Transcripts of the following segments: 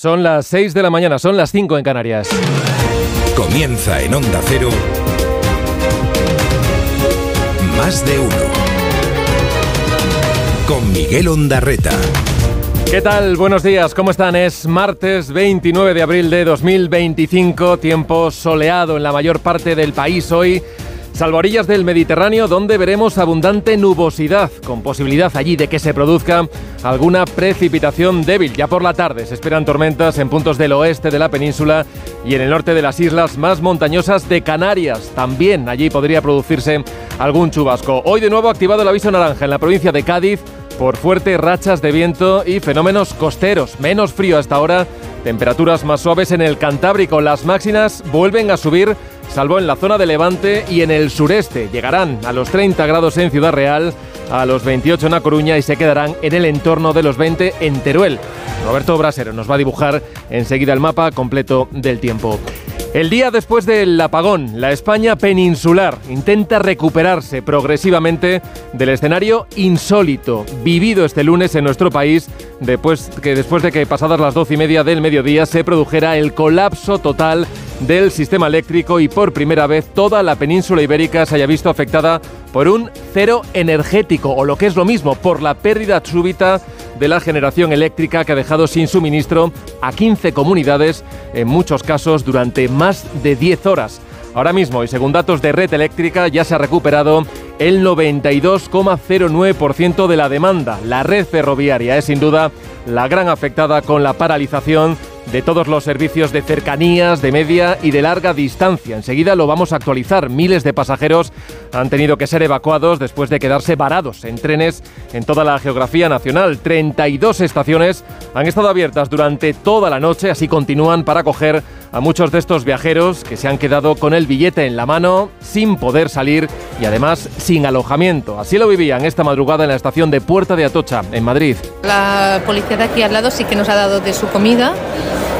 Son las 6 de la mañana, son las 5 en Canarias. Comienza en Onda Cero. Más de uno. Con Miguel Ondarreta. ¿Qué tal? Buenos días, ¿cómo están? Es martes 29 de abril de 2025, tiempo soleado en la mayor parte del país hoy salvo orillas del Mediterráneo, donde veremos abundante nubosidad, con posibilidad allí de que se produzca alguna precipitación débil. Ya por la tarde se esperan tormentas en puntos del oeste de la península y en el norte de las islas más montañosas de Canarias. También allí podría producirse algún chubasco. Hoy de nuevo activado el aviso naranja en la provincia de Cádiz por fuertes rachas de viento y fenómenos costeros. Menos frío hasta ahora, temperaturas más suaves en el Cantábrico. Las máximas vuelven a subir salvo en la zona de Levante y en el sureste. Llegarán a los 30 grados en Ciudad Real, a los 28 en A Coruña y se quedarán en el entorno de los 20 en Teruel. Roberto Brasero nos va a dibujar enseguida el mapa completo del tiempo. El día después del apagón, la España peninsular intenta recuperarse progresivamente del escenario insólito vivido este lunes en nuestro país, después, que después de que pasadas las doce y media del mediodía se produjera el colapso total del sistema eléctrico y por primera vez toda la península ibérica se haya visto afectada por un cero energético o lo que es lo mismo, por la pérdida súbita de la generación eléctrica que ha dejado sin suministro a 15 comunidades, en muchos casos durante más de 10 horas. Ahora mismo, y según datos de red eléctrica, ya se ha recuperado el 92,09% de la demanda. La red ferroviaria es sin duda la gran afectada con la paralización de todos los servicios de cercanías, de media y de larga distancia. Enseguida lo vamos a actualizar. Miles de pasajeros han tenido que ser evacuados después de quedarse varados en trenes en toda la geografía nacional. 32 estaciones han estado abiertas durante toda la noche, así continúan para acoger a muchos de estos viajeros que se han quedado con el billete en la mano, sin poder salir y además sin alojamiento. Así lo vivían esta madrugada en la estación de Puerta de Atocha, en Madrid. La policía de aquí al lado sí que nos ha dado de su comida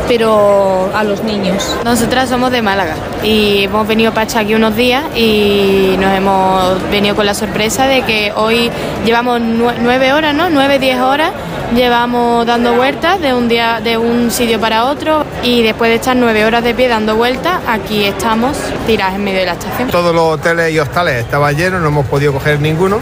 pero a los niños. Nosotras somos de Málaga y hemos venido para aquí unos días y nos hemos venido con la sorpresa de que hoy llevamos nueve horas, ¿no? Nueve, diez horas llevamos dando vueltas de un día de un sitio para otro y después de estar nueve horas de pie dando vueltas aquí estamos tiradas en medio de la estación. Todos los hoteles y hostales estaban llenos, no hemos podido coger ninguno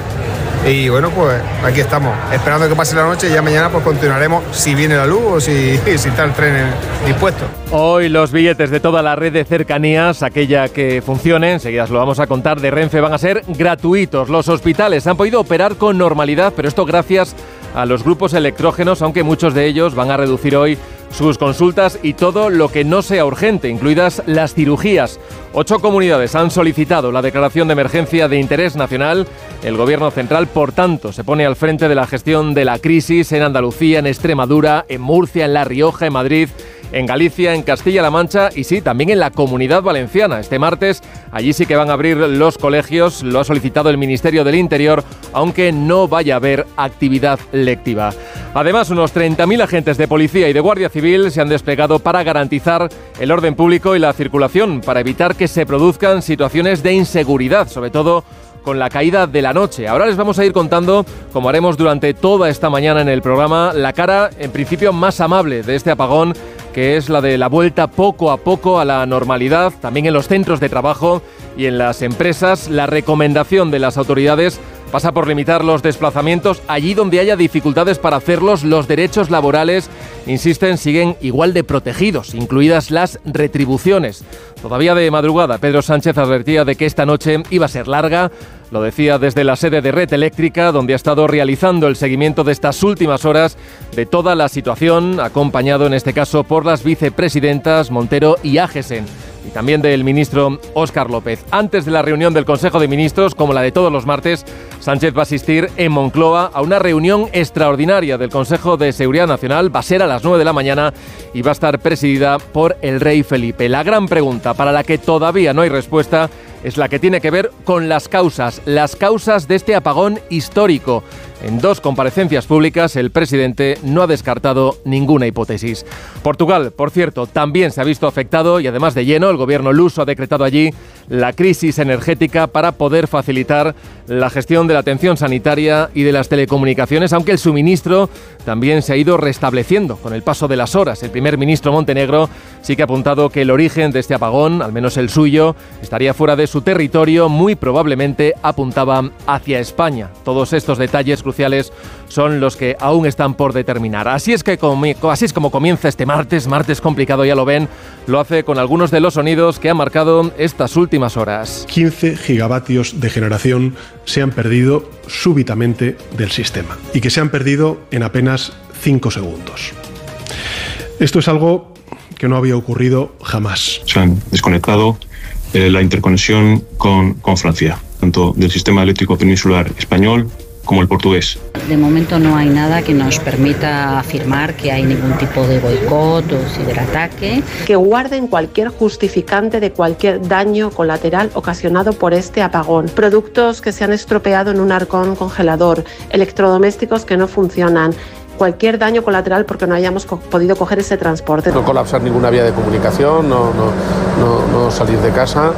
y bueno, pues aquí estamos, esperando que pase la noche y ya mañana pues continuaremos si viene la luz o si, si está el tren dispuesto. Hoy los billetes de toda la red de cercanías, aquella que funcione, enseguida os lo vamos a contar, de Renfe van a ser gratuitos. Los hospitales han podido operar con normalidad, pero esto gracias a los grupos electrógenos, aunque muchos de ellos van a reducir hoy sus consultas y todo lo que no sea urgente, incluidas las cirugías. Ocho comunidades han solicitado la declaración de emergencia de interés nacional. El Gobierno central, por tanto, se pone al frente de la gestión de la crisis en Andalucía, en Extremadura, en Murcia, en La Rioja, en Madrid en Galicia, en Castilla-La Mancha y sí, también en la Comunidad Valenciana. Este martes allí sí que van a abrir los colegios, lo ha solicitado el Ministerio del Interior, aunque no vaya a haber actividad lectiva. Además, unos 30.000 agentes de policía y de Guardia Civil se han desplegado para garantizar el orden público y la circulación, para evitar que se produzcan situaciones de inseguridad, sobre todo con la caída de la noche. Ahora les vamos a ir contando, como haremos durante toda esta mañana en el programa, la cara en principio más amable de este apagón que es la de la vuelta poco a poco a la normalidad, también en los centros de trabajo y en las empresas. La recomendación de las autoridades pasa por limitar los desplazamientos allí donde haya dificultades para hacerlos. Los derechos laborales, insisten, siguen igual de protegidos, incluidas las retribuciones. Todavía de madrugada, Pedro Sánchez advertía de que esta noche iba a ser larga. Lo decía desde la sede de Red Eléctrica, donde ha estado realizando el seguimiento de estas últimas horas de toda la situación, acompañado en este caso por las vicepresidentas Montero y Ágesen y también del ministro Óscar López. Antes de la reunión del Consejo de Ministros, como la de todos los martes, Sánchez va a asistir en Moncloa a una reunión extraordinaria del Consejo de Seguridad Nacional. Va a ser a las 9 de la mañana y va a estar presidida por el rey Felipe. La gran pregunta para la que todavía no hay respuesta es la que tiene que ver con las causas, las causas de este apagón histórico. En dos comparecencias públicas, el presidente no ha descartado ninguna hipótesis. Portugal, por cierto, también se ha visto afectado y además de lleno, el gobierno luso ha decretado allí la crisis energética para poder facilitar la gestión de la atención sanitaria y de las telecomunicaciones, aunque el suministro también se ha ido restableciendo con el paso de las horas. El primer ministro Montenegro sí que ha apuntado que el origen de este apagón, al menos el suyo, estaría fuera de su territorio, muy probablemente apuntaba hacia España. Todos estos detalles cruciales son los que aún están por determinar. Así es, que así es como comienza este martes, martes complicado, ya lo ven, lo hace con algunos de los sonidos que han marcado estas últimas horas. 15 gigavatios de generación se han perdido súbitamente del sistema y que se han perdido en apenas 5 segundos. Esto es algo que no había ocurrido jamás. Se han desconectado eh, la interconexión con, con Francia, tanto del sistema eléctrico peninsular español como el portugués. De momento no hay nada que nos permita afirmar que hay ningún tipo de boicot o ciberataque. Que guarden cualquier justificante de cualquier daño colateral ocasionado por este apagón. Productos que se han estropeado en un arcón congelador, electrodomésticos que no funcionan, cualquier daño colateral porque no hayamos podido coger ese transporte. No colapsar ninguna vía de comunicación, no, no, no, salir de casa,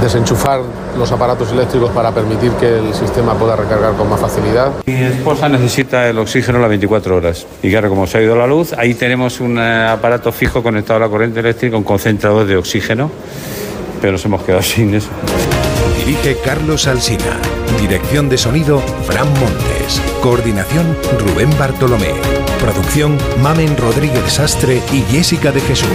desenchufar los aparatos eléctricos para permitir que el sistema pueda recargar con más facilidad. Mi esposa necesita el oxígeno las 24 horas y claro, como se ha ido la luz, ahí tenemos un eh, aparato fijo conectado a la corriente eléctrica, un concentrador de oxígeno, pero nos hemos quedado sin eso. Dirige Carlos Alsina. Dirección de sonido, Fran Montes. Coordinación, Rubén Bartolomé. Producción, Mamen Rodríguez Sastre y Jessica de Jesús.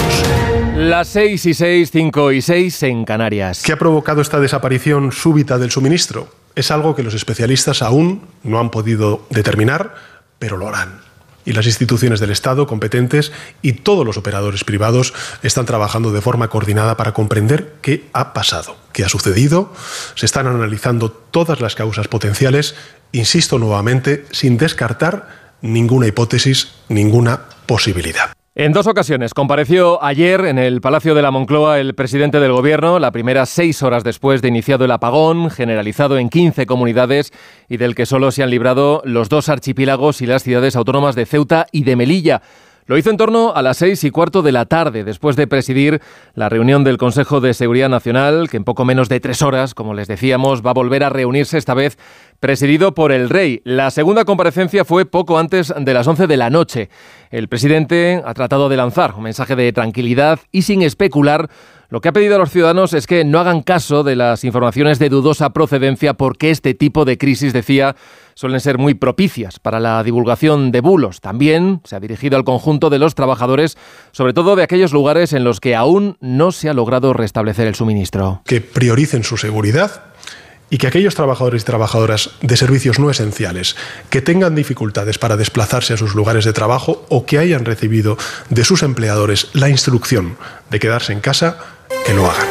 Las 6 y 6, 5 y 6 en Canarias. ¿Qué ha provocado esta desaparición súbita del suministro? Es algo que los especialistas aún no han podido determinar, pero lo harán y las instituciones del Estado competentes y todos los operadores privados están trabajando de forma coordinada para comprender qué ha pasado, qué ha sucedido. Se están analizando todas las causas potenciales, insisto nuevamente, sin descartar ninguna hipótesis, ninguna posibilidad. En dos ocasiones compareció ayer en el Palacio de la Moncloa el presidente del Gobierno, la primera seis horas después de iniciado el apagón, generalizado en 15 comunidades y del que solo se han librado los dos archipiélagos y las ciudades autónomas de Ceuta y de Melilla. Lo hizo en torno a las seis y cuarto de la tarde, después de presidir la reunión del Consejo de Seguridad Nacional, que en poco menos de tres horas, como les decíamos, va a volver a reunirse esta vez presidido por el rey. La segunda comparecencia fue poco antes de las once de la noche. El presidente ha tratado de lanzar un mensaje de tranquilidad y sin especular lo que ha pedido a los ciudadanos es que no hagan caso de las informaciones de dudosa procedencia porque este tipo de crisis, decía, suelen ser muy propicias para la divulgación de bulos. También se ha dirigido al conjunto de los trabajadores, sobre todo de aquellos lugares en los que aún no se ha logrado restablecer el suministro. Que prioricen su seguridad y que aquellos trabajadores y trabajadoras de servicios no esenciales que tengan dificultades para desplazarse a sus lugares de trabajo o que hayan recibido de sus empleadores la instrucción de quedarse en casa, que lo hagan.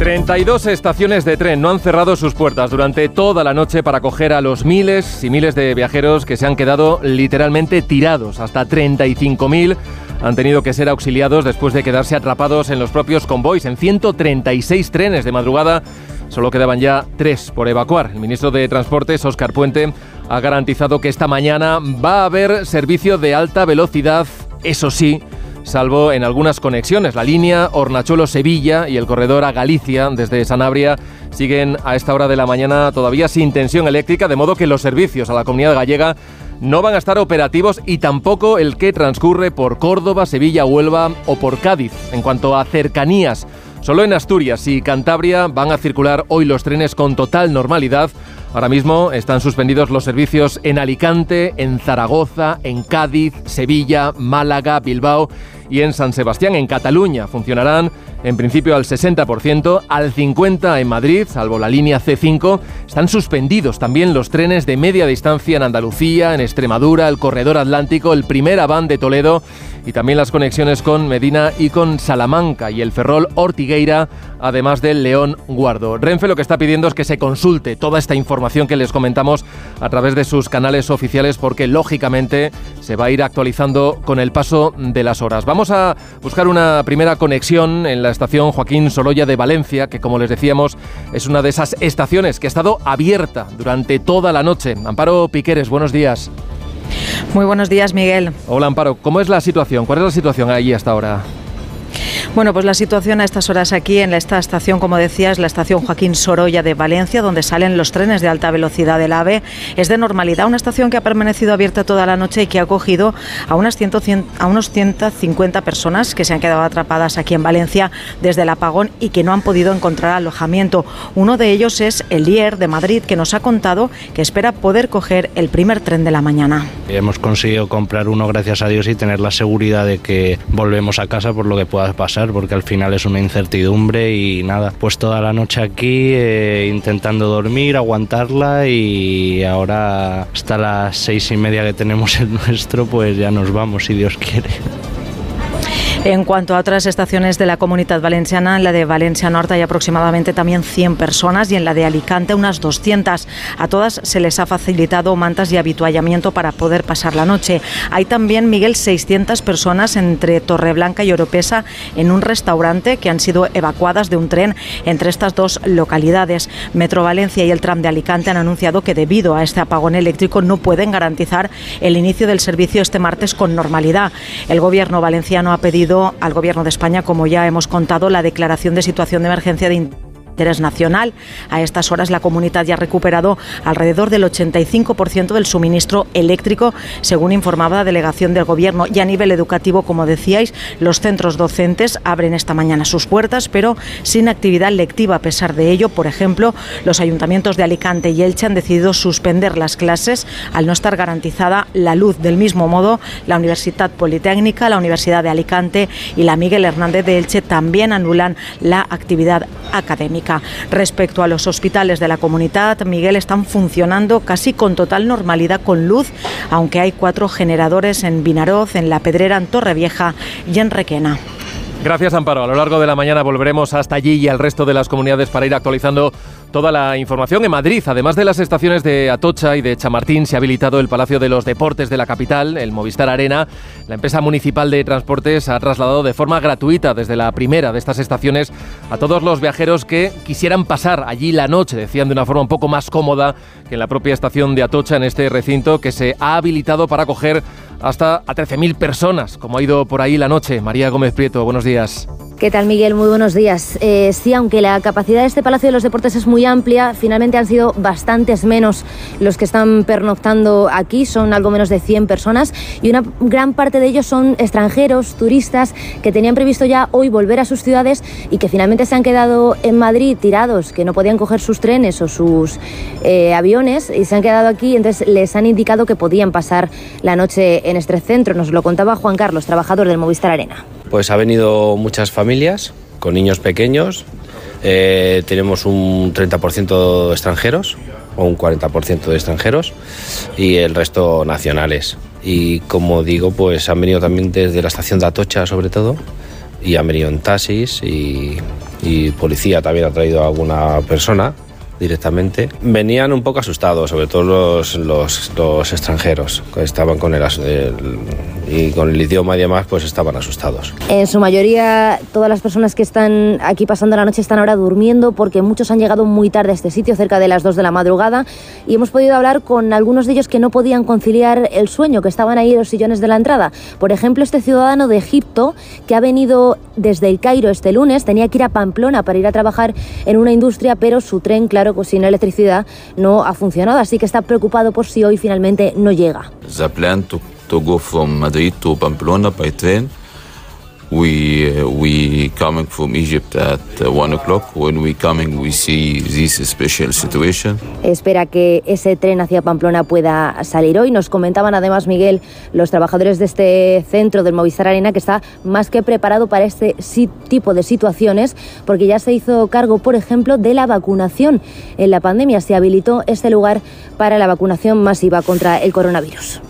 32 estaciones de tren no han cerrado sus puertas durante toda la noche para acoger a los miles y miles de viajeros que se han quedado literalmente tirados. Hasta 35.000 han tenido que ser auxiliados después de quedarse atrapados en los propios convoys. En 136 trenes de madrugada solo quedaban ya tres por evacuar. El ministro de Transportes, Óscar Puente, ha garantizado que esta mañana va a haber servicio de alta velocidad, eso sí, salvo en algunas conexiones. La línea Hornachuelo-Sevilla y el corredor a Galicia desde Sanabria siguen a esta hora de la mañana todavía sin tensión eléctrica, de modo que los servicios a la comunidad gallega no van a estar operativos y tampoco el que transcurre por Córdoba, Sevilla, Huelva o por Cádiz. En cuanto a cercanías, solo en Asturias y Cantabria van a circular hoy los trenes con total normalidad. Ahora mismo están suspendidos los servicios en Alicante, en Zaragoza, en Cádiz, Sevilla, Málaga, Bilbao y en San Sebastián, en Cataluña. Funcionarán en principio al 60%, al 50% en Madrid, salvo la línea C5. Están suspendidos también los trenes de media distancia en Andalucía, en Extremadura, el Corredor Atlántico, el primer Aván de Toledo y también las conexiones con Medina y con Salamanca y el Ferrol Ortigueira, además del León Guardo. Renfe lo que está pidiendo es que se consulte toda esta información información que les comentamos a través de sus canales oficiales porque lógicamente se va a ir actualizando con el paso de las horas. Vamos a buscar una primera conexión en la estación Joaquín Soloya de Valencia, que como les decíamos es una de esas estaciones que ha estado abierta durante toda la noche. Amparo Piqueres, buenos días. Muy buenos días, Miguel. Hola, Amparo. ¿Cómo es la situación? ¿Cuál es la situación ahí hasta ahora? Bueno, pues la situación a estas horas aquí en esta estación, como decía, es la estación Joaquín Sorolla de Valencia, donde salen los trenes de alta velocidad del AVE. Es de normalidad, una estación que ha permanecido abierta toda la noche y que ha acogido a unas, 100, a unos 150 personas que se han quedado atrapadas aquí en Valencia desde el apagón y que no han podido encontrar alojamiento. Uno de ellos es Elier de Madrid, que nos ha contado que espera poder coger el primer tren de la mañana. Hemos conseguido comprar uno, gracias a Dios, y tener la seguridad de que volvemos a casa por lo que pueda pasar porque al final es una incertidumbre y nada, pues toda la noche aquí eh, intentando dormir, aguantarla y ahora hasta las seis y media que tenemos el nuestro, pues ya nos vamos si Dios quiere. En cuanto a otras estaciones de la comunidad valenciana, en la de Valencia Norte hay aproximadamente también 100 personas y en la de Alicante unas 200. A todas se les ha facilitado mantas y habituallamiento para poder pasar la noche. Hay también, Miguel, 600 personas entre Torreblanca y Oropesa en un restaurante que han sido evacuadas de un tren entre estas dos localidades. Metro Valencia y el tram de Alicante han anunciado que debido a este apagón eléctrico no pueden garantizar el inicio del servicio este martes con normalidad. El gobierno valenciano ha pedido al Gobierno de España, como ya hemos contado, la declaración de situación de emergencia de interés nacional. A estas horas la comunidad ya ha recuperado alrededor del 85% del suministro eléctrico, según informaba la delegación del Gobierno. Y a nivel educativo, como decíais, los centros docentes abren esta mañana sus puertas, pero sin actividad lectiva. A pesar de ello, por ejemplo, los ayuntamientos de Alicante y Elche han decidido suspender las clases al no estar garantizada la luz. Del mismo modo, la Universidad Politécnica, la Universidad de Alicante y la Miguel Hernández de Elche también anulan la actividad académica. Respecto a los hospitales de la comunidad, Miguel, están funcionando casi con total normalidad con luz, aunque hay cuatro generadores en Vinaroz, en La Pedrera, en Torrevieja y en Requena. Gracias, Amparo. A lo largo de la mañana volveremos hasta allí y al resto de las comunidades para ir actualizando toda la información. En Madrid, además de las estaciones de Atocha y de Chamartín, se ha habilitado el Palacio de los Deportes de la capital, el Movistar Arena. La empresa municipal de transportes ha trasladado de forma gratuita desde la primera de estas estaciones a todos los viajeros que quisieran pasar allí la noche, decían de una forma un poco más cómoda que en la propia estación de Atocha, en este recinto que se ha habilitado para acoger hasta a 13.000 personas, como ha ido por ahí la noche. María Gómez Prieto, buenos días. ¿Qué tal, Miguel? Muy buenos días. Eh, sí, aunque la capacidad de este Palacio de los Deportes es muy amplia, finalmente han sido bastantes menos los que están pernoctando aquí, son algo menos de 100 personas y una gran parte de ellos son extranjeros, turistas, que tenían previsto ya hoy volver a sus ciudades y que finalmente se han quedado en Madrid tirados, que no podían coger sus trenes o sus eh, aviones y se han quedado aquí, entonces les han indicado que podían pasar la noche en este centro. Nos lo contaba Juan Carlos, trabajador del Movistar Arena. Pues ha venido muchas familias con niños pequeños. Eh, tenemos un 30% de extranjeros o un 40% de extranjeros y el resto nacionales. Y como digo, pues han venido también desde la estación de Atocha sobre todo y han venido en taxis y, y policía también ha traído a alguna persona directamente, venían un poco asustados, sobre todo los, los, extranjeros, que estaban con el, y con el idioma y demás, pues estaban asustados. En su mayoría, todas las personas que están aquí pasando la noche están ahora durmiendo porque muchos han llegado muy tarde a este sitio, cerca de las 2 de la madrugada, y hemos podido hablar con algunos de ellos que no podían conciliar el sueño, que estaban ahí en los sillones de la entrada. Por ejemplo, este ciudadano de Egipto que ha venido desde el Cairo este lunes, tenía que ir a Pamplona para ir a trabajar en una industria, pero su tren, claro, pues sin electricidad no ha funcionado, así que está preocupado por si hoy finalmente no llega. The plan to, to go from Madrid to Pamplona by train we uh, we coming from Egypt at uh, one o'clock. When we coming, we see this special situation. Espera que ese tren hacia Pamplona pueda salir hoy. Nos comentaban además Miguel, los trabajadores de este centro del Movistar Arena, que está más que preparado para este tipo de situaciones, porque ya se hizo cargo, por ejemplo, de la vacunación. En la pandemia se habilitó este lugar para la vacunación masiva contra el coronavirus.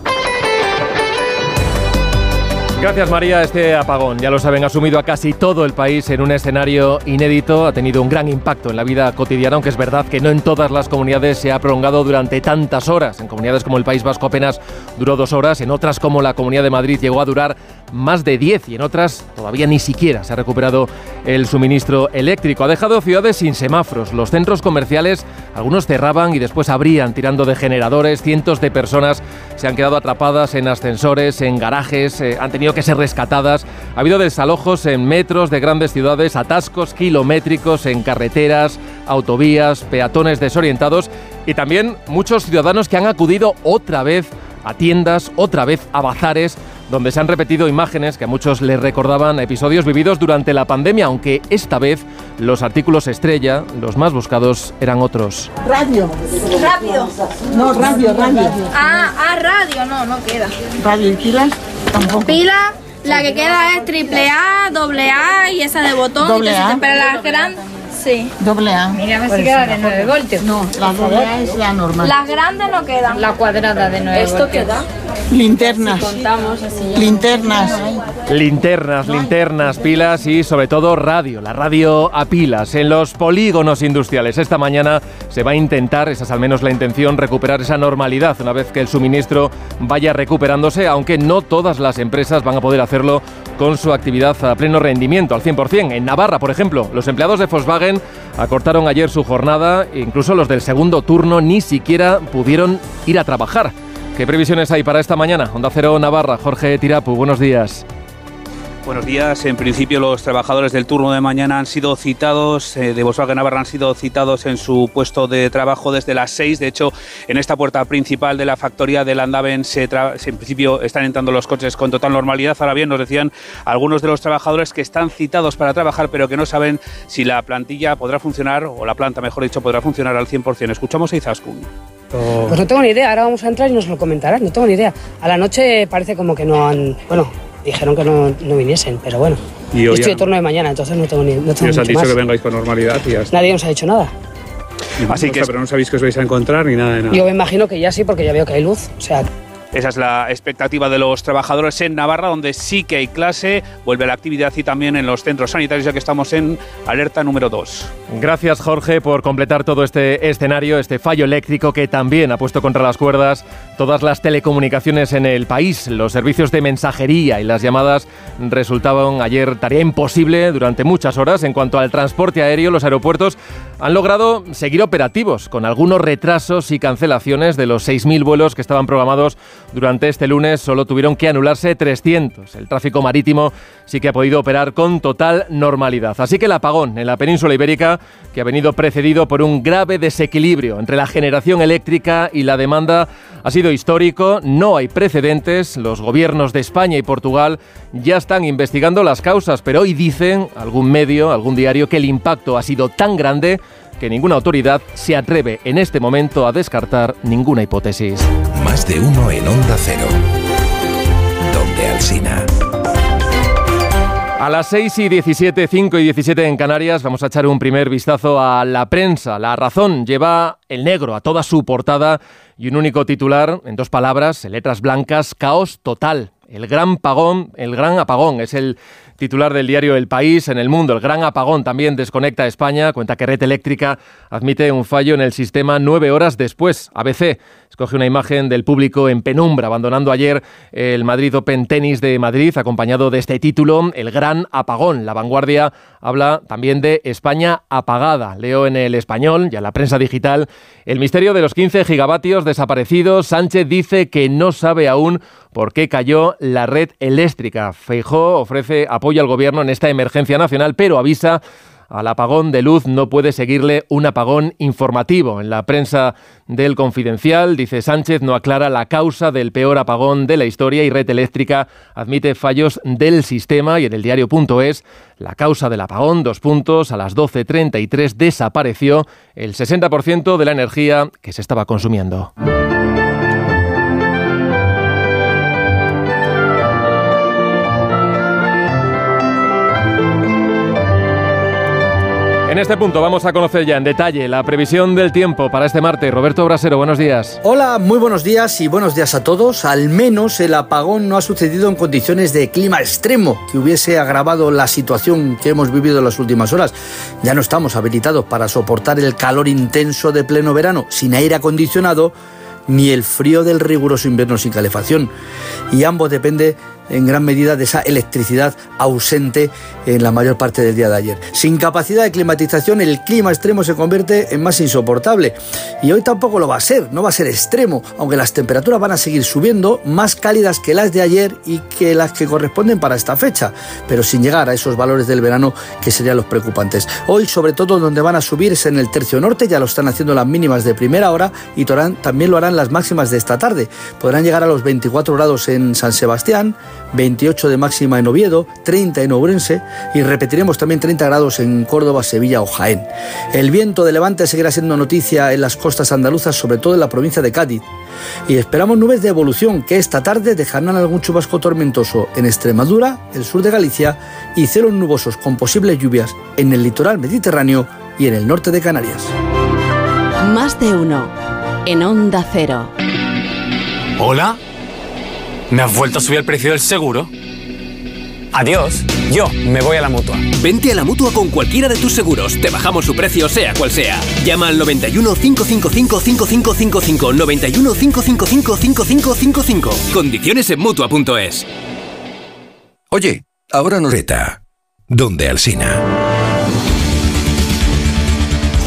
Gracias María. Este apagón, ya lo saben, ha sumido a casi todo el país en un escenario inédito. Ha tenido un gran impacto en la vida cotidiana, aunque es verdad que no en todas las comunidades se ha prolongado durante tantas horas. En comunidades como el País Vasco apenas duró dos horas, en otras como la Comunidad de Madrid llegó a durar más de 10 y en otras todavía ni siquiera se ha recuperado el suministro eléctrico. Ha dejado ciudades sin semáforos. Los centros comerciales, algunos cerraban y después abrían tirando de generadores. Cientos de personas se han quedado atrapadas en ascensores, en garajes, eh, han tenido que ser rescatadas. Ha habido desalojos en metros de grandes ciudades, atascos kilométricos en carreteras, autovías, peatones desorientados y también muchos ciudadanos que han acudido otra vez a tiendas, otra vez a bazares, donde se han repetido imágenes que a muchos les recordaban episodios vividos durante la pandemia, aunque esta vez los artículos estrella, los más buscados, eran otros. Radio. Rápido. No, radio, radio. Ah, ah, radio, no, no queda. Radio y pilas tampoco. Pila, la que queda es triple A, doble A y esa de botón. Doble Entonces, A. Pero las grandes, sí. Doble A. Mira, a ver Por si queda de tampoco. 9 voltios. No, la doble A es la normal. Las grandes no quedan. La cuadrada de 9 ¿Esto voltios. queda? Linternas. contamos así. Linternas. Linternas, linternas, pilas y sobre todo radio, la radio a pilas. En los polígonos industriales esta mañana se va a intentar, esa es al menos la intención, recuperar esa normalidad una vez que el suministro vaya recuperándose, aunque no todas las empresas van a poder hacerlo con su actividad a pleno rendimiento, al 100%. En Navarra, por ejemplo, los empleados de Volkswagen acortaron ayer su jornada, incluso los del segundo turno ni siquiera pudieron ir a trabajar. ¿Qué previsiones hay para esta mañana? Onda Cero Navarra, Jorge Tirapu, buenos días. Buenos días. En principio, los trabajadores del turno de mañana han sido citados, eh, de Volkswagen Navarra han sido citados en su puesto de trabajo desde las 6. De hecho, en esta puerta principal de la factoría de Landaven, se tra- se- en principio están entrando los coches con total normalidad. Ahora bien, nos decían algunos de los trabajadores que están citados para trabajar, pero que no saben si la plantilla podrá funcionar, o la planta, mejor dicho, podrá funcionar al 100%. Escuchamos a Izaskun. Pues no tengo ni idea, ahora vamos a entrar y nos lo comentarán, no tengo ni idea. A la noche parece como que no han, bueno, dijeron que no, no viniesen, pero bueno. Y Yo estoy de turno de mañana, entonces no tengo ni no Y tengo os han dicho más. que vengáis con normalidad y ya está. Nadie nos ha dicho nada. Así que, pero no sabéis que os vais a encontrar ni nada de nada. Yo me imagino que ya sí, porque ya veo que hay luz, o sea... Esa es la expectativa de los trabajadores en Navarra, donde sí que hay clase, vuelve la actividad y también en los centros sanitarios, ya que estamos en alerta número 2. Gracias Jorge por completar todo este escenario, este fallo eléctrico que también ha puesto contra las cuerdas todas las telecomunicaciones en el país. Los servicios de mensajería y las llamadas resultaban ayer tarea imposible durante muchas horas. En cuanto al transporte aéreo, los aeropuertos han logrado seguir operativos con algunos retrasos y cancelaciones de los 6.000 vuelos que estaban programados durante este lunes. Solo tuvieron que anularse 300. El tráfico marítimo sí que ha podido operar con total normalidad. Así que el apagón en la península ibérica, que ha venido precedido por un grave desequilibrio entre la generación eléctrica y la demanda, ha sido histórico. No hay precedentes. Los gobiernos de España y Portugal ya están investigando las causas, pero hoy dicen algún medio, algún diario, que el impacto ha sido tan grande que ninguna autoridad se atreve en este momento a descartar ninguna hipótesis. Más de uno en Onda Cero. Donde Alsina. A las 6 y 17, 5 y 17 en Canarias vamos a echar un primer vistazo a la prensa. La razón lleva el negro a toda su portada y un único titular en dos palabras, en letras blancas, caos total. El gran pagón, el gran apagón es el titular del diario El País en el mundo. El gran apagón también desconecta a España. Cuenta que Red Eléctrica admite un fallo en el sistema nueve horas después. ABC escoge una imagen del público en penumbra, abandonando ayer el Madrid Open Tennis de Madrid, acompañado de este título, El gran apagón. La vanguardia habla también de España apagada. Leo en el español y en la prensa digital el misterio de los 15 gigavatios desaparecidos. Sánchez dice que no sabe aún por qué cayó la red eléctrica. Feijó ofrece apoyo al gobierno en esta emergencia nacional, pero avisa al apagón de luz no puede seguirle un apagón informativo. En la prensa del Confidencial, dice Sánchez, no aclara la causa del peor apagón de la historia y Red Eléctrica admite fallos del sistema y en el diario.es la causa del apagón, dos puntos, a las 12.33 desapareció el 60% de la energía que se estaba consumiendo. En este punto vamos a conocer ya en detalle la previsión del tiempo para este martes. Roberto Brasero, buenos días. Hola, muy buenos días y buenos días a todos. Al menos el apagón no ha sucedido en condiciones de clima extremo que hubiese agravado la situación que hemos vivido en las últimas horas. Ya no estamos habilitados para soportar el calor intenso de pleno verano sin aire acondicionado ni el frío del riguroso invierno sin calefacción. Y ambos depende en gran medida de esa electricidad ausente en la mayor parte del día de ayer. Sin capacidad de climatización, el clima extremo se convierte en más insoportable. Y hoy tampoco lo va a ser, no va a ser extremo, aunque las temperaturas van a seguir subiendo, más cálidas que las de ayer y que las que corresponden para esta fecha, pero sin llegar a esos valores del verano que serían los preocupantes. Hoy, sobre todo, donde van a subirse en el tercio norte, ya lo están haciendo las mínimas de primera hora y también lo harán las máximas de esta tarde. Podrán llegar a los 24 grados en San Sebastián, 28 de máxima en Oviedo, 30 en Ourense y repetiremos también 30 grados en Córdoba, Sevilla o Jaén. El viento de levante seguirá siendo noticia en las costas andaluzas, sobre todo en la provincia de Cádiz. Y esperamos nubes de evolución que esta tarde dejarán algún chubasco tormentoso en Extremadura, el sur de Galicia y cielos nubosos con posibles lluvias en el litoral mediterráneo y en el norte de Canarias. Más de uno en Onda Cero. Hola. ¿Me has vuelto a subir el precio del seguro? Adiós. Yo me voy a la mutua. Vente a la mutua con cualquiera de tus seguros. Te bajamos su precio, sea cual sea. Llama al 91 555 5555. 91 555 5555. Condiciones en mutua.es. Oye, ahora nos reta. ¿Dónde Alsina?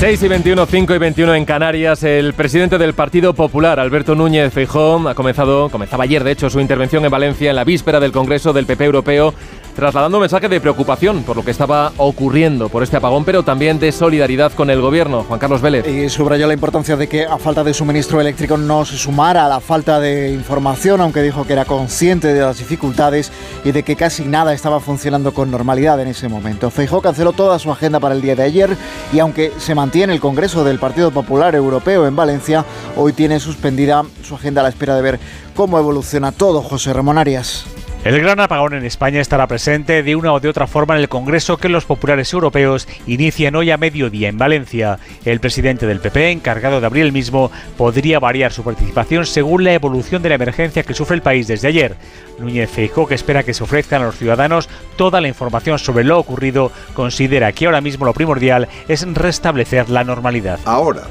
6 y 21, 5 y 21 en Canarias. El presidente del Partido Popular, Alberto Núñez Feijóo, ha comenzado, comenzaba ayer de hecho su intervención en Valencia en la víspera del Congreso del PP Europeo trasladando un mensaje de preocupación por lo que estaba ocurriendo por este apagón, pero también de solidaridad con el gobierno. Juan Carlos Vélez. Y subrayó la importancia de que a falta de suministro eléctrico no se sumara a la falta de información, aunque dijo que era consciente de las dificultades y de que casi nada estaba funcionando con normalidad en ese momento. Feijó canceló toda su agenda para el día de ayer y aunque se mantiene el Congreso del Partido Popular Europeo en Valencia, hoy tiene suspendida su agenda a la espera de ver cómo evoluciona todo. José Ramón Arias. El gran apagón en España estará presente de una o de otra forma en el Congreso que los populares europeos inician hoy a mediodía en Valencia. El presidente del PP, encargado de abrir el mismo, podría variar su participación según la evolución de la emergencia que sufre el país desde ayer. Núñez Feijóo, que espera que se ofrezcan a los ciudadanos toda la información sobre lo ocurrido, considera que ahora mismo lo primordial es restablecer la normalidad. Ahora,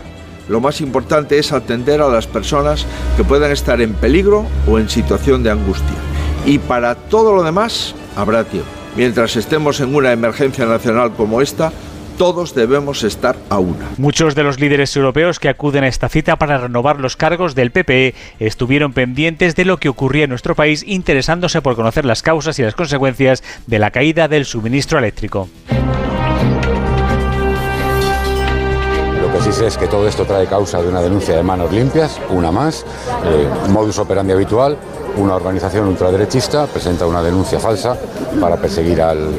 lo más importante es atender a las personas que puedan estar en peligro o en situación de angustia y para todo lo demás habrá tiempo. Mientras estemos en una emergencia nacional como esta, todos debemos estar a una. Muchos de los líderes europeos que acuden a esta cita para renovar los cargos del PPE estuvieron pendientes de lo que ocurría en nuestro país, interesándose por conocer las causas y las consecuencias de la caída del suministro eléctrico. Lo que sí sé es que todo esto trae causa de una denuncia de manos limpias, una más, eh, modus operandi habitual, una organización ultraderechista presenta una denuncia falsa para perseguir al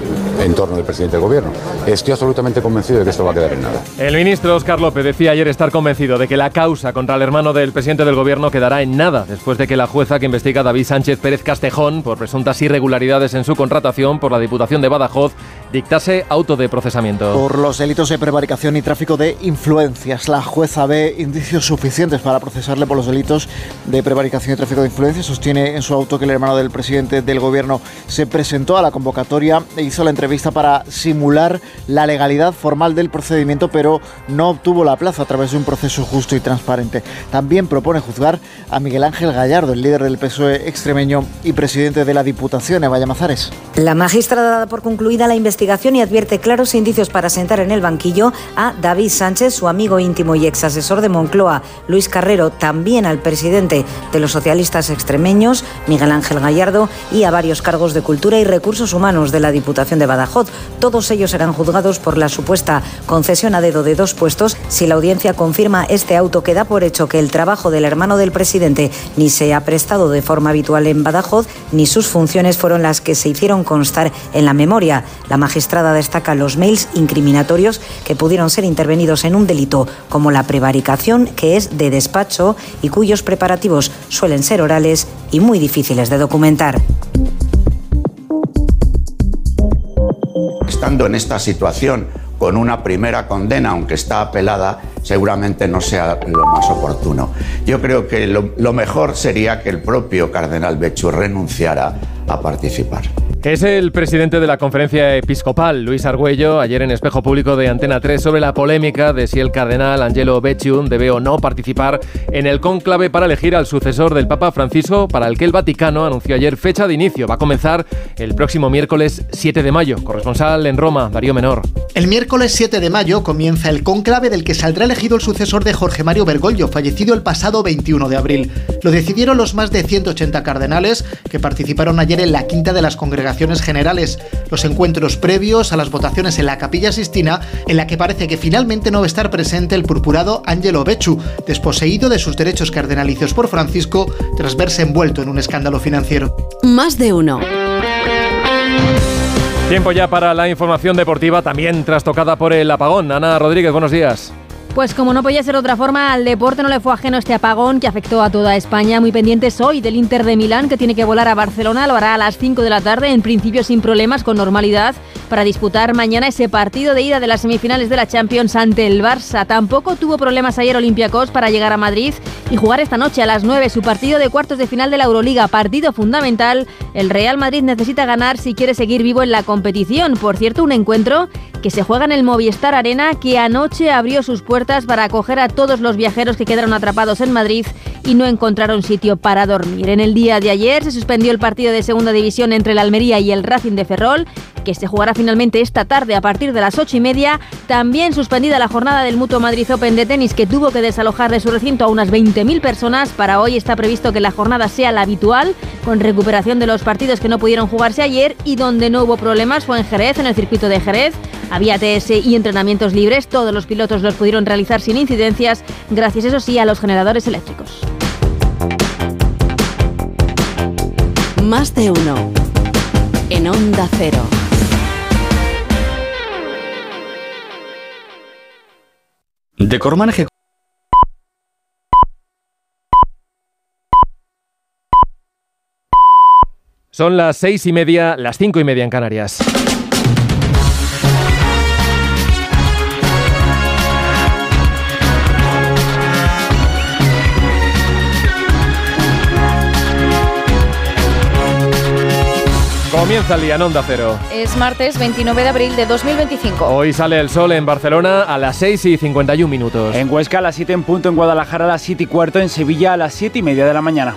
entorno del presidente del gobierno. Estoy absolutamente convencido de que esto va a quedar en nada. El ministro Oscar López decía ayer estar convencido de que la causa contra el hermano del presidente del gobierno quedará en nada después de que la jueza que investiga a David Sánchez Pérez Castejón por presuntas irregularidades en su contratación por la Diputación de Badajoz dictase auto de procesamiento. Por los delitos de prevaricación y tráfico de influencias, la jueza ve indicios suficientes para procesarle por los delitos de prevaricación y tráfico de influencias. Sostiene en su auto que el hermano del presidente del gobierno se presentó a la convocatoria e hizo la entrevista para simular la legalidad formal del procedimiento, pero no obtuvo la plaza a través de un proceso justo y transparente. También propone juzgar a Miguel Ángel Gallardo, el líder del PSOE extremeño y presidente de la Diputación, Eva Llamazares. La magistrada da por concluida la investigación y advierte claros indicios para sentar en el banquillo a David Sánchez, su amigo íntimo y ex asesor de Moncloa, Luis Carrero, también al presidente de los socialistas extremeños, Miguel Ángel Gallardo, y a varios cargos de cultura y recursos humanos de la Diputación de Badajoz. Todos ellos serán juzgados por la supuesta concesión a dedo de dos puestos si la audiencia confirma este auto que da por hecho que el trabajo del hermano del presidente ni se ha prestado de forma habitual en Badajoz, ni sus funciones fueron las que se hicieron constar en la memoria. La magistrada destaca los mails incriminatorios que pudieron ser intervenidos en un delito como la prevaricación, que es de despacho y cuyos preparativos suelen ser orales y muy difíciles de documentar. Estando en esta situación con una primera condena, aunque está apelada, seguramente no sea lo más oportuno. Yo creo que lo, mejor sería que el propio cardenal Bechu renunciara a participar. Es el presidente de la conferencia episcopal, Luis Argüello, ayer en espejo público de Antena 3 sobre la polémica de si el cardenal Angelo Becciu debe o no participar en el cónclave para elegir al sucesor del Papa Francisco, para el que el Vaticano anunció ayer fecha de inicio. Va a comenzar el próximo miércoles 7 de mayo. Corresponsal en Roma, Darío Menor. El miércoles 7 de mayo comienza el cónclave del que saldrá elegido el sucesor de Jorge Mario Bergoglio, fallecido el pasado 21 de abril. Lo decidieron los más de 180 cardenales que participaron ayer en la quinta de las congregaciones generales, los encuentros previos a las votaciones en la Capilla Sistina, en la que parece que finalmente no va a estar presente el purpurado Angelo Becciu, desposeído de sus derechos cardenalicios por Francisco tras verse envuelto en un escándalo financiero. Más de uno. Tiempo ya para la información deportiva, también trastocada por el apagón. Ana Rodríguez, buenos días. Pues como no podía ser otra forma, al deporte no le fue ajeno este apagón que afectó a toda España. Muy pendientes hoy del Inter de Milán, que tiene que volar a Barcelona. Lo hará a las 5 de la tarde, en principio sin problemas, con normalidad, para disputar mañana ese partido de ida de las semifinales de la Champions ante el Barça. Tampoco tuvo problemas ayer Olympiacos para llegar a Madrid y jugar esta noche a las 9 su partido de cuartos de final de la Euroliga. Partido fundamental. El Real Madrid necesita ganar si quiere seguir vivo en la competición. Por cierto, un encuentro que se juega en el Movistar Arena, que anoche abrió sus puertas para acoger a todos los viajeros que quedaron atrapados en Madrid y no encontraron sitio para dormir. En el día de ayer se suspendió el partido de segunda división entre el Almería y el Racing de Ferrol, que se jugará finalmente esta tarde a partir de las ocho y media. También suspendida la jornada del Mutuo Madrid Open de tenis, que tuvo que desalojar de su recinto a unas 20.000 personas. Para hoy está previsto que la jornada sea la habitual, con recuperación de los partidos que no pudieron jugarse ayer y donde no hubo problemas fue en Jerez, en el circuito de Jerez. Había TS y entrenamientos libres, todos los pilotos los pudieron realizar sin incidencias, gracias eso sí a los generadores eléctricos. Más de uno. En Onda Cero. Ejecu- Son las seis y media, las cinco y media en Canarias. Comienza el día en Onda Cero. Es martes 29 de abril de 2025. Hoy sale el sol en Barcelona a las 6 y 51 minutos. En Huesca a las 7 en punto, en Guadalajara a las 7 y cuarto, en Sevilla a las 7 y media de la mañana.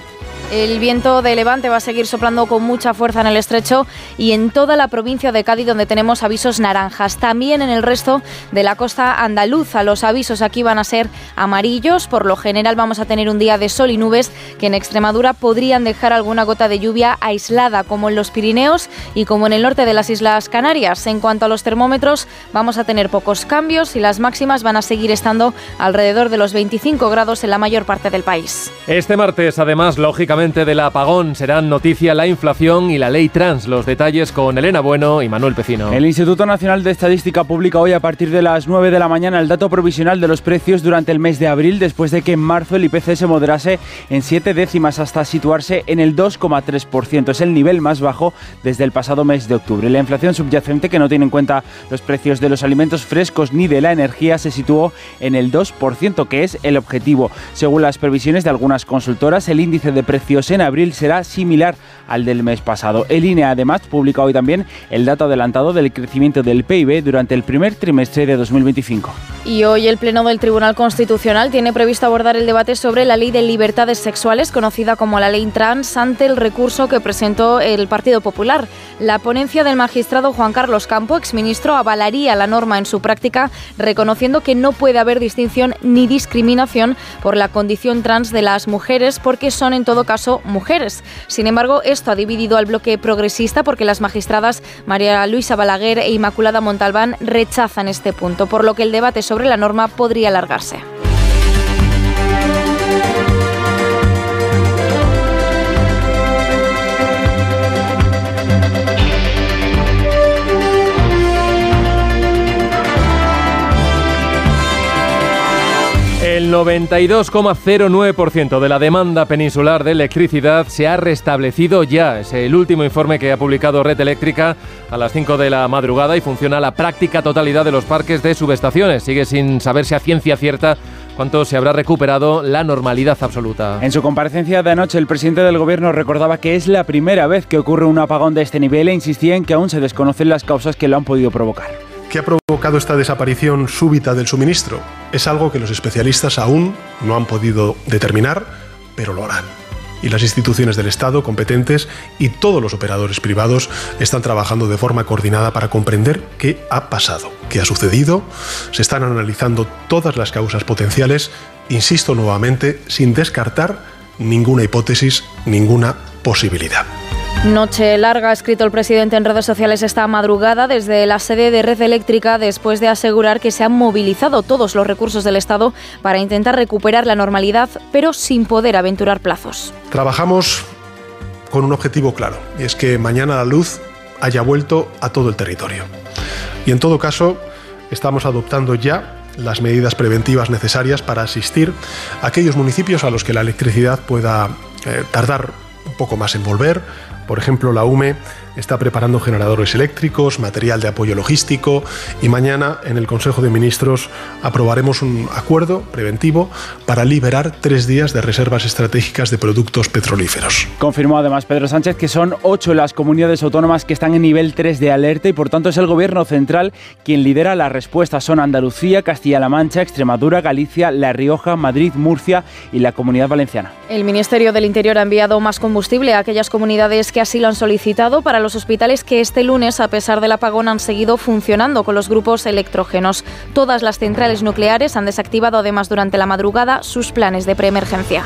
El viento de levante va a seguir soplando con mucha fuerza en el estrecho y en toda la provincia de Cádiz donde tenemos avisos naranjas. También en el resto de la costa andaluza los avisos aquí van a ser amarillos. Por lo general vamos a tener un día de sol y nubes que en Extremadura podrían dejar alguna gota de lluvia aislada como en los Pirineos y como en el norte de las Islas Canarias. En cuanto a los termómetros vamos a tener pocos cambios y las máximas van a seguir estando alrededor de los 25 grados en la mayor parte del país. Este martes, además, lógicamente, del apagón serán noticia la inflación y la ley trans. Los detalles con Elena Bueno y Manuel Pecino. El Instituto Nacional de Estadística publica hoy a partir de las 9 de la mañana el dato provisional de los precios durante el mes de abril, después de que en marzo el IPC se moderase en 7 décimas hasta situarse en el 2,3%. Es el nivel más bajo desde el pasado mes de octubre. La inflación subyacente, que no tiene en cuenta los precios de los alimentos frescos ni de la energía, se situó en el 2%, que es el objetivo. Según las previsiones de algunas consultoras, el índice de precios en abril será similar al del mes pasado. El INE además publica hoy también el dato adelantado del crecimiento del PIB durante el primer trimestre de 2025. Y hoy el Pleno del Tribunal Constitucional tiene previsto abordar el debate sobre la ley de libertades sexuales, conocida como la ley trans, ante el recurso que presentó el Partido Popular. La ponencia del magistrado Juan Carlos Campo, exministro, avalaría la norma en su práctica, reconociendo que no puede haber distinción ni discriminación por la condición trans de las mujeres, porque son en todo caso mujeres. Sin embargo, esto ha dividido al bloque progresista porque las magistradas María Luisa Balaguer e Inmaculada Montalbán rechazan este punto, por lo que el debate sobre la norma podría alargarse. El 92,09% de la demanda peninsular de electricidad se ha restablecido ya. Es el último informe que ha publicado Red Eléctrica a las 5 de la madrugada y funciona la práctica totalidad de los parques de subestaciones. Sigue sin saberse a ciencia cierta cuánto se habrá recuperado la normalidad absoluta. En su comparecencia de anoche, el presidente del gobierno recordaba que es la primera vez que ocurre un apagón de este nivel e insistía en que aún se desconocen las causas que lo han podido provocar. ¿Qué ha provocado esta desaparición súbita del suministro? Es algo que los especialistas aún no han podido determinar, pero lo harán. Y las instituciones del Estado competentes y todos los operadores privados están trabajando de forma coordinada para comprender qué ha pasado, qué ha sucedido. Se están analizando todas las causas potenciales, insisto nuevamente, sin descartar ninguna hipótesis, ninguna posibilidad. Noche larga, ha escrito el presidente en redes sociales esta madrugada desde la sede de Red Eléctrica después de asegurar que se han movilizado todos los recursos del Estado para intentar recuperar la normalidad, pero sin poder aventurar plazos. Trabajamos con un objetivo claro, y es que mañana la luz haya vuelto a todo el territorio. Y en todo caso, estamos adoptando ya las medidas preventivas necesarias para asistir a aquellos municipios a los que la electricidad pueda eh, tardar un poco más en volver, por ejemplo, la UME está preparando generadores eléctricos, material de apoyo logístico y mañana en el Consejo de Ministros aprobaremos un acuerdo preventivo para liberar tres días de reservas estratégicas de productos petrolíferos. Confirmó además Pedro Sánchez que son ocho las comunidades autónomas que están en nivel 3 de alerta y por tanto es el Gobierno central quien lidera la respuesta. Son Andalucía, Castilla-La Mancha, Extremadura, Galicia, La Rioja, Madrid, Murcia y la Comunidad Valenciana. El Ministerio del Interior ha enviado más combustible a aquellas comunidades que así lo han solicitado para los hospitales que este lunes, a pesar del apagón, han seguido funcionando con los grupos electrógenos. Todas las centrales nucleares han desactivado además durante la madrugada sus planes de preemergencia.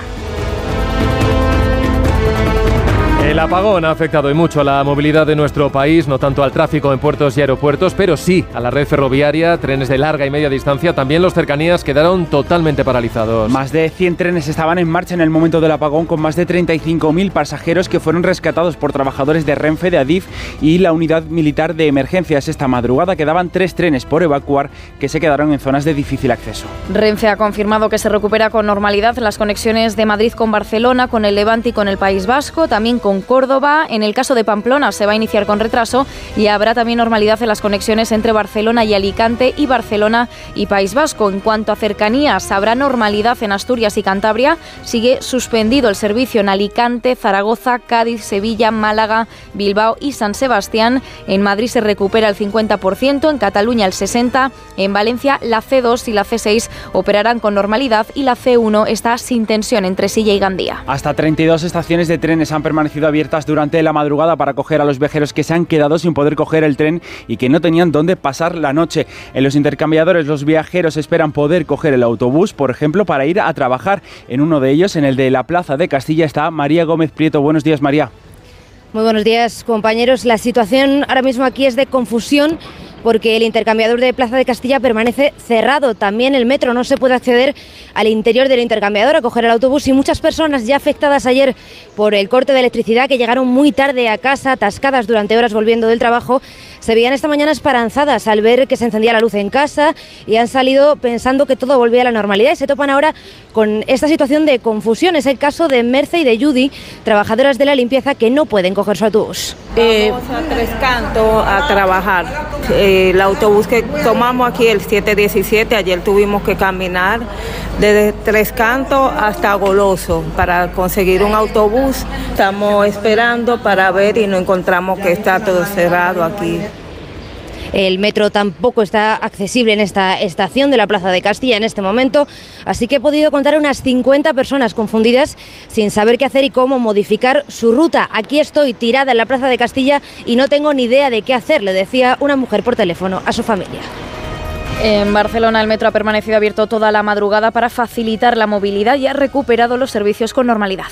El apagón ha afectado y mucho a la movilidad de nuestro país, no tanto al tráfico en puertos y aeropuertos, pero sí a la red ferroviaria, trenes de larga y media distancia. También los cercanías quedaron totalmente paralizados. Más de 100 trenes estaban en marcha en el momento del apagón, con más de 35.000 pasajeros que fueron rescatados por trabajadores de Renfe, de Adif y la unidad militar de emergencias. Esta madrugada quedaban tres trenes por evacuar que se quedaron en zonas de difícil acceso. Renfe ha confirmado que se recupera con normalidad las conexiones de Madrid con Barcelona, con el Levante y con el País Vasco, también con Córdoba. En el caso de Pamplona se va a iniciar con retraso y habrá también normalidad en las conexiones entre Barcelona y Alicante y Barcelona y País Vasco. En cuanto a cercanías, habrá normalidad en Asturias y Cantabria. Sigue suspendido el servicio en Alicante, Zaragoza, Cádiz, Sevilla, Málaga, Bilbao y San Sebastián. En Madrid se recupera el 50%, en Cataluña el 60%, en Valencia la C2 y la C6 operarán con normalidad y la C1 está sin tensión entre Silla y Gandía. Hasta 32 estaciones de trenes han permanecido abiertas durante la madrugada para coger a los viajeros que se han quedado sin poder coger el tren y que no tenían dónde pasar la noche. En los intercambiadores los viajeros esperan poder coger el autobús, por ejemplo, para ir a trabajar. En uno de ellos, en el de la Plaza de Castilla, está María Gómez Prieto. Buenos días, María. Muy buenos días, compañeros. La situación ahora mismo aquí es de confusión porque el intercambiador de Plaza de Castilla permanece cerrado. También el metro no se puede acceder al interior del intercambiador a coger el autobús y muchas personas ya afectadas ayer por el corte de electricidad que llegaron muy tarde a casa, atascadas durante horas volviendo del trabajo, se veían esta mañana esperanzadas al ver que se encendía la luz en casa y han salido pensando que todo volvía a la normalidad y se topan ahora con esta situación de confusión. Es el caso de Merce y de Judy, trabajadoras de la limpieza que no pueden coger su autobús. Eh, Vamos a Tres Cantos a trabajar. Eh, el autobús que tomamos aquí, el 717, ayer tuvimos que caminar desde Tres Cantos hasta Goloso para conseguir un autobús. Estamos esperando para ver y no encontramos que está todo cerrado aquí. El metro tampoco está accesible en esta estación de la Plaza de Castilla en este momento, así que he podido contar unas 50 personas confundidas sin saber qué hacer y cómo modificar su ruta. Aquí estoy tirada en la Plaza de Castilla y no tengo ni idea de qué hacer, le decía una mujer por teléfono a su familia. En Barcelona el metro ha permanecido abierto toda la madrugada para facilitar la movilidad y ha recuperado los servicios con normalidad.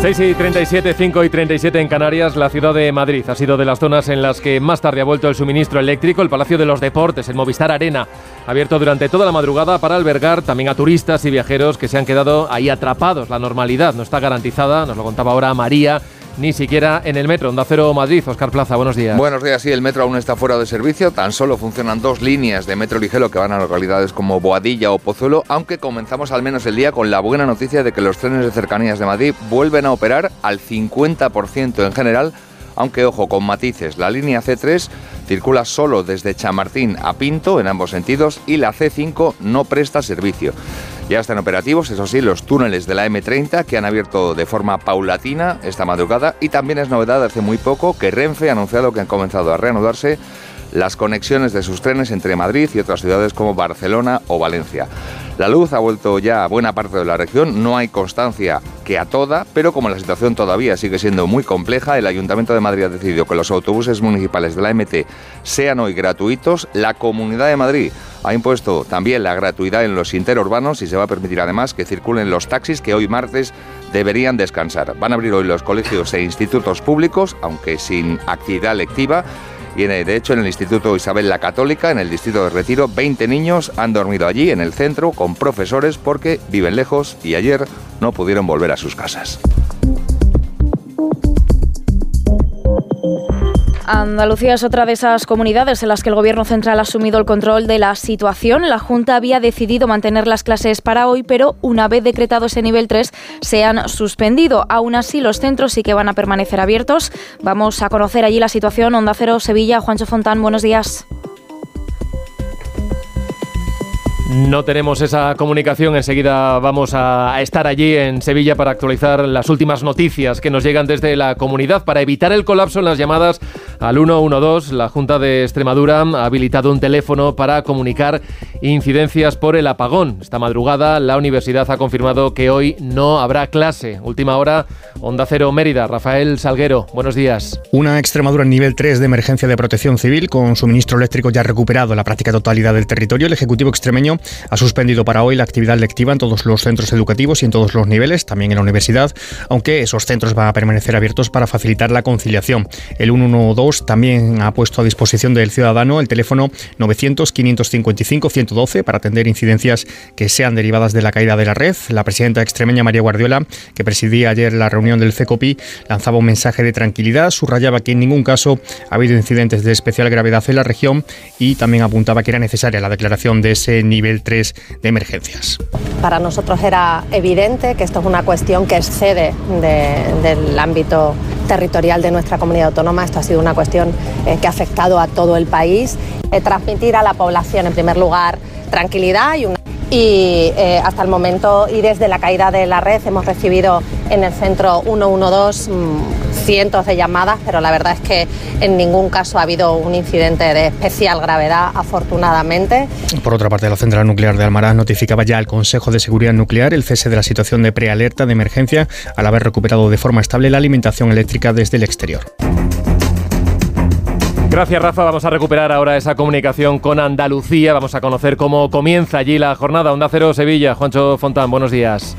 6 y 37, 5 y 37 en Canarias, la ciudad de Madrid ha sido de las zonas en las que más tarde ha vuelto el suministro eléctrico. El Palacio de los Deportes, el Movistar Arena, abierto durante toda la madrugada para albergar también a turistas y viajeros que se han quedado ahí atrapados. La normalidad no está garantizada, nos lo contaba ahora María ni siquiera en el metro. Onda Cero Madrid, Oscar Plaza, buenos días. Buenos días, sí, el metro aún está fuera de servicio. Tan solo funcionan dos líneas de metro ligero que van a localidades como Boadilla o Pozuelo, aunque comenzamos al menos el día con la buena noticia de que los trenes de cercanías de Madrid vuelven a operar al 50% en general aunque ojo con matices, la línea C3 circula solo desde Chamartín a Pinto en ambos sentidos y la C5 no presta servicio. Ya están operativos, eso sí, los túneles de la M30 que han abierto de forma paulatina esta madrugada. Y también es novedad hace muy poco que Renfe ha anunciado que han comenzado a reanudarse las conexiones de sus trenes entre Madrid y otras ciudades como Barcelona o Valencia. La luz ha vuelto ya a buena parte de la región, no hay constancia que a toda, pero como la situación todavía sigue siendo muy compleja, el Ayuntamiento de Madrid ha decidido que los autobuses municipales de la MT sean hoy gratuitos. La Comunidad de Madrid ha impuesto también la gratuidad en los interurbanos y se va a permitir además que circulen los taxis que hoy martes deberían descansar. Van a abrir hoy los colegios e institutos públicos, aunque sin actividad lectiva de hecho, en el Instituto Isabel la Católica, en el distrito de Retiro, 20 niños han dormido allí, en el centro, con profesores porque viven lejos y ayer no pudieron volver a sus casas. Andalucía es otra de esas comunidades en las que el Gobierno central ha asumido el control de la situación. La Junta había decidido mantener las clases para hoy, pero una vez decretado ese nivel 3 se han suspendido. Aún así, los centros sí que van a permanecer abiertos. Vamos a conocer allí la situación. Onda Cero, Sevilla, Juancho Fontán, buenos días. No tenemos esa comunicación. Enseguida vamos a estar allí en Sevilla para actualizar las últimas noticias que nos llegan desde la comunidad. Para evitar el colapso en las llamadas al 112, la Junta de Extremadura ha habilitado un teléfono para comunicar incidencias por el apagón. Esta madrugada la universidad ha confirmado que hoy no habrá clase. Última hora, Onda Cero Mérida. Rafael Salguero, buenos días. Una Extremadura en nivel 3 de emergencia de protección civil con suministro eléctrico ya recuperado la práctica totalidad del territorio. El Ejecutivo extremeño ha suspendido para hoy la actividad lectiva en todos los centros educativos y en todos los niveles, también en la universidad, aunque esos centros van a permanecer abiertos para facilitar la conciliación. El 112 también ha puesto a disposición del ciudadano el teléfono 900-555-112 para atender incidencias que sean derivadas de la caída de la red. La presidenta extremeña María Guardiola, que presidía ayer la reunión del CECOPI, lanzaba un mensaje de tranquilidad, subrayaba que en ningún caso ha habido incidentes de especial gravedad en la región y también apuntaba que era necesaria la declaración de ese nivel 3 de emergencias. Para nosotros era evidente que esto es una cuestión que excede del ámbito territorial de nuestra comunidad autónoma. Esto ha sido una cuestión eh, que ha afectado a todo el país. Eh, transmitir a la población, en primer lugar, tranquilidad y una y eh, hasta el momento y desde la caída de la red hemos recibido en el centro 112 mm, cientos de llamadas, pero la verdad es que en ningún caso ha habido un incidente de especial gravedad, afortunadamente. Por otra parte, la central nuclear de Almaraz notificaba ya al Consejo de Seguridad Nuclear el cese de la situación de prealerta de emergencia al haber recuperado de forma estable la alimentación eléctrica desde el exterior. Gracias, Rafa. Vamos a recuperar ahora esa comunicación con Andalucía. Vamos a conocer cómo comienza allí la jornada. Onda Cero Sevilla. Juancho Fontán, buenos días.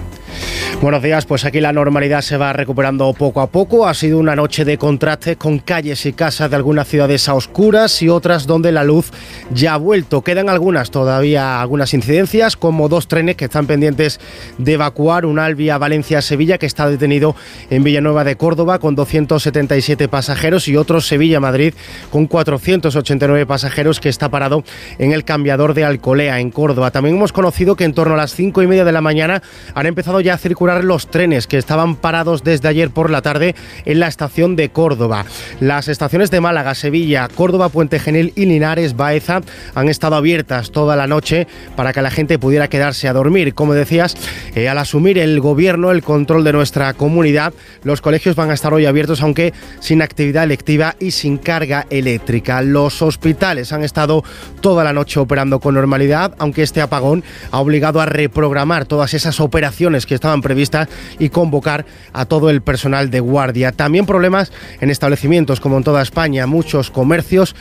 Buenos días, pues aquí la normalidad se va recuperando poco a poco. Ha sido una noche de contraste con calles y casas de algunas ciudades a oscuras y otras donde la luz ya ha vuelto. Quedan algunas todavía, algunas incidencias, como dos trenes que están pendientes de evacuar, un Albia Valencia-Sevilla que está detenido en Villanueva de Córdoba con 277 pasajeros y otro Sevilla-Madrid con 489 pasajeros que está parado en el cambiador de Alcolea en Córdoba. También hemos conocido que en torno a las cinco y media de la mañana han empezado ya a circular los trenes que estaban parados desde ayer por la tarde en la estación de Córdoba. Las estaciones de Málaga, Sevilla, Córdoba, Puente Genil y Linares, Baeza han estado abiertas toda la noche para que la gente pudiera quedarse a dormir. Como decías, eh, al asumir el gobierno el control de nuestra comunidad, los colegios van a estar hoy abiertos, aunque sin actividad electiva y sin carga eléctrica. Los hospitales han estado toda la noche operando con normalidad, aunque este apagón ha obligado a reprogramar todas esas operaciones que estaban previstas y convocar a todo el personal de guardia. También problemas en establecimientos como en toda España. Muchos comercios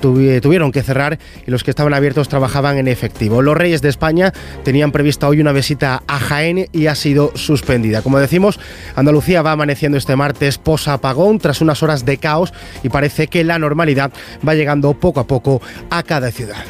tuvieron que cerrar y los que estaban abiertos trabajaban en efectivo. Los Reyes de España tenían prevista hoy una visita a Jaén y ha sido suspendida. Como decimos, Andalucía va amaneciendo este martes posa apagón tras unas horas de caos y parece que la normalidad va llegando poco a poco a cada ciudad.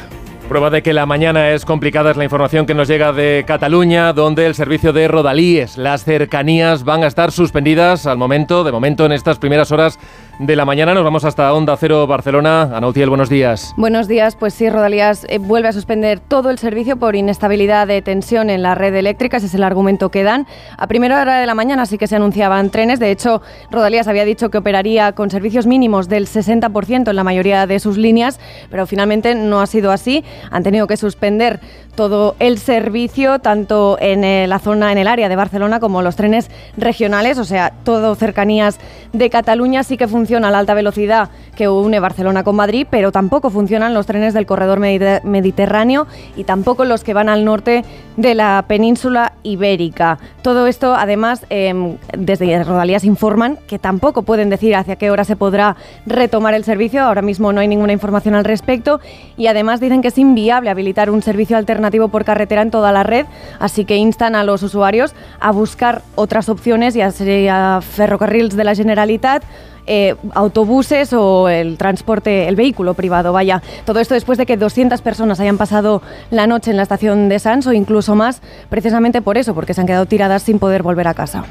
Prueba de que la mañana es complicada es la información que nos llega de Cataluña, donde el servicio de Rodalíes, las cercanías van a estar suspendidas al momento, de momento en estas primeras horas de la mañana. Nos vamos hasta Onda Cero Barcelona. Anautiel, buenos días. Buenos días. Pues sí, Rodalías eh, vuelve a suspender todo el servicio por inestabilidad de tensión en la red eléctrica. Ese es el argumento que dan. A primera hora de la mañana sí que se anunciaban trenes. De hecho, Rodalías había dicho que operaría con servicios mínimos del 60% en la mayoría de sus líneas, pero finalmente no ha sido así. Han tenido que suspender todo el servicio, tanto en eh, la zona, en el área de Barcelona, como los trenes regionales, o sea, todo cercanías de Cataluña. Sí que funciona la alta velocidad que une Barcelona con Madrid, pero tampoco funcionan los trenes del corredor mediterráneo y tampoco los que van al norte de la península ibérica. Todo esto, además, em, desde Rodalías informan que tampoco pueden decir hacia qué hora se podrá retomar el servicio. Ahora mismo no hay ninguna información al respecto y además dicen que es inviable habilitar un servicio alternativo por carretera en toda la red, así que instan a los usuarios a buscar otras opciones, ya sea ferrocarriles de la Generalitat, eh, autobuses o el transporte, el vehículo privado, vaya. Todo esto después de que 200 personas hayan pasado la noche en la estación de Sans o incluso más, precisamente por eso, porque se han quedado tiradas sin poder volver a casa.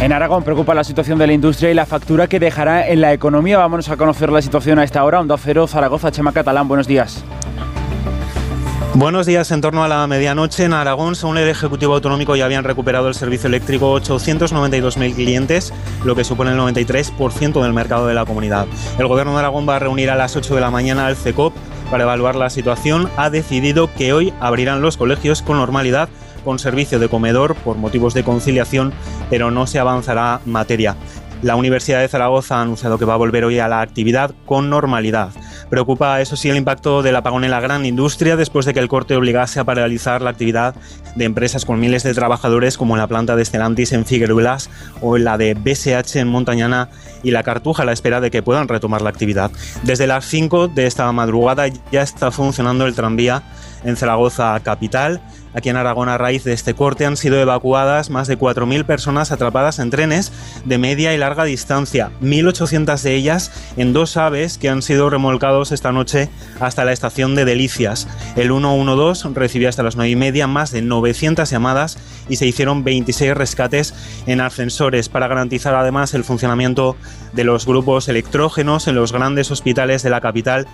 En Aragón preocupa la situación de la industria y la factura que dejará en la economía. Vámonos a conocer la situación a esta hora. Onda Cero, Zaragoza, Chema Catalán, buenos días. Buenos días. En torno a la medianoche en Aragón, según el Ejecutivo Autonómico, ya habían recuperado el servicio eléctrico 892.000 clientes, lo que supone el 93% del mercado de la comunidad. El Gobierno de Aragón va a reunir a las 8 de la mañana al CECOP para evaluar la situación. Ha decidido que hoy abrirán los colegios con normalidad con servicio de comedor por motivos de conciliación, pero no se avanzará materia. La Universidad de Zaragoza ha anunciado que va a volver hoy a la actividad con normalidad. Preocupa, eso sí, el impacto del apagón en la gran industria después de que el corte obligase a paralizar la actividad de empresas con miles de trabajadores como la planta de Stellantis en Figueruelas o la de BSH en Montañana y la Cartuja a la espera de que puedan retomar la actividad. Desde las 5 de esta madrugada ya está funcionando el tranvía en Zaragoza capital. Aquí en Aragón, a raíz de este corte, han sido evacuadas más de 4.000 personas atrapadas en trenes de media y larga distancia, 1.800 de ellas en dos aves que han sido remolcados esta noche hasta la estación de Delicias. El 112 recibió hasta las 9 y media más de 900 llamadas y se hicieron 26 rescates en ascensores para garantizar además el funcionamiento de los grupos electrógenos en los grandes hospitales de la capital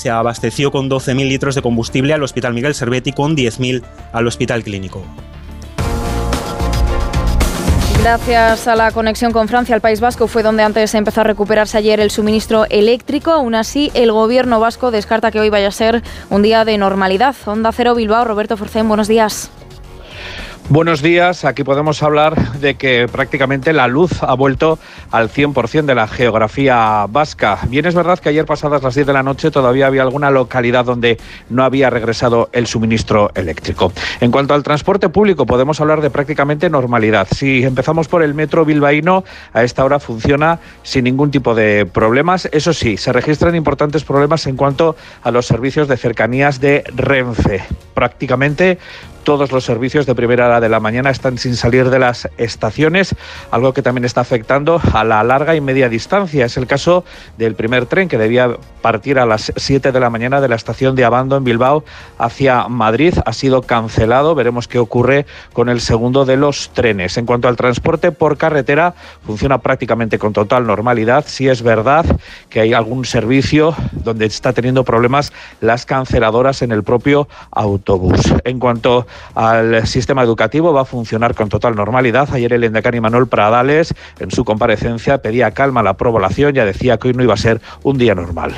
se abasteció con 12.000 litros de combustible al Hospital Miguel Servetti con 10.000 al Hospital Clínico. Gracias a la conexión con Francia, el País Vasco fue donde antes empezó a recuperarse ayer el suministro eléctrico. Aún así, el gobierno vasco descarta que hoy vaya a ser un día de normalidad. Onda Cero Bilbao, Roberto Forcén, buenos días. Buenos días, aquí podemos hablar de que prácticamente la luz ha vuelto al 100% de la geografía vasca. Bien es verdad que ayer pasadas las 10 de la noche todavía había alguna localidad donde no había regresado el suministro eléctrico. En cuanto al transporte público, podemos hablar de prácticamente normalidad. Si empezamos por el metro bilbaíno, a esta hora funciona sin ningún tipo de problemas. Eso sí, se registran importantes problemas en cuanto a los servicios de cercanías de Renfe. Prácticamente todos los servicios de primera hora de la mañana están sin salir de las estaciones, algo que también está afectando a la larga y media distancia. Es el caso del primer tren que debía partir a las 7 de la mañana de la estación de Abando en Bilbao hacia Madrid. Ha sido cancelado. Veremos qué ocurre con el segundo de los trenes. En cuanto al transporte por carretera, funciona prácticamente con total normalidad. Si es verdad que hay algún servicio donde está teniendo problemas las canceladoras en el propio autobús. En cuanto al sistema educativo va a funcionar con total normalidad. Ayer el Endacani Manuel Pradales, en su comparecencia, pedía calma a la población, ya decía que hoy no iba a ser un día normal.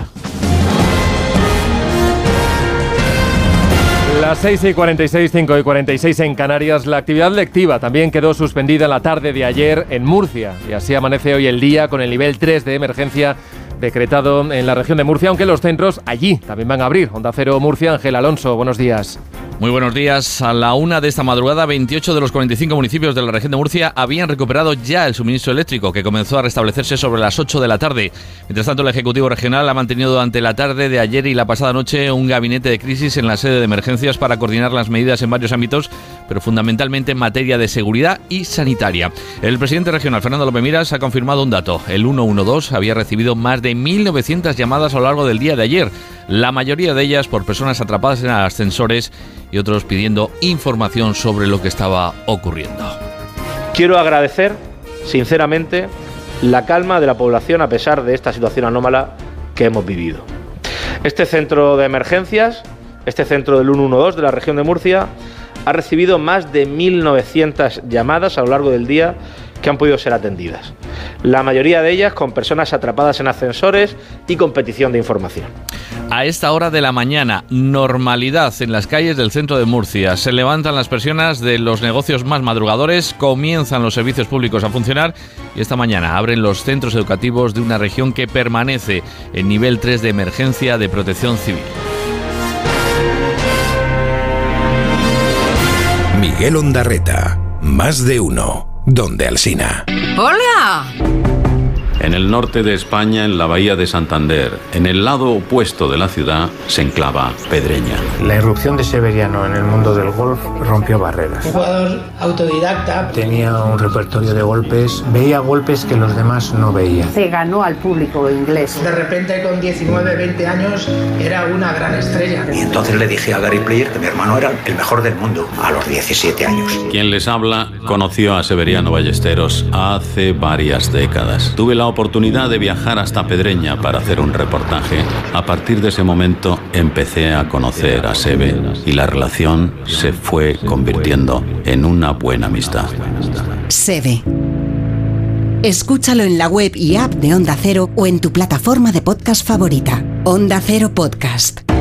Las 6 y 46, 5 y 46 en Canarias, la actividad lectiva también quedó suspendida la tarde de ayer en Murcia y así amanece hoy el día con el nivel 3 de emergencia decretado en la región de Murcia, aunque los centros allí también van a abrir. Onda Cero Murcia, Ángel Alonso, buenos días. Muy buenos días. A la una de esta madrugada, 28 de los 45 municipios de la región de Murcia habían recuperado ya el suministro eléctrico, que comenzó a restablecerse sobre las 8 de la tarde. Mientras tanto, el Ejecutivo Regional ha mantenido durante la tarde de ayer y la pasada noche un gabinete de crisis en la sede de emergencias para coordinar las medidas en varios ámbitos, pero fundamentalmente en materia de seguridad y sanitaria. El presidente regional, Fernando López Miras, ha confirmado un dato. El 112 había recibido más de 1.900 llamadas a lo largo del día de ayer la mayoría de ellas por personas atrapadas en ascensores y otros pidiendo información sobre lo que estaba ocurriendo. Quiero agradecer, sinceramente, la calma de la población a pesar de esta situación anómala que hemos vivido. Este centro de emergencias, este centro del 112 de la región de Murcia, ha recibido más de 1.900 llamadas a lo largo del día que han podido ser atendidas. La mayoría de ellas con personas atrapadas en ascensores y con petición de información. A esta hora de la mañana, normalidad en las calles del centro de Murcia. Se levantan las persianas de los negocios más madrugadores, comienzan los servicios públicos a funcionar y esta mañana abren los centros educativos de una región que permanece en nivel 3 de emergencia de protección civil. Miguel Ondarreta, más de uno, donde Alsina. ¡Hola! En el norte de España, en la bahía de Santander, en el lado opuesto de la ciudad, se enclava Pedreña. La irrupción de Severiano en el mundo del golf rompió barreras. Un jugador autodidacta. Tenía un repertorio de golpes, veía golpes que los demás no veían. Se ganó al público inglés. De repente, con 19, 20 años, era una gran estrella. Y entonces le dije a Gary Player que mi hermano era el mejor del mundo a los 17 años. Quien les habla conoció a Severiano Ballesteros hace varias décadas. Tuve la oportunidad de viajar hasta Pedreña para hacer un reportaje. A partir de ese momento empecé a conocer a Sebe y la relación se fue convirtiendo en una buena amistad. Sebe. Escúchalo en la web y app de Onda Cero o en tu plataforma de podcast favorita. Onda Cero Podcast.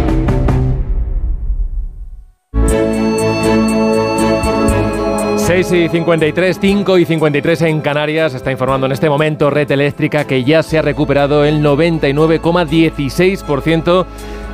6 y 53, 5 y 53 en Canarias. Está informando en este momento Red Eléctrica que ya se ha recuperado el 99,16%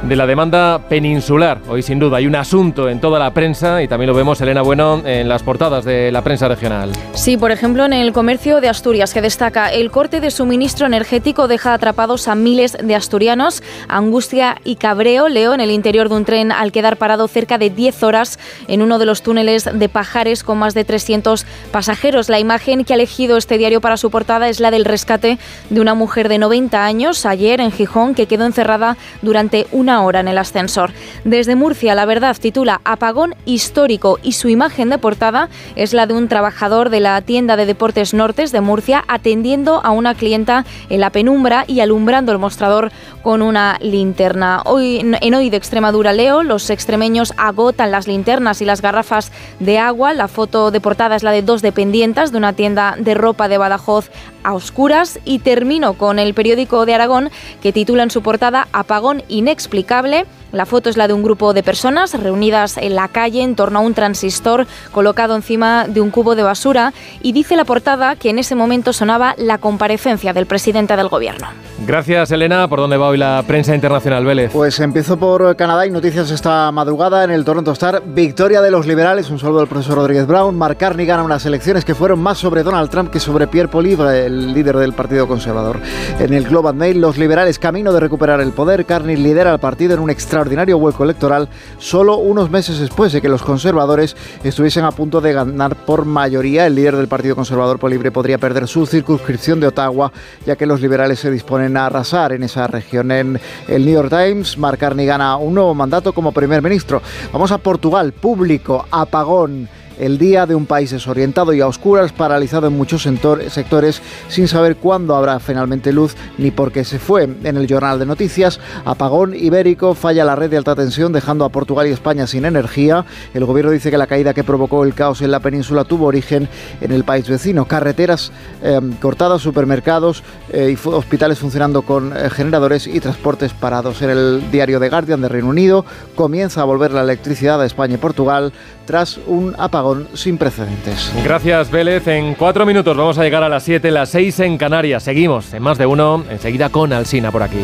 de la demanda peninsular. Hoy sin duda hay un asunto en toda la prensa y también lo vemos, Elena Bueno, en las portadas de la prensa regional. Sí, por ejemplo, en el comercio de Asturias, que destaca el corte de suministro energético deja atrapados a miles de asturianos. Angustia y cabreo, leo, en el interior de un tren al quedar parado cerca de 10 horas en uno de los túneles de Pajares con más de 300 pasajeros. La imagen que ha elegido este diario para su portada es la del rescate de una mujer de 90 años ayer en Gijón que quedó encerrada durante un una hora en el ascensor. Desde Murcia, la verdad titula Apagón histórico y su imagen de portada es la de un trabajador de la tienda de deportes Nortes de Murcia atendiendo a una clienta en la penumbra y alumbrando el mostrador con una linterna. Hoy en Hoy de Extremadura leo, los extremeños agotan las linternas y las garrafas de agua. La foto de portada es la de dos dependientes de una tienda de ropa de Badajoz a oscuras y termino con el periódico de Aragón que titula en su portada Apagón inexplicable la foto es la de un grupo de personas reunidas en la calle en torno a un transistor colocado encima de un cubo de basura y dice la portada que en ese momento sonaba la comparecencia del presidente del gobierno. Gracias Elena. ¿Por dónde va hoy la prensa internacional, Vélez? Pues empiezo por Canadá y noticias esta madrugada en el Toronto Star. Victoria de los liberales, un saludo del profesor Rodríguez Brown. Mark Carney gana unas elecciones que fueron más sobre Donald Trump que sobre Pierre Polibre, el líder del Partido Conservador. En el Globe and Mail, los liberales camino de recuperar el poder. Carney lidera al partido en un extraordinario hueco electoral solo unos meses después de que los conservadores estuviesen a punto de ganar por mayoría. El líder del Partido Conservador Polibre podría perder su circunscripción de Ottawa, ya que los liberales se disponen a arrasar en esa región. En el New York Times, Mark Carney gana un nuevo mandato como primer ministro. Vamos a Portugal, público, apagón el día de un país desorientado y a oscuras, paralizado en muchos sectores, sin saber cuándo habrá finalmente luz ni por qué se fue. En el Jornal de Noticias, apagón ibérico, falla la red de alta tensión, dejando a Portugal y España sin energía. El gobierno dice que la caída que provocó el caos en la península tuvo origen en el país vecino. Carreteras em, cortadas, supermercados eh, y hospitales funcionando con eh, generadores y transportes parados. En el diario The Guardian de Reino Unido comienza a volver la electricidad a España y Portugal tras un apagón sin precedentes. Gracias, Vélez. En cuatro minutos vamos a llegar a las siete, las seis en Canarias. Seguimos en más de uno, enseguida con Alsina por aquí.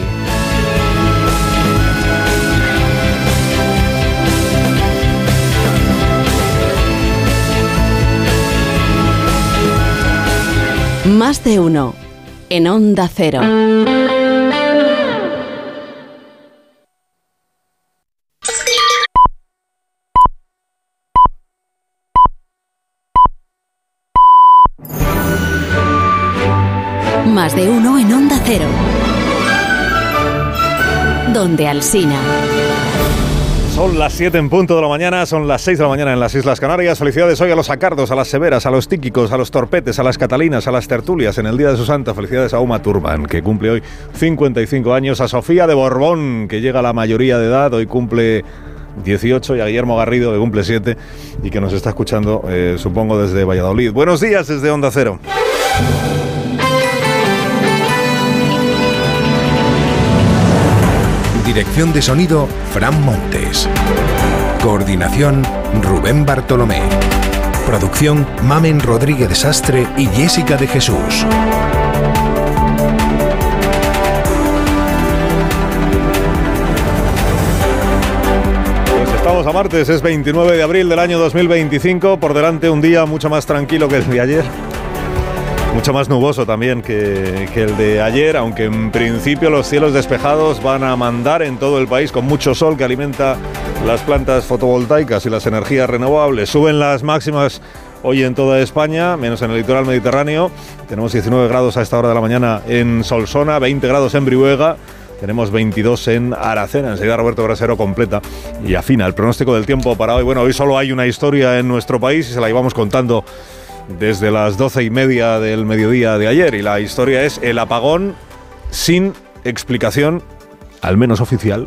Más de uno en Onda Cero. Más de uno en Onda Cero. donde Alsina. Son las 7 en punto de la mañana, son las 6 de la mañana en las Islas Canarias. Felicidades hoy a los acardos, a las severas, a los tíquicos, a los torpetes, a las catalinas, a las tertulias en el Día de su Santa. Felicidades a Uma Turban, que cumple hoy 55 años, a Sofía de Borbón, que llega a la mayoría de edad, hoy cumple 18, y a Guillermo Garrido, que cumple 7 y que nos está escuchando, eh, supongo, desde Valladolid. Buenos días desde Onda Cero. Dirección de sonido, Fran Montes. Coordinación, Rubén Bartolomé. Producción, Mamen Rodríguez Sastre y Jessica de Jesús. Pues estamos a martes, es 29 de abril del año 2025. Por delante un día mucho más tranquilo que el de ayer. Mucho más nuboso también que, el de ayer, aunque en principio los cielos despejados van a mandar en todo el país con mucho sol que alimenta las plantas fotovoltaicas y las energías renovables. Suben las máximas hoy en toda España, menos en el litoral mediterráneo. Tenemos 19 grados a esta hora de la mañana en Solsona, 20 grados en Brihuega. Tenemos 22 en Aracena. Enseguida Roberto Brasero completa y afina el pronóstico del tiempo para hoy. Bueno, hoy solo hay una historia en nuestro país y se la íbamos contando desde las doce y media del mediodía de ayer. Y la historia es el apagón sin explicación, al menos oficial,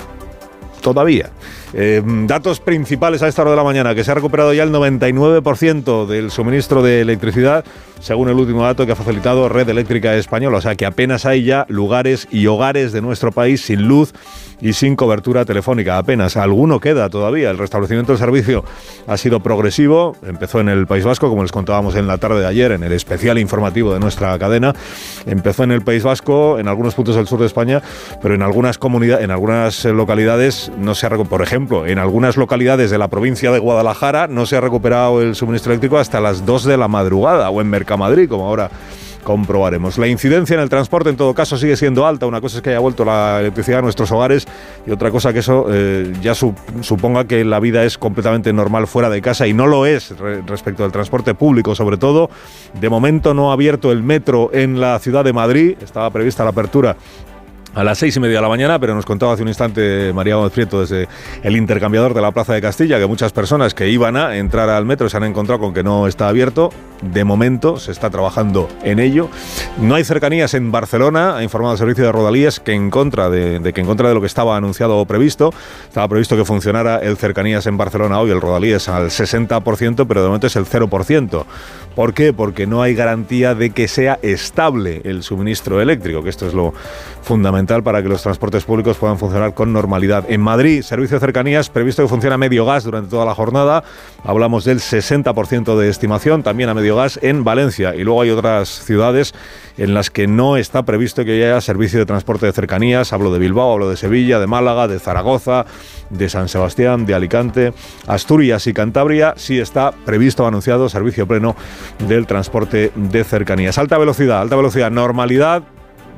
todavía. Eh, datos principales a esta hora de la mañana, que se ha recuperado ya el 99% del suministro de electricidad, según el último dato que ha facilitado Red Eléctrica Española. O sea que apenas hay ya lugares y hogares de nuestro país sin luz y sin cobertura telefónica. Apenas alguno queda todavía. El restablecimiento del servicio ha sido progresivo. Empezó en el País Vasco, como les contábamos en la tarde de ayer, en el especial informativo de nuestra cadena. Empezó en el País Vasco, en algunos puntos del sur de España, pero en algunas comunidades, en algunas localidades no se ha recuperado. Por ejemplo, en algunas localidades de la provincia de Guadalajara no se ha recuperado el suministro eléctrico hasta las 2 de la madrugada o en Mercamadrid, como ahora comprobaremos. La incidencia en el transporte, en todo caso, sigue siendo alta. Una cosa es que haya vuelto la electricidad a nuestros hogares y otra cosa que eso eh, ya su, suponga que la vida es completamente normal fuera de casa y no lo es re, respecto al transporte público, sobre todo. De momento no ha abierto el metro en la ciudad de Madrid. Estaba prevista la apertura a las seis y media de la mañana, pero nos contaba hace un instante María Gómez Prieto desde el intercambiador de la Plaza de Castilla que muchas personas que iban a entrar al metro se han encontrado con que no está abierto. De momento se está trabajando en ello. No hay cercanías en Barcelona, ha informado el servicio de Rodalías que en contra de, de que en contra de lo que estaba anunciado o previsto, estaba previsto que funcionara el cercanías en Barcelona hoy, el Rodalías al 60%, pero de momento es el 0%. ¿Por qué? Porque no hay garantía de que sea estable el suministro eléctrico, que esto es lo fundamental para que los transportes públicos puedan funcionar con normalidad. En Madrid, servicio de cercanías previsto que funcione a medio gas durante toda la jornada. Hablamos del 60% de estimación, también a medio gas en Valencia. Y luego hay otras ciudades en las que no está previsto que haya servicio de transporte de cercanías. Hablo de Bilbao, hablo de Sevilla, de Málaga, de Zaragoza, de San Sebastián, de Alicante, Asturias y Cantabria. Sí está previsto, anunciado, servicio pleno del transporte de cercanías. Alta velocidad, alta velocidad, normalidad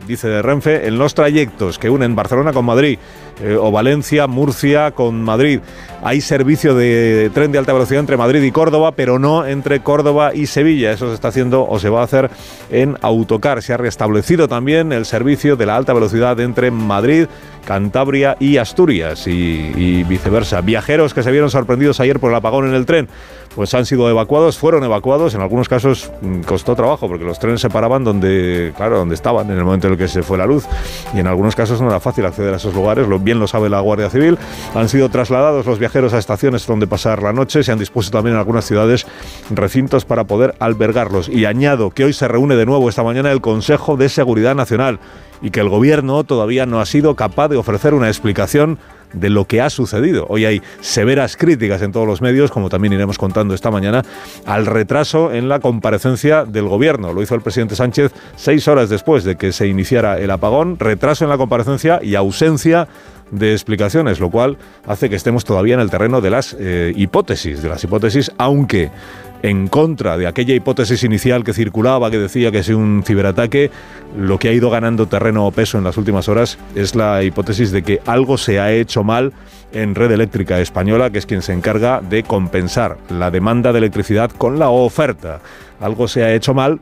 dice de Renfe, en los trayectos que unen Barcelona con Madrid eh, o Valencia, Murcia con Madrid. Hay servicio de tren de alta velocidad entre Madrid y Córdoba, pero no entre Córdoba y Sevilla. Eso se está haciendo o se va a hacer en autocar. Se ha restablecido también el servicio de la alta velocidad entre Madrid, Cantabria y Asturias y, viceversa. Viajeros que se vieron sorprendidos ayer por el apagón en el tren pues han sido evacuados, fueron evacuados, en algunos casos mm, costó trabajo porque los trenes se paraban donde, claro, donde estaban en el momento en el que se fue la luz y en algunos casos no era fácil acceder a esos lugares, bien lo sabe la Guardia Civil. Han sido trasladados los viajeros a estaciones donde pasar la noche, se han dispuesto también en algunas ciudades recintos para poder albergarlos. Y añado que hoy se reúne de nuevo esta mañana el Consejo de Seguridad Nacional y que el gobierno todavía no ha sido capaz de ofrecer una explicación de lo que ha sucedido. Hoy hay severas críticas en todos los medios, como también iremos contando esta mañana, al retraso en la comparecencia del gobierno. Lo hizo el presidente Sánchez seis horas después de que se iniciara el apagón, retraso en la comparecencia y ausencia de explicaciones, lo cual hace que estemos todavía en el terreno de las eh, hipótesis, de las hipótesis, aunque en contra de aquella hipótesis inicial que circulaba, que decía que es un ciberataque, lo que ha ido ganando terreno o peso en las últimas horas es la hipótesis de que algo se ha hecho mal en Red Eléctrica Española, que es quien se encarga de compensar la demanda de electricidad con la oferta. Algo se ha hecho mal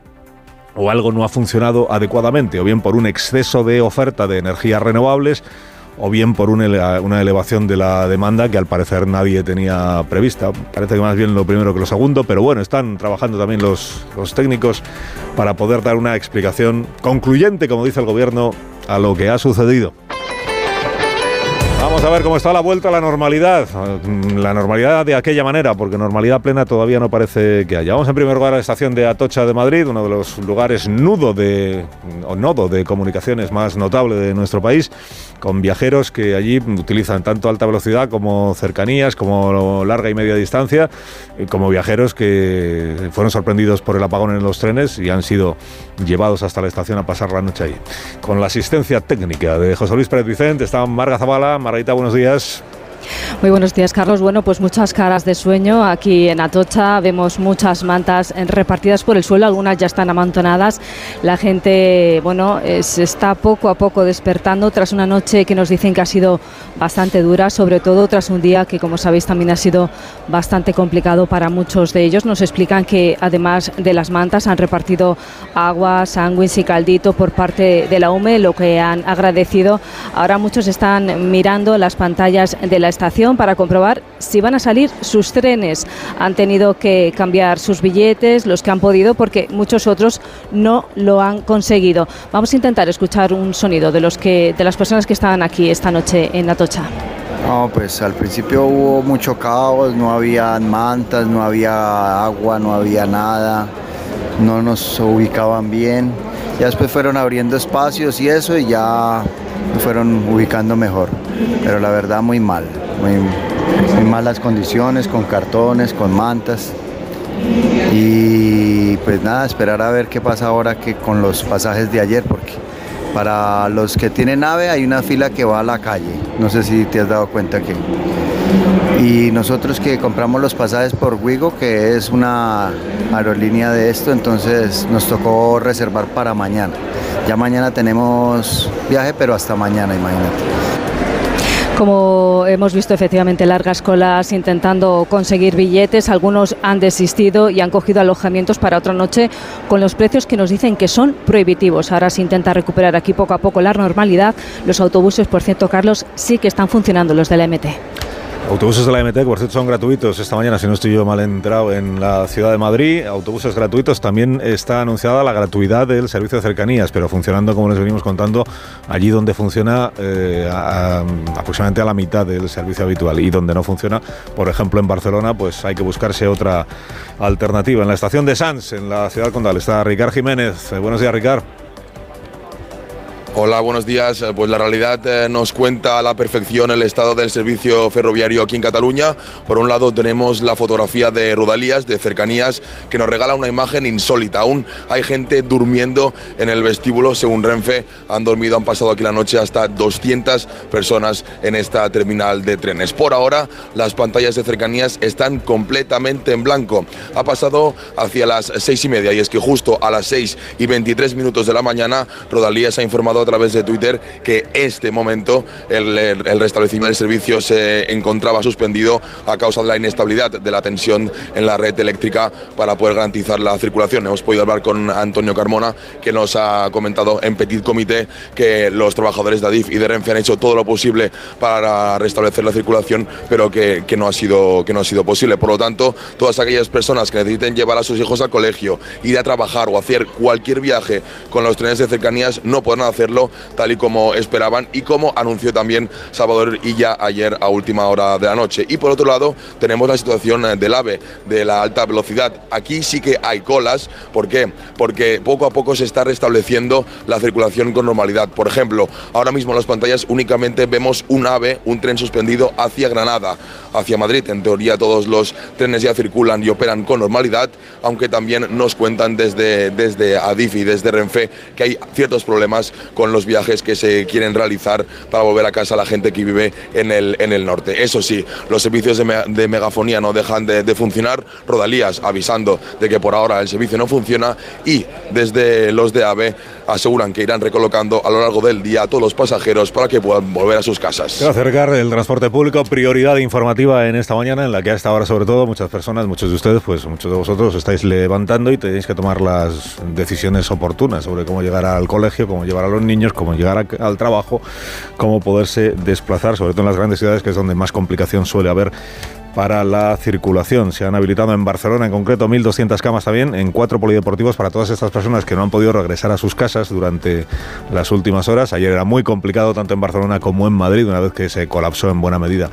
o algo no ha funcionado adecuadamente, o bien por un exceso de oferta de energías renovables, o bien por una elevación de la demanda que al parecer nadie tenía prevista. Parece que más bien lo primero que lo segundo, pero bueno, están trabajando también los, los técnicos para poder dar una explicación concluyente, como dice el gobierno, a lo que ha sucedido. Vamos a ver cómo está la vuelta a la normalidad. La normalidad de aquella manera, porque normalidad plena todavía no parece que haya. Vamos en primer lugar a la estación de Atocha de Madrid, uno de los lugares nudo de, o nodo de comunicaciones más notable de nuestro país con viajeros que allí utilizan tanto alta velocidad como cercanías, como larga y media distancia, como viajeros que fueron sorprendidos por el apagón en los trenes y han sido llevados hasta la estación a pasar la noche ahí. Con la asistencia técnica de José Luis Pérez Vicente, está Marga Zavala. Margarita, buenos días. Muy buenos días, Carlos. Bueno, pues muchas caras de sueño. Aquí en Atocha vemos muchas mantas repartidas por el suelo, algunas ya están amontonadas. La gente, bueno, se está poco a poco despertando tras una noche que nos dicen que ha sido bastante dura, sobre todo tras un día que, como sabéis, también ha sido bastante complicado para muchos de ellos. Nos explican que, además de las mantas, han repartido agua, sándwich y caldito por parte de la UME, lo que han agradecido. Ahora muchos están mirando las pantallas de la estación para comprobar si van a salir sus trenes. Han tenido que cambiar sus billetes, los que han podido, porque muchos otros no lo han conseguido. Vamos a intentar escuchar un sonido de los que de las personas que estaban aquí esta noche en Atocha. No, pues al principio hubo mucho caos, no había mantas, no había agua, no había nada, no nos ubicaban bien. Ya después fueron abriendo espacios y eso y ya fueron ubicando mejor. Pero la verdad muy mal muy, malas condiciones, con cartones, con mantas. Y pues nada, esperar a ver qué pasa ahora que con los pasajes de ayer, porque para los que tienen nave hay una fila que va a la calle. No sé si te has dado cuenta que. Y nosotros que compramos los pasajes por Wigo, que es una aerolínea de esto, entonces nos tocó reservar para mañana. Ya mañana tenemos viaje, pero hasta mañana, imagínate. Como hemos visto efectivamente largas colas intentando conseguir billetes, algunos han desistido y han cogido alojamientos para otra noche con los precios que nos dicen que son prohibitivos. Ahora se intenta recuperar aquí poco a poco la normalidad. Los autobuses, por cierto, Carlos, sí que están funcionando los de la MT. Autobuses de la MT, por cierto, son gratuitos esta mañana, si no estoy yo mal entrado, en la ciudad de Madrid. Autobuses gratuitos. También está anunciada la gratuidad del servicio de cercanías, pero funcionando, como les venimos contando, allí donde funciona eh, aproximadamente a la mitad del servicio habitual. Y donde no funciona, por ejemplo, en Barcelona, pues hay que buscarse otra alternativa. En la estación de Sants, en la ciudad condal, está Ricard Jiménez. Eh, buenos días, Ricard. Hola, buenos días. Eh, pues la realidad eh, nos cuenta a la perfección el estado del servicio ferroviario aquí en Cataluña. Por un lado tenemos la fotografía de Rodalías, de cercanías, que nos regala una imagen insólita. Aún hay gente durmiendo en el vestíbulo, según Renfe. Han dormido, han pasado aquí la noche hasta 200 personas en esta terminal de trenes. Por ahora, las pantallas de cercanías están completamente en blanco. Ha pasado hacia las seis y media y es que justo a las 6 y 23 minutos de la mañana, Rodalías ha informado través de Twitter que este momento el, el, restablecimiento del servicio se encontraba suspendido a causa de la inestabilidad de la tensión en la red eléctrica para poder garantizar la circulación. Hemos podido hablar con Antonio Carmona, que nos ha comentado en Petit Comité que los trabajadores de ADIF y de Renfe han hecho todo lo posible para restablecer la circulación, pero que, que, no ha sido, que no ha sido posible. Por lo tanto, todas aquellas personas que necesiten llevar a sus hijos al colegio, ir a trabajar o hacer cualquier viaje con los trenes de cercanías no podrán hacerlo tal y como esperaban y como anunció también Salvador Illa ayer a última hora de la noche. Y por otro lado tenemos la situación eh, del AVE, de la alta velocidad. Aquí sí que hay colas. ¿Por qué? Porque poco a poco se está restableciendo la circulación con normalidad. Por ejemplo, ahora mismo en las pantallas únicamente vemos un AVE, un tren suspendido hacia Granada, hacia Madrid. En teoría todos los trenes ya circulan y operan con normalidad, aunque también nos cuentan desde, desde Adif y desde Renfe que hay ciertos problemas con los viajes que se quieren realizar para volver a casa la gente que vive en el, en el norte. Eso sí, los servicios de, megafonía no dejan de, de, funcionar, Rodalías avisando de que por ahora el servicio no funciona y desde los de AVE aseguran que irán recolocando a lo largo del día a todos los pasajeros para que puedan volver a sus casas. Acercar el transporte público, prioridad informativa en esta mañana en la que a esta hora sobre todo muchas personas, muchos de ustedes, pues muchos de vosotros os estáis levantando y tenéis que tomar las decisiones oportunas sobre cómo llegar al colegio, cómo llevar a los niños, cómo llegar al trabajo, cómo poderse desplazar, sobre todo en las grandes ciudades que es donde más complicación suele haber para la circulación. Se han habilitado en Barcelona en concreto 1.200 camas también en cuatro polideportivos para todas estas personas que no han podido regresar a sus casas durante las últimas horas. Ayer era muy complicado tanto en Barcelona como en Madrid, una vez que se colapsó en buena medida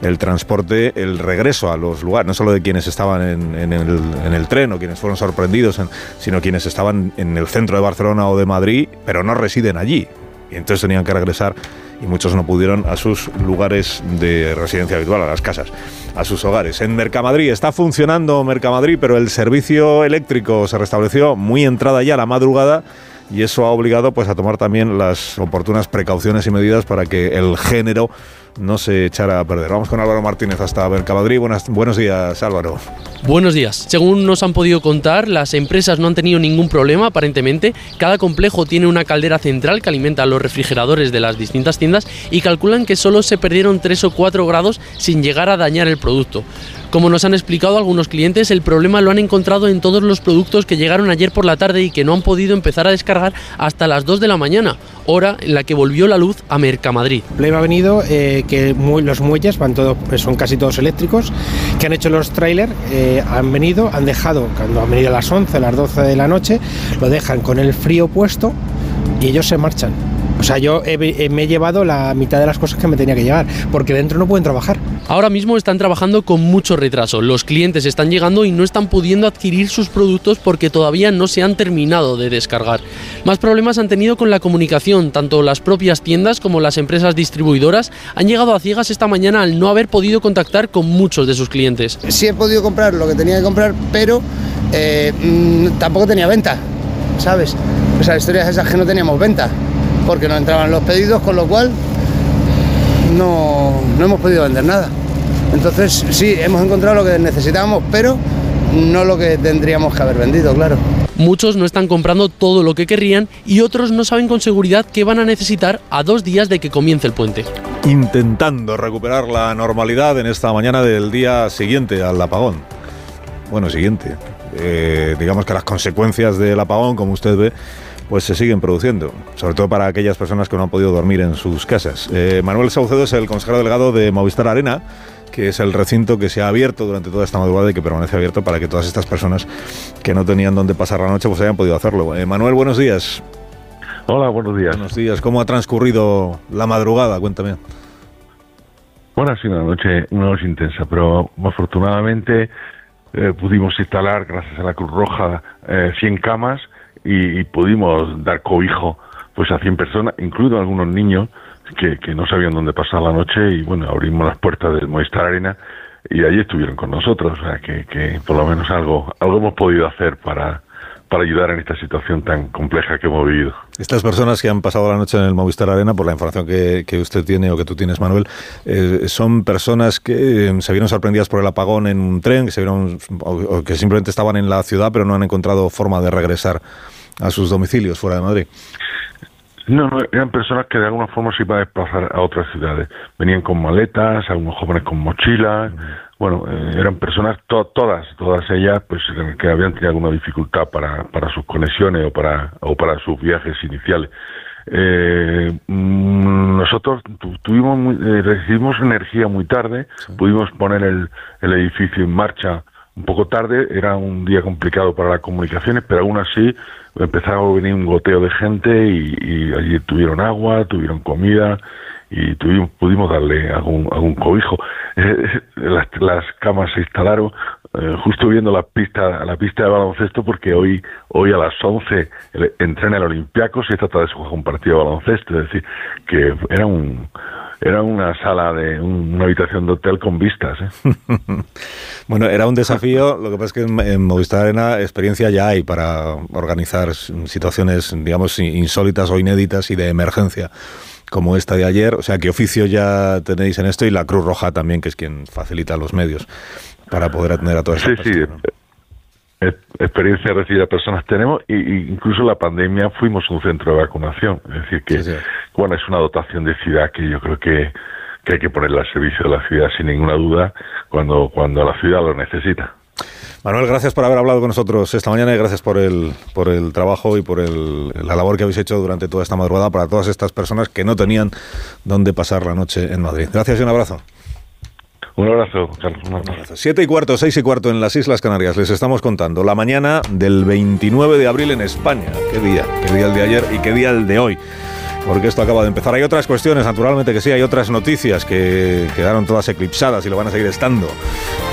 el transporte, el regreso a los lugares, no solo de quienes estaban en, el tren o quienes fueron sorprendidos, en- sino quienes estaban en el centro de Barcelona o de Madrid, pero no residen allí. Y entonces tenían que regresar y muchos no pudieron a sus lugares de residencia habitual, a las casas, a sus hogares. En Mercamadrid está funcionando Mercamadrid, pero el servicio eléctrico se restableció muy entrada ya la madrugada y eso ha obligado pues a tomar también las oportunas precauciones y medidas para que el género no se echara a perder. Vamos con Álvaro Martínez hasta Mercamadrid. Buenas, buenos días, Álvaro. Buenos días. Según nos han podido contar, las empresas no han tenido ningún problema aparentemente. Cada complejo tiene una caldera central que alimenta los refrigeradores de las distintas tiendas y calculan que solo se perdieron 3 o 4 grados sin llegar a dañar el producto. Como nos han explicado algunos clientes, el problema lo han encontrado en todos los productos que llegaron ayer por la tarde y que no han podido empezar a descargar hasta las 2 de la mañana, hora en la que volvió la luz a Mercamadrid. problema ha venido eh, que los muelles van todos, son casi todos eléctricos, que han hecho los trailers, eh, han venido, han dejado, cuando han venido a las 11, a las 12 de la noche, lo dejan con el frío puesto y ellos se marchan. O sea, yo he- he- me he llevado la mitad de las cosas que me tenía que llevar, porque dentro no pueden trabajar. Ahora mismo están trabajando con mucho retraso. Los clientes están llegando y no están pudiendo adquirir sus productos porque todavía no se han terminado de descargar. Más problemas han tenido con la comunicación. Tanto las propias tiendas como las empresas distribuidoras han llegado a ciegas esta mañana al no haber podido contactar con muchos de sus clientes. sí he podido comprar lo que tenía que comprar, pero eh, mm, tampoco tenía venta, ¿sabes? O sea, la historia es esa que no teníamos venta, porque no entraban los pedidos, con lo cual no, no hemos podido vender nada. Entonces, sí, hemos encontrado lo que necesitábamos, pero no lo que tendríamos que haber vendido, claro. Muchos no están comprando todo lo que querrían y otros no saben con seguridad qué van a necesitar a dos días de que comience el puente. Intentando recuperar la normalidad en esta mañana del día siguiente al apagón. Bueno, siguiente. Eh, digamos que las consecuencias del apagón, como usted ve, pues se siguen produciendo, sobre todo para aquellas personas que no han podido dormir en sus casas. Eh, Manuel Saucedo es el consejero delegado de Movistar Arena, que es el recinto que se ha abierto durante toda esta madrugada y que permanece abierto para que todas estas personas que no tenían dónde pasar la noche pues hayan podido hacerlo. Eh, Manuel, buenos días. Hola, buenos días. Buenos días. ¿Cómo ha transcurrido la madrugada? Cuéntame. Bueno, ha sido una noche, una noche intensa, pero afortunadamente eh, pudimos instalar, gracias a la Cruz Roja, eh, 100 camas y, y pudimos dar cobijo pues a 100 personas, incluido algunos niños que, que no sabían dónde pasar la noche y bueno, abrimos las puertas del Movistar Arena y allí estuvieron con nosotros, o sea que, que por lo menos algo, algo hemos podido hacer para, para ayudar en esta situación tan compleja que hemos vivido. Estas personas que han pasado la noche en el Movistar Arena, por la información que, que usted tiene o que tú tienes, Manuel, eh, son personas que eh, se vieron sorprendidas por el apagón en un tren, que se vieron o, o que simplemente estaban en la ciudad, pero no han encontrado forma de regresar a sus domicilios fuera de Madrid. No, no, eran personas que de alguna forma se iban a desplazar a otras ciudades. Venían con maletas, algunos jóvenes con mochilas. Bueno, eh, eran personas, to- todas, todas ellas, pues que habían tenido alguna dificultad para, para sus conexiones o para, o para sus viajes iniciales. Eh, mm, nosotros tu- tuvimos muy- eh, recibimos energía muy tarde, pudimos poner el, el edificio en marcha un poco tarde, era un día complicado para las comunicaciones, pero aún así empezaba a venir un goteo de gente y, allí tuvieron agua, tuvieron comida y tuvimos, pudimos darle algún, algún cobijo. Eh, las, las camas se instalaron eh, justo viendo la pista, la pista de baloncesto porque hoy, hoy a las 11 el- entrena el Olympiacos y esta tarde se juega un partido de baloncesto, es decir, que era un era una sala de un- una habitación de hotel con vistas. ¿eh? Bueno, era un desafío, lo que pasa es que en, Movistar Arena experiencia ya hay para organizar situaciones, digamos, insólitas o inéditas y de emergencia como esta de ayer. O sea, ¿qué oficio ya tenéis en esto? Y la Cruz Roja también, que es quien facilita los medios para poder atender a todas Sí, estas sí, eh, experiencia recibida personas tenemos y, y incluso la pandemia fuimos un centro de vacunación. Es decir, que bueno, es una dotación de ciudad que yo creo que, que hay que ponerla al servicio de la ciudad sin ninguna duda cuando, cuando la ciudad lo necesita. Manuel, gracias por haber hablado con nosotros esta mañana y gracias por el, por el trabajo y por el, la labor que habéis hecho durante toda esta madrugada para todas estas personas que no tenían dónde pasar la noche en Madrid. Gracias y un abrazo. Un abrazo, Carlos. Un abrazo. Siete y cuarto, seis y cuarto en las Islas Canarias. Les estamos contando la mañana del 29 de abril en España. Qué día, qué día el de ayer y qué día el de hoy porque esto acaba de empezar. Hay otras cuestiones, naturalmente que sí, hay otras noticias que quedaron todas eclipsadas y lo van a seguir estando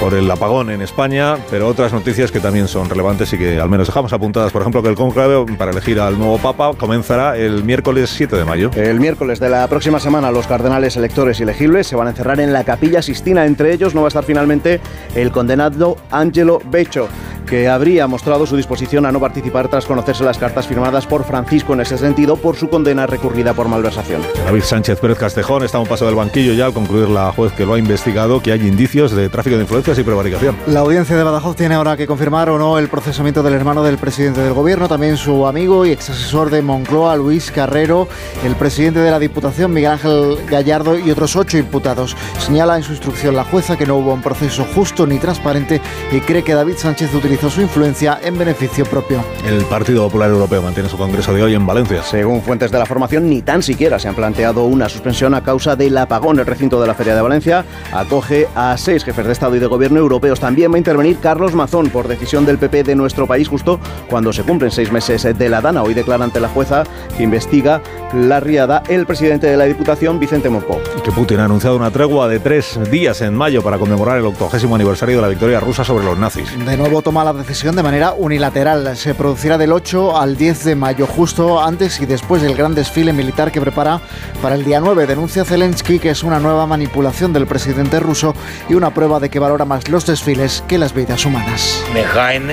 por el apagón en España, pero otras noticias que también son relevantes y que al menos dejamos apuntadas. Por ejemplo, que el conclave para elegir al nuevo Papa comenzará el miércoles 7 de mayo. El miércoles de la próxima semana, los cardenales electores y elegibles se van a encerrar en la capilla Sistina. Entre ellos no va a estar finalmente el condenado Angelo Beccio que habría mostrado su disposición a no participar tras conocerse las cartas firmadas por Francisco en ese sentido por su condena recurrida por malversación. David Sánchez Pérez Castejón está a un paso del banquillo ya al concluir la juez que lo ha investigado que hay indicios de tráfico de influencias y prevaricación. La audiencia de Badajoz tiene ahora que confirmar o no el procesamiento del hermano del presidente del gobierno, también su amigo y ex asesor de Moncloa, Luis Carrero, el presidente de la Diputación, Miguel Ángel Gallardo y otros ocho imputados. Señala en su instrucción la jueza que no hubo un proceso justo ni transparente y cree que David Sánchez utilizó su influencia en beneficio propio. El Partido Popular Europeo mantiene su congreso de hoy en Valencia. Según fuentes de la formación, ni tan siquiera se han planteado una suspensión a causa del apagón. El recinto de la Feria de Valencia acoge a seis jefes de Estado y de Gobierno europeos. También va a intervenir Carlos Mazón por decisión del PP de nuestro país justo cuando se cumplen seis meses de la Dana. Hoy declara ante la jueza que investiga la riada el presidente de la Diputación, Vicente Monpó. Que Putin ha anunciado una tregua de tres días en mayo para conmemorar el octogésimo aniversario de la victoria rusa sobre los nazis. De nuevo toma la decisión de manera unilateral. Se producirá del 8 al 10 de mayo, justo antes y después del gran desfile militar que prepara para el día 9. Denuncia Zelensky que es una nueva manipulación del presidente ruso y una prueba de que valora más los desfiles que las vidas humanas.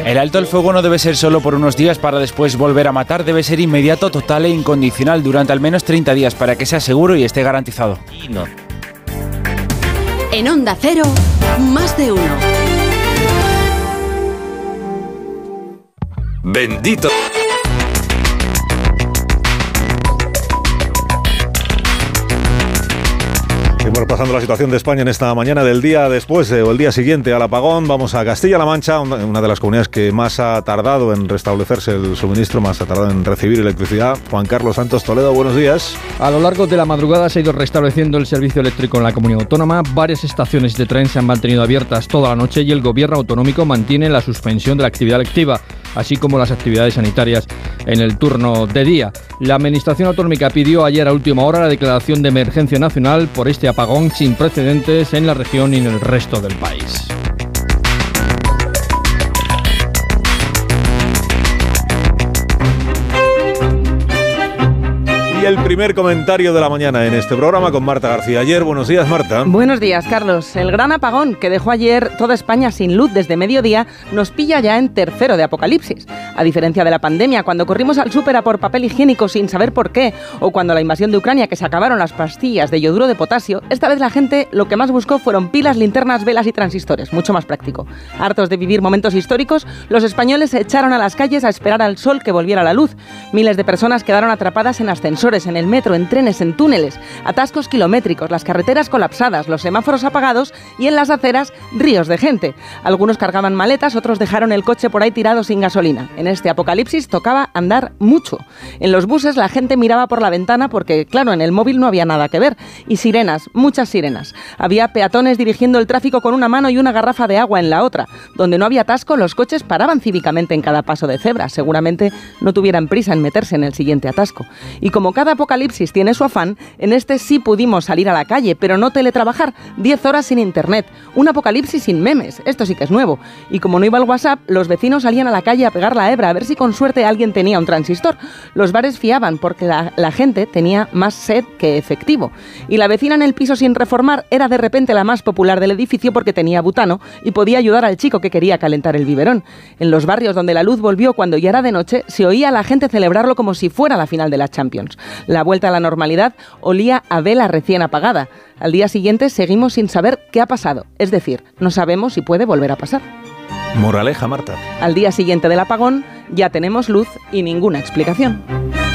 El alto el fuego no debe ser solo por unos días para después volver a matar, debe ser inmediato, total e incondicional durante al menos 30 días para que sea seguro y esté garantizado. En Onda Cero, más de uno. Bendito. Seguimos pasando la situación de España en esta mañana del día después o el día siguiente al apagón. Vamos a Castilla-La Mancha, una de las comunidades que más ha tardado en restablecerse el suministro, más ha tardado en recibir electricidad. Juan Carlos Santos Toledo, buenos días. A lo largo de la madrugada se ha ido restableciendo el servicio eléctrico en la comunidad autónoma. Varias estaciones de tren se han mantenido abiertas toda la noche y el gobierno autonómico mantiene la suspensión de la actividad lectiva, así como las actividades sanitarias en el turno de día. La Administración Autonómica pidió ayer a última hora la declaración de emergencia nacional por este apagón sin precedentes en la región y en el resto del país. Y el primer comentario de la mañana en este programa con Marta García. Ayer, buenos días, Marta. Buenos días, Carlos. El gran apagón que dejó ayer toda España sin luz desde mediodía nos pilla ya en tercero de apocalipsis. A diferencia de la pandemia, cuando corrimos al súper a por papel higiénico sin saber por qué, o cuando la invasión de Ucrania que se acabaron las pastillas de yoduro de potasio, esta vez la gente lo que más buscó fueron pilas, linternas, velas y transistores, mucho más práctico. Hartos de vivir momentos históricos, los españoles se echaron a las calles a esperar al sol que volviera la luz. Miles de personas quedaron atrapadas en ascensores en el metro, en trenes, en túneles, atascos kilométricos, las carreteras colapsadas, los semáforos apagados y en las aceras ríos de gente. Algunos cargaban maletas, otros dejaron el coche por ahí tirado sin gasolina. En este apocalipsis tocaba andar mucho. En los buses la gente miraba por la ventana porque, claro, en el móvil no había nada que ver. Y sirenas, muchas sirenas. Había peatones dirigiendo el tráfico con una mano y una garrafa de agua en la otra. Donde no había atasco, los coches paraban cívicamente en cada paso de cebra. Seguramente no tuvieran prisa en meterse en el siguiente atasco. Y como cada apocalipsis tiene su afán, en este sí pudimos salir a la calle, pero no teletrabajar, 10 horas sin internet, un apocalipsis sin memes, esto sí que es nuevo. Y como no iba el WhatsApp, los vecinos salían a la calle a pegar la hebra, a ver si con suerte alguien tenía un transistor. Los bares fiaban porque la, la gente tenía más sed que efectivo. Y la vecina en el piso sin reformar era de repente la más popular del edificio porque tenía butano y podía ayudar al chico que quería calentar el biberón. En los barrios donde la luz volvió cuando ya era de noche, se oía a la gente celebrarlo como si fuera la final de la Champions. La vuelta a la normalidad olía a vela recién apagada. Al día siguiente seguimos sin saber qué ha pasado, es decir, no sabemos si puede volver a pasar. Moraleja, Marta. Al día siguiente del apagón ya tenemos luz y ninguna explicación.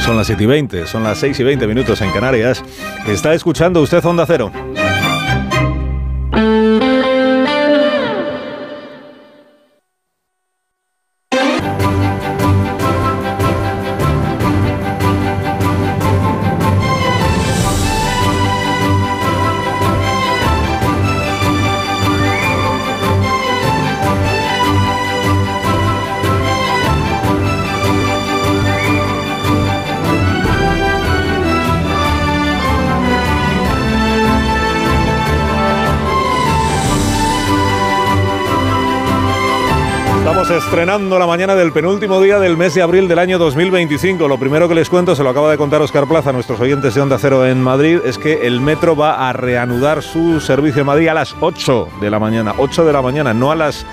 Son las 7 y 20, son las 6 y 20 minutos en Canarias. ¿Está escuchando usted Onda Cero? Estrenando la mañana del penúltimo día del mes de abril del año 2025. Lo primero que les cuento, se lo acaba de contar Oscar Plaza, nuestros oyentes de Onda Cero en Madrid, es que el metro va a reanudar su servicio en Madrid a las 8 de la mañana. 8 de la mañana, no a las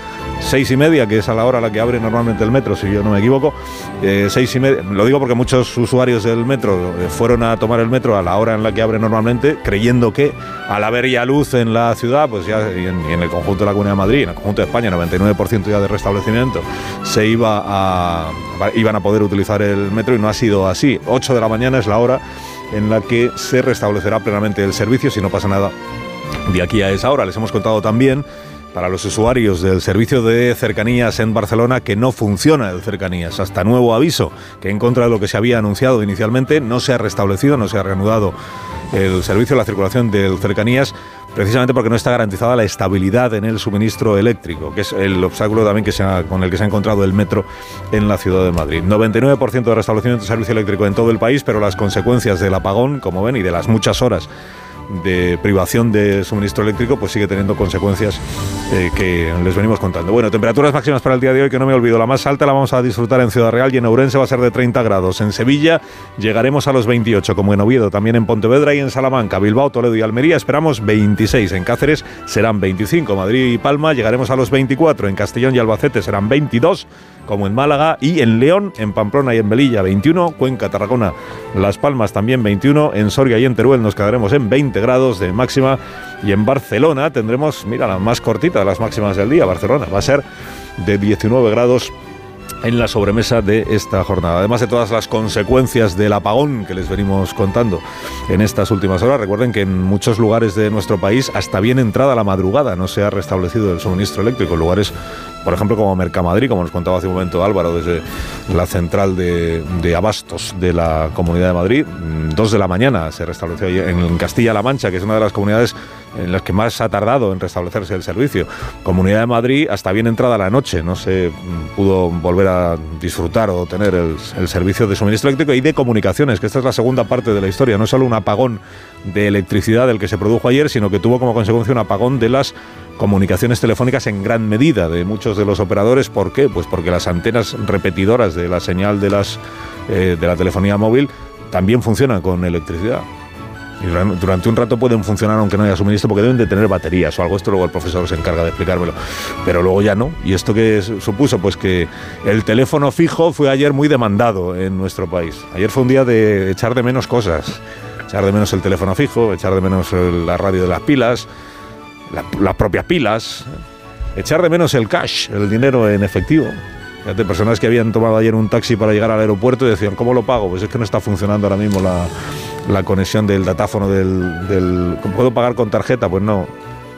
seis y media, que es a la hora a la que abre normalmente el metro, si yo no me equivoco. Eh, seis y media, lo digo porque muchos usuarios del metro eh, fueron a tomar el metro a la hora en la que abre normalmente, creyendo que al haber ya luz en la ciudad, pues ya en el conjunto de la Comunidad de Madrid, en el conjunto de España, 99% ya de restablecimiento, se iba a, iban a poder utilizar el metro y no ha sido así. 8 de la mañana es la hora en la que se restablecerá plenamente el servicio, si no pasa nada de aquí a esa hora. Les hemos contado también para los usuarios del servicio de cercanías en Barcelona que no funciona el cercanías. Hasta nuevo aviso, que en contra de lo que se había anunciado inicialmente, no se ha restablecido, no se ha reanudado el servicio, la circulación del cercanías, precisamente porque no está garantizada la estabilidad en el suministro eléctrico, que es el obstáculo también que se ha- con el que se ha encontrado el metro en la ciudad de Madrid. 99% de restablecimiento de servicio eléctrico en todo el país, pero las consecuencias del apagón, como ven, y de las muchas horas de privación de suministro eléctrico, pues sigue teniendo consecuencias eh, que les venimos contando. Bueno, temperaturas máximas para el día de hoy, que no me olvido, la más alta la vamos a disfrutar en Ciudad Real y en Ourense va a ser de 30 grados. En Sevilla llegaremos a los 28, como en Oviedo, también en Pontevedra y en Salamanca, Bilbao, Toledo y Almería esperamos 26. En Cáceres serán 25, Madrid y Palma llegaremos a los 24, en Castellón y Albacete serán 22 como en Málaga, y en León, en Pamplona y en Melilla 21, Cuenca, Tarragona, Las Palmas también 21, en Soria y en Teruel nos quedaremos en 20 grados de máxima, y en Barcelona tendremos, mira, la más cortita de las máximas del día, Barcelona, va a ser de 19 grados en la sobremesa de esta jornada. Además de todas las consecuencias del apagón que les venimos contando en estas últimas horas, recuerden que en muchos lugares de nuestro país, hasta bien entrada la madrugada, no se ha restablecido el suministro eléctrico. En lugares, por ejemplo, como Mercamadrid, como nos contaba hace un momento Álvaro, desde la central de, abastos de la Comunidad de Madrid, mm, dos de la mañana se restableció en Castilla-La Mancha, que es una de las comunidades en las que más ha tardado en restablecerse el servicio. Comunidad de Madrid, hasta bien entrada la noche, no se mm, pudo volver a disfrutar o tener el, servicio de suministro eléctrico y de comunicaciones, que esta es la segunda parte de la historia. No es solo un apagón de electricidad el que se produjo ayer, sino que tuvo como consecuencia un apagón de las comunicaciones telefónicas en gran medida de muchos de los operadores. ¿Por qué? Pues porque las antenas repetidoras de la señal de, las, eh, de la telefonía móvil también funcionan con electricidad. Y duran- durante un rato pueden funcionar aunque no haya suministro porque deben de tener baterías o algo. Esto luego el profesor se encarga de explicármelo. Pero luego ya no. ¿Y esto qué supuso? Pues que el teléfono fijo fue ayer muy demandado en nuestro país. Ayer fue un día de echar de menos cosas. Echar de menos el teléfono fijo, echar de menos la radio de las pilas, la- las propias pilas, echar de menos el cash, el dinero en efectivo. Fíjate, personas que habían tomado ayer un taxi para llegar al aeropuerto y decían, ¿cómo lo pago? Pues es que no está funcionando ahora mismo la, conexión del datáfono del, del... ¿Puedo pagar con tarjeta? Pues no.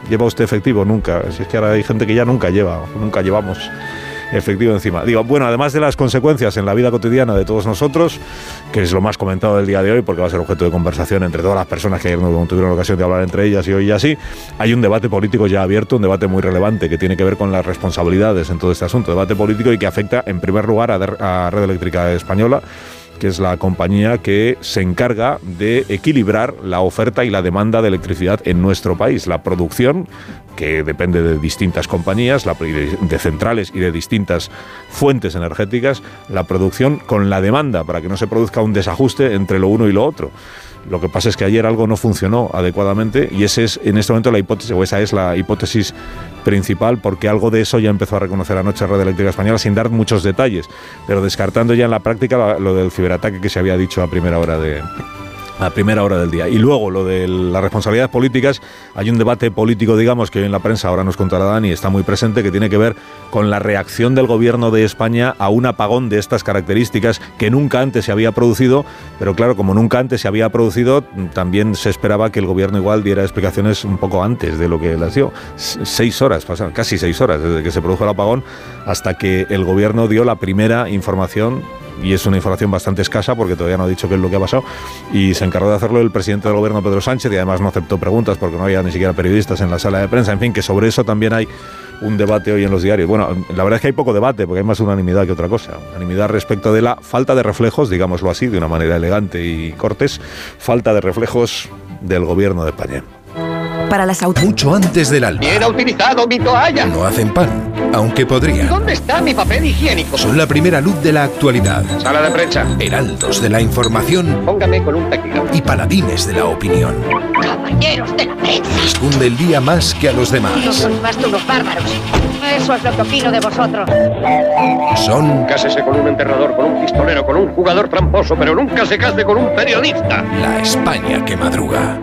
¿Lleva usted efectivo? Nunca. Si es que ahora hay gente que ya nunca lleva, nunca llevamos efectivo encima. Digo, bueno, además de las consecuencias en la vida cotidiana de todos nosotros, que es lo más comentado del día de hoy, porque va a ser objeto de conversación entre todas las personas que ayer no tuvieron ocasión de hablar entre ellas y hoy así, hay un debate político ya abierto, un debate muy relevante que tiene que ver con las responsabilidades en todo este asunto, debate político y que afecta en primer lugar a, Der- a Red Eléctrica Española que es la compañía que se encarga de equilibrar la oferta y la demanda de electricidad en nuestro país. La producción, que depende de distintas compañías, de centrales y de distintas fuentes energéticas, la producción con la demanda, para que no se produzca un desajuste entre lo uno y lo otro. Lo que pasa es que ayer algo no funcionó adecuadamente y ese es en este momento la hipótesis, o esa es la hipótesis principal, porque algo de eso ya empezó a reconocer anoche Red Eléctrica Española sin dar muchos detalles, pero descartando ya en la práctica lo del ciberataque que se había dicho a primera hora de, a primera hora del día. Y luego lo de las responsabilidades políticas, hay un debate político, digamos, que hoy en la prensa ahora nos contará Dani, está muy presente, que tiene que ver con la reacción del gobierno de España a un apagón de estas características que nunca antes se había producido, pero claro, como nunca antes se había producido, también se esperaba que el gobierno igual diera explicaciones un poco antes de lo que las dio. Seis horas, pasaron casi seis horas desde que se produjo el apagón hasta que el gobierno dio la primera información y es una información bastante escasa porque todavía no ha dicho qué es lo que ha pasado y se encargó de hacerlo el presidente del gobierno Pedro Sánchez y además no aceptó preguntas porque no había ni siquiera periodistas en la sala de prensa, en fin, que sobre eso también hay un debate hoy en los diarios. Bueno, la verdad es que hay poco debate porque hay más unanimidad que otra cosa. Unanimidad respecto de la falta de reflejos, digámoslo así, de una manera elegante y cortés, falta de reflejos del gobierno de España. Para las autos. Mucho antes del alba. ¿Quién ha utilizado mi toalla? No hacen pan, aunque podrían. ¿Dónde está mi papel higiénico? Son la primera luz de la actualidad. Sala de prensa. Heraldos de la información. Póngame con un tequila. Y paladines de la opinión. Caballeros de la prensa. Les cunde el día más que a los demás. No sois más que unos bárbaros. Eso es lo que opino de vosotros. Son. Cásese con un enterrador, con un pistolero, con un jugador tramposo, pero nunca se case con un periodista. La España que madruga.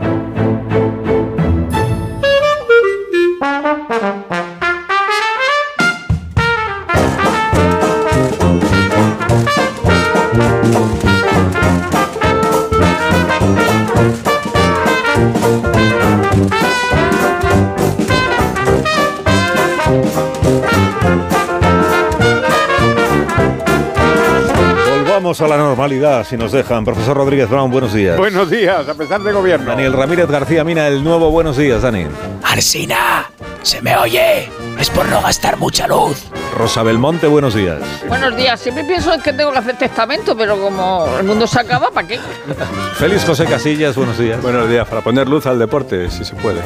Volvamos a la normalidad, si nos dejan. Profesor Rodríguez Brown, buenos días. Buenos días, a pesar de gobierno. Daniel Ramírez García Mina, el nuevo buenos días, Dani. Arsina, se me oye. Es por no gastar mucha luz. Rosa Belmonte, buenos días. Buenos días. Siempre pienso que tengo que hacer testamento, pero como el mundo se acaba, ¿para qué? Félix José Casillas, buenos días. Buenos días, para poner luz al deporte, si se puede.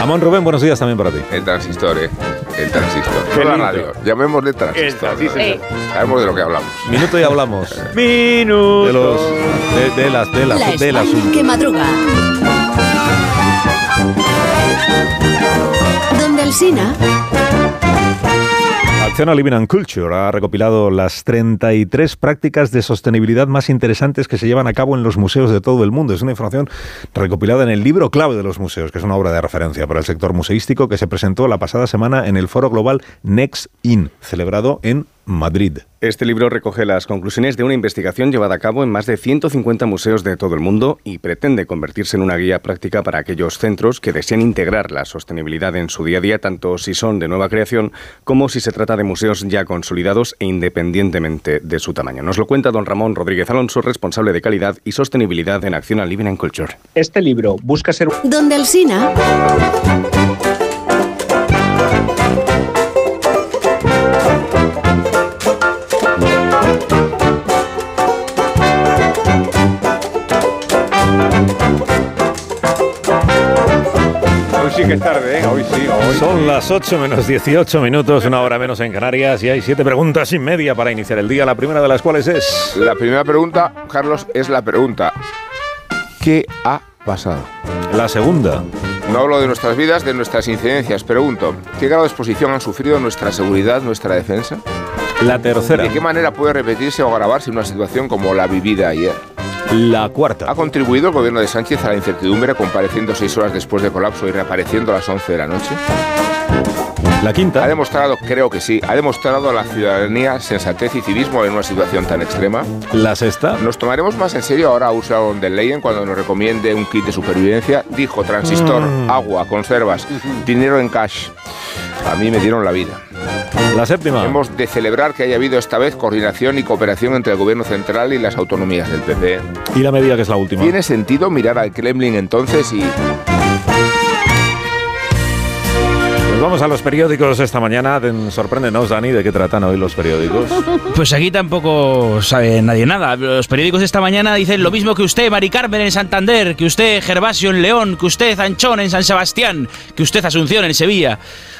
Amón Rubén, buenos días también para ti. El transistor, ¿eh? El transistor. Qué No la radio. Llamémosle transistor. El transistor. Eh. Sabemos de lo que hablamos. Minuto y hablamos. Minuto. De los. De, de las. De las. La de las. Que madruga. Alsina. Acción Living and Culture ha recopilado las 33 prácticas de sostenibilidad más interesantes que se llevan a cabo en los museos de todo el mundo. Es una información recopilada en el libro clave de los museos, que es una obra de referencia para el sector museístico que se presentó la pasada semana en el foro global Next In, celebrado en Madrid. Este libro recoge las conclusiones de una investigación llevada a cabo en más de 150 museos de todo el mundo y pretende convertirse en una guía práctica para aquellos centros que deseen integrar la sostenibilidad en su día a día, tanto si son de nueva creación como si se trata de museos ya consolidados e independientemente de su tamaño. Nos lo cuenta don Ramón Rodríguez Alonso, responsable de calidad y sostenibilidad en Acción al Living and Culture. Este libro busca ser Donde Alsina. Hoy que es tarde, ¿eh? Hoy sí, hoy Son las 8 menos 18 minutos, una hora menos en Canarias, y hay siete preguntas y media para iniciar el día, la primera de las cuales es... La primera pregunta, Carlos, es la pregunta. ¿Qué ha pasado? La segunda. No hablo de nuestras vidas, de nuestras incidencias. Pregunto, ¿qué grado de exposición han sufrido nuestra seguridad, nuestra defensa? La tercera. ¿De qué manera puede repetirse o agravarse una situación como la vivida ayer? La cuarta. ¿Ha contribuido el gobierno de Sánchez a la incertidumbre compareciendo seis horas después del colapso y reapareciendo a las 11 de la noche? La quinta. ¿Ha demostrado, creo que sí, ha demostrado a la ciudadanía sensatez y civismo en una situación tan extrema? La sexta. ¿Nos tomaremos más en serio ahora a Ursula von der Leyen cuando nos recomiende un kit de supervivencia? Dijo transistor, Mm. agua, conservas, dinero en cash. A mí me dieron la vida. La séptima. Hemos de celebrar que haya habido esta vez coordinación y cooperación entre el gobierno central y las autonomías del PP. Y la media, que es la última. ¿Tiene sentido mirar al Kremlin entonces y vamos a los periódicos esta mañana. Sorpréndenos, Dani, de qué tratan hoy los periódicos. Pues aquí tampoco sabe nadie nada. Los periódicos esta mañana dicen lo mismo que usted, Mari Carmen en Santander, que usted, Gervasio en León, que usted, Anchón en San Sebastián, que usted, Asunción en Sevilla.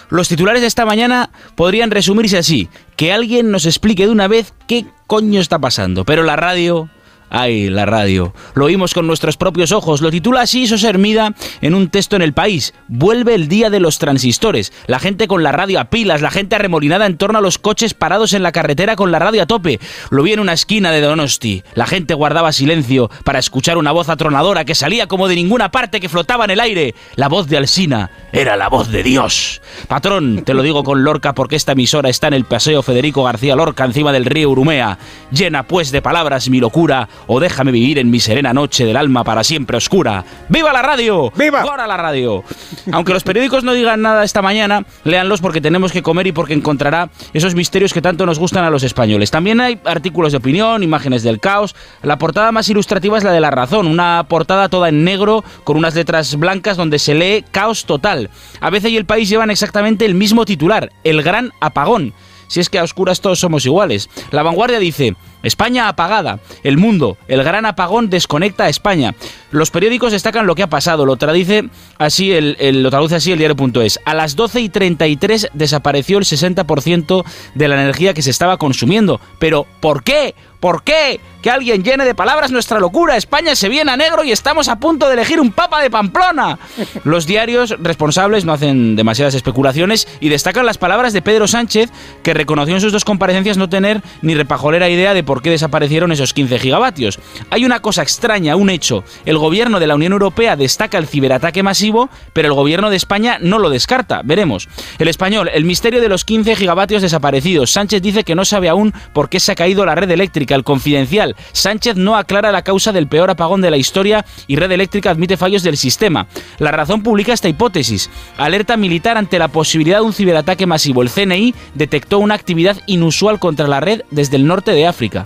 Los titulares de esta mañana podrían resumirse así: que alguien nos explique de una vez qué coño está pasando. Pero la radio. Ay, la radio. Lo oímos con nuestros propios ojos. Lo titula así Sos Hermida en un texto en El País. Vuelve el día de los transistores. La gente con la radio a pilas, la gente arremolinada en torno a los coches parados en la carretera con la radio a tope. Lo vi en una esquina de Donosti. La gente guardaba silencio para escuchar una voz atronadora que salía como de ninguna parte que flotaba en el aire. La voz de Alsina era la voz de Dios. Patrón, te lo digo con Lorca porque esta emisora está en el Paseo Federico García Lorca encima del río Urumea. Llena pues de palabras mi locura o déjame vivir en mi serena noche del alma para siempre oscura. ¡Viva la radio! ¡Viva! ¡Ahora la radio! Aunque los periódicos no digan nada esta mañana, léanlos porque tenemos que comer y porque encontrará esos misterios que tanto nos gustan a los españoles. También hay artículos de opinión, imágenes del caos. La portada más ilustrativa es la de La Razón, una portada toda en negro con unas letras blancas donde se lee caos total. A veces y el país llevan exactamente el mismo titular, el gran apagón. Si es que a oscuras todos somos iguales. La vanguardia dice, España apagada. El mundo, el gran apagón desconecta a España. Los periódicos destacan lo que ha pasado. Lo traduce así el, lo traduce así el diario.es. A las 12 y 33 desapareció el 60% de la energía que se estaba consumiendo. Pero ¿por qué? ¿Por qué? Que alguien llene de palabras nuestra locura. España se viene a negro y estamos a punto de elegir un papa de Pamplona. Los diarios responsables no hacen demasiadas especulaciones y destacan las palabras de Pedro Sánchez, que reconoció en sus dos comparecencias no tener ni repajolera idea de por qué desaparecieron esos 15 gigavatios. Hay una cosa extraña, un hecho. El gobierno de la Unión Europea destaca el ciberataque masivo, pero el gobierno de España no lo descarta. Veremos. El español, el misterio de los 15 gigavatios desaparecidos. Sánchez dice que no sabe aún por qué se ha caído la red eléctrica. El confidencial. Sánchez no aclara la causa del peor apagón de la historia y red eléctrica admite fallos del sistema. La razón publica esta hipótesis. Alerta militar ante la posibilidad de un ciberataque masivo. El CNI detectó una actividad inusual contra la red desde el norte de África.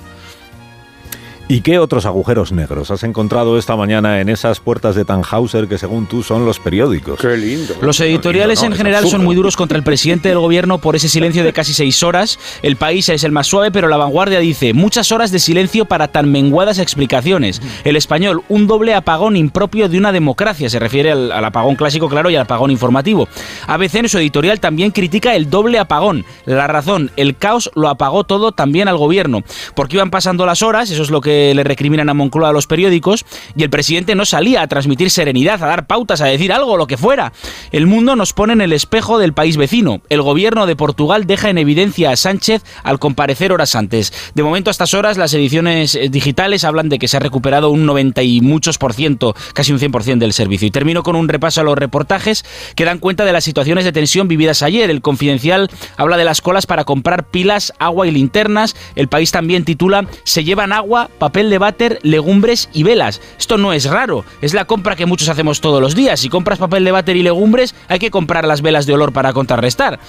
¿Y qué otros agujeros negros has encontrado esta mañana en esas puertas de Tannhauser que según tú son los periódicos? Qué lindo. Los editoriales No, en general son muy duros contra el presidente del gobierno por ese silencio de casi seis horas. El país es el más suave, pero la vanguardia dice muchas horas de silencio para tan menguadas explicaciones. El español, un doble apagón impropio de una democracia. Se refiere al, al apagón clásico, claro, y al apagón informativo. ABC en su editorial también critica el doble apagón. La razón, el caos lo apagó todo también al gobierno. Porque iban pasando las horas, eso es lo que le recriminan a Moncloa a los periódicos, y el presidente no salía a transmitir serenidad, a dar pautas, a decir algo, lo que fuera. El mundo nos pone en el espejo del país vecino. El gobierno de Portugal deja en evidencia a Sánchez al comparecer horas antes. De momento a estas horas las ediciones eh, digitales hablan de que se ha recuperado un 90 y muchos por ciento, casi un 100% del servicio. Y termino con un repaso a los reportajes que dan cuenta de las situaciones de tensión vividas ayer. El Confidencial habla de las colas para comprar pilas, agua y linternas. El país también titula Se llevan agua, papel de váter, legumbres y velas. Esto no es raro, es la compra que muchos hacemos todos los días. Si compras papel de váter y legumbres, hay que comprar las velas de olor para contrarrestar.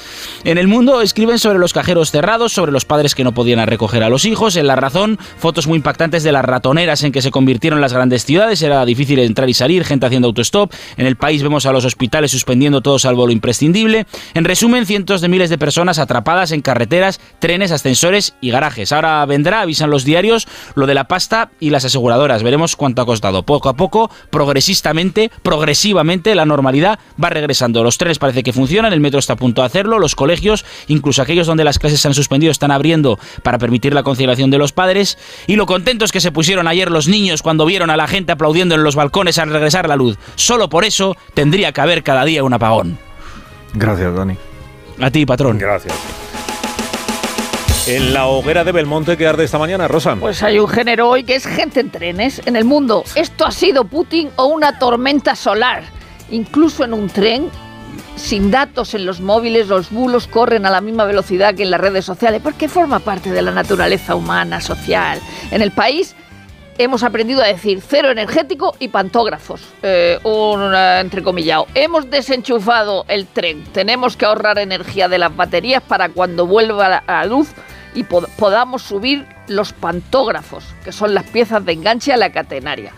En el mundo escriben sobre los cajeros cerrados, sobre los padres que no podían recoger a los hijos. En La Razón, fotos muy impactantes de las ratoneras en que se convirtieron las grandes ciudades. Era difícil entrar y salir, gente haciendo autostop. En el país vemos a los hospitales suspendiendo todo salvo lo imprescindible. En resumen, cientos de miles de personas atrapadas en carreteras, trenes, ascensores y garajes. Ahora vendrá, avisan los diarios, lo de la pasta y las aseguradoras. Veremos cuánto ha costado. Poco a poco, progresistamente, progresivamente, la normalidad va regresando. Los trenes parece que funcionan, el metro está a punto de hacerlo, los colegios, incluso aquellos donde las clases se han suspendido, están abriendo para permitir la conciliación de los padres. Y lo contentos que se pusieron ayer los niños cuando vieron a la gente aplaudiendo en los balcones al regresar la luz. Solo por eso tendría que haber cada día un apagón. Gracias, Dani. A ti, patrón. Gracias. En la hoguera de Belmonte que arde esta mañana, Rosa. Pues hay un género hoy que es gente en trenes en el mundo. Esto ha sido Putin o una tormenta solar. Incluso en un tren, sin datos en los móviles, los bulos corren a la misma velocidad que en las redes sociales, porque forma parte de la naturaleza humana, social. En el país hemos aprendido a decir cero energético y pantógrafos, eh, un eh, entrecomillado. Hemos desenchufado el tren, tenemos que ahorrar energía de las baterías para cuando vuelva la, luz y pod- podamos subir los pantógrafos, que son las piezas de enganche a la catenaria.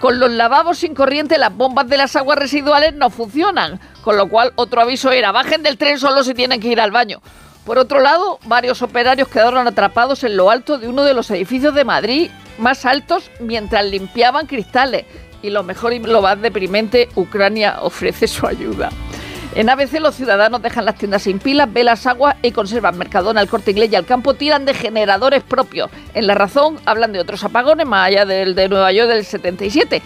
Con los lavabos sin corriente, las bombas de las aguas residuales no funcionan, con lo cual otro aviso era bajen del tren solo si tienen que ir al baño. Por otro lado, varios operarios quedaron atrapados en lo alto de uno de los edificios de Madrid más altos mientras limpiaban cristales. Y lo mejor y lo más deprimente, Ucrania ofrece su ayuda. En ABC los ciudadanos dejan las tiendas sin pilas, velas, agua y conservan. Mercadona, el corte inglés y al campo tiran de generadores propios. En La Razón hablan de otros apagones, más allá del de Nueva York del 77.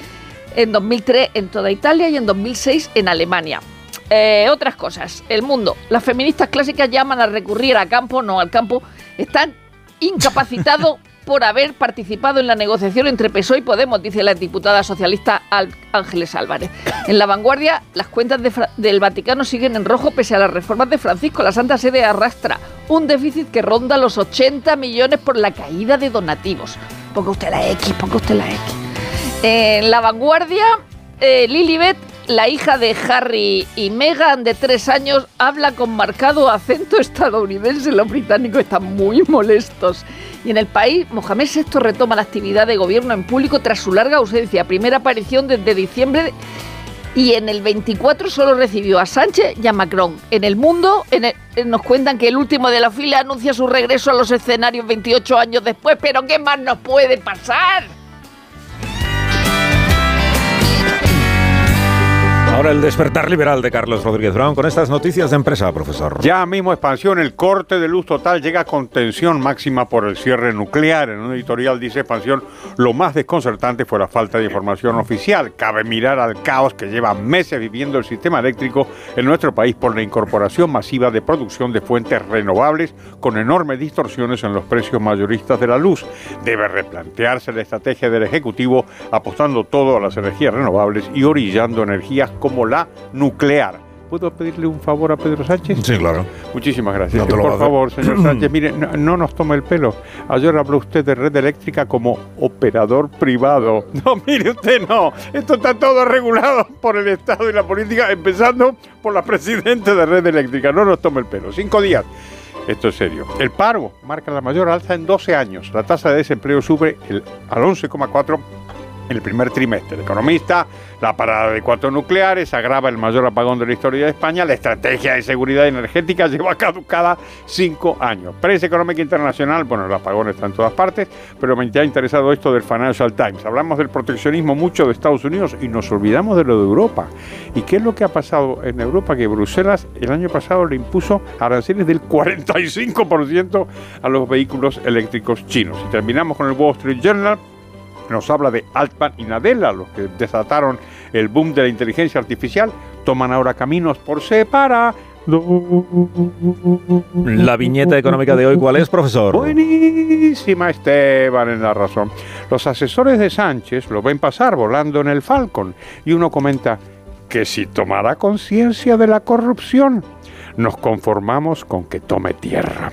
En 2003 en toda Italia y en 2006 en Alemania. Eh, otras cosas. El mundo. Las feministas clásicas llaman a recurrir a campo, no al campo. Están incapacitados por haber participado en la negociación entre PSOE y Podemos, dice la diputada socialista Al- Ángeles Álvarez. En la vanguardia, las cuentas de del Vaticano siguen en rojo pese a las reformas de Francisco. La Santa Sede arrastra un déficit que ronda los 80 millones por la caída de donativos. Ponga usted la X, ponga usted la X. En la vanguardia, eh, Lilibet, la hija de Harry y Meghan de tres años, habla con marcado acento estadounidense. Los británicos están muy molestos. Y en el país, Mohamed VI retoma la actividad de gobierno en público tras su larga ausencia. Primera aparición desde diciembre y en el 24 solo recibió a Sánchez y a Macron. En el mundo el- nos cuentan que el último de la fila anuncia su regreso a los escenarios 28 años después, pero ¿qué más nos puede pasar? Ahora el despertar liberal de Carlos Rodríguez Brown con estas noticias de empresa, profesor. Ya mismo expansión, el corte de luz total llega con tensión máxima por el cierre nuclear. En un editorial dice expansión, lo más desconcertante fue la falta de información oficial. Cabe mirar al caos que lleva meses viviendo el sistema eléctrico en nuestro país por la incorporación masiva de producción de fuentes renovables con enormes distorsiones en los precios mayoristas de la luz. Debe replantearse la estrategia del Ejecutivo apostando todo a las energías renovables y orillando energías como la nuclear. ¿Puedo pedirle un favor a Pedro Sánchez? Sí, claro. Muchísimas gracias. No por favor, señor Sánchez, mire, no, no nos tome el pelo. Ayer habló usted de red eléctrica como operador privado. No, mire usted, no. Esto está todo regulado por el Estado y la política, empezando por la presidenta de red eléctrica. No nos tome el pelo. Cinco días. Esto es serio. El paro marca la mayor alza en 12 años. La tasa de desempleo sube el- al 11,4 en el primer trimestre. El economista, la parada de cuatro nucleares, agrava el mayor apagón de la historia de España, la estrategia de seguridad energética lleva caducada cinco años. Prensa económica internacional, bueno, el apagón está en todas partes, pero me ha interesado esto del Financial Times. Hablamos del proteccionismo mucho de Estados Unidos y nos olvidamos de lo de Europa. ¿Y qué es lo que ha pasado en Europa? Que Bruselas el año pasado le impuso aranceles del 45% a los vehículos eléctricos chinos. Y terminamos con el Wall Street Journal, nos habla de Altman y Nadella, los que desataron el boom de la inteligencia artificial, toman ahora caminos por separado. La viñeta económica de hoy, ¿cuál es, profesor? Buenísima Esteban en la razón. Los asesores de Sánchez lo ven pasar volando en el Falcon y uno comenta que si tomará conciencia de la corrupción, nos conformamos con que tome tierra.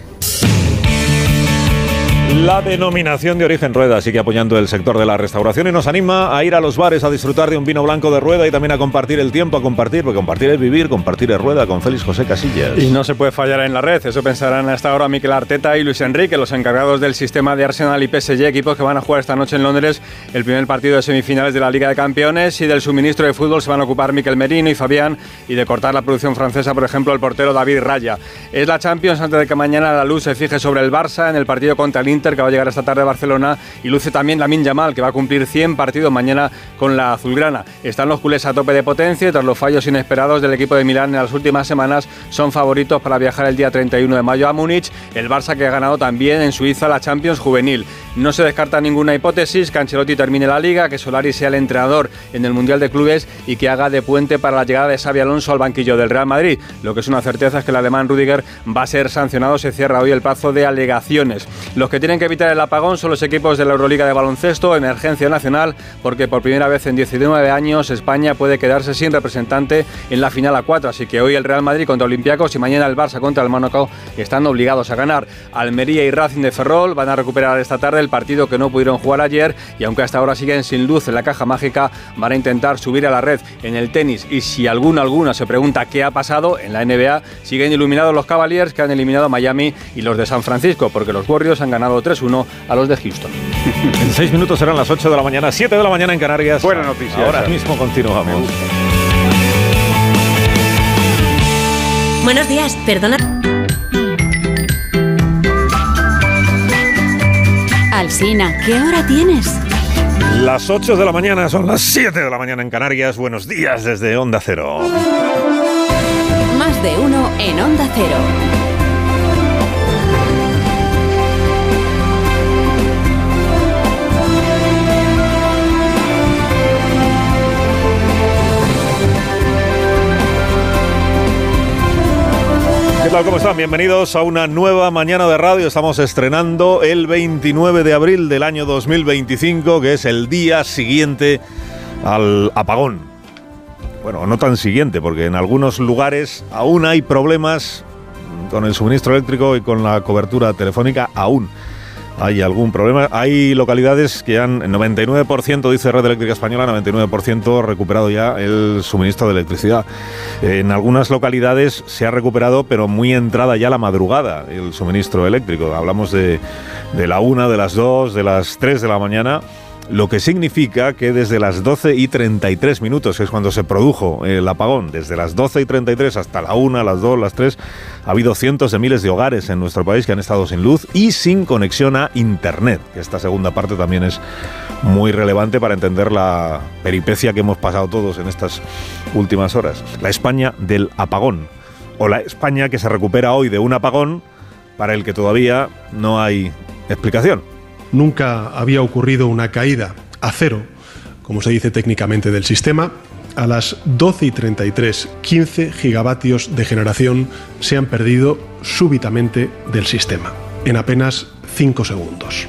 La denominación de origen Rueda sigue apoyando el sector de la restauración y nos anima a ir a los bares a disfrutar de un vino blanco de Rueda y también a compartir el tiempo, a compartir, porque compartir es vivir, compartir es Rueda con Félix José Casillas. Y no se puede fallar en la red, eso pensarán hasta ahora Miquel Arteta y Luis Enrique, los encargados del sistema de Arsenal y PSG, equipos que van a jugar esta noche en Londres el primer partido de semifinales de la Liga de Campeones y del suministro de fútbol se van a ocupar Miquel Merino y Fabián y de cortar la producción francesa, por ejemplo, el portero David Raya. Es la Champions antes de que mañana la luz se fije sobre el Barça en el partido contra el Inter que va a llegar esta tarde a Barcelona y luce también Lamin Yamal que va a cumplir 100 partidos mañana con la azulgrana. Están los culés a tope de potencia y tras los fallos inesperados del equipo de Milán en las últimas semanas son favoritos para viajar el día 31 de mayo a Múnich. El Barça que ha ganado también en Suiza la Champions juvenil. No se descarta ninguna hipótesis que Ancelotti termine la liga, que Solari sea el entrenador en el Mundial de Clubes y que haga de puente para la llegada de Xavi Alonso al banquillo del Real Madrid. Lo que es una certeza es que el alemán Rudiger va a ser sancionado. Se cierra hoy el plazo de alegaciones. Los que tienen que evitar el apagón son los equipos de la Euroliga de baloncesto, emergencia nacional, porque por primera vez en 19 años España puede quedarse sin representante en la final a 4. Así que hoy el Real Madrid contra Olympiacos y mañana el Barça contra el Mónaco están obligados a ganar. Almería y Racing de Ferrol van a recuperar esta tarde el partido que no pudieron jugar ayer y aunque hasta ahora siguen sin luz en la caja mágica, van a intentar subir a la red en el tenis. Y si alguno alguna se pregunta qué ha pasado en la NBA, siguen iluminados los Cavaliers que han eliminado a Miami y los de San Francisco, porque los Warriors han ganado 3-1 a los de Houston. En seis minutos serán las 8 de la mañana, 7 de la mañana en Canarias. Buena noticia Ahora mismo continuamos. Buenos días, perdona. Alsina, ¿qué hora tienes? Las 8 de la mañana son las 7 de la mañana en Canarias. Buenos días desde Onda Cero. Más de uno en Onda Cero. Tal? ¿Cómo están? Bienvenidos a una nueva mañana de radio. Estamos estrenando el 29 de abril del año 2025, que es el día siguiente al apagón. Bueno, no tan siguiente, porque en algunos lugares aún hay problemas con el suministro eléctrico y con la cobertura telefónica, aún hay algún problema. Hay localidades que han, en 99%, dice Red Eléctrica Española, 99% recuperado ya el suministro de electricidad. En algunas localidades se ha recuperado, pero muy entrada ya la madrugada, el suministro eléctrico. Hablamos de, de la una, de las dos, de las tres de la mañana. Lo que significa que desde las 12 y 33 minutos, que es cuando se produjo el apagón, desde las 12 y 33 hasta la 1, las 2, las 3, ha habido cientos de miles de hogares en nuestro país que han estado sin luz y sin conexión a Internet. Esta segunda parte también es muy relevante para entender la peripecia que hemos pasado todos en estas últimas horas. La España del apagón, o la España que se recupera hoy de un apagón para el que todavía no hay explicación. Nunca había ocurrido una caída a cero, como se dice técnicamente, del sistema. A las 12 y 33, 15 gigavatios de generación se han perdido súbitamente del sistema, en apenas 5 segundos.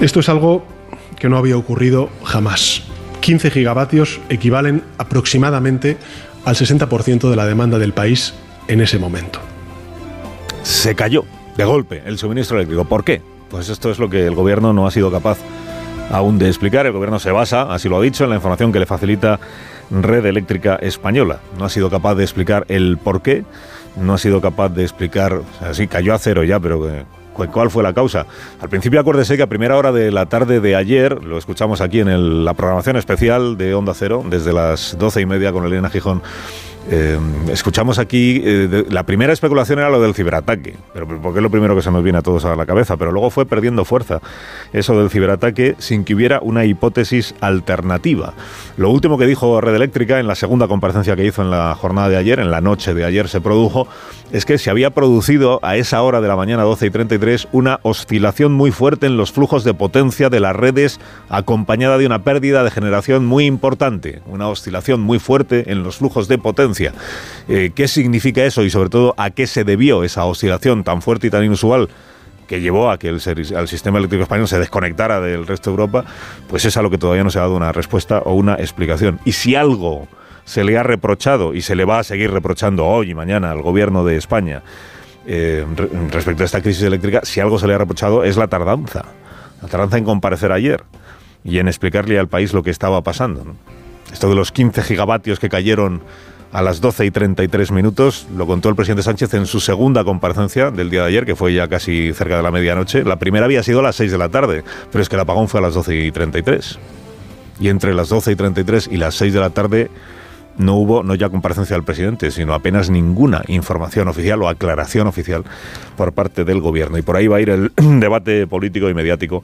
Esto es algo que no había ocurrido jamás. 15 gigavatios equivalen aproximadamente al 60% de la demanda del país en ese momento. Se cayó de golpe el suministro eléctrico. ¿Por qué? Pues esto es lo que el gobierno no ha sido capaz aún de explicar. El gobierno se basa, así lo ha dicho, en la información que le facilita Red Eléctrica Española. No ha sido capaz de explicar el por qué, no ha sido capaz de explicar, o sea, sí, cayó a cero ya, pero eh, ¿cuál fue la causa? Al principio acuérdese que a primera hora de la tarde de ayer, lo escuchamos aquí en la programación especial de Onda Cero, desde las doce y media con Elena Gijón, eh, escuchamos aquí, eh, la primera especulación era lo del ciberataque, pero porque es lo primero que se nos viene a todos a la cabeza, pero luego fue perdiendo fuerza eso del ciberataque sin que hubiera una hipótesis alternativa. Lo último que dijo Red Eléctrica en la segunda comparecencia que hizo en la jornada de ayer, en la noche de ayer se produjo, es que se había producido a esa hora de la mañana 12 y 33 una oscilación muy fuerte en los flujos de potencia de las redes acompañada de una pérdida de generación muy importante, una oscilación muy fuerte en los flujos de potencia. Eh, ¿Qué significa eso y sobre todo a qué se debió esa oscilación tan fuerte y tan inusual? que llevó a que el, al sistema eléctrico español se desconectara del resto de Europa, pues es a lo que todavía no se ha dado una respuesta o una explicación. Y si algo se le ha reprochado y se le va a seguir reprochando hoy y mañana al gobierno de España eh, re- respecto a esta crisis eléctrica, si algo se le ha reprochado es la tardanza. La tardanza en comparecer ayer y en explicarle al país lo que estaba pasando. ¿no? Esto de los 15 gigavatios que cayeron a las 12 y 33 minutos lo contó el presidente Sánchez en su segunda comparecencia del día de ayer, que fue ya casi cerca de la medianoche. La primera había sido a las 6 de la tarde, pero es que el apagón fue a las 12 y 33. Y entre las 12 y 33 y las 6 de la tarde no hubo no ya comparecencia del presidente, sino apenas ninguna información oficial o aclaración oficial por parte del gobierno. Y por ahí va a ir el debate político y mediático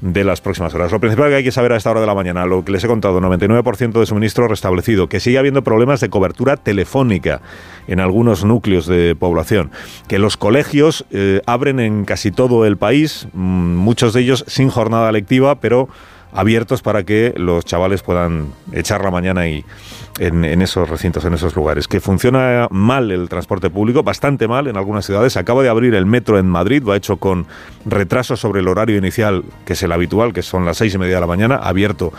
de las próximas horas. Lo principal que hay que saber a esta hora de la mañana, lo que les he contado, 99% de suministro restablecido, que sigue habiendo problemas de cobertura telefónica en algunos núcleos de población, que los colegios eh, abren en casi todo el país, mm, muchos de ellos sin jornada lectiva, pero abiertos para que los chavales puedan echar la mañana y en, esos recintos, en esos lugares. Que funciona mal el transporte público, bastante mal en algunas ciudades. Acaba de abrir el metro en Madrid, lo ha hecho con retraso sobre el horario inicial, que es el habitual, que son las seis y media de la mañana, abierto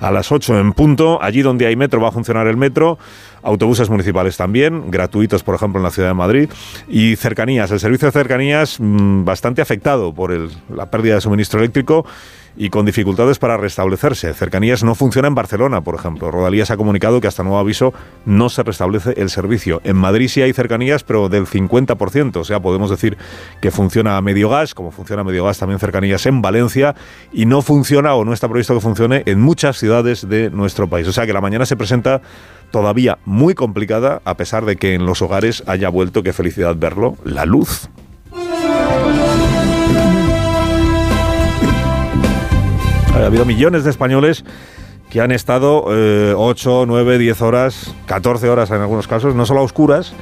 a las 8 en punto. Allí donde hay metro va a funcionar el metro. Autobuses municipales también, gratuitos, por ejemplo, en la ciudad de Madrid. Y cercanías, el servicio de cercanías mm, bastante afectado por el- la pérdida de suministro eléctrico y con dificultades para restablecerse. Cercanías no funciona en Barcelona, por ejemplo. Rodalías ha comunicado que hasta nuevo aviso no se restablece el servicio. En Madrid sí hay cercanías, pero del 50%. O sea, podemos decir que funciona a medio gas, como funciona a medio gas también cercanías en Valencia, y no funciona o no está previsto que funcione en muchas ciudades de nuestro país. O sea que la mañana se presenta todavía muy complicada, a pesar de que en los hogares haya vuelto, qué felicidad verlo, la luz. Ha habido millones de españoles que han estado eh, 8, 9, 10 horas, 14 horas en algunos casos, no solo a oscuras,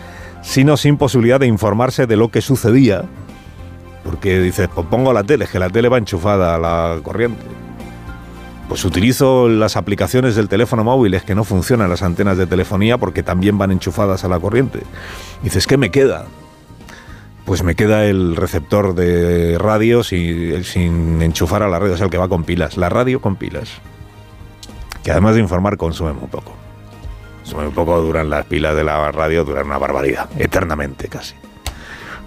sino sin posibilidad de informarse de lo que sucedía. Porque dices, pues pongo la tele, es que la tele va enchufada a la corriente. Pues utilizo las aplicaciones del teléfono móvil, es que no funcionan las antenas de telefonía porque también van enchufadas a la corriente. Dices, ¿qué me queda? Pues me queda el receptor de radio sin, enchufar a la red, o sea, el que va con pilas. La radio con pilas. Que además de informar, consume muy poco. Consume muy poco, duran las pilas de la radio, duran una barbaridad, eternamente casi.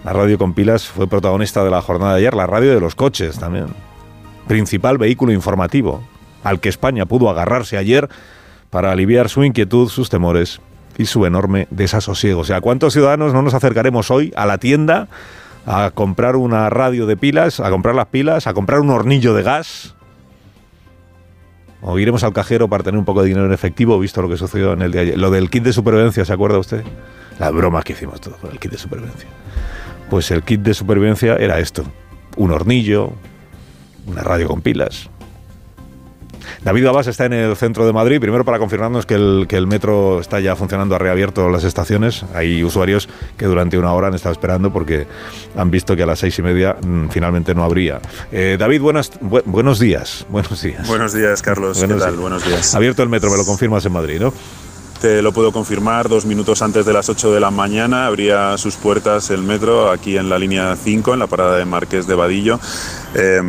La radio con pilas fue protagonista de la jornada de ayer, la radio de los coches también. Principal vehículo informativo al que España pudo agarrarse ayer para aliviar su inquietud, sus temores y su enorme desasosiego. O sea, ¿cuántos ciudadanos no nos acercaremos hoy a la tienda a comprar una radio de pilas, a comprar las pilas, a comprar un hornillo de gas o iremos al cajero para tener un poco de dinero en efectivo, visto lo que sucedió en el día de ayer. Lo del kit de supervivencia, ¿se acuerda usted? Las bromas que hicimos todos con el kit de supervivencia. Pues el kit de supervivencia era esto, un hornillo, una radio con pilas, David Abas está en el centro de Madrid, primero para confirmarnos que el, que el metro está ya funcionando, ha reabierto las estaciones. Hay usuarios que durante una hora han estado esperando porque han visto que a las seis y media mm, finalmente no habría. Eh, David, buenas, buenos días. Buenos días. Buenos días, Carlos. Buenos ¿Qué tal? días. Buenos días. Abierto el metro, me lo confirmas en Madrid, ¿no? Te lo puedo confirmar, dos minutos antes de las 8 de la mañana abría sus puertas el metro aquí en la línea 5, en la parada de Marqués de Vadillo. Eh,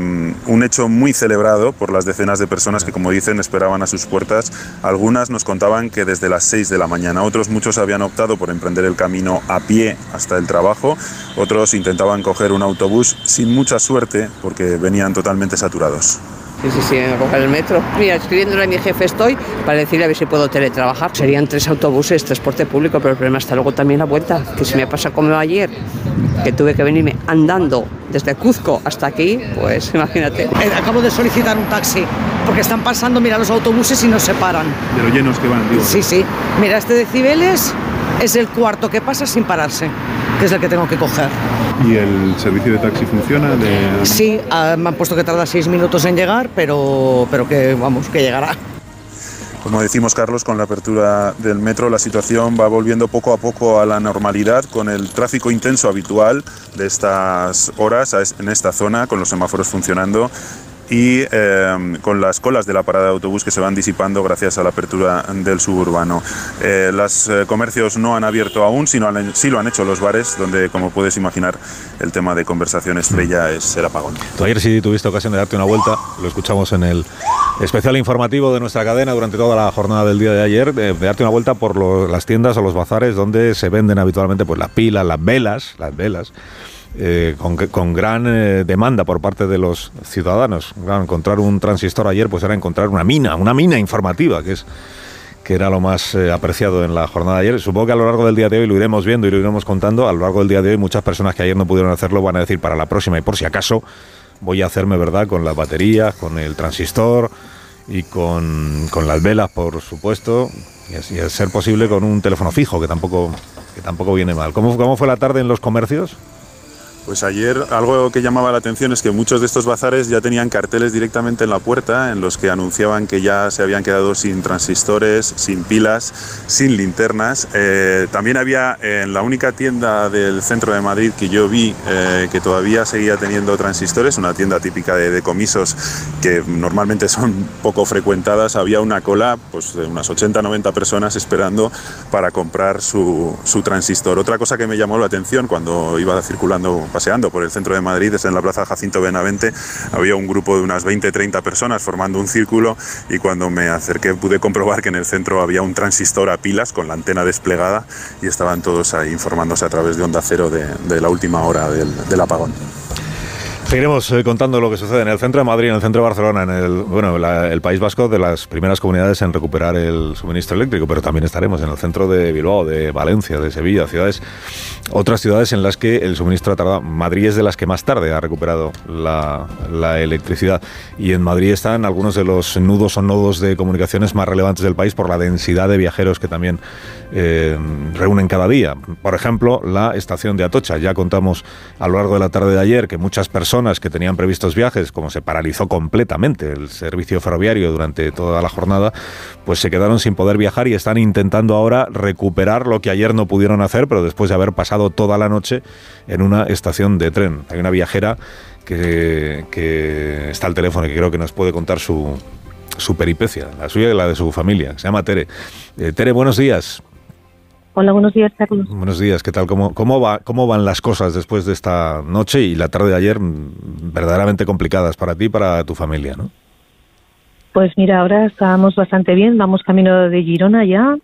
un hecho muy celebrado por las decenas de personas que, como dicen, esperaban a sus puertas. Algunas nos contaban que desde las 6 de la mañana, otros muchos habían optado por emprender el camino a pie hasta el trabajo, otros intentaban coger un autobús sin mucha suerte porque venían totalmente saturados. Sí, sí, sí, a coger el metro. Mira, escribiéndole a mi jefe estoy para decirle a ver si puedo teletrabajar. Serían tres autobuses, transporte público, pero el problema está luego también la vuelta, que si me pasa como ayer, que tuve que venirme andando desde Cuzco hasta aquí, pues imagínate. Eh, Acabo de solicitar un taxi porque están pasando, mira, los autobuses y no se paran. De lo llenos que van, digo. Sí, sí. Mira, este de Cibeles es el cuarto que pasa sin pararse, que es el que tengo que coger. ¿Y el servicio de taxi funciona? De... Sí, ah, me han puesto que tarda seis minutos en llegar, pero, pero que vamos, que llegará. Como decimos, Carlos, con la apertura del metro, la situación va volviendo poco a poco a la normalidad, con el tráfico intenso habitual de estas horas en esta zona, con los semáforos funcionando y eh, con las colas de la parada de autobús que se van disipando gracias a la apertura del suburbano. Eh, los eh, comercios no han abierto aún, sino han- sí lo han hecho los bares, donde, como puedes imaginar, el tema de conversación estrella es el apagón. Ayer sí tuviste ocasión de darte una vuelta, lo escuchamos en el especial informativo de nuestra cadena durante toda la jornada del día de ayer, de, darte una vuelta por las tiendas o los bazares donde se venden habitualmente pues las pilas, las velas, las velas. Eh, con, con gran eh, demanda por parte de los ciudadanos. Encontrar un transistor ayer pues era encontrar una mina, una mina informativa, que es que era lo más eh, apreciado en la jornada de ayer. Supongo que a lo largo del día de hoy lo iremos viendo y lo iremos contando. A lo largo del día de hoy muchas personas que ayer no pudieron hacerlo van a decir para la próxima y por si acaso voy a hacerme verdad con las baterías, con el transistor y con, con las velas, por supuesto, y así ser posible con un teléfono fijo, que tampoco, que tampoco viene mal. ¿Cómo, ¿Cómo fue la tarde en los comercios? Pues ayer algo que llamaba la atención es que muchos de estos bazares ya tenían carteles directamente en la puerta en los que anunciaban que ya se habían quedado sin transistores, sin pilas, sin linternas. Eh, también había en la única tienda del centro de Madrid que yo vi eh, que todavía seguía teniendo transistores, una tienda típica de decomisos que normalmente son poco frecuentadas, había una cola pues, de unas 80-90 personas esperando para comprar su, su transistor. Otra cosa que me llamó la atención cuando iba circulando paseando por el centro de Madrid, es en la Plaza Jacinto Benavente, había un grupo de unas 20-30 personas formando un círculo y cuando me acerqué pude comprobar que en el centro había un transistor a pilas con la antena desplegada y estaban todos ahí informándose a través de onda cero de, la última hora del apagón. Seguiremos eh, contando lo que sucede en el centro de Madrid, en el centro de Barcelona, en el, bueno, el País Vasco, de las primeras comunidades en recuperar el suministro eléctrico, pero también estaremos en el centro de Bilbao, de Valencia, de Sevilla, ciudades, otras ciudades en las que el suministro ha tardado. Madrid es de las que más tarde ha recuperado la, la electricidad y en Madrid están algunos de los nudos o nodos de comunicaciones más relevantes del país por la densidad de viajeros que también eh, reúnen cada día. Por ejemplo, la estación de Atocha. Ya contamos a lo largo de la tarde de ayer que muchas personas que tenían previstos viajes, como se paralizó completamente el servicio ferroviario durante toda la jornada, pues se quedaron sin poder viajar y están intentando ahora recuperar lo que ayer no pudieron hacer, pero después de haber pasado toda la noche en una estación de tren. Hay una viajera que, que está al teléfono y que creo que nos puede contar su, su peripecia, la suya y la de su familia, se llama Tere. Eh, Tere, buenos días. Hola, buenos días, Carlos. Buenos días, ¿qué tal? ¿Cómo, cómo, va, ¿Cómo van las cosas después de esta noche y la tarde de ayer mm, verdaderamente complicadas para ti y para tu familia, ¿no? Pues mira, ahora estamos bastante bien, vamos camino de Girona ya.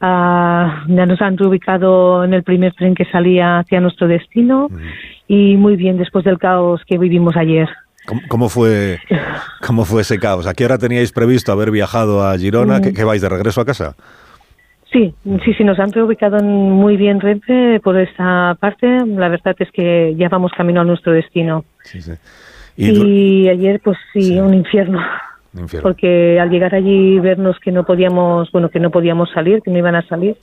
Ah, ya nos han reubicado en el primer tren que salía hacia nuestro destino y muy bien después del caos que vivimos ayer. ¿Cómo, cómo fue, ¿Cómo fue ese caos? ¿A qué hora teníais previsto haber viajado a Girona? Mm. ¿Qué, qué vais de regreso a casa? Sí, sí, sí, nos han reubicado en- muy bien Renfe por esta parte. La verdad es que ya vamos camino a nuestro destino. Sí, sí. Y ayer, pues sí, un infierno. Porque al llegar allí vernos que no podíamos, bueno, que no podíamos salir, que no iban a salir,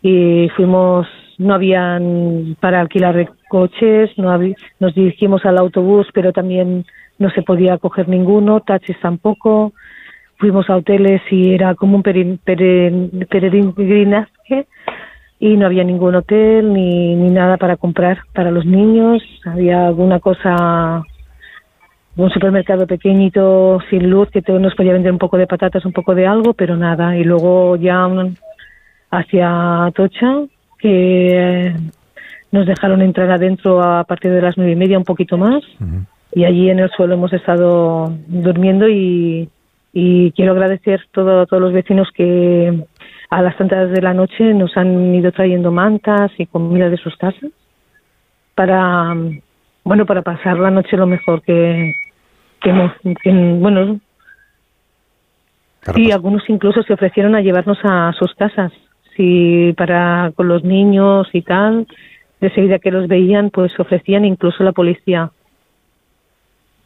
y fuimos, no habían para alquilar coches, no había, nos dirigimos al autobús, pero también no se podía coger ninguno, taxis tampoco, fuimos a hoteles y era como un peregrinaje y no había ningún hotel ni, ni nada para comprar para los niños, había alguna cosa un supermercado pequeñito sin luz que todo nos podía vender un poco de patatas, un poco de algo, pero nada. Y luego ya hacia Tocha, que nos dejaron entrar adentro a partir de las nueve y media, un poquito más. Y allí en el suelo hemos estado durmiendo y, y quiero agradecer todo, a todos los vecinos que a las tantas de la noche nos han ido trayendo mantas y comida de sus casas para bueno para pasar la noche lo mejor que, que hemos que, bueno sí algunos incluso se ofrecieron a llevarnos a sus casas sí para con los niños y tal de seguida que los veían pues ofrecían incluso la policía.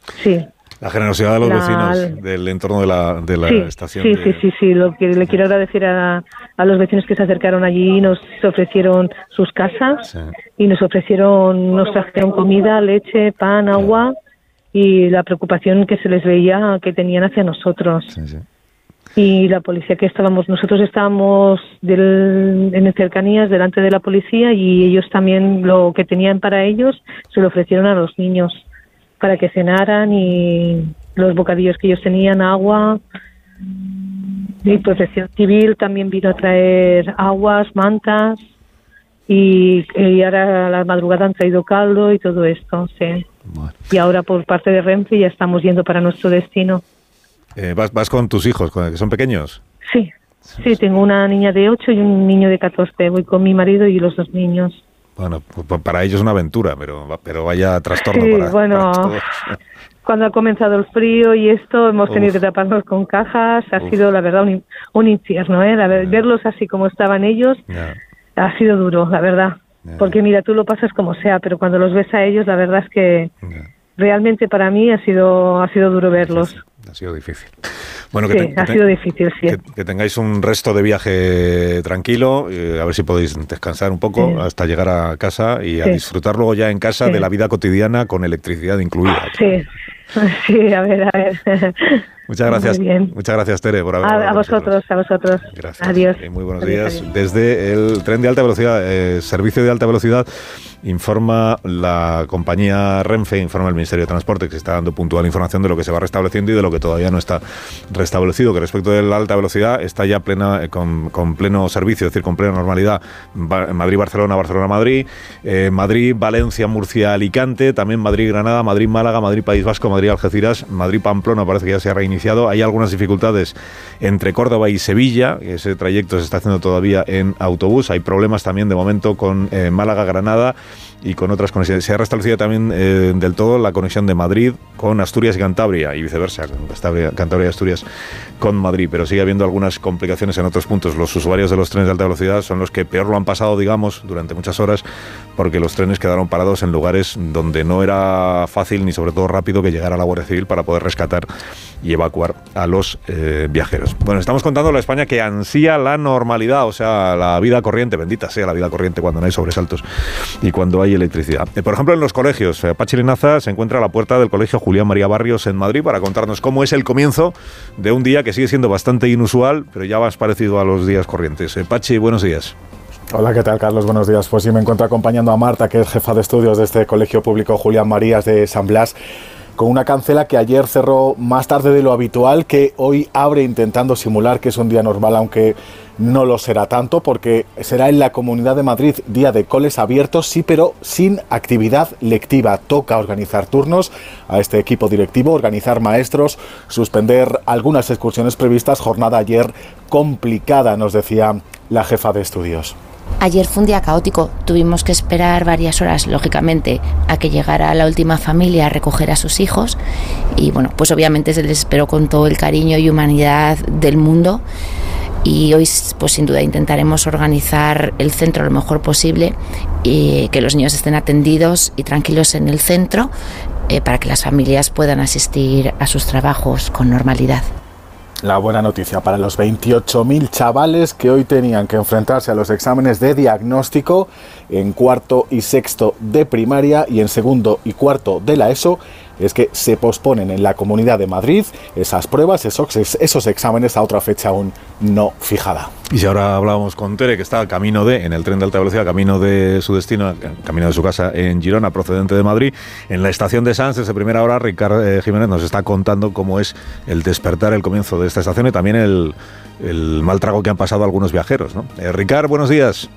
Sí La generosidad de los La- vecinos del entorno de la, de la sí, estación. Sí, de- sí, sí, sí. Lo que le quiero agradecer a, a los vecinos que se acercaron allí, nos ofrecieron sus casas y nos ofrecieron, nos trajeron comida, leche, pan, agua y la preocupación que se les veía que tenían hacia nosotros. Y la policía que estábamos, nosotros estábamos del, en cercanías delante de la policía y ellos también lo que tenían para ellos se lo ofrecieron a los niños para que cenaran y los bocadillos que ellos tenían, agua. Y Protección Civil también vino a traer aguas, mantas y, y ahora a la madrugada han traído caldo y todo esto, sí. Y ahora por parte de Renfe ya estamos yendo para nuestro destino. Eh, vas, vas con tus hijos, con- que son pequeños. Sí, sí, tengo una niña de 8 y un niño de 14. Voy con mi marido y los dos niños. Bueno, pues, pues para ellos es una aventura, pero, pero vaya trastorno Sí, para, bueno, para todos. Cuando ha comenzado el frío y esto, hemos tenido Uf. que taparnos con cajas. Ha Uf. sido, la verdad, un, un infierno, ¿eh? La ver- verlos así como estaban ellos ha sido duro, la verdad. Porque mira, tú lo pasas como sea, pero cuando los ves a ellos, la verdad es que realmente para mí ha sido, ha sido duro verlos. Ha sido difícil. Bueno, que, Sí, te- que ha sido difícil, sí. que- que tengáis un resto de viaje tranquilo, eh, a ver si podéis descansar un poco Sí. hasta llegar a casa y a disfrutar luego ya en casa de la vida cotidiana con electricidad incluida. Sí, sí, a ver, a ver. Muchas gracias. Muy bien. Muchas gracias, Tere, por haber A, a vosotros, a vosotros. Gracias. Adiós. Y muy buenos Adiós, días. adiós. Desde el tren de alta velocidad, eh, servicio de alta velocidad, informa la compañía Renfe, informa el Ministerio de Transporte, que se está dando puntual información de lo que se va restableciendo y de lo que todavía no está restablecido. Que respecto de la alta velocidad, está ya plena, eh, con, pleno servicio, es decir, con plena normalidad. Ba- Madrid-Barcelona, Barcelona-Madrid, eh, Madrid-Valencia, Murcia-Alicante, también Madrid-Granada, Madrid-Málaga, Madrid-País Vasco, Madrid-Algeciras, Madrid-Pamplona, parece que ya se ha reiniciado. Hay algunas dificultades entre Córdoba y Sevilla, ese trayecto se está haciendo todavía en autobús. Hay problemas también de momento con eh, Málaga-Granada y con otras conexiones. Se ha restablecido también eh, del todo la conexión de Madrid con Asturias y Cantabria y viceversa, Cantabria, Cantabria y Asturias con Madrid, pero sigue habiendo algunas complicaciones en otros puntos. Los usuarios de los trenes de alta velocidad son los que peor lo han pasado, digamos, durante muchas horas, porque los trenes quedaron parados en lugares donde no era fácil ni sobre todo rápido que llegara la Guardia Civil para poder rescatar y evacuar a los eh, viajeros. Bueno, estamos contando la España que ansía la normalidad, o sea, la vida corriente, bendita sea la vida corriente cuando no hay sobresaltos y cuando hay electricidad. Eh, por ejemplo, en los colegios, eh, Pachi Linaza se encuentra a la puerta del Colegio Julián María Barrios en Madrid para contarnos cómo es el comienzo de un día que sigue siendo bastante inusual, pero ya más parecido a los días corrientes. Eh, Pachi, buenos días. Hola, ¿qué tal, Carlos? Buenos días. Pues sí, me encuentro acompañando a Marta, que es jefa de estudios de este colegio público Julián Marías de San Blas, con una cancela que ayer cerró más tarde de lo habitual, que hoy abre intentando simular que es un día normal, aunque no lo será tanto, porque será en la Comunidad de Madrid día de coles abiertos, sí, pero sin actividad lectiva. Toca organizar turnos a este equipo directivo, organizar maestros, suspender algunas excursiones previstas. Jornada ayer complicada, nos decía la jefa de estudios. Ayer fue un día caótico, tuvimos que esperar varias horas, lógicamente, a que llegara la última familia a recoger a sus hijos y bueno, pues obviamente se les esperó con todo el cariño y humanidad del mundo y hoy pues sin duda intentaremos organizar el centro lo mejor posible y que los niños estén atendidos y tranquilos en el centro eh, para que las familias puedan asistir a sus trabajos con normalidad. la buena noticia para los 28.000 chavales que hoy tenían que enfrentarse a los exámenes de diagnóstico en cuarto y sexto de primaria y en segundo y cuarto de la ESO es que se posponen en la Comunidad de Madrid esas pruebas, esos, esos exámenes a otra fecha aún no fijada. Y si ahora hablábamos con Tere, que está camino de, en el tren de alta velocidad, camino de su destino, camino de su casa en Girona, procedente de Madrid, en la estación de Sanz, desde primera hora, Ricardo eh, Jiménez nos está contando cómo es el despertar, el comienzo de esta estación y también el, el mal trago que han pasado algunos viajeros. ¿no? Eh, Ricardo, buenos días.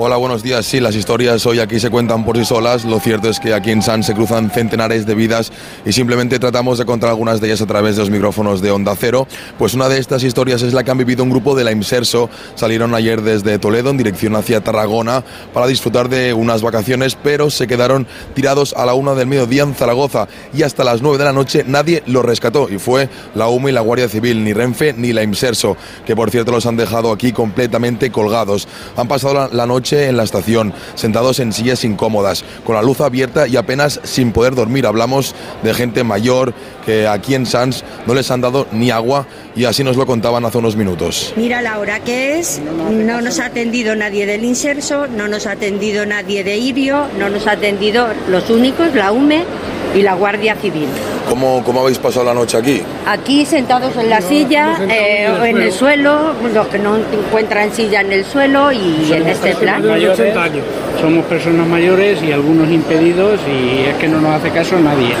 Hola, buenos días. Sí, las historias hoy aquí se cuentan por sí solas. Lo cierto es que aquí en San se cruzan centenares de vidas y simplemente tratamos de contar algunas de ellas a través de los micrófonos de Onda Cero. Pues una de estas historias es la que han vivido un grupo de la IMSERSO. Salieron ayer desde Toledo en dirección hacia Tarragona para disfrutar de unas vacaciones, pero se quedaron tirados a la una del mediodía en Zaragoza y hasta las nueve de la noche nadie los rescató y fue la UMA y la Guardia Civil, ni Renfe ni la IMSERSO, que por cierto los han dejado aquí completamente colgados. Han pasado la, la en la estación, sentados en sillas incómodas, con la luz abierta y apenas sin poder dormir. Hablamos de gente mayor que aquí en Sans no les han dado ni agua y así nos lo contaban hace unos minutos. Mira la hora que es, no nos ha atendido nadie del Inserso, no nos ha atendido nadie de Irio, no nos ha atendido los únicos, la UME y la Guardia Civil. ¿Cómo, cómo habéis pasado la noche aquí? Aquí sentados en la silla, eh, en el suelo, los que no encuentran silla en el suelo y en este plan. Mayores, somos personas mayores y algunos impedidos y es que no nos hace caso nadie.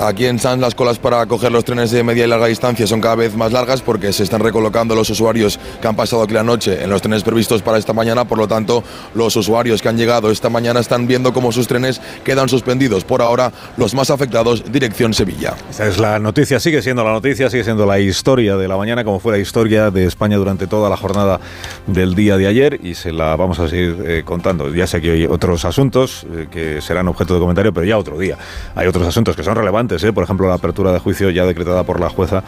Aquí en Sanz las colas para coger los trenes de media y larga distancia son cada vez más largas porque se están recolocando los usuarios que han pasado aquí la noche en los trenes previstos para esta mañana. Por lo tanto, los usuarios que han llegado esta mañana están viendo cómo sus trenes quedan suspendidos. Por ahora, los más afectados, dirección Sevilla. Esa es la noticia, sigue siendo la noticia, sigue siendo la historia de la mañana, como fue la historia de España durante toda la jornada del día de ayer y se la vamos a seguir eh, contando. Ya sé que hay otros asuntos eh, que serán objeto de comentario, pero ya otro día. Hay otros asuntos que son relevantes ¿eh? por ejemplo, la apertura de juicio ya decretada por la jueza.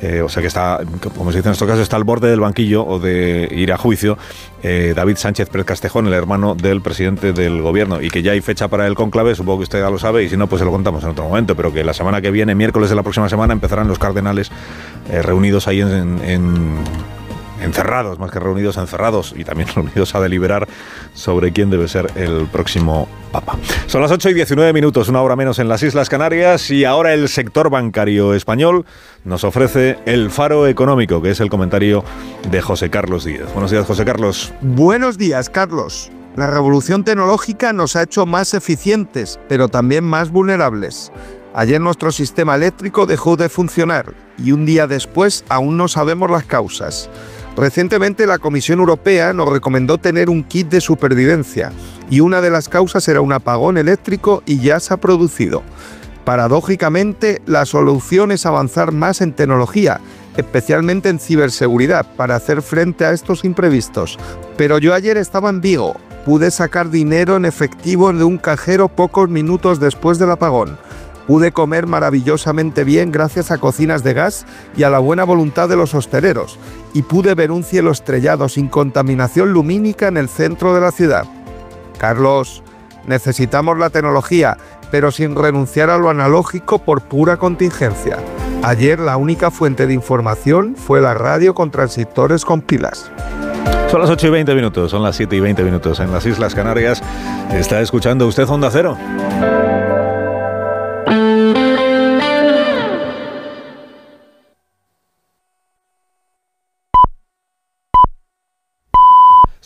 Eh, o sea que está, como se dice en estos casos, está al borde del banquillo o de ir a juicio eh, David Sánchez Pérez Castejón, el hermano del presidente del gobierno, y que ya hay fecha para el conclave, supongo que usted ya lo sabe, y si no, pues se lo contamos en otro momento, pero que la semana que viene, miércoles de la próxima semana, empezarán los cardenales reunidos ahí en, en encerrados, más que reunidos, encerrados y también reunidos a deliberar sobre quién debe ser el próximo Papa. Son las 8 y 19 minutos, una hora menos en las Islas Canarias y ahora el sector bancario español nos ofrece el faro económico, que es el comentario de José Carlos Díaz. Buenos días, José Carlos. Buenos días, Carlos. La revolución tecnológica nos ha hecho más eficientes, pero también más vulnerables. Ayer nuestro sistema eléctrico dejó de funcionar y un día después aún no sabemos las causas. Recientemente la Comisión Europea nos recomendó tener un kit de supervivencia y una de las causas era un apagón eléctrico y ya se ha producido. Paradójicamente, la solución es avanzar más en tecnología, especialmente en ciberseguridad, para hacer frente a estos imprevistos. Pero yo ayer estaba en Vigo, pude sacar dinero en efectivo de un cajero pocos minutos después del apagón. Pude comer maravillosamente bien gracias a cocinas de gas y a la buena voluntad de los hosteleros, y pude ver un cielo estrellado sin contaminación lumínica en el centro de la ciudad. Carlos, necesitamos la tecnología, pero sin renunciar a lo analógico por pura contingencia. Ayer la única fuente de información fue la radio con transistores con pilas. Son las 8 y 20 minutos, son las 7 y 20 minutos en las Islas Canarias. ¿Está escuchando usted Onda Cero?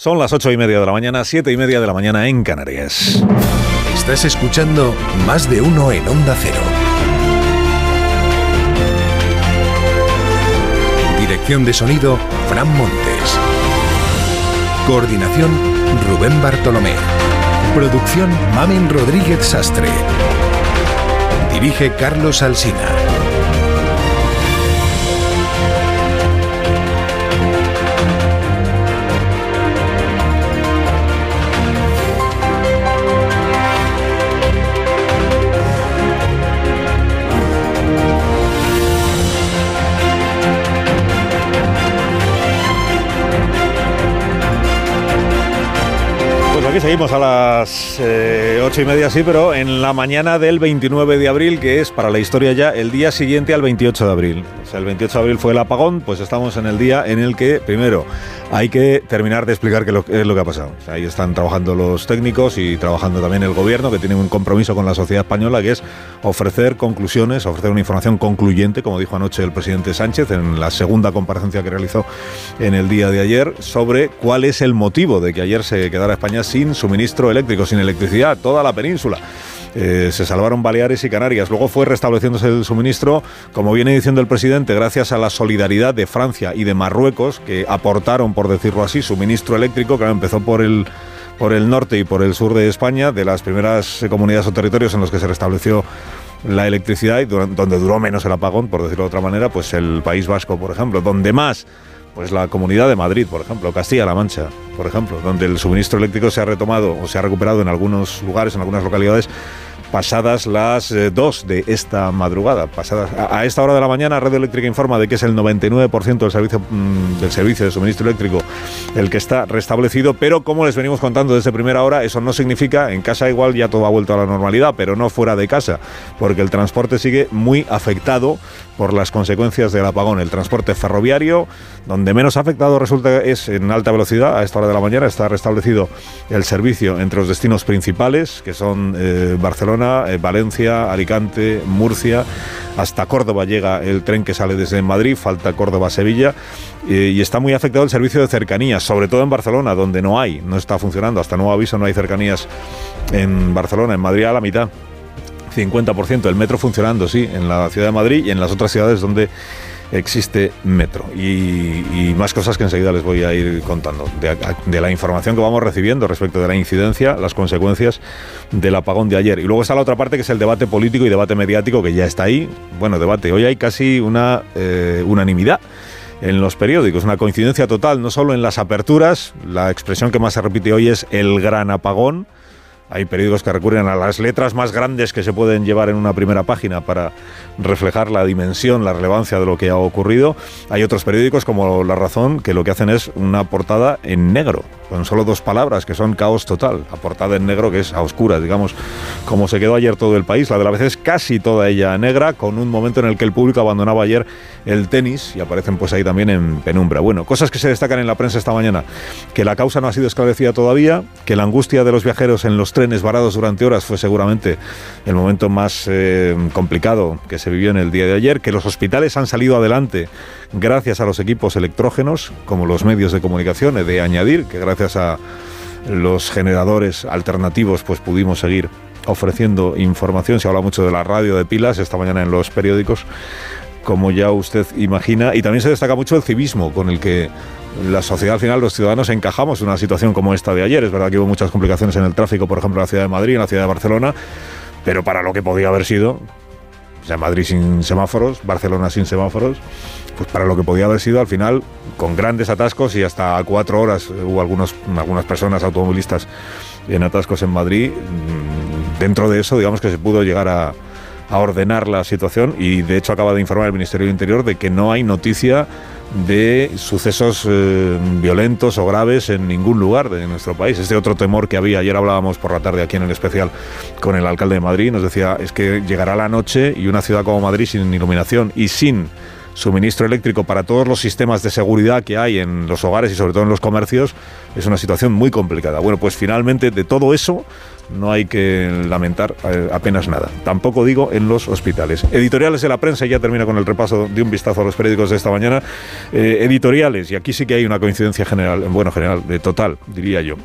Son las ocho y media de la mañana, siete y media de la mañana en Canarias. Estás escuchando Más de Uno en Onda Cero. Dirección de sonido, Fran Montes. Coordinación, Rubén Bartolomé. Producción, Mamen Rodríguez Sastre. Dirige Carlos Alsina. Seguimos a las eh, ocho y media, sí, pero en la mañana del 29 de abril, que es para la historia ya el día siguiente al 28 de abril. O el 28 de abril fue el apagón, pues estamos en el día en el que, primero, hay que terminar de explicar qué es lo que ha pasado. ahí están trabajando los técnicos y trabajando también el gobierno, que tiene un compromiso con la sociedad española, que es ofrecer conclusiones, ofrecer una información concluyente, como dijo anoche el presidente Sánchez en la segunda comparecencia que realizó en el día de ayer, sobre cuál es el motivo de que ayer se quedara España sin suministro eléctrico, sin electricidad, toda la península. Eh, se salvaron Baleares y Canarias. Luego fue restableciéndose el suministro, como viene diciendo el presidente, gracias a la solidaridad de Francia y de Marruecos, que aportaron, por decirlo así, suministro eléctrico, que empezó por el por el norte y por el sur de España, de las primeras comunidades o territorios en los que se restableció la electricidad y donde duró menos el apagón, por decirlo de otra manera, pues el País Vasco, por ejemplo, donde más pues la Comunidad de Madrid, por ejemplo, Castilla-La Mancha, por ejemplo, donde el suministro eléctrico se ha retomado o se ha recuperado en algunos lugares, en algunas localidades, pasadas las 2 eh, de esta madrugada. Pasadas, a, esta hora de la mañana, Red Eléctrica informa de que es el 99% del servicio, mm, del servicio de suministro eléctrico el que está restablecido, pero como les venimos contando desde primera hora, eso no significa, en casa igual ya todo ha vuelto a la normalidad, pero no fuera de casa, porque el transporte sigue muy afectado por las consecuencias del apagón. El transporte ferroviario, donde menos afectado resulta es en alta velocidad, a esta hora de la mañana está restablecido el servicio entre los destinos principales, que son eh, Barcelona, eh, Valencia, Alicante, Murcia, hasta Córdoba llega el tren que sale desde Madrid, falta Córdoba-Sevilla, eh, y está muy afectado el servicio de cercanías, sobre todo en Barcelona, donde no hay, no está funcionando, hasta nuevo aviso no hay cercanías en Barcelona, en Madrid a la mitad. 50%. El metro funcionando, sí, en la ciudad de Madrid y en las otras ciudades donde existe metro. Y, más cosas que enseguida les voy a ir contando. De, la información que vamos recibiendo respecto de la incidencia, las consecuencias del apagón de ayer. Y luego está la otra parte que es el debate político y debate mediático que ya está ahí. Bueno, debate. Hoy hay casi una eh, unanimidad en los periódicos, una coincidencia total, no solo en las aperturas, la expresión que más se repite hoy es el gran apagón, hay periódicos que recurren a las letras más grandes que se pueden llevar en una primera página para reflejar la dimensión, la relevancia de lo que ha ocurrido. Hay otros periódicos como La Razón que lo que hacen es una portada en negro, con solo dos palabras que son caos total. La portada en negro que es a oscuras, digamos, como se quedó ayer todo el país. La de la vez es casi toda ella negra, con un momento en el que el público abandonaba ayer el tenis y aparecen pues ahí también en penumbra. Bueno, cosas que se destacan en la prensa esta mañana, que la causa no ha sido esclarecida todavía, que la angustia de los viajeros en los trenes varados durante horas fue seguramente el momento más eh, complicado que se vivió en el día de ayer, que los hospitales han salido adelante gracias a los equipos electrógenos, como los medios de comunicación, he de añadir que gracias a los generadores alternativos pues pudimos seguir ofreciendo información, se habla mucho de la radio de pilas esta mañana en los periódicos, como ya usted imagina, y también se destaca mucho el civismo con el que la sociedad al final, los ciudadanos encajamos en una situación como esta de ayer. Es verdad que hubo muchas complicaciones en el tráfico, por ejemplo, en la ciudad de Madrid, en la ciudad de Barcelona, pero para lo que podía haber sido, o sea, Madrid sin semáforos, Barcelona sin semáforos, pues para lo que podía haber sido al final, con grandes atascos y hasta cuatro horas hubo algunos, algunas personas automovilistas en atascos en Madrid. Mm, dentro de eso, digamos que se pudo llegar a, a ordenar la situación y de hecho acaba de informar el Ministerio del Interior de que no hay noticia de sucesos eh, violentos o graves en ningún lugar de nuestro país. Este otro temor que había, ayer hablábamos por la tarde aquí en el especial con el alcalde de Madrid, nos decía, es que llegará la noche y una ciudad como Madrid sin iluminación y sin suministro eléctrico para todos los sistemas de seguridad que hay en los hogares y sobre todo en los comercios, es una situación muy complicada. Bueno, pues finalmente de todo eso no hay que lamentar eh, apenas nada. Tampoco digo en los hospitales. Editoriales de la prensa, y ya termina con el repaso de un vistazo a los periódicos de esta mañana. Eh, editoriales, y aquí sí que hay una coincidencia general, bueno, general, de total, diría yo.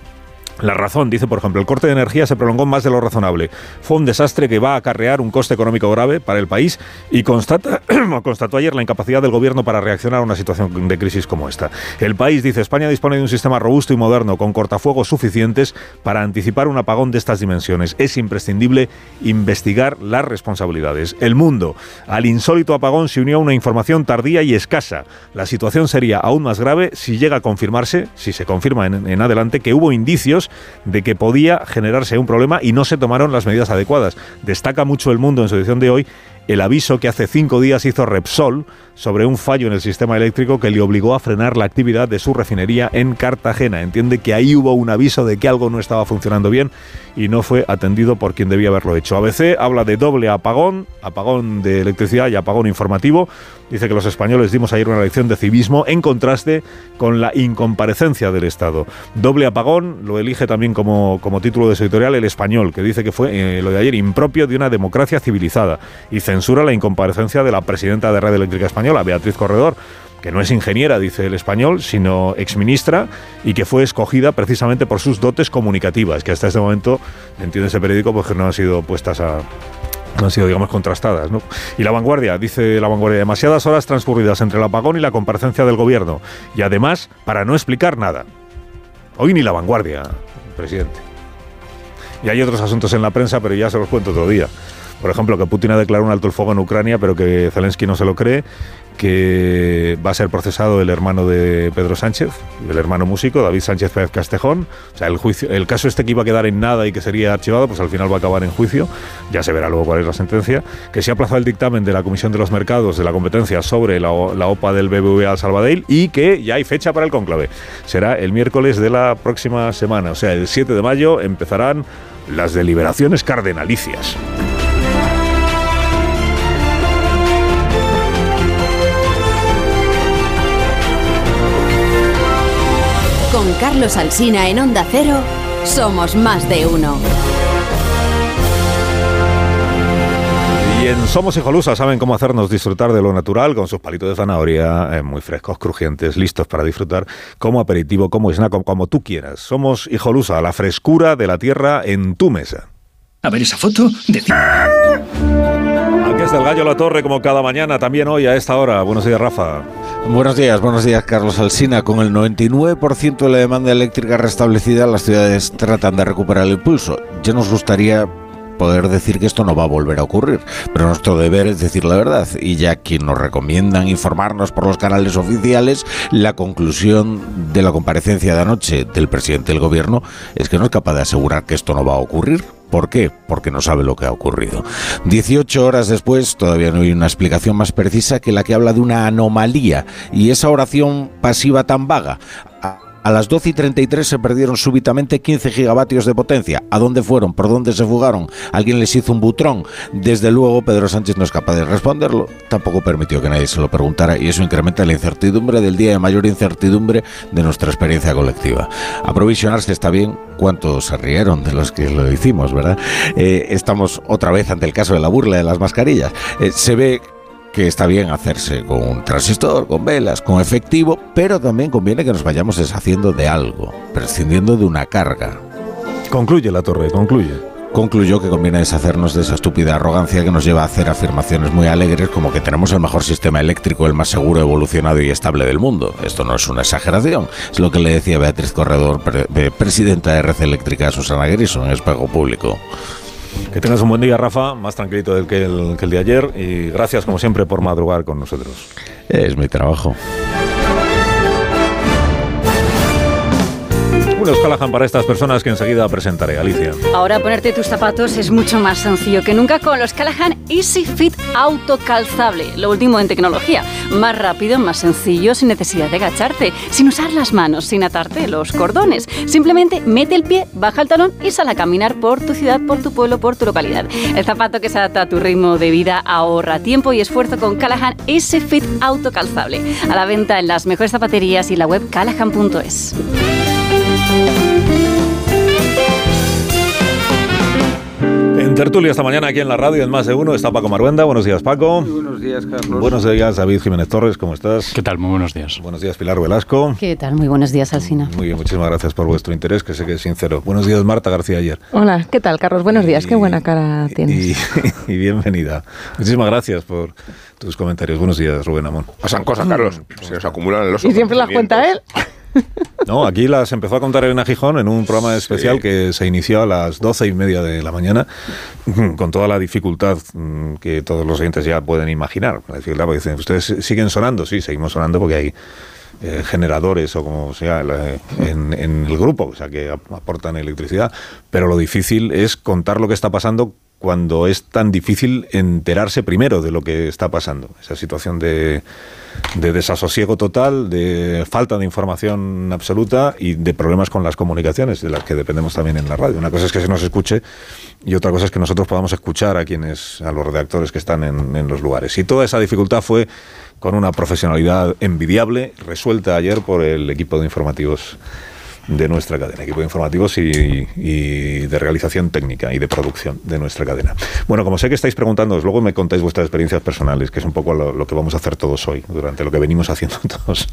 La razón, dice por ejemplo, el corte de energía se prolongó más de lo razonable. Fue un desastre que va a acarrear un coste económico grave para el país y constata, constató ayer la incapacidad del gobierno para reaccionar a una situación de crisis como esta. El país, dice España, dispone de un sistema robusto y moderno con cortafuegos suficientes para anticipar un apagón de estas dimensiones. Es imprescindible investigar las responsabilidades. El mundo, al insólito apagón se unió una información tardía y escasa. La situación sería aún más grave si llega a confirmarse, si se confirma en, en adelante, que hubo indicios de que podía generarse un problema y no se tomaron las medidas adecuadas. Destaca mucho el mundo en su edición de hoy el aviso que hace cinco días hizo Repsol sobre un fallo en el sistema eléctrico que le obligó a frenar la actividad de su refinería en Cartagena. Entiende que ahí hubo un aviso de que algo no estaba funcionando bien y no fue atendido por quien debía haberlo hecho. ABC habla de doble apagón, apagón de electricidad y apagón informativo. Dice que los españoles dimos ayer una lección de civismo en contraste con la incomparecencia del Estado. Doble apagón lo elige también como, como título de su editorial El Español, que dice que fue eh, lo de ayer impropio de una democracia civilizada y censura la incomparecencia de la presidenta de Red Eléctrica Española, Beatriz Corredor que no es ingeniera, dice el español, sino exministra y que fue escogida precisamente por sus dotes comunicativas, que hasta este momento, entiende ese periódico, pues que no han sido puestas a, no han sido, digamos, contrastadas. Y la vanguardia, dice la vanguardia, demasiadas horas transcurridas entre el apagón y la comparecencia del gobierno. Y además, para no explicar nada. Hoy ni la vanguardia, presidente. Y hay otros asuntos en la prensa, pero ya se los cuento otro día. Por ejemplo, que Putin ha declarado un alto el fuego en Ucrania, pero que Zelensky no se lo cree, que va a ser procesado el hermano de Pedro Sánchez, el hermano músico, David Sánchez Pérez Castejón. O sea, el, juicio, el caso este que iba a quedar en nada y que sería archivado, pues al final va a acabar en juicio. Ya se verá luego cuál es la sentencia. Que se ha aplazado el dictamen de la Comisión de los Mercados de la competencia sobre la, OPA del BBVA al Salvador y que ya hay fecha para el cónclave. Será el miércoles de la próxima semana. O sea, el 7 de mayo empezarán las deliberaciones cardenalicias. Carlos Alsina en Onda Cero, somos más de uno. Y en Somos Hijolusa saben cómo hacernos disfrutar de lo natural con sus palitos de zanahoria eh, muy frescos, crujientes, listos para disfrutar como aperitivo, como snack, como, como tú quieras. Somos Hijolusa, la frescura de la tierra en tu mesa. A ver esa foto de... Aquí está el gallo La Torre como cada mañana, también hoy a esta hora. Buenos días, Rafa. Buenos días, buenos días, Carlos Alsina. Con el 99% de la demanda eléctrica restablecida, las ciudades tratan de recuperar el impulso. Ya nos gustaría poder decir que esto no va a volver a ocurrir, pero nuestro deber es decir la verdad. Y ya quien nos recomiendan informarnos por los canales oficiales, la conclusión de la comparecencia de anoche del presidente del gobierno es que no es capaz de asegurar que esto no va a ocurrir. ¿Por qué? Porque no sabe lo que ha ocurrido. 18 horas después, todavía no hay una explicación más precisa que la que habla de una anomalía y esa oración pasiva tan vaga. A las 12 y 33 se perdieron súbitamente 15 gigavatios de potencia. ¿A dónde fueron? ¿Por dónde se fugaron? ¿Alguien les hizo un butrón? Desde luego, Pedro Sánchez no es capaz de responderlo. Tampoco permitió que nadie se lo preguntara y eso incrementa la incertidumbre del día de mayor incertidumbre de nuestra experiencia colectiva. Aprovisionarse está bien. ¿Cuántos se rieron de los que lo hicimos, verdad? Eh, estamos otra vez ante el caso de la burla de las mascarillas. Eh, se ve que está bien hacerse con un transistor, con velas, con efectivo, pero también conviene que nos vayamos deshaciendo de algo, prescindiendo de una carga. Concluye la torre, concluye. Concluyó que conviene deshacernos de esa estúpida arrogancia que nos lleva a hacer afirmaciones muy alegres como que tenemos el mejor sistema eléctrico, el más seguro, evolucionado y estable del mundo. Esto no es una exageración, es lo que le decía Beatriz Corredor, pre presidenta de Red Eléctrica a Susana Griso en Espejo Público. Que tengas un buen día, Rafa, más tranquilito del que el, que el de ayer. Y gracias, como siempre, por madrugar con nosotros. Es mi trabajo. Unos Callahan para estas personas que enseguida presentaré, Alicia. Ahora ponerte tus zapatos es mucho más sencillo que nunca con los Callahan Easy Fit autocalzable. Lo último en tecnología. Más rápido, más sencillo, sin necesidad de agacharte, sin usar las manos, sin atarte los cordones. Simplemente mete el pie, baja el talón y sal a caminar por tu ciudad, por tu pueblo, por tu localidad. El zapato que se adapta a tu ritmo de vida ahorra tiempo y esfuerzo con Callahan Easy Fit autocalzable. A la venta en las mejores zapaterías y la web callahan.es. En tertulia esta mañana aquí en la radio, en más de uno, está Paco Maruenda. Buenos días, Paco. Muy buenos días, Carlos. Buenos días, David Jiménez Torres. ¿Cómo estás? ¿Qué tal? Muy buenos días. Buenos días, Pilar Velasco. ¿Qué tal? Muy buenos días, Alsina. Muy bien, muchísimas gracias por vuestro interés, que sé que es sincero. Buenos días, Marta García Ayer. Hola, ¿qué tal, Carlos? Buenos días. Qué buena cara tienes. Y, y bienvenida. Muchísimas gracias por tus comentarios. Buenos días, Rubén Amón. Pasan cosas, Carlos. Se nos acumulan en los ¿Y siempre las cuenta él? No, aquí las empezó a contar Elena Gijón en un programa especial que se inició a las doce y media de la mañana, con toda la dificultad mm, que todos los oyentes ya pueden imaginar. La dificultad porque dicen, ¿ustedes siguen sonando? Sí, seguimos sonando porque hay eh, generadores o como sea la- en, en el grupo, o sea, que ap- aportan electricidad. Pero lo difícil es contar lo que está pasando cuando es tan difícil enterarse primero de lo que está pasando. Esa situación de, de desasosiego total, de falta de información absoluta y de problemas con las comunicaciones, de las que dependemos también en la radio. Una cosa es que se nos escuche y otra cosa es que nosotros podamos escuchar a quienes, a los redactores que están en, en los lugares. Y toda esa dificultad fue con una profesionalidad envidiable, resuelta ayer por el equipo de informativos de nuestra cadena, equipo de informativos y, y, de realización técnica y de producción de nuestra cadena. Bueno, como sé que estáis preguntando, luego me contáis vuestras experiencias personales, que es un poco lo, lo, que vamos a hacer todos hoy, durante lo que venimos haciendo todos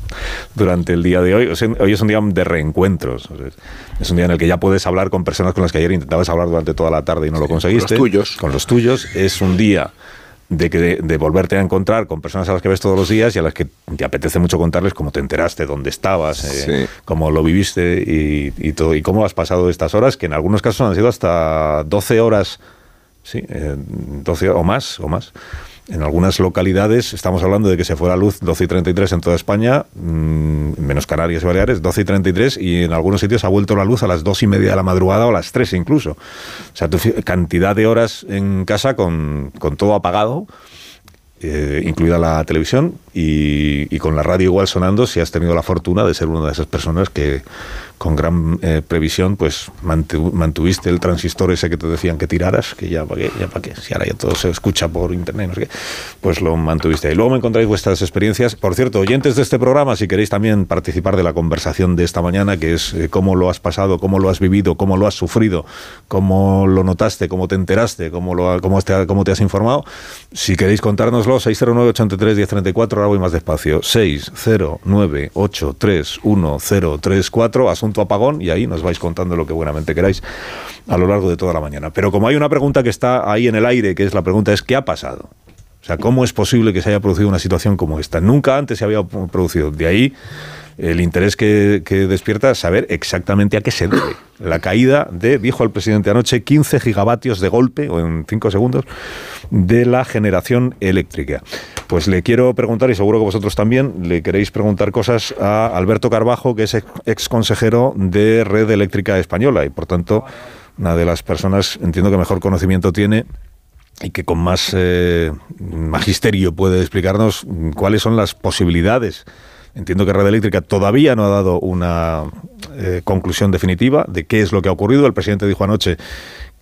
durante el día de hoy. O sea, hoy es un día de reencuentros, o sea, es un día en el que ya puedes hablar con personas con las que ayer intentabas hablar durante toda la tarde y no sí, lo conseguiste. Con los tuyos. Con los tuyos. Es un día de, que, de, de, volverte a encontrar con personas a las que ves todos los días y a las que te apetece mucho contarles cómo te enteraste, dónde estabas, eh, sí. cómo lo viviste y, y, todo, y cómo has pasado estas horas, que en algunos casos han sido hasta 12 horas, sí, eh, 12 o más, o más. En algunas localidades estamos hablando de que se fue la luz 12 y 33 en toda España, mmm, menos Canarias y Baleares, 12 y 33, y en algunos sitios ha vuelto la luz a las 2 y media de la madrugada o a las 3 incluso. O sea, tu cantidad de horas en casa con, con todo apagado, eh, incluida la televisión, y, y, con la radio igual sonando, si has tenido la fortuna de ser una de esas personas que con gran eh, previsión, pues mantu mantuviste el transistor ese que te decían que tiraras, que ya para qué, ya para qué, si ahora ya todo se escucha por internet, no sé qué, pues lo mantuviste. Y luego me encontráis vuestras experiencias. Por cierto, oyentes de este programa, si queréis también participar de la conversación de esta mañana, que es eh, cómo lo has pasado, cómo lo has vivido, cómo lo has sufrido, cómo lo notaste, cómo te enteraste, cómo, lo, cómo, te, cómo te has informado, si queréis contárnoslo, 609-83-1034, ahora voy más despacio, 609-83-1034, asunto apagón, y ahí nos vais contando lo que buenamente queráis a lo largo de toda la mañana. Pero como hay una pregunta que está ahí en el aire, que es la pregunta es ¿qué ha pasado? O sea, ¿cómo es posible que se haya producido una situación como esta? Nunca antes se había producido. De ahí el interés que, que despierta saber exactamente a qué se debe. La caída de, dijo el presidente anoche, 15 gigavatios de golpe, o en 5 segundos, de la generación eléctrica. Pues le quiero preguntar, y seguro que vosotros también, le queréis preguntar cosas a Alberto Carbajo, que es ex consejero de Red Eléctrica Española, y por tanto, una de las personas, entiendo que mejor conocimiento tiene y que con más eh, magisterio puede explicarnos cuáles son las posibilidades Entiendo que Red Eléctrica todavía no ha dado una eh, conclusión definitiva de qué es lo que ha ocurrido. El presidente dijo anoche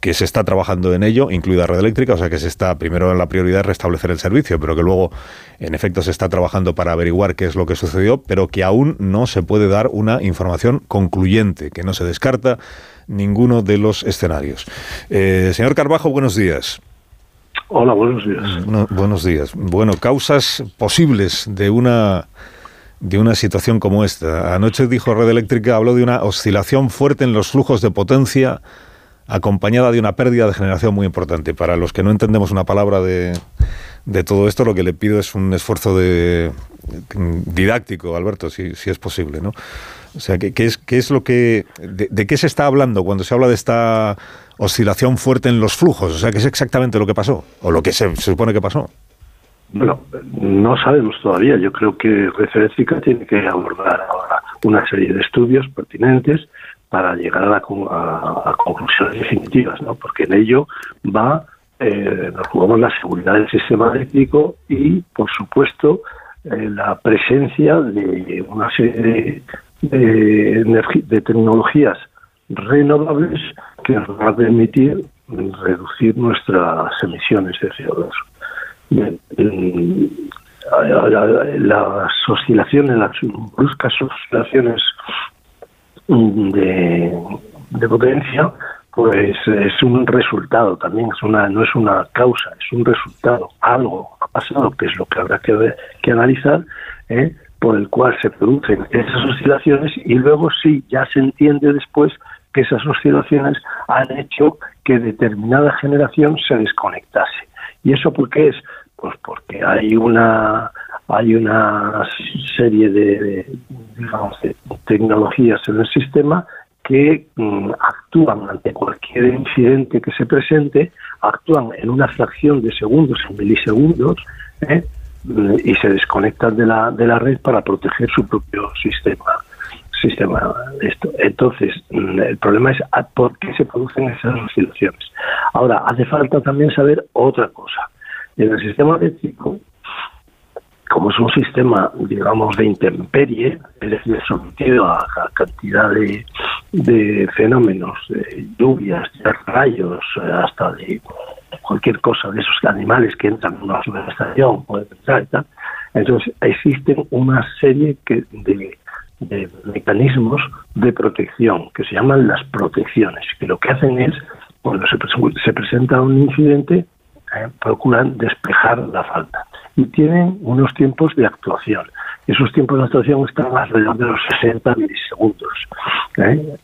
que se está trabajando en ello, incluida Red Eléctrica, o sea que se está primero en la prioridad restablecer el servicio, pero que luego en efecto se está trabajando para averiguar qué es lo que sucedió, pero que aún no se puede dar una información concluyente, que no se descarta ninguno de los escenarios. Eh, señor Carbajo, buenos días. Hola, buenos días. No, buenos días. Bueno, causas posibles de una de una situación como esta. Anoche dijo Red Eléctrica, habló de una oscilación fuerte en los flujos de potencia acompañada de una pérdida de generación muy importante. Para los que no entendemos una palabra de, de todo esto, lo que le pido es un esfuerzo de, didáctico, Alberto, si, si es posible, ¿no? O sea, ¿qué, qué es, qué es lo que... De, qué se está hablando cuando se habla de esta oscilación fuerte en los flujos? O sea, ¿qué es exactamente lo que pasó? O lo que se supone que pasó. Bueno, no sabemos todavía. Yo creo que Red Eléctrica tiene que abordar ahora una serie de estudios pertinentes para llegar a, conclusiones definitivas, ¿no? Porque en ello va, eh, nos jugamos la seguridad del sistema eléctrico y, por supuesto, eh, la presencia de una serie de, de, tecnologías renovables que nos van a permitir reducir nuestras emisiones de CO2. Bien, las oscilaciones, las bruscas oscilaciones de, de, potencia, pues es un resultado también, es una, no es una causa, es un resultado. Algo ha pasado, que es lo que habrá que, que analizar, ¿eh? por el cual se producen esas oscilaciones y luego sí, ya se entiende después que esas oscilaciones han hecho que determinada generación se desconectase. ¿Y eso por qué es? Pues porque hay una hay una serie de, digamos de tecnologías en el sistema que mm, actúan ante cualquier incidente que se presente, actúan en una fracción de segundos, en milisegundos, ¿eh? y se desconectan de la, de la red para proteger su propio sistema. sistema esto. Entonces, mm, el problema es por qué se producen esas oscilaciones. Ahora, hace falta también saber otra cosa. En el sistema eléctrico, como es un sistema, digamos, de intemperie, es decir, sometido a, a cantidad de, fenómenos, de lluvias, de rayos, eh, hasta de cualquier cosa de esos animales que entran en una subestación, puede entrar y entonces existen una serie de, de mecanismos de protección que se llaman las protecciones, que lo que hacen es, cuando se presenta un incidente, eh, procuran despejar la falta. Y tienen unos tiempos de actuación. Esos tiempos de actuación están alrededor de los 60 milisegundos. ¿eh?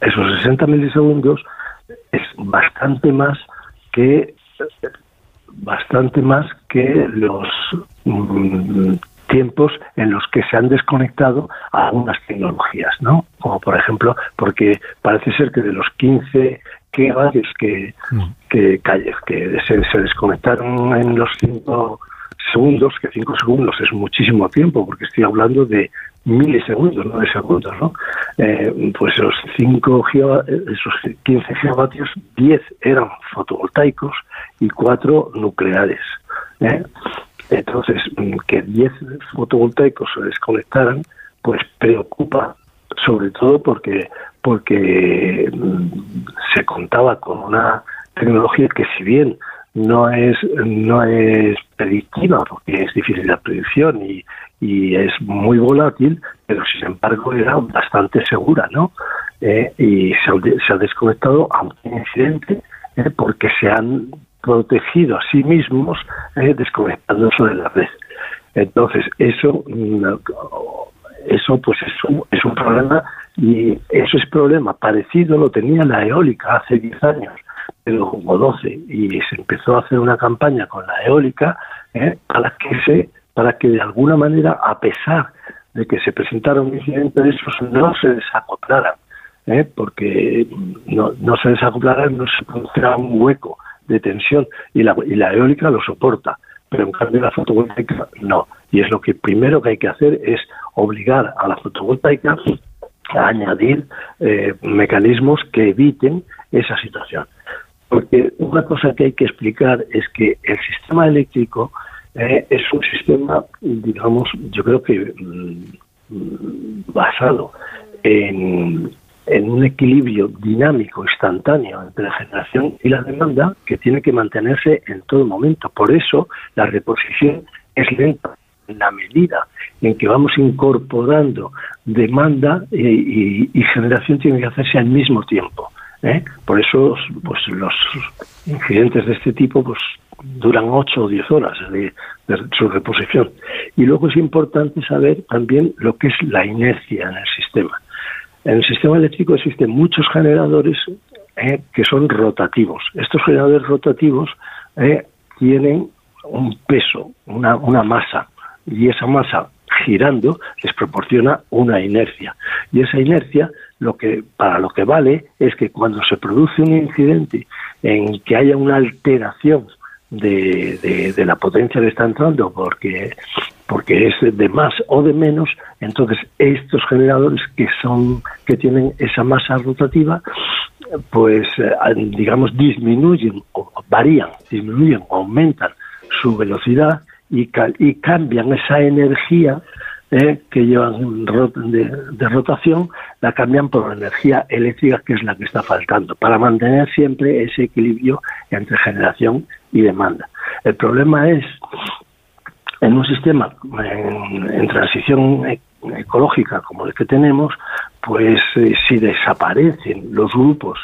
Esos 60 milisegundos es bastante más que bastante más que los mm, tiempos en los que se han desconectado algunas tecnologías, ¿no? Como por ejemplo, porque parece ser que de los 15 gigavatios que, que, calle- que se, se desconectaron en los 5 segundos, que 5 segundos es muchísimo tiempo, porque estoy hablando de milisegundos, no de segundos, ¿no? Eh, pues esos 5 esos 15 gigavatios, 10 eran fotovoltaicos y 4 nucleares. ¿eh? Entonces, mm, que 10 fotovoltaicos se desconectaran, pues preocupa, sobre todo porque porque mm, se contaba con una tecnología que si bien no es no es predictiva porque es difícil la predicción y, y es muy volátil pero sin embargo era bastante segura no Eh, y se, ha- se ha desconectado a un incidente eh, porque se han protegido a sí mismos eh, desconectándose de la red. Entonces eso mm, eso pues es un, es un problema y eso es problema parecido lo tenía la eólica hace 10 años pero como 12 y se empezó a hacer una campaña con la eólica ¿eh? para que se para que de alguna manera a pesar de que se presentara un incidente de esos no se desacoplaran ¿eh? porque no, no se desacoplaran no se produciera un hueco de tensión y la, y la eólica lo soporta pero en cambio la fotovoltaica no. Y es lo que primero que hay que hacer es obligar a la fotovoltaica a añadir eh, mecanismos que eviten esa situación. Porque una cosa que hay que explicar es que el sistema eléctrico eh, es un sistema, digamos, yo creo que mm, basado en, en un equilibrio dinámico, instantáneo entre la generación y la demanda que tiene que mantenerse en todo momento. Por eso la reposición es lenta. En la medida en que vamos incorporando demanda eh, y, generación tiene que hacerse al mismo tiempo. ¿eh? Por eso pues los incidentes de este tipo pues duran 8 o 10 horas de, de su reposición. Y luego es importante saber también lo que es la inercia en el sistema. En el sistema eléctrico existen muchos generadores eh, que son rotativos. Estos generadores rotativos eh, tienen un peso, una, masa, y esa masa girando les proporciona una inercia. Y esa inercia lo que para lo que vale es que cuando se produce un incidente en que haya una alteración de, de, de la potencia que está entrando porque porque es de más o de menos, entonces estos generadores que son que tienen esa masa rotativa, pues eh, digamos disminuyen o varían, disminuyen aumentan su velocidad y, y cambian esa energía eh, que llevan de, de rotación, la cambian por energía eléctrica, que es la que está faltando, para mantener siempre ese equilibrio entre generación y demanda. El problema es, en un sistema en, en transición e- ecológica como el que tenemos, pues eh, si desaparecen los grupos,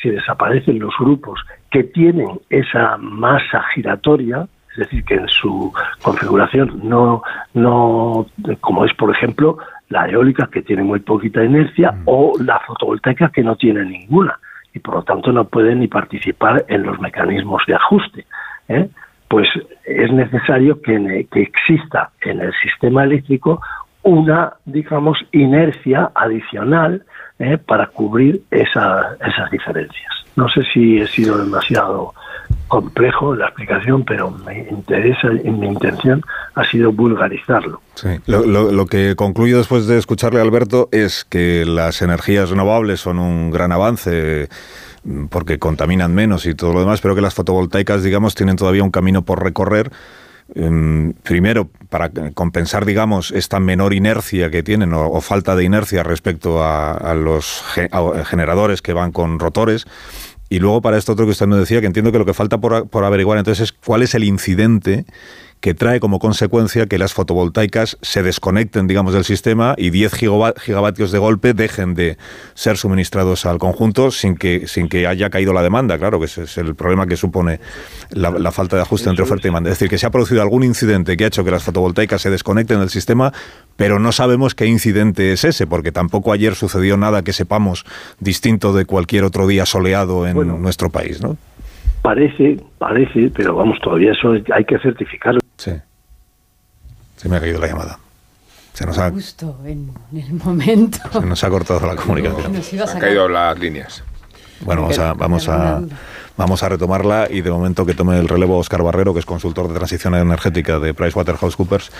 si desaparecen los grupos que tienen esa masa giratoria, es decir, que en su configuración no, no, como es por ejemplo la eólica que tiene muy poquita inercia o la fotovoltaica que no tiene ninguna y por lo tanto no puede ni participar en los mecanismos de ajuste. ¿eh? Pues es necesario que, en- que exista en el sistema eléctrico una, digamos, inercia adicional ¿eh? para cubrir esa- esas diferencias. No sé si he sido demasiado complejo la explicación, pero me interesa mi intención ha sido vulgarizarlo. Sí. Lo, lo, que concluyo después de escucharle a Alberto es que las energías renovables son un gran avance porque contaminan menos y todo lo demás, pero que las fotovoltaicas, digamos, tienen todavía un camino por recorrer. Um, primero, para compensar, digamos, esta menor inercia que tienen o, falta de inercia respecto a, los generadores que van con rotores. Y luego para esto otro que usted nos decía, que entiendo que lo que falta por, por averiguar entonces es cuál es el incidente que trae como consecuencia que las fotovoltaicas se desconecten, digamos, del sistema y 10 gigavatios de golpe dejen de ser suministrados al conjunto sin que, sin que haya caído la demanda. Claro, que ese es el problema que supone la, la falta de ajuste entre oferta y demanda. Es decir, que se ha producido algún incidente que ha hecho que las fotovoltaicas se desconecten del sistema, pero no sabemos qué incidente es ese, porque tampoco ayer sucedió nada que sepamos distinto de cualquier otro día soleado en bueno, nuestro país, ¿no? Parece, parece, pero vamos, todavía eso hay que certificarlo. Sí. Se me ha caído la llamada. Se nos ha, Justo en el momento. Se nos ha cortado la comunicación. No, se han caído las líneas. Bueno, vamos a, vamos a, vamos a retomarla y de momento que tome el relevo Oscar Barrero, que es consultor de transición energética de PricewaterhouseCoopers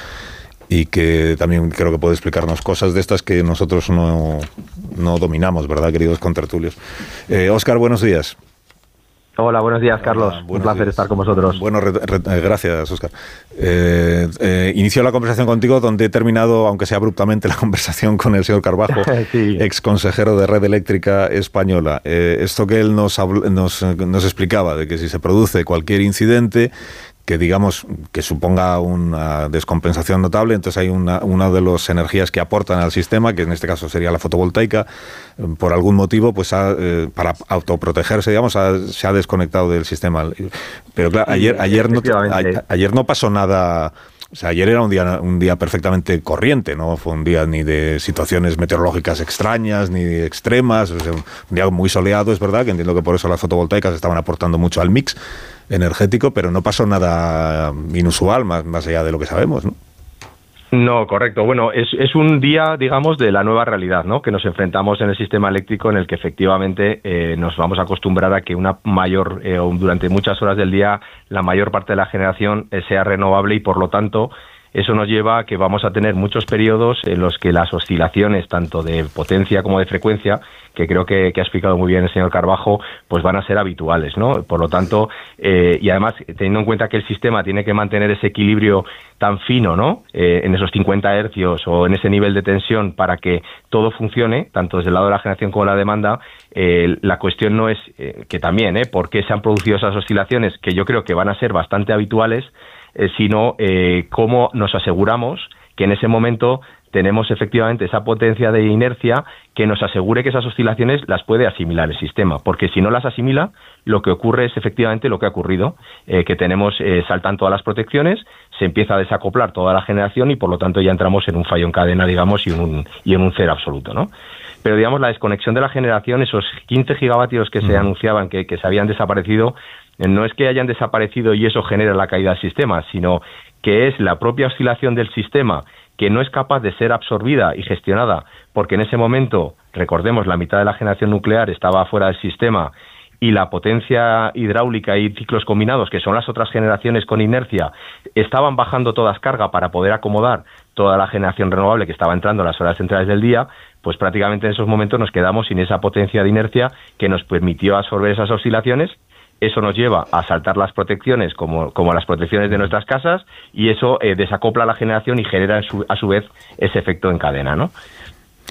y que también creo que puede explicarnos cosas de estas que nosotros no, no dominamos, ¿verdad, queridos contertulios? Eh, Oscar, buenos días. Hola, buenos días, Carlos. Hola, Un placer días. estar con vosotros. Bueno, re, re, eh, gracias, Oscar. Eh, eh, inicio la conversación contigo donde he terminado, aunque sea abruptamente, la conversación con el señor Carbajo, sí. ex consejero de Red Eléctrica Española. Eh, esto que él nos, nos, nos explicaba, de que si se produce cualquier incidente, que digamos que suponga una descompensación notable, entonces hay una, una de las energías que aportan al sistema, que en este caso sería la fotovoltaica, por algún motivo, pues ha, eh, para autoprotegerse, digamos, ha, se ha desconectado del sistema. Pero claro, ayer, ayer, no, a, ayer no pasó nada. O sea, ayer era un día, un día perfectamente corriente, no fue un día ni de situaciones meteorológicas extrañas, ni extremas, o sea, un día muy soleado, es verdad, que entiendo que por eso las fotovoltaicas estaban aportando mucho al mix energético, pero no pasó nada inusual, más, más allá de lo que sabemos, ¿no? No, correcto. Bueno, es, es, un día, digamos, de la nueva realidad, ¿no? Que nos enfrentamos en el sistema eléctrico en el que efectivamente eh, nos vamos a acostumbrar a que una mayor, eh, durante muchas horas del día, la mayor parte de la generación eh, sea renovable y por lo tanto eso nos lleva a que vamos a tener muchos periodos en los que las oscilaciones, tanto de potencia como de frecuencia, que creo que, que ha explicado muy bien el señor Carbajo, pues van a ser habituales, ¿no? Por lo tanto, eh, y además, teniendo en cuenta que el sistema tiene que mantener ese equilibrio tan fino, ¿no? Eh, en esos 50 hercios o en ese nivel de tensión para que todo funcione, tanto desde el lado de la generación como de la demanda, eh, la cuestión no es eh, que también, ¿eh? ¿Por qué se han producido esas oscilaciones que yo creo que van a ser bastante habituales? Eh, sino eh, cómo nos aseguramos que en ese momento tenemos efectivamente esa potencia de inercia que nos asegure que esas oscilaciones las puede asimilar el sistema, porque si no las asimila, lo que ocurre es efectivamente lo que ha ocurrido, eh, que tenemos, eh, saltan todas las protecciones, se empieza a desacoplar toda la generación y por lo tanto ya entramos en un fallo en cadena, digamos, y en un, y en un cero absoluto, ¿no? Pero digamos, la desconexión de la generación, esos 15 gigavatios que se anunciaban que, que se habían desaparecido, no es que hayan desaparecido y eso genera la caída del sistema, sino que es la propia oscilación del sistema que no es capaz de ser absorbida y gestionada, porque en ese momento, recordemos, la mitad de la generación nuclear estaba fuera del sistema y la potencia hidráulica y ciclos combinados, que son las otras generaciones con inercia, estaban bajando todas carga para poder acomodar toda la generación renovable que estaba entrando en las horas centrales del día, pues prácticamente en esos momentos nos quedamos sin esa potencia de inercia que nos permitió absorber esas oscilaciones eso nos lleva a saltar las protecciones como, como las protecciones de nuestras casas y eso eh, desacopla la generación y genera su, a su vez ese efecto en cadena, ¿no?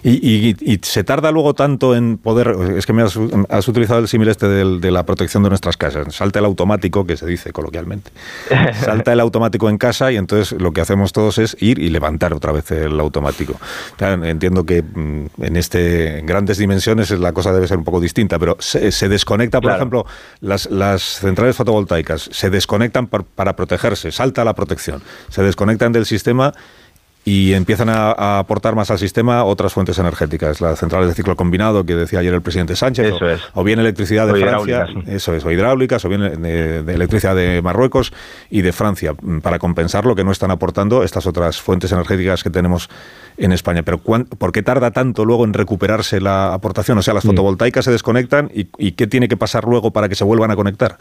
Y, y, y, se tarda luego tanto en poder. Es que me has, has utilizado el símil este de, de, la protección de nuestras casas. Salta el automático, que se dice coloquialmente. Salta el automático en casa y entonces lo que hacemos todos es ir y levantar otra vez el automático. Entiendo que mm, en este en grandes dimensiones la cosa debe ser un poco distinta, pero se, se desconecta, por claro. ejemplo, las, las, centrales fotovoltaicas se desconectan par, para protegerse, salta la protección, se desconectan del sistema y empiezan a, a, aportar más al sistema otras fuentes energéticas, las centrales de ciclo combinado que decía ayer el presidente Sánchez, eso o, es. o, bien electricidad de o Francia, eso es, o hidráulicas, o bien de, de, electricidad de Marruecos y de Francia, para compensar lo que no están aportando estas otras fuentes energéticas que tenemos en España. Pero ¿por qué tarda tanto luego en recuperarse la aportación? O sea, las fotovoltaicas se desconectan y, y ¿qué tiene que pasar luego para que se vuelvan a conectar?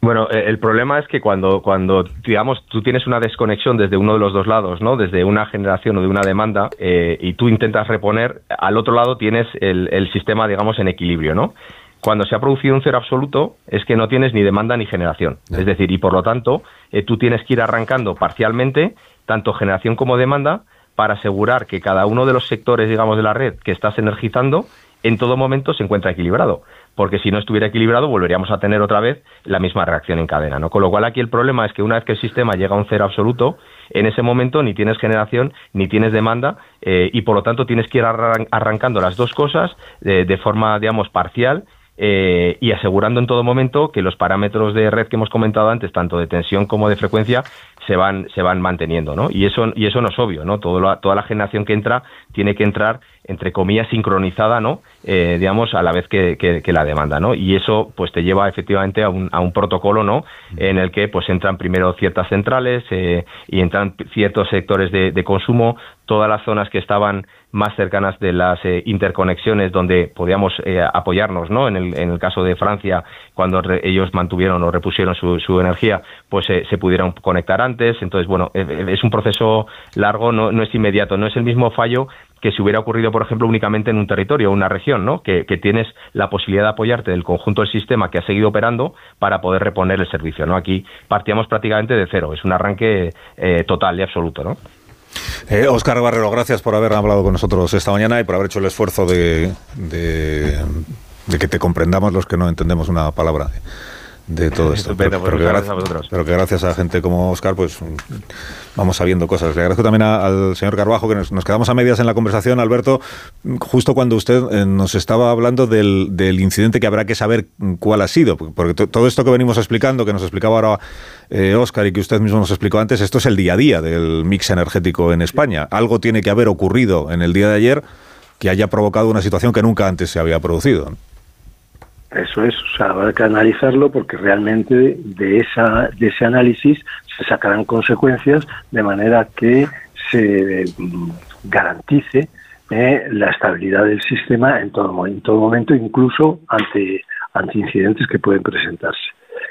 Bueno, eh, el problema es que cuando, cuando, digamos, tú tienes una desconexión desde uno de los dos lados, ¿no? Desde una generación o de una demanda, eh, y tú intentas reponer, al otro lado tienes el, el sistema, digamos, en equilibrio, ¿no? Cuando se ha producido un cero absoluto, es que no tienes ni demanda ni generación. Es decir, y por lo tanto, eh, tú tienes que ir arrancando parcialmente, tanto generación como demanda, para asegurar que cada uno de los sectores, digamos, de la red que estás energizando, en todo momento se encuentra equilibrado porque si no estuviera equilibrado volveríamos a tener otra vez la misma reacción en cadena. ¿no? Con lo cual aquí el problema es que una vez que el sistema llega a un cero absoluto, en ese momento ni tienes generación ni tienes demanda eh, y por lo tanto tienes que ir arrancando las dos cosas de, de forma, digamos, parcial eh, y asegurando en todo momento que los parámetros de red que hemos comentado antes, tanto de tensión como de frecuencia, se van, se van manteniendo, ¿no? Y eso, y eso no es obvio, ¿no? Todo toda la generación que entra tiene que entrar, entre comillas, sincronizada, ¿no? Eh, digamos, a la vez que, la demanda, ¿no? Y eso, pues, te lleva efectivamente a un, a un protocolo, ¿no? En el que, pues, entran primero ciertas centrales eh, y entran ciertos sectores de, consumo, todas las zonas que estaban más cercanas de las eh, interconexiones donde podíamos eh, apoyarnos, ¿no? En el, en el, caso de Francia, cuando ellos mantuvieron o repusieron su, su energía, pues eh, se pudieron conectar antes. Entonces, bueno, es un proceso largo, no, es inmediato, no es el mismo fallo que si hubiera ocurrido, por ejemplo, únicamente en un territorio o una región, ¿no? Que, tienes la posibilidad de apoyarte del conjunto del sistema que ha seguido operando para poder reponer el servicio, ¿no? Aquí partíamos prácticamente de cero, es un arranque total y absoluto, ¿no? Oscar eh, Barrero, gracias por haber hablado con nosotros esta mañana y por haber hecho el esfuerzo de, de, que te comprendamos los que no entendemos una palabra de todo esto. Pues pero, que gracias, a pero, que gracias a gente como Oscar, pues vamos sabiendo cosas. Le agradezco también al señor Carbajo, que nos, quedamos a medias en la conversación, Alberto, justo cuando usted eh, nos estaba hablando del, del, incidente que habrá que saber cuál ha sido, porque todo esto que venimos explicando, que nos explicaba ahora eh, Oscar y que usted mismo nos explicó antes, esto es el día a día del mix energético en España. Algo tiene que haber ocurrido en el día de ayer que haya provocado una situación que nunca antes se había producido. Eso es, o sea, habrá que analizarlo porque realmente de, esa, de ese análisis se sacarán consecuencias de manera que se mm, garantice eh, la estabilidad del sistema en todo, en todo momento, incluso ante, ante incidentes que pueden presentarse.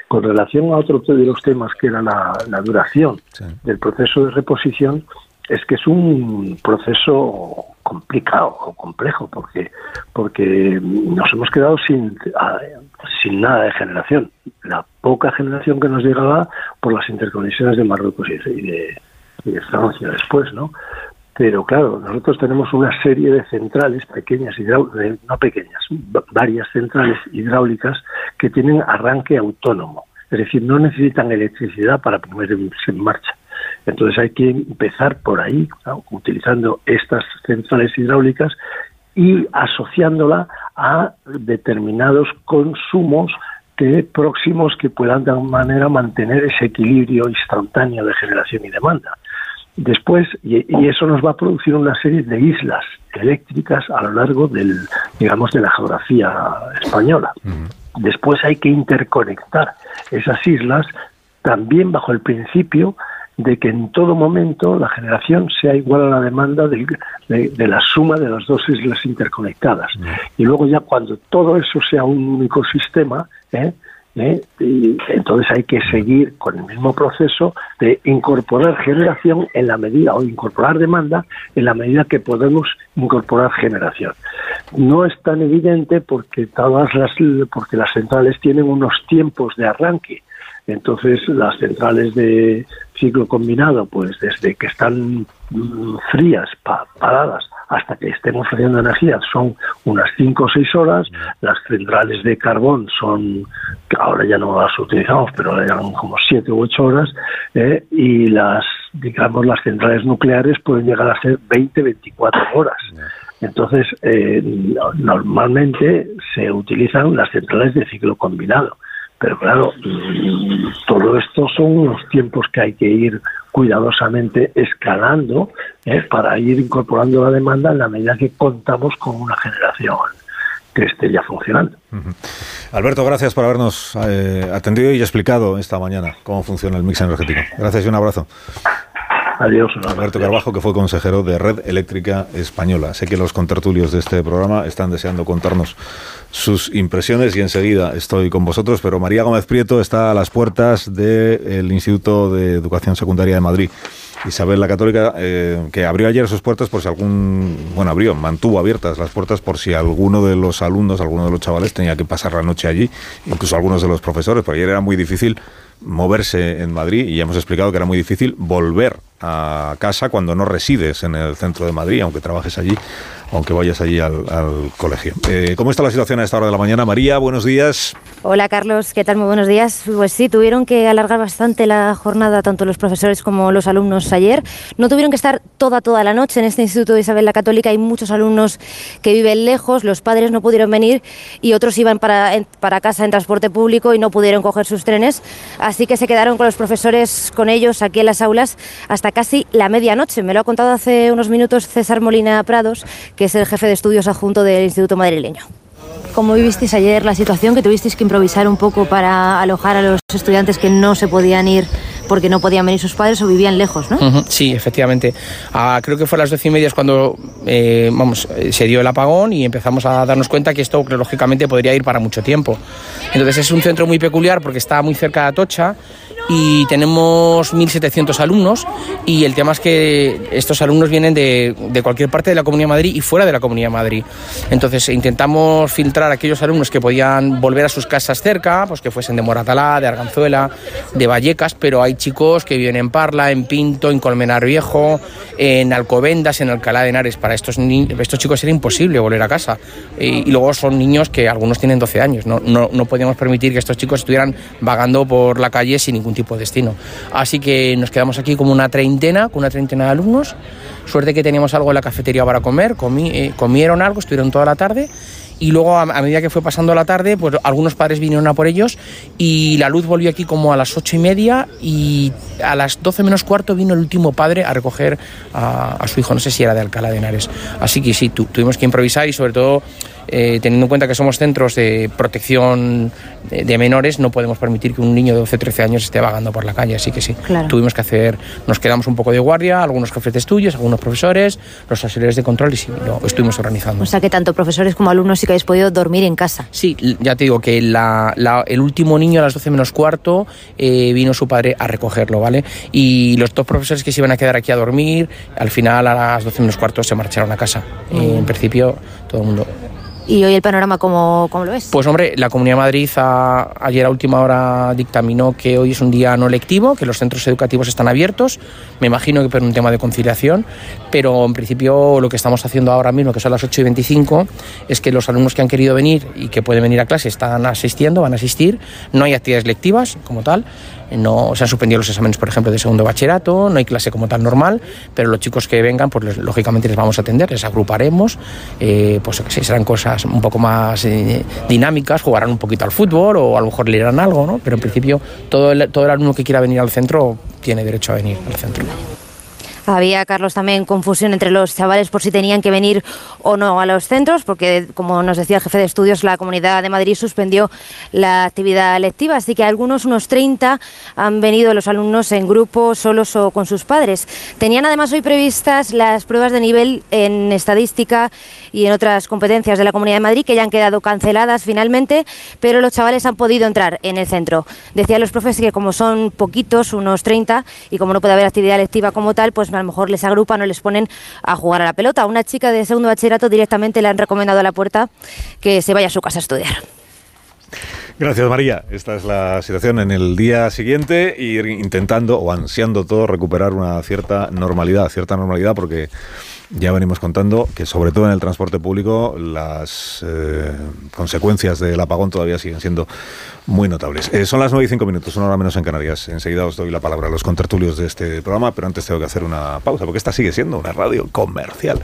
Con relación a otro de los temas que era la, duración del proceso de reposición, es que es un proceso complicado o complejo porque porque nos hemos quedado sin sin nada de generación. La poca generación que nos llegaba por las interconexiones de Marruecos y de, Francia después no pero claro nosotros tenemos una serie de centrales pequeñas hidráulicas no pequeñas varias centrales hidráulicas que tienen arranque autónomo. Es decir no necesitan electricidad para ponerse en marcha entonces hay que empezar por ahí, utilizando estas centrales hidráulicas y asociándola a determinados consumos que próximos que puedan de alguna manera mantener ese equilibrio instantáneo de generación y demanda. Después, y, eso nos va a producir una serie de islas eléctricas a lo largo del, digamos, de la geografía española. Después hay que interconectar esas islas también bajo el principio de que en todo momento la generación sea igual a la demanda de, la suma de las dos islas interconectadas. Y luego ya cuando todo eso sea un único sistema, ¿eh? ¿Eh? entonces hay que seguir con el mismo proceso de incorporar generación en la medida, o incorporar demanda en la medida que podemos incorporar generación. No es tan evidente porque todas las, porque las centrales tienen unos tiempos de arranque entonces, las centrales de ciclo combinado, pues desde que están mm, frías, paradas, hasta que estén ofreciendo energía, son unas 5 o 6 horas. Las centrales de carbón son, ahora ya no las utilizamos, pero eran como 7 u 8 horas. ¿eh? y las, digamos, las centrales nucleares pueden llegar a ser 20, 24 horas. Entonces, eh, normalmente se utilizan las centrales de ciclo combinado. Pero claro, todo esto son unos tiempos que hay que ir cuidadosamente escalando ¿eh? para ir incorporando la demanda en la medida que contamos con una generación que esté ya funcionando. Alberto, gracias por habernos eh, atendido y explicado esta mañana cómo funciona el mix energético. Gracias y un abrazo. Adiós. Alberto Carbajo, que fue consejero de Red Eléctrica Española. Sé que los contertulios de este programa están deseando contarnos sus impresiones y enseguida estoy con vosotros, pero María Gómez Prieto está a las puertas del Instituto de Educación Secundaria de Madrid. Isabel la Católica, eh, que abrió ayer sus puertas por si algún, bueno, abrió, mantuvo abiertas las puertas por si alguno de los alumnos, alguno de los chavales tenía que pasar la noche allí, incluso algunos de los profesores, porque ayer era muy difícil moverse en Madrid y ya hemos explicado que era muy difícil volver a casa cuando no resides en el centro de Madrid, aunque trabajes allí aunque vayas allí al, colegio. Eh, ¿Cómo está la situación a esta hora de la mañana? María, buenos días. Hola Carlos, ¿qué tal? Muy buenos días. Pues sí, tuvieron que alargar bastante la jornada, tanto los profesores como los alumnos ayer. No tuvieron que estar toda, toda la noche en este Instituto de Isabel la Católica. Hay muchos alumnos que viven lejos, los padres no pudieron venir y otros iban para, para casa en transporte público y no pudieron coger sus trenes. Así que se quedaron con los profesores, con ellos aquí en las aulas, hasta casi la medianoche. Me lo ha contado hace unos minutos César Molina Prados, que es el jefe de estudios adjunto del Instituto Madrileño. ¿Cómo vivisteis ayer la situación que tuvisteis que improvisar un poco para alojar a los estudiantes que no se podían ir porque no podían venir sus padres o vivían lejos, ¿no? Sí, efectivamente. Creo que fue a las doce y media cuando eh, vamos, eh, se dio el apagón y empezamos a darnos cuenta que esto lógicamente podría ir para mucho tiempo. Entonces es un centro muy peculiar porque está muy cerca de Atocha y tenemos 1.700 alumnos y el tema es que estos alumnos vienen de, de, cualquier parte de la Comunidad de Madrid y fuera de la Comunidad Madrid. Entonces intentamos filtrar a aquellos alumnos que podían volver a sus casas cerca, pues que fuesen de Moratalá, de Arganzuela, de Vallecas, pero hay chicos que viven en Parla, en Pinto, en Colmenar Viejo, en Alcobendas, en Alcalá de Henares. Para estos, estos chicos era imposible volver a casa. Y, luego son niños que algunos tienen 12 años. No, no, no podíamos permitir que estos chicos estuvieran vagando por la calle sin ningún tipo de destino. Así que nos quedamos aquí como una treintena, con una treintena de alumnos. Suerte que teníamos algo en la cafetería para comer, eh, comieron algo, estuvieron toda la tarde y luego a, medida que fue pasando la tarde, pues algunos padres vinieron a por ellos y la luz volvió aquí como a las ocho y media y a las doce menos cuarto vino el último padre a recoger a, su hijo, no sé si era de Alcalá de Henares. Así que sí, tuvimos que improvisar y sobre todo eh, teniendo en cuenta que somos centros de protección de, menores, no podemos permitir que un niño de 12 13 años esté vagando por la calle. Así que sí, tuvimos que hacer, nos quedamos un poco de guardia, algunos jefes de estudios, algunos profesores, los auxiliares de control y sí, lo estuvimos organizando. O sea que tanto profesores como alumnos sí que habéis podido dormir en casa. Sí, ya te digo que el último niño a las 12 menos cuarto eh, vino su padre a recogerlo, ¿vale? Y los dos profesores que se iban a quedar aquí a dormir, al final a las 12 menos cuarto se marcharon a casa. en principio, todo el mundo ¿Y hoy el panorama cómo, cómo lo es? Pues hombre, la Comunidad de Madrid ayer a última hora dictaminó que hoy es un día no lectivo, que los centros educativos están abiertos, me imagino que por un tema de conciliación, pero en principio lo que estamos haciendo ahora mismo, que son las 8 y 25, es que los alumnos que han querido venir y que pueden venir a clase están asistiendo, van a asistir, no hay actividades lectivas como tal, no se han suspendido los exámenes, por ejemplo, de segundo bachillerato, no hay clase como tal normal, pero los chicos que vengan, pues lógicamente les vamos a atender, les agruparemos, eh, pues serán cosas un poco más eh, dinámicas, jugarán un poquito al fútbol o a lo mejor leerán algo, ¿no? Pero en principio todo el, todo el alumno que quiera venir al centro tiene derecho a venir al centro. Había, Carlos, también confusión entre los chavales por si tenían que venir o no a los centros, porque, como nos decía el jefe de estudios, la Comunidad de Madrid suspendió la actividad lectiva, así que algunos, unos 30, han venido los alumnos en grupo, solos o con sus padres. Tenían además hoy previstas las pruebas de nivel en estadística y en otras competencias de la Comunidad de Madrid, que ya han quedado canceladas finalmente, pero los chavales han podido entrar en el centro. Decían los profes que como son poquitos, unos 30, y como no puede haber actividad lectiva como tal, pues a lo mejor les agrupan o les ponen a jugar a la pelota. Una chica de segundo bachillerato directamente le han recomendado a la puerta que se vaya a su casa a estudiar. Gracias María. Esta es la situación en el día siguiente, ir intentando o ansiando todo recuperar una cierta normalidad, cierta normalidad porque ya venimos contando que sobre todo en el transporte público las eh, consecuencias del apagón todavía siguen siendo muy notables. Eh, son las 9 y 5 minutos, una hora menos en Canarias. Enseguida os doy la palabra a los contertulios de este programa, pero antes tengo que hacer una pausa, porque esta sigue siendo una radio comercial.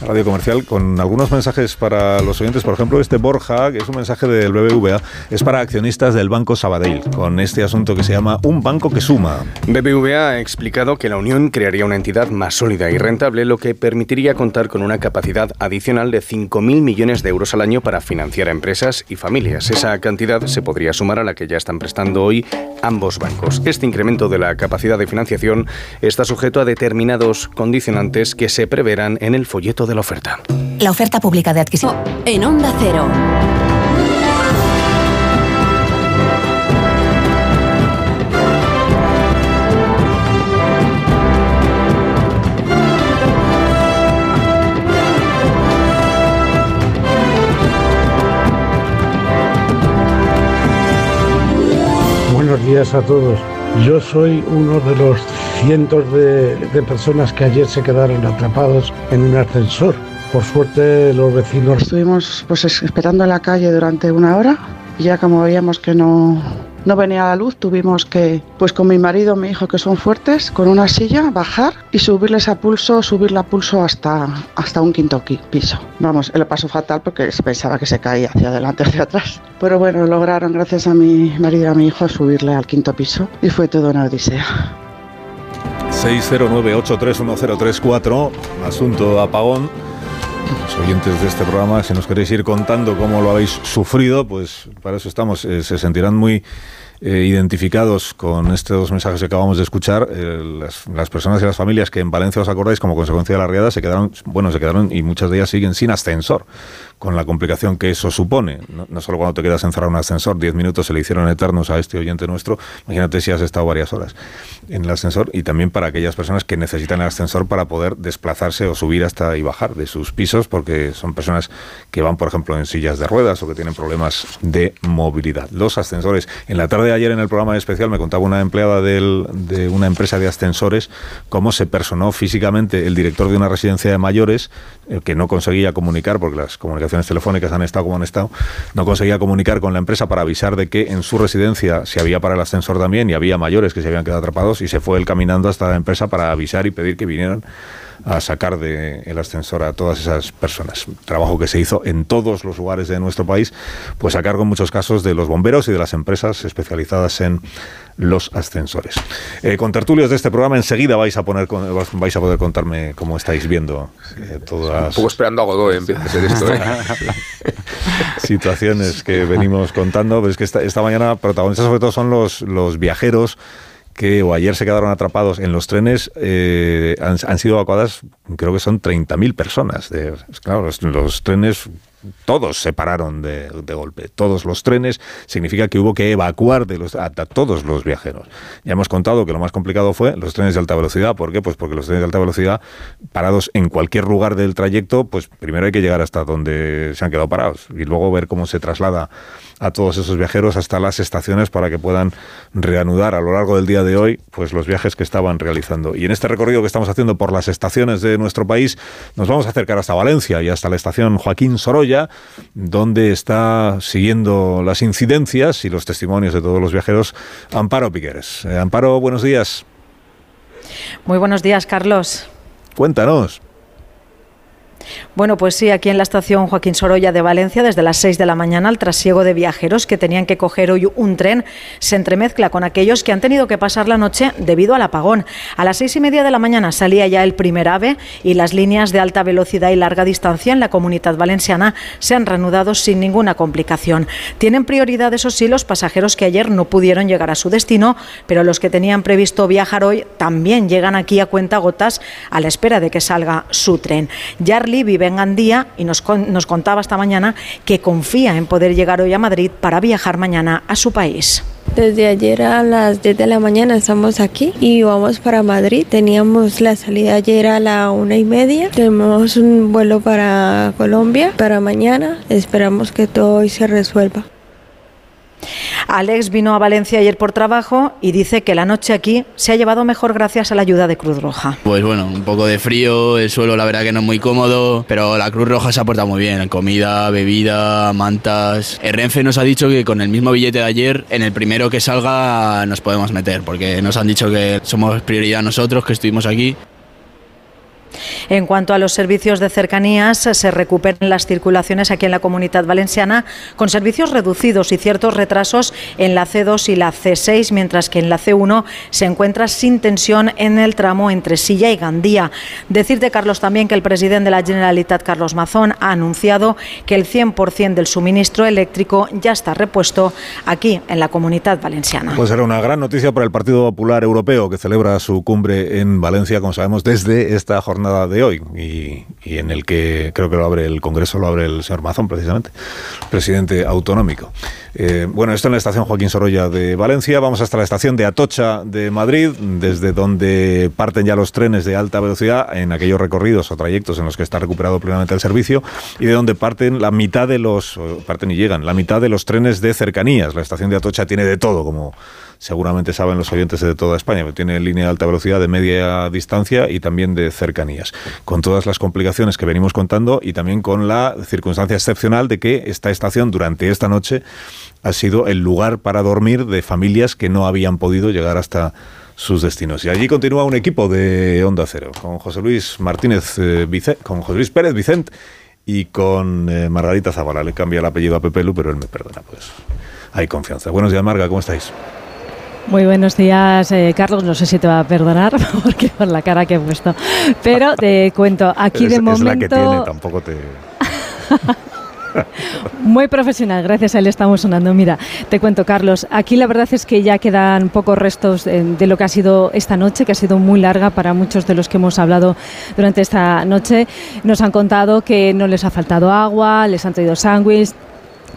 Una radio comercial con algunos mensajes para los oyentes. Por ejemplo, este Borja, que es un mensaje del BBVA, es para accionistas del Banco Sabadell, con este asunto que se llama Un Banco que Suma. BBVA ha explicado que la Unión crearía una entidad más sólida y rentable, lo que permitiría contar con una capacidad adicional de 5.000 millones de euros al año para financiar a empresas y familias. Esa cantidad se podría sumar sumar a la que ya están prestando hoy ambos bancos. Este incremento de la capacidad de financiación está sujeto a determinados condicionantes que se preverán en el folleto de la oferta. La oferta pública de adquisición. En Onda Cero. Días a todos. Yo soy uno de los cientos de, de personas que ayer se quedaron atrapados en un ascensor. Por suerte los vecinos... Estuvimos pues es- esperando en la calle durante una hora ya como veíamos que no, no venía la luz, tuvimos que, pues con mi marido mi hijo que son fuertes, con una silla bajar y subirles a pulso, subirla a pulso hasta, hasta un quinto qui- piso. Vamos, el paso fatal porque se pensaba que se caía hacia adelante, hacia atrás. Pero bueno, lograron gracias a mi marido y a mi hijo subirle al quinto piso y fue toda una odisea. 609831034, asunto apagón. Los oyentes de este programa, si nos queréis ir contando cómo lo habéis sufrido, pues para eso estamos. Eh, se sentirán muy eh, identificados con estos mensajes que acabamos de escuchar. Eh, las, las personas y las familias que en Valencia, os acordáis, como consecuencia de la riada, se quedaron, bueno, se quedaron y muchas de ellas siguen sin ascensor, con la complicación que eso supone. No, no solo cuando te quedas encerrado en un ascensor, 10 minutos se le hicieron eternos a este oyente nuestro, imagínate si has estado varias horas en el ascensor y también para aquellas personas que necesitan el ascensor para poder desplazarse o subir hasta y bajar de sus pisos porque son personas que van, por ejemplo, en sillas de ruedas o que tienen problemas de movilidad. Los ascensores. En la tarde de ayer en el programa especial me contaba una empleada del- de una empresa de ascensores cómo se personó físicamente el director de una residencia de mayores que no conseguía comunicar porque las comunicaciones telefónicas han estado como han estado, no conseguía comunicar con la empresa para avisar de que en su residencia se había para el ascensor también y había mayores que se habían quedado atrapados y se fue él caminando hasta la empresa para avisar y pedir que vinieran a sacar del ascensor a todas esas personas. Trabajo que se hizo en todos los lugares de nuestro país, pues a cargo en muchos casos de los bomberos y de las empresas especializadas en los ascensores. Eh, con tertulios de este programa enseguida vais a poner vais a poder contarme cómo estáis viendo eh, todas Un poco esperando a Godot, eh, empieza a ser esto. ¿eh? situaciones que venimos contando, pero es que esta, esta mañana protagonistas sobre todo son los, los viajeros que o ayer se quedaron atrapados en los trenes, eh, han, sido evacuadas, creo que son 30.000 personas. Claro, los trenes todos se pararon de, golpe. Todos los trenes significa que hubo que evacuar de los, a, a todos los viajeros. Ya hemos contado que lo más complicado fue los trenes de alta velocidad. ¿Por qué? Pues porque los trenes de alta velocidad, parados en cualquier lugar del trayecto, pues primero hay que llegar hasta donde se han quedado parados y luego ver cómo se traslada a todos esos viajeros hasta las estaciones para que puedan reanudar a lo largo del día de hoy pues los viajes que estaban realizando. Y en este recorrido que estamos haciendo por las estaciones de nuestro país, nos vamos a acercar hasta Valencia y hasta la estación Joaquín Sorolla, donde está siguiendo las incidencias y los testimonios de todos los viajeros Amparo Piqueres. Eh, Amparo, buenos días. Muy buenos días, Carlos. Cuéntanos. Bueno, pues sí, aquí en la estación Joaquín Sorolla de Valencia, desde las 6 de la mañana, el trasiego de viajeros que tenían que coger hoy un tren se entremezcla con aquellos que han tenido que pasar la noche debido al apagón. A las seis y media de la mañana salía ya el primer AVE y las líneas de alta velocidad y larga distancia en la comunidad valenciana se han reanudado sin ninguna complicación. Tienen prioridad, eso sí, los pasajeros que ayer no pudieron llegar a su destino, pero los que tenían previsto viajar hoy también llegan aquí a cuentagotas a la espera de que salga su tren. Vive en Gandía y nos, nos contaba esta mañana que confía en poder llegar hoy a Madrid para viajar mañana a su país. Desde ayer a las 10 de la mañana estamos aquí y vamos para Madrid. Teníamos la salida ayer a la una y media. Tenemos un vuelo para Colombia para mañana. Esperamos que todo hoy se resuelva. Alex vino a Valencia ayer por trabajo y dice que la noche aquí se ha llevado mejor gracias a la ayuda de Cruz Roja. Pues bueno, un poco de frío, el suelo la verdad que no es muy cómodo, pero la Cruz Roja se ha portado muy bien, comida, bebida, mantas. El Renfe nos ha dicho que con el mismo billete de ayer, en el primero que salga nos podemos meter, porque nos han dicho que somos prioridad nosotros, que estuvimos aquí. En cuanto a los servicios de cercanías, se recuperan las circulaciones aquí en la comunidad valenciana con servicios reducidos y ciertos retrasos en la C2 y la C6, mientras que en la C1 se encuentra sin tensión en el tramo entre Silla y Gandía. Decirte, Carlos, también que el presidente de la Generalitat, Carlos Mazón, ha anunciado que el 100% del suministro eléctrico ya está repuesto aquí en la comunidad valenciana. Pues era una gran noticia para el Partido Popular Europeo que celebra su cumbre en Valencia, como sabemos, desde esta jornada de hoy y, y en el que creo que lo abre el Congreso, lo abre el señor Mazón precisamente, presidente autonómico. Eh, bueno, esto en la estación Joaquín Sorolla de Valencia. Vamos hasta la estación de Atocha de Madrid, desde donde parten ya los trenes de alta velocidad en aquellos recorridos o trayectos en los que está recuperado plenamente el servicio y de donde parten la mitad de los, parten y llegan, la mitad de los trenes de cercanías. La estación de Atocha tiene de todo, como seguramente saben los oyentes de toda España, tiene línea de alta velocidad de media distancia y también de cercanías, con todas las complicaciones que venimos contando y también con la circunstancia excepcional de que esta estación durante esta noche ha sido el lugar para dormir de familias que no habían podido llegar hasta sus destinos. Y allí continúa un equipo de Onda Cero, con José Luis Martínez eh, con José Luis Pérez Vicente y con eh, Margarita Zavala. Le cambia el apellido a Pepe Lu, pero él me perdona, pues hay confianza. Buenos días, Marga, ¿cómo estáis? Muy buenos días, eh, Carlos. No sé si te va a perdonar porque por la cara que he puesto. Pero te cuento, aquí de momento. Es la que tiene, tampoco te. Muy profesional, gracias a él estamos sonando. Mira, te cuento, Carlos, aquí la verdad es que ya quedan pocos restos de, lo que ha sido esta noche, que ha sido muy larga para muchos de los que hemos hablado durante esta noche. Nos han contado que no les ha faltado agua, les han traído sándwich,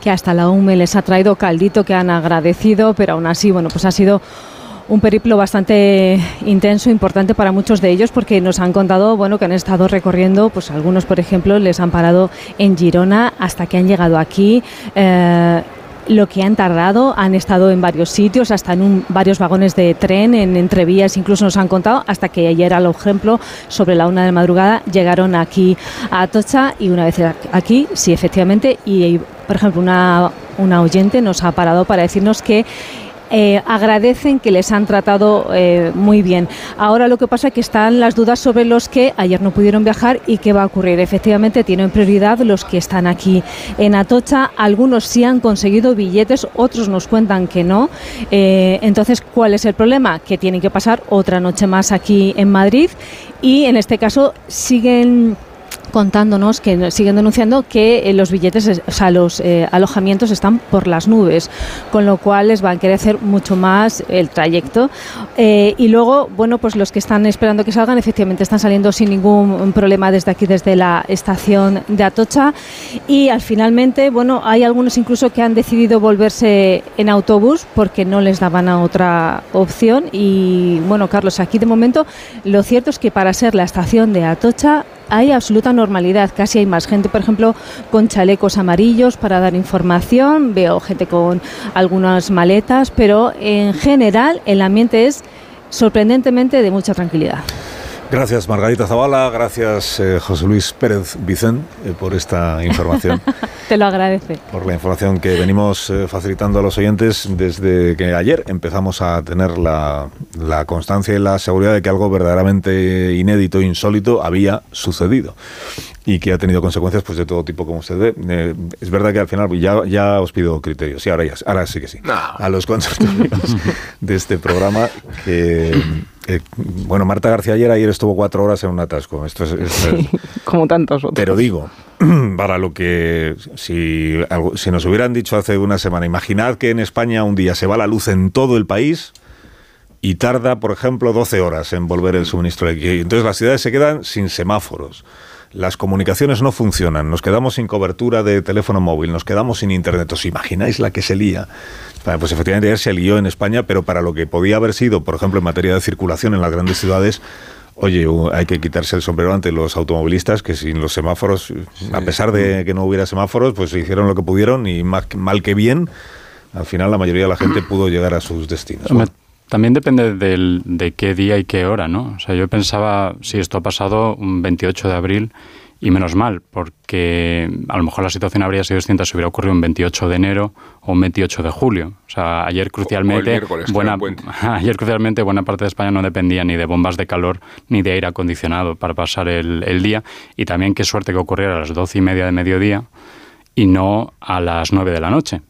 que hasta la UME les ha traído caldito que han agradecido, pero aún así, bueno, pues ha sido un periplo bastante intenso, importante para muchos de ellos, porque nos han contado, bueno, que han estado recorriendo, pues algunos, por ejemplo, les han parado en Girona hasta que han llegado aquí. Eh, lo que han tardado, han estado en varios sitios, hasta en varios vagones de tren, en entrevías, incluso nos han contado, hasta que ayer, al ejemplo, sobre la una de madrugada, llegaron aquí a Atocha y una vez aquí, sí, efectivamente, y por ejemplo, una, una oyente nos ha parado para decirnos que eh, agradecen que les han tratado eh, muy bien. Ahora lo que pasa es que están las dudas sobre los que ayer no pudieron viajar y qué va a ocurrir. Efectivamente, tienen prioridad los que están aquí en Atocha. Algunos sí han conseguido billetes, otros nos cuentan que no. Eh, entonces, ¿cuál es el problema? Que tienen que pasar otra noche más aquí en Madrid y en este caso siguen contándonos que siguen denunciando que eh, los billetes, o sea, los eh, alojamientos están por las nubes, con lo cual les van a hacer mucho más el trayecto. Eh, y luego, bueno, pues los que están esperando que salgan, efectivamente están saliendo sin ningún problema desde aquí, desde la estación de Atocha. Y al finalmente, bueno, hay algunos incluso que han decidido volverse en autobús porque no les daban a otra opción. Y bueno, Carlos, aquí de momento lo cierto es que para ser la estación de Atocha hay absoluta normalidad. Casi hay más gente, por ejemplo, con chalecos amarillos para dar información. Veo gente con algunas maletas, pero en general el ambiente es sorprendentemente de mucha tranquilidad. Gracias Margarita Zavala, gracias eh, José Luis Pérez Vicente eh, por esta información. Te lo agradece. Por la información que venimos eh, facilitando a los oyentes desde que ayer empezamos a tener la, la constancia y la seguridad de que algo verdaderamente inédito, e insólito, había sucedido y que ha tenido consecuencias pues de todo tipo como usted ve. Eh, es verdad que al final ya, ya os pido criterios, sí, ahora, ya, ahora sí que sí. A los consultorios de este programa que... Eh, bueno, Marta García ayer, ayer estuvo cuatro horas en un atasco. Esto es, como tantos otros. Pero digo, para lo que si, si nos hubieran dicho hace una semana, imaginad que en España un día se va la luz en todo el país y tarda, por ejemplo, 12 horas en volver el suministro. Entonces las ciudades se quedan sin semáforos las comunicaciones no funcionan, nos quedamos sin cobertura de teléfono móvil, nos quedamos sin internet. ¿Os imagináis la que se lía? Pues efectivamente ayer se lió en España, pero para lo que podía haber sido, por ejemplo, en materia de circulación en las grandes ciudades, Oye, hay que quitarse el sombrero ante los automovilistas que sin los semáforos, a pesar de que no hubiera semáforos, pues hicieron lo que pudieron y mal, mal que bien, al final la mayoría de la gente pudo llegar a sus destinos. También depende de qué día y qué hora, ¿no? O sea, yo pensaba, si esto ha pasado un 28 de abril Y menos mal, porque a lo mejor la situación habría sido distinta si hubiera ocurrido un 28 de enero o un 28 de julio. O sea, ayer crucialmente, buena, ayer crucialmente buena parte de España no dependía ni de bombas de calor ni de aire acondicionado para pasar el, el día. Y también qué suerte que ocurriera a las doce y media de mediodía y no a las 9 de la noche,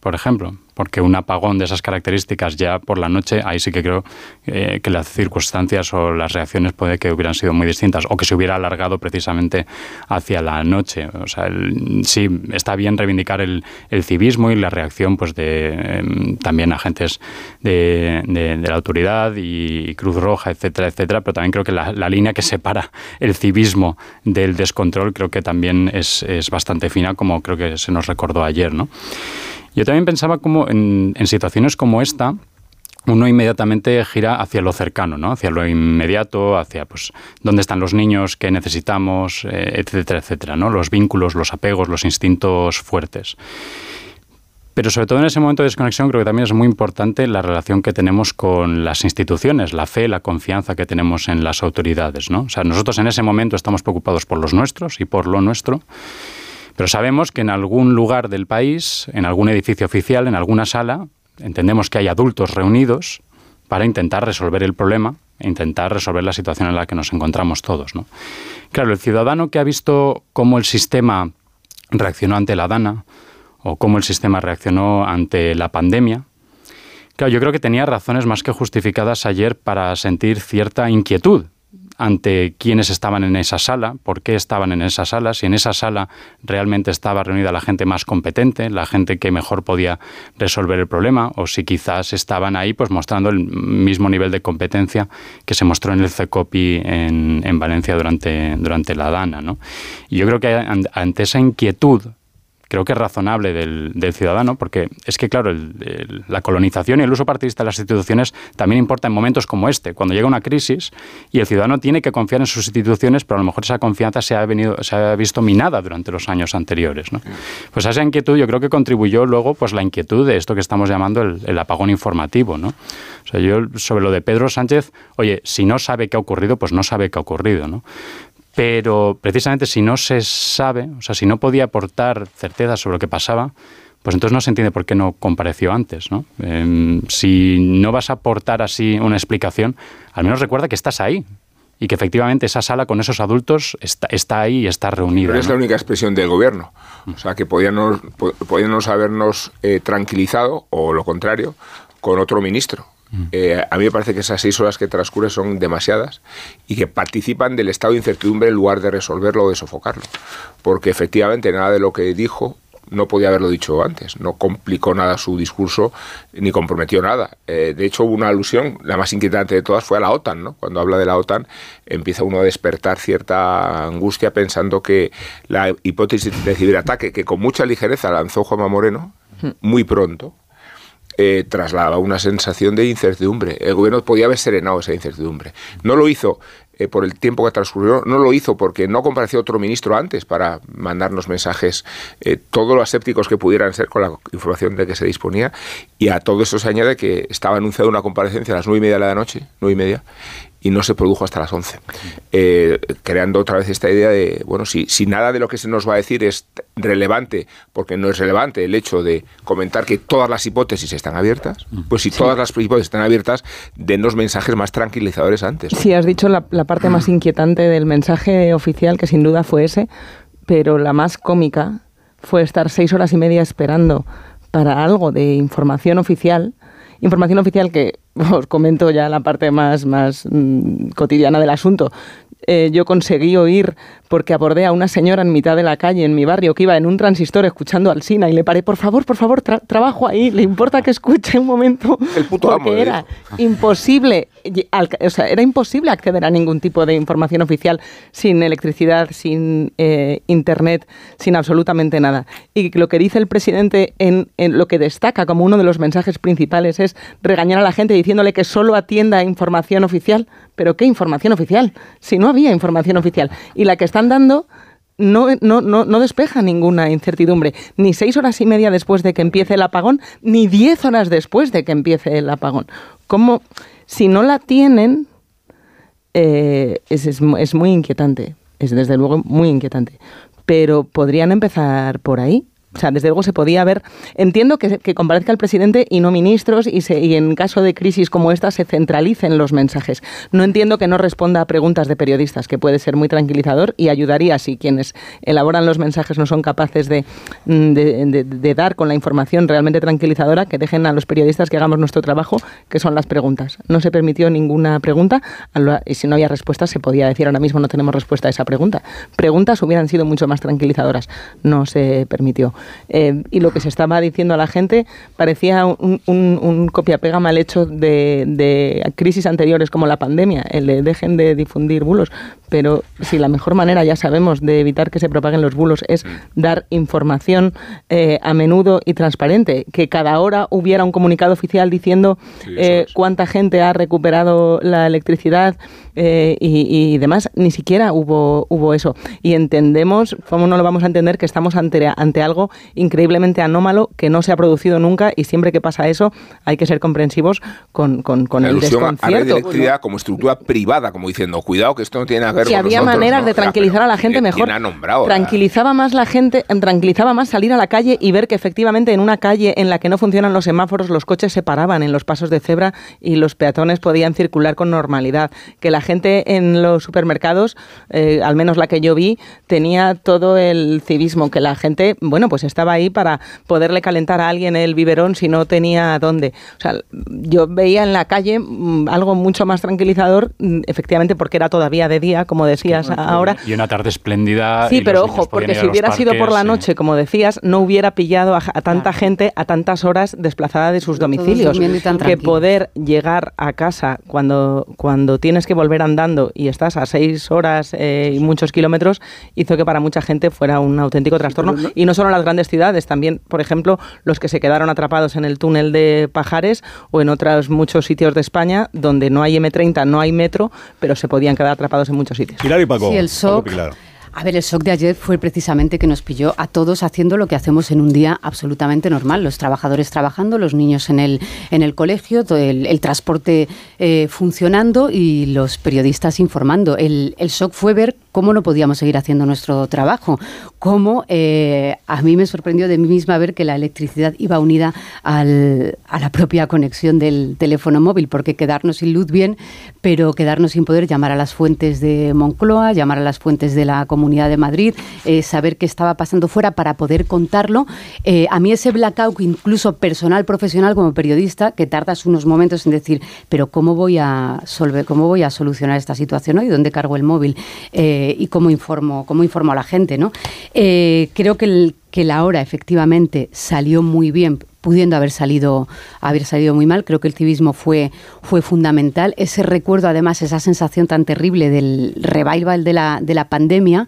por ejemplo porque un apagón de esas características ya por la noche, ahí sí que creo eh, que las circunstancias o las reacciones puede que hubieran sido muy distintas o que se hubiera alargado precisamente hacia la noche. O sea, sí, está bien reivindicar el, civismo y la reacción pues de em, también agentes de, la autoridad y Cruz Roja, etcétera, etcétera, pero también creo que la, línea que separa el civismo del descontrol creo que también es, es bastante fina, como creo que se nos recordó ayer, ¿no? Yo también pensaba como en, situaciones como esta, uno inmediatamente gira hacia lo cercano, ¿no? hacia lo inmediato, hacia pues dónde están los niños, qué necesitamos, eh, etcétera, etcétera, ¿no? los vínculos, los apegos, los instintos fuertes. Pero sobre todo en ese momento de desconexión creo que también es muy importante la relación que tenemos con las instituciones, la fe, la confianza que tenemos en las autoridades. ¿no? O sea, nosotros en ese momento estamos preocupados por los nuestros y por lo nuestro pero sabemos que en algún lugar del país, en algún edificio oficial, en alguna sala, entendemos que hay adultos reunidos para intentar resolver el problema e intentar resolver la situación en la que nos encontramos todos. Claro, el ciudadano que ha visto cómo el sistema reaccionó ante la DANA o cómo el sistema reaccionó ante la pandemia, claro, yo creo que tenía razones más que justificadas ayer para sentir cierta inquietud ante quienes estaban en esa sala, por qué estaban en esa sala, si en esa sala realmente estaba reunida la gente más competente, la gente que mejor podía resolver el problema, o si quizás estaban ahí pues mostrando el mismo nivel de competencia que se mostró en el CECOPI en, en Valencia durante, durante la DANA. ¿no? Y yo creo que ante esa inquietud creo que es razonable del, ciudadano, porque es que, claro, la colonización y el uso partidista de las instituciones también importa en momentos como este, cuando llega una crisis y el ciudadano tiene que confiar en sus instituciones, pero a lo mejor esa confianza se ha, venido, se ha visto minada durante los años anteriores. ¿no? Pues a esa inquietud yo creo que contribuyó luego pues la inquietud de esto que estamos llamando el, el apagón informativo. ¿no? O sea, yo sobre lo de Pedro Sánchez, oye, si no sabe qué ha ocurrido, pues no sabe qué ha ocurrido. ¿no? Pero precisamente si no se sabe, o sea, si no podía aportar certeza sobre lo que pasaba, pues entonces no se entiende por qué no compareció antes. ¿no? Em, si no vas a aportar así una explicación, al menos recuerda que estás ahí y que efectivamente esa sala con esos adultos está, está ahí y está reunida. Pero es la única expresión del gobierno. O sea, que podíamos, podíamos habernos eh, tranquilizado, o lo contrario, con otro ministro. Eh, a mí me parece que esas seis horas que transcurren son demasiadas y que participan del estado de incertidumbre en lugar de resolverlo o de sofocarlo. Porque efectivamente nada de lo que dijo no podía haberlo dicho antes, no complicó nada su discurso ni comprometió nada. Eh, de hecho, hubo una alusión, la más inquietante de todas fue a la OTAN. ¿no? Cuando habla de la OTAN, empieza uno a despertar cierta angustia pensando que la hipótesis de ciberataque, que con mucha ligereza lanzó Juanma Moreno, hmm. muy pronto, eh, trasladaba una sensación de incertidumbre. El gobierno podía haber serenado esa incertidumbre. No lo hizo eh, por el tiempo que transcurrió, no lo hizo porque no compareció otro ministro antes para mandarnos mensajes, eh, todos los asépticos que pudieran ser con la información de que se disponía. Y a todo eso se añade que estaba anunciada una comparecencia a las nueve y media de la noche, nueve y media, y no se produjo hasta las 11. Eh, creando otra vez esta idea de, bueno, si, si nada de lo que se nos va a decir es relevante, porque no es relevante el hecho de comentar que todas las hipótesis están abiertas, pues si todas las hipótesis están abiertas, denos mensajes más tranquilizadores antes. Sí, has dicho la, la parte más inquietante del mensaje oficial, que sin duda fue ese, pero la más cómica fue estar seis horas y media esperando para algo de información oficial información oficial que os comento ya la parte más, más mm, cotidiana del asunto. Eh, yo conseguí oír porque abordé a una señora en mitad de la calle en mi barrio que iba en un transistor escuchando al Sina y le paré, por favor, por favor, trabajo ahí, le importa que escuche un momento. El puto porque era imposible, o sea, era imposible acceder a ningún tipo de información oficial sin electricidad, sin eh, internet, sin absolutamente nada. Y lo que dice el presidente en, en lo que destaca como uno de los mensajes principales es regañar a la gente diciéndole que solo atienda información oficial. Pero ¿qué información oficial? Si no había información oficial. Y la que está dando no, despeja ninguna incertidumbre, ni seis horas y media después de que empiece el apagón, ni diez horas después de que empiece el apagón. Como si no la tienen, eh, es, muy inquietante. es desde luego muy inquietante. Pero podrían empezar por ahí. O sea, desde luego se podía ver. Entiendo que, que comparezca el presidente y no ministros y, se, y en caso de crisis como esta se centralicen los mensajes. No entiendo que no responda a preguntas de periodistas, que puede ser muy tranquilizador y ayudaría si quienes elaboran los mensajes no son capaces de, mm, de, de, dar con la información realmente tranquilizadora, que dejen a los periodistas que hagamos nuestro trabajo, que son las preguntas. No se permitió ninguna pregunta y si no había respuesta se podía decir ahora mismo no tenemos respuesta a esa pregunta. Preguntas hubieran sido mucho más tranquilizadoras. No se permitió. Eh, y lo que se estaba diciendo a la gente parecía un, un, copia-pega mal hecho de, de, crisis anteriores como la pandemia, el de dejen de difundir bulos. Pero si la mejor manera, ya sabemos, de evitar que se propaguen los bulos es dar información eh, a menudo y transparente, que cada hora hubiera un comunicado oficial diciendo eh, cuánta gente ha recuperado la electricidad y, y, demás, ni siquiera hubo, hubo eso. Y entendemos, ¿cómo no lo vamos a entender? Que estamos ante, ante algo increíblemente anómalo que no se ha producido nunca y siempre que pasa eso hay que ser comprensivos con, con, con el desconcierto. A red de electricidad como estructura privada, como diciendo, cuidado que esto no tiene nada que ver si había maneras de tranquilizar a la gente mejor. Ha nombrado, tranquilizaba más la gente, tranquilizaba más salir a la calle y ver que efectivamente en una calle en la que no funcionan los semáforos los coches se paraban en los pasos de cebra y los peatones podían circular con normalidad. Que la gente en los supermercados, eh, al menos la que yo vi, tenía todo el civismo, que la gente, bueno, pues estaba ahí para poderle calentar a alguien el biberón si no tenía dónde. O sea, yo veía en la calle mm, algo mucho más tranquilizador, mm, efectivamente porque era todavía de día, como decías ahora. Y una tarde espléndida. Sí, pero ojo, porque si hubiera sido por la noche, como decías, no hubiera pillado a, tanta gente a tantas horas desplazada de sus domicilios. Que poder llegar a casa cuando, cuando tienes que volver andando y estás a seis horas eh, y muchos kilómetros, hizo que para mucha gente fuera un auténtico trastorno. y no solo las grandes ciudades, también, por ejemplo, los que se quedaron atrapados en el túnel de Pajares o en otros muchos sitios de España donde no hay M30, no hay metro, pero se podían quedar atrapados en muchos sitios. Pilar y Paco. Sí, el shock. A ver, el shock de ayer fue precisamente que nos pilló a todos haciendo lo que hacemos en un día absolutamente normal. Los trabajadores trabajando, los niños en el, en el colegio, el, el, transporte eh, funcionando y los periodistas informando. El, el shock fue ver cómo no podíamos seguir haciendo nuestro trabajo, cómo eh, a mí me sorprendió de mí misma ver que la electricidad iba unida a la propia conexión del teléfono móvil, porque quedarnos sin luz bien, pero quedarnos sin poder llamar a las fuentes de Moncloa, llamar a las fuentes de la Comunidad de Madrid, eh, saber qué estaba pasando fuera para poder contarlo. Eh, a mí ese blackout, incluso personal, profesional, como periodista, que tardas unos momentos en decir, pero ¿cómo voy a, solver, cómo voy a solucionar esta situación hoy? ¿Dónde cargo el móvil? y cómo informo, cómo informo a la gente, ¿no? Eh, creo que, el, que la hora efectivamente salió muy bien pudiendo haber salido haber salido muy mal. Creo que el civismo fue fue fundamental. Ese recuerdo además esa sensación tan terrible del revival de la de la pandemia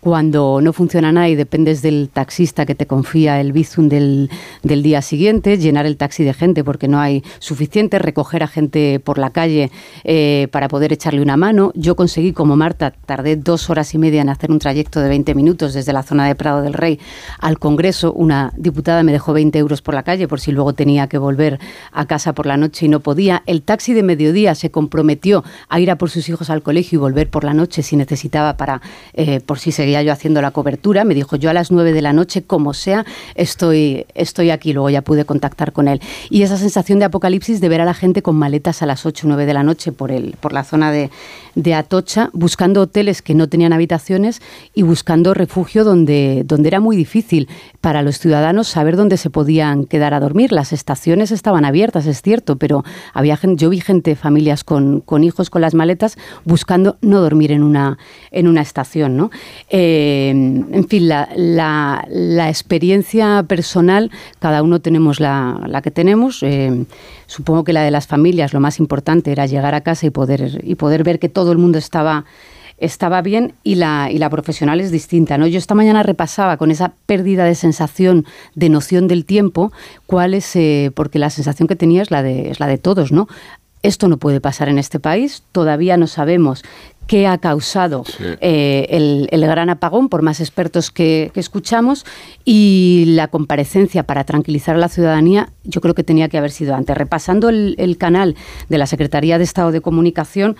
cuando no funciona nada y dependes del taxista que te confía el bizum del, día siguiente, llenar el taxi de gente porque no hay suficiente, recoger a gente por la calle eh, para poder echarle una mano. Yo conseguí, como Marta, tardé dos horas y media en hacer un trayecto de 20 minutos desde la zona de Prado del Rey al Congreso. Una diputada me dejó 20 euros por la calle por si luego tenía que volver a casa por la noche y no podía. El taxi de mediodía se comprometió a ir a por sus hijos al colegio y volver por la noche si necesitaba para, eh, por si seguía yo haciendo la cobertura, me dijo, yo a las 9 de la noche, como sea, estoy, estoy aquí, luego ya pude contactar con él. Y esa sensación de apocalipsis de ver a la gente con maletas a las 8 o 9 de la noche por, el, por la zona de, de Atocha, buscando hoteles que no tenían habitaciones y buscando refugio donde, donde era muy difícil para los ciudadanos saber dónde se podían quedar a dormir. Las estaciones estaban abiertas, es cierto, pero había yo vi gente, familias con, con hijos con las maletas, buscando no dormir en una, en una estación. ¿no? En fin, la, experiencia personal, cada uno tenemos la, la que tenemos. Eh, supongo que la de las familias, lo más importante era llegar a casa y poder, y poder ver que todo el mundo estaba estaba bien y la, y la profesional es distinta. ¿no? Yo esta mañana repasaba con esa pérdida de sensación, de noción del tiempo, cuál es, eh, porque la sensación que tenía es la, de, es la de todos, ¿no? Esto no puede pasar en este país, todavía no sabemos qué ha causado eh, el, el, gran apagón, por más expertos que, que, escuchamos, y la comparecencia para tranquilizar a la ciudadanía, yo creo que tenía que haber sido antes. Repasando el, el canal de la Secretaría de Estado de Comunicación,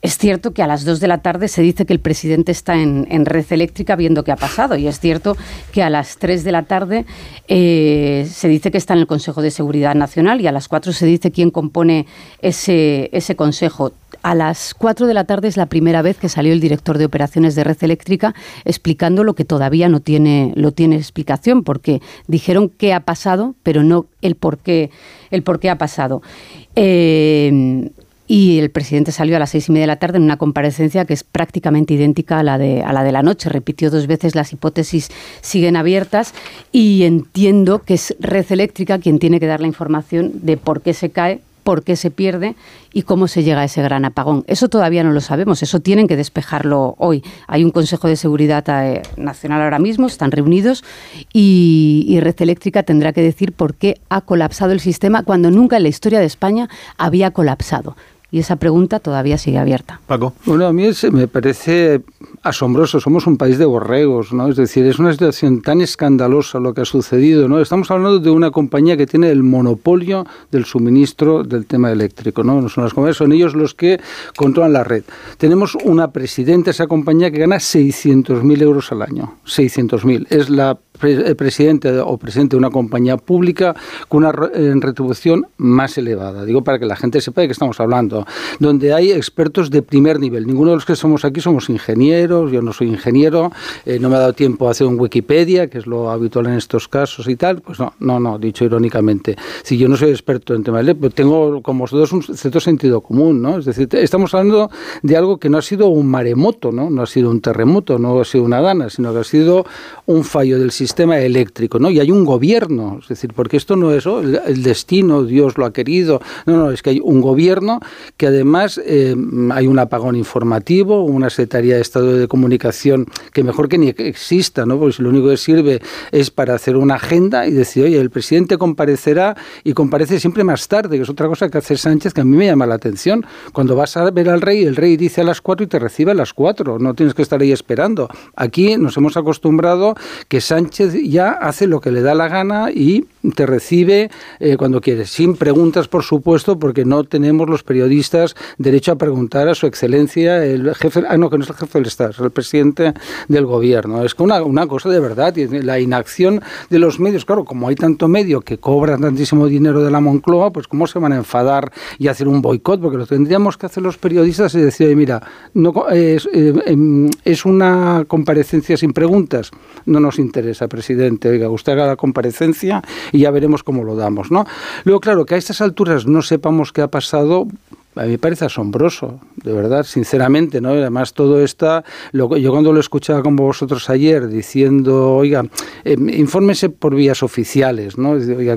Es cierto que a las 2 de la tarde se dice que el presidente está en, red eléctrica viendo qué ha pasado y es cierto que a las 3 de la tarde eh, se dice que está en el Consejo de Seguridad Nacional y a las 4 se dice quién compone ese, ese consejo. A las 4 de la tarde es la primera vez que salió el director de operaciones de red eléctrica explicando lo que todavía no tiene, lo tiene explicación, porque dijeron qué ha pasado, pero no el por qué, el por qué ha pasado. Eh, y el presidente salió a las seis y media de la tarde en una comparecencia que es prácticamente idéntica a la de, a la, de la noche. Repitió dos veces, las hipótesis siguen abiertas y entiendo que es Red Eléctrica quien tiene que dar la información de por qué se cae, por qué se pierde y cómo se llega a ese gran apagón. Eso todavía no lo sabemos, eso tienen que despejarlo hoy. Hay un Consejo de Seguridad eh, Nacional ahora mismo, están reunidos y, y Red Eléctrica tendrá que decir por qué ha colapsado el sistema cuando nunca en la historia de España había colapsado. Y esa pregunta todavía sigue abierta. Paco. Bueno, a mí me parece asombroso. Somos un país de borregos, ¿no? Es decir, es una situación tan escandalosa lo que ha sucedido, ¿no? Estamos hablando de una compañía que tiene el monopolio del suministro del tema eléctrico, ¿no? No son las compañías, son ellos los que controlan la red. Tenemos una presidenta de esa compañía que gana 600.000 euros al año. 600.000. Es la presidente o presidente de una compañía pública con una eh, retribución más elevada. Digo para que la gente sepa de qué estamos hablando. Donde hay expertos de primer nivel. Ninguno de los que somos aquí somos ingenieros. Yo no soy ingeniero. Eh, no me ha dado tiempo a hacer un Wikipedia, que es lo habitual en estos casos y tal. Pues no, no, no, dicho irónicamente. Si yo no soy experto en temas de pero tengo como vosotros un cierto sentido común, ¿no? Es decir, estamos hablando de algo que no ha sido un maremoto, ¿no? No ha sido un terremoto, no ha sido una dana, sino que ha sido un fallo del sistema sistema eléctrico, ¿no? Y hay un gobierno, es decir, porque esto no es oh, el, destino, Dios lo ha querido, no, no, es que hay un gobierno que además eh, hay un apagón informativo, una Secretaría de Estado de Comunicación que mejor que ni exista, ¿no? Porque si lo único que sirve es para hacer una agenda y decir, oye, el presidente comparecerá y comparece siempre más tarde, que es otra cosa que hace Sánchez que a mí me llama la atención. Cuando vas a ver al rey, el rey dice a las cuatro y te recibe a las cuatro, no tienes que estar ahí esperando. Aquí nos hemos acostumbrado que Sánchez ya hace lo que le da la gana y te recibe eh, cuando quiere, sin preguntas, por supuesto, porque no tenemos los periodistas derecho a preguntar a su excelencia, el jefe, ah, no, que no es el jefe del Estado, es el presidente del gobierno. Es una, una cosa de verdad, y la inacción de los medios, claro, como hay tanto medio que cobran tantísimo dinero de la Moncloa, pues cómo se van a enfadar y hacer un boicot, porque lo tendríamos que hacer los periodistas y decir, mira, no, es, eh, em, es una comparecencia sin preguntas, no nos interesa, presidente, oiga, usted haga la comparecencia y ya veremos cómo lo damos, ¿no? Luego, claro, que a estas alturas no sepamos qué ha pasado, a mí me parece asombroso, de verdad, sinceramente, ¿no? además todo está, lo, yo cuando lo escuchaba con vosotros ayer diciendo, oiga, eh, infórmese por vías oficiales, ¿no? Oiga,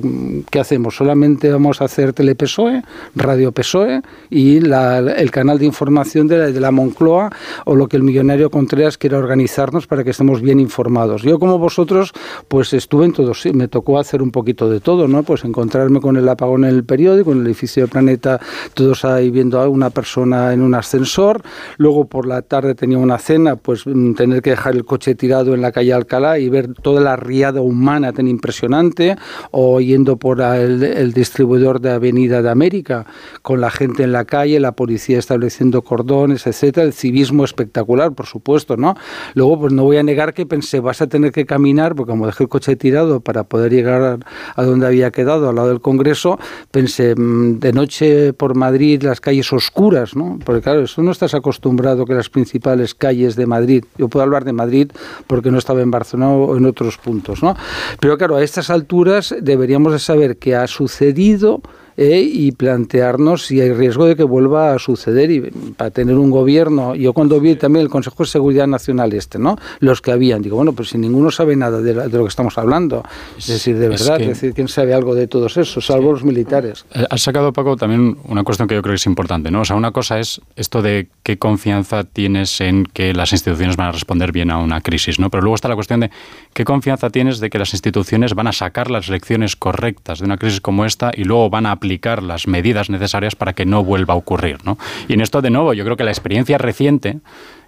¿qué hacemos? ¿Solamente vamos a hacer Telepesoe, Radio PSOE y el canal de información de la, de la Moncloa o lo que el millonario Contreras quiera organizarnos para que estemos bien informados? Yo como vosotros, pues estuve en todo, sí, me tocó hacer un poquito de todo, ¿no? Pues encontrarme con el apagón en el periódico, en el edificio de Planeta, todos ahí viendo a una persona en un ascensor, luego por la tarde tenía una cena, pues mm, tener que dejar el coche tirado en la calle Alcalá y ver toda la riada humana tan impresionante, o yendo por el, distribuidor de Avenida de América, con la gente en la calle, la policía estableciendo cordones, etcétera, el civismo espectacular, por supuesto, ¿no? Luego, pues no voy a negar que pensé, vas a tener que caminar, porque como dejé el coche tirado para poder llegar a donde había quedado, al lado del Congreso, pensé, mm, de noche por Madrid, las calles oscuras, ¿no? Porque claro, eso no estás acostumbrado que las principales calles de Madrid, yo puedo hablar de Madrid porque no estaba en Barcelona o en otros puntos, ¿no? Pero claro, a estas alturas deberíamos de saber qué ha sucedido eh, y plantearnos si hay riesgo de que vuelva a suceder y para tener un gobierno. Yo cuando vi también el Consejo de Seguridad Nacional este, ¿no? Los que habían, digo, bueno, pues si ninguno sabe nada de, lo que estamos hablando, es decir, de verdad, es, decir, ¿quién sabe algo de todos esos, salvo los militares? Eh, has sacado, Paco, también una cuestión que yo creo que es importante, ¿no? O sea, una cosa es esto de qué confianza tienes en que las instituciones van a responder bien a una crisis, ¿no? Pero luego está la cuestión de qué confianza tienes de que las instituciones van a sacar las lecciones correctas de una crisis como esta y luego van a aplicar las medidas necesarias para que no vuelva a ocurrir. ¿no? Y en esto, de nuevo, yo creo que la experiencia reciente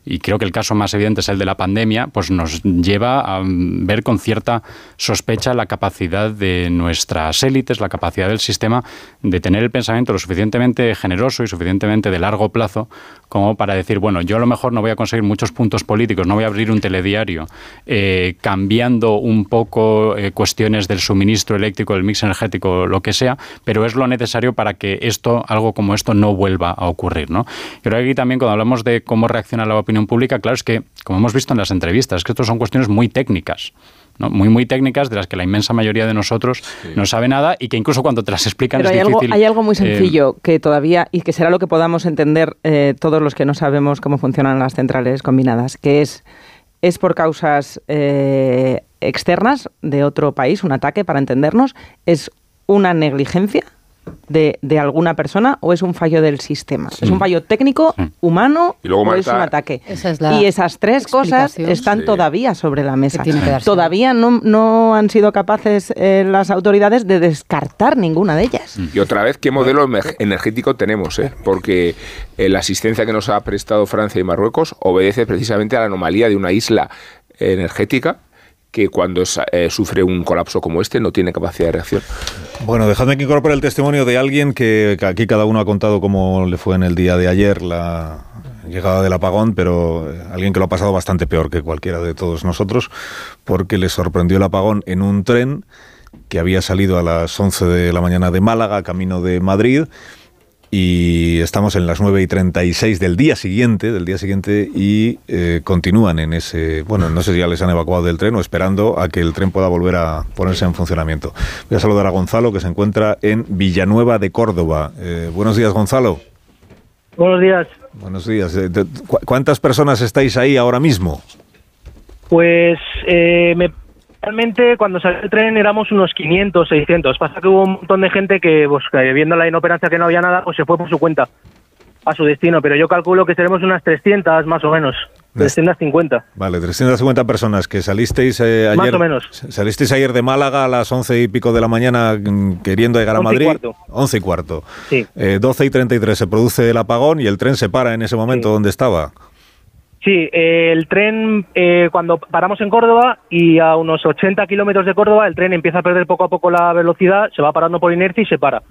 y creo que el caso más evidente es el de la pandemia, pues nos lleva a ver con cierta sospecha la capacidad de nuestras élites, la capacidad del sistema de tener el pensamiento lo suficientemente generoso y suficientemente de largo plazo como para decir, bueno, yo a lo mejor no voy a conseguir muchos puntos políticos, no voy a abrir un telediario eh, cambiando un poco eh, cuestiones del suministro eléctrico, del mix energético, lo que sea, pero es lo necesario para que esto, algo como esto, no vuelva a ocurrir. ¿no? Creo que aquí también cuando hablamos de cómo reacciona la opinión pública, claro, es que, como hemos visto en las entrevistas, que esto son cuestiones muy técnicas muy muy técnicas de las que la inmensa mayoría de nosotros no sabe nada y que incluso cuando te las explican Pero es hay difícil. Algo, hay algo muy eh, sencillo que todavía y que será lo que podamos entender eh, todos los que no sabemos cómo funcionan las centrales combinadas, que es es por causas eh, externas de otro país, un ataque para entendernos, es una negligencia de, de, alguna persona o es un fallo del sistema? ¿Es un fallo técnico, humano o es un ataque? y esas tres cosas están todavía sobre la mesa. Todavía no, no, han sido capaces eh, las autoridades de descartar ninguna de ellas. Y otra vez, ¿qué modelo energético tenemos? Eh? Porque eh, la asistencia que nos ha prestado Francia y Marruecos obedece precisamente a la anomalía de una isla energética que cuando eh, sufre un colapso como este no tiene capacidad de reacción. Bueno, dejadme que incorpore el testimonio de alguien que, aquí cada uno ha contado cómo le fue en el día de ayer la llegada del apagón, pero eh, alguien que lo ha pasado bastante peor que cualquiera de todos nosotros, porque le sorprendió el apagón en un tren que había salido a las 11 de la mañana de Málaga, camino de Madrid, y estamos en las 9 y 36 del día siguiente, del día siguiente y eh, continúan en ese, bueno, no sé si ya les han evacuado del tren o esperando a que el tren pueda volver a ponerse en funcionamiento. Voy a saludar a Gonzalo que se encuentra en Villanueva de Córdoba. Eh, buenos días, Gonzalo. Buenos días. Buenos días. Eh, ¿Cuántas personas estáis ahí ahora mismo? Pues me Realmente cuando salió el tren éramos unos 500, 600. Pasa que hubo un montón de gente que, pues, viendo la inoperancia que no había nada, pues se fue por su cuenta a su destino. Pero yo calculo que seremos unas 300 más o menos. 350. Vale, 350 personas que salisteis eh, ayer. Más o menos. Salisteis ayer de Málaga a las 11 y pico de la mañana mm, queriendo llegar a Madrid. 11 y cuarto. 11 y cuarto. Sí. 12 eh, y 33 se produce el apagón y el tren se para en ese momento donde estaba. Sí, eh, el tren, eh, cuando paramos en Córdoba y a unos 80 kilómetros de Córdoba, el tren empieza a perder poco a poco la velocidad, se va parando por inercia y se para.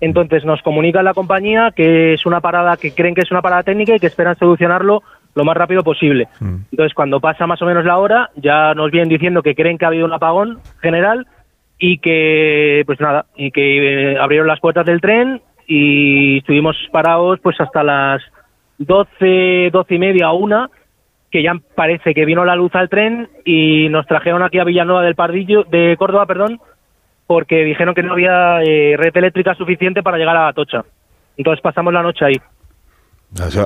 Entonces nos comunica la compañía que es una parada, que creen que es una parada técnica y que esperan solucionarlo lo más rápido posible. Mm. Entonces cuando pasa más o menos la hora, ya nos vienen diciendo que creen que ha habido un apagón general y que, pues nada, y que eh, abrieron las puertas del tren y estuvimos parados pues hasta las 12, 12 y media, una, que ya parece que vino la luz al tren y nos trajeron aquí a Villanueva del Pardillo, de Córdoba, perdón, porque dijeron que no había eh, red eléctrica suficiente para llegar a Atocha. Entonces pasamos la noche ahí.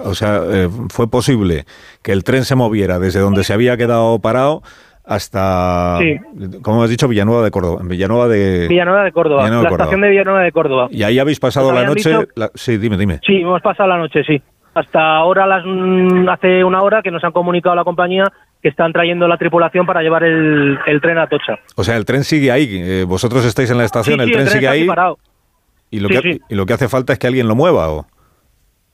O sea, eh, fue posible que el tren se moviera desde donde se había quedado parado hasta, como has dicho, Villanueva de Córdoba. Villanueva de, Villanueva de Córdoba. la estación de Villanueva de Córdoba. Y ahí habéis pasado la noche. Sí, dime, dime. Sí, hemos pasado la noche, sí hasta ahora, las, mm, hace una hora, que nos han comunicado la compañía que están trayendo la tripulación para llevar el, tren a Tocha. O sea, el tren sigue ahí. Eh, vosotros estáis en la estación, el, tren sigue ahí. Y lo, que, y lo que hace falta es que alguien lo mueva, ¿o?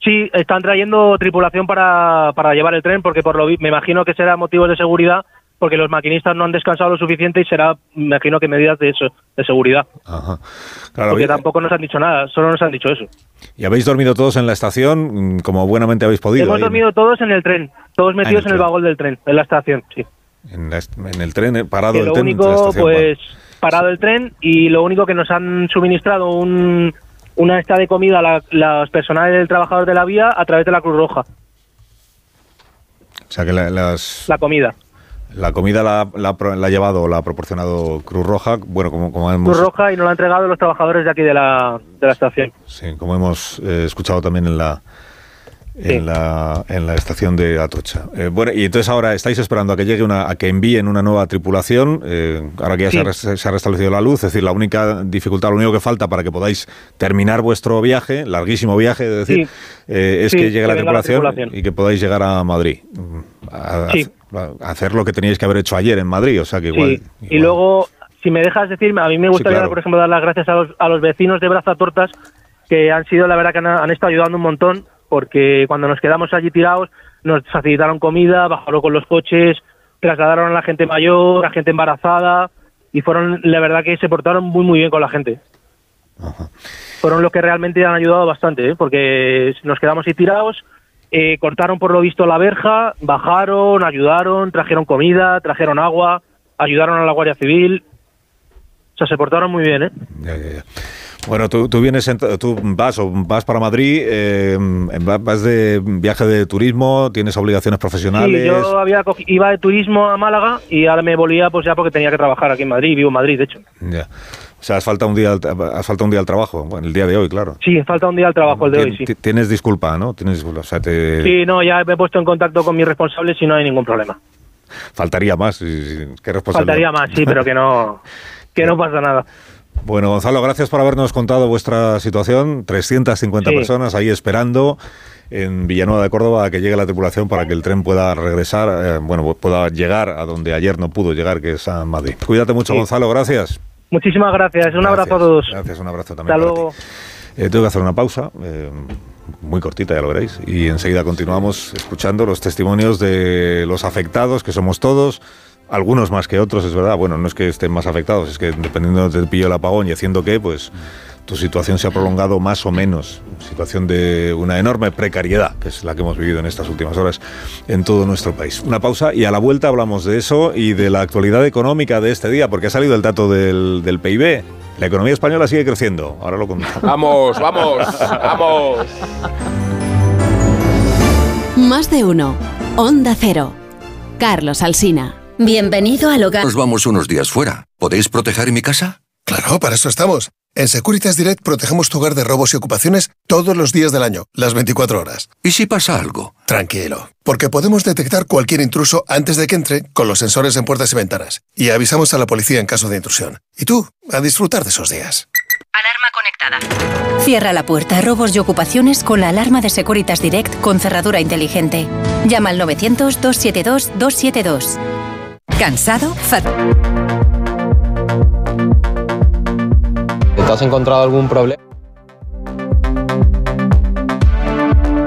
Sí, están trayendo tripulación para, para llevar el tren, porque por lo me imagino que será motivos de seguridad porque los maquinistas no han descansado lo suficiente y será, me imagino que medidas de eso, de seguridad. Ajá. Claro, porque tampoco nos han dicho nada, solo nos han dicho eso. ¿Y habéis dormido todos en la estación mm, como buenamente habéis podido? Hemos dormido todos en el tren, todos metidos en el, vagón del tren, en la estación, sí. En, el tren, eh, parado el tren. Único, pues, parado el tren y lo único que nos han suministrado un, una esta de comida a los personales del trabajador de la vía a través de la Cruz Roja. O sea que las... La comida. La comida la, la, ha llevado, la ha proporcionado Cruz Roja, bueno, como, como hemos... Cruz Roja y nos la han entregado los trabajadores de aquí de la, de la estación. Sí, como hemos eh, escuchado también en la, en, la, en la estación de Atocha. Eh, bueno, y entonces ahora estáis esperando a que llegue una, a que envíen una nueva tripulación, eh, ahora que ya se, ha, restablecido la luz, es decir, la única dificultad, lo único que falta para que podáis terminar vuestro viaje, larguísimo viaje, es decir, eh, es que llegue la tripulación, y que podáis llegar a Madrid. A, hacer lo que teníais que haber hecho ayer en Madrid, o sea que igual. Y luego, si me dejas decirme, a mí me gustaría, por ejemplo, dar las gracias a los, a los vecinos de Braza Tortas, que han sido, la verdad, que han estado ayudando un montón porque cuando nos quedamos allí tirados nos facilitaron comida, bajaron con los coches, trasladaron a la gente mayor, a la gente embarazada y fueron, la verdad que se portaron muy muy bien con la gente. Fueron los que realmente han ayudado bastante, ¿eh? porque nos quedamos ahí tirados, eh, cortaron por lo visto la verja, bajaron, ayudaron, trajeron comida, trajeron agua, ayudaron a la Guardia Civil. O sea, se portaron muy bien, ¿eh? Bueno, tú, tú vienes, tú vas o vas para Madrid, eh, vas de viaje de turismo, tienes obligaciones profesionales. Sí, yo había iba de turismo a Málaga y ahora me volvía pues ya porque tenía que trabajar aquí en Madrid, vivo en Madrid, de hecho. Ya. O sea, has falta un día, has falta un día al trabajo, bueno, el día de hoy, claro. Sí, falta un día al trabajo el de hoy, sí. Tienes disculpa, ¿no? Tienes disculpa, o sea, te... Sí, no, ya me he puesto en contacto con mis responsables y no hay ningún problema. Faltaría más, ¿qué responsable? Faltaría más, sí, pero que no, que no pasa nada. Bueno, Gonzalo, gracias por habernos contado vuestra situación. 350 personas ahí esperando en Villanueva de Córdoba a que llegue la tripulación para que el tren pueda regresar, eh, bueno, pueda llegar a donde ayer no pudo llegar, que es a Madrid. Cuídate mucho, Gonzalo, gracias. Muchísimas gracias, un abrazo a todos. Gracias, un abrazo también. Hasta luego. Eh, tengo que hacer una pausa. Eh, muy cortita, ya lo veréis. Y enseguida continuamos escuchando los testimonios de los afectados, que somos todos, algunos más que otros, es verdad. Bueno, no es que estén más afectados, es que dependiendo del pillo el apagón y haciendo qué, pues tu situación se ha prolongado más o menos. Situación de una enorme precariedad, que es la que hemos vivido en estas últimas horas en todo nuestro país. Una pausa y a la vuelta hablamos de eso y de la actualidad económica de este día, porque ha salido el dato del, del PIB. La economía española sigue creciendo. Ahora lo contamos. Vamos, vamos, vamos. Más de uno. Onda Cero. Carlos Alsina. Bienvenido al hogar. Nos vamos unos días fuera. ¿Podéis proteger mi casa? Claro, para eso estamos. En Securitas Direct protegemos tu hogar de robos y ocupaciones todos los días del año, las 24 horas. ¿Y si pasa algo? Tranquilo, porque podemos detectar cualquier intruso antes de que entre con los sensores en puertas y ventanas. Y avisamos a la policía en caso de intrusión. Y tú, a disfrutar de esos días. Alarma conectada. Cierra la puerta a robos y ocupaciones con la alarma de Securitas Direct con cerradura inteligente. Llama al 900-272-272. ¿Cansado? Fat ¿Te has encontrado algún problema?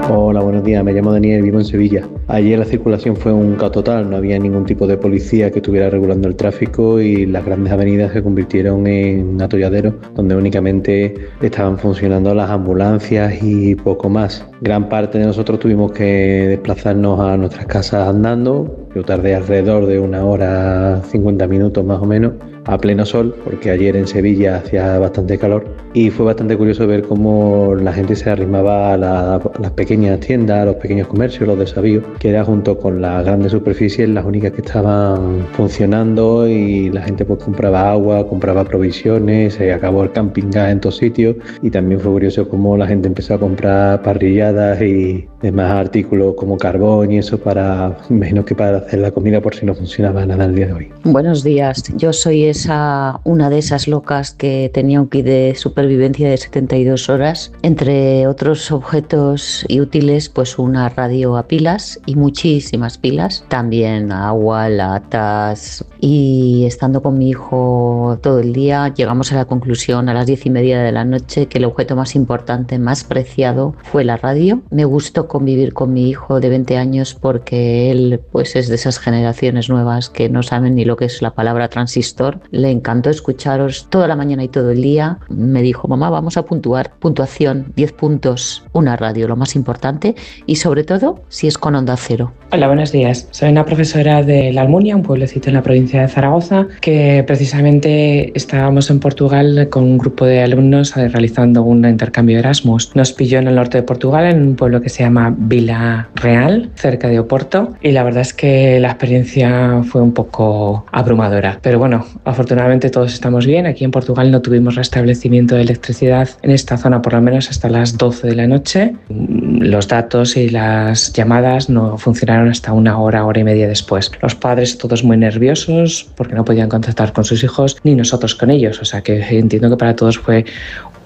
Hola, buenos días. Me llamo Daniel, vivo en Sevilla. Ayer la circulación fue un caos total, no había ningún tipo de policía que estuviera regulando el tráfico y las grandes avenidas se convirtieron en atolladeros donde únicamente estaban funcionando las ambulancias y poco más. Gran parte de nosotros tuvimos que desplazarnos a nuestras casas andando. Yo tardé alrededor de una hora 50 minutos más o menos a pleno sol, porque ayer en Sevilla hacía bastante calor y fue bastante curioso ver cómo la gente se arrimaba a, las pequeñas tiendas, a los pequeños comercios, los desavíos, que era junto con las grandes superficies las únicas que estaban funcionando y la gente pues compraba agua, compraba provisiones, se acabó el camping en todos sitios y también fue curioso cómo la gente empezó a comprar parrilladas y demás artículos como carbón y eso para, menos que para hacer la comida por si no funcionaba nada el día de hoy. Buenos días, yo soy esa, una de esas locas que tenía un kit de supervivencia de 72 horas, entre otros objetos y útiles, pues una radio a pilas y muchísimas pilas, también agua, latas y estando con mi hijo todo el día llegamos a la conclusión a las diez y media de la noche que el objeto más importante, más preciado fue la radio. Me gustó convivir con mi hijo de 20 años porque él pues es de esas generaciones nuevas que no saben ni lo que es la palabra transistor. Le encantó escucharos toda la mañana y todo el día. Me dijo, mamá, vamos a puntuar. Puntuación, 10 puntos, una radio, lo más importante. Y sobre todo, si es con onda cero. Hola, buenos días. Soy una profesora de La Almunia, un pueblecito en la provincia de Zaragoza, que precisamente estábamos en Portugal con un grupo de alumnos realizando un intercambio Erasmus. Nos pilló en el norte de Portugal, en un pueblo que se llama Vila Real, cerca de Oporto, y la verdad es que la experiencia fue un poco abrumadora. Pero bueno, afortunadamente todos estamos bien. Aquí en Portugal no tuvimos restablecimiento de electricidad en esta zona por lo menos hasta las 12 de la noche. Los datos y las llamadas no funcionaron hasta una hora, hora y media después. Los padres todos muy nerviosos porque no podían contactar con sus hijos ni nosotros con ellos. O sea que entiendo que para todos fue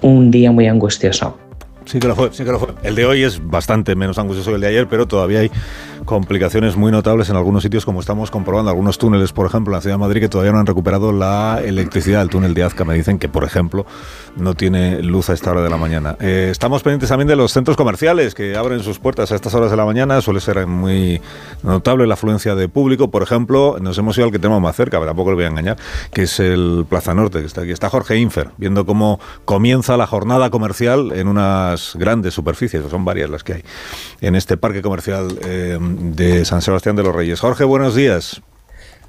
un día muy angustioso. Sí que lo fue, sí que lo fue. El de hoy es bastante menos angustioso que el de ayer, pero todavía hay complicaciones muy notables en algunos sitios, como estamos comprobando. Algunos túneles, por ejemplo, en la ciudad de Madrid, que todavía no han recuperado la electricidad. El túnel de Azca me dicen que, por ejemplo, no tiene luz a esta hora de la mañana. Eh, estamos pendientes también de los centros comerciales que abren sus puertas a estas horas de la mañana. Suele ser muy notable la afluencia de público. Por ejemplo, nos hemos ido al que tenemos más cerca, pero tampoco le voy a engañar, que es el Plaza Norte, que está aquí. Está Jorge Infer, viendo cómo comienza la jornada comercial en unas grandes superficies, son varias las que hay, en este parque comercial eh, de San Sebastián de los Reyes. Jorge, buenos días.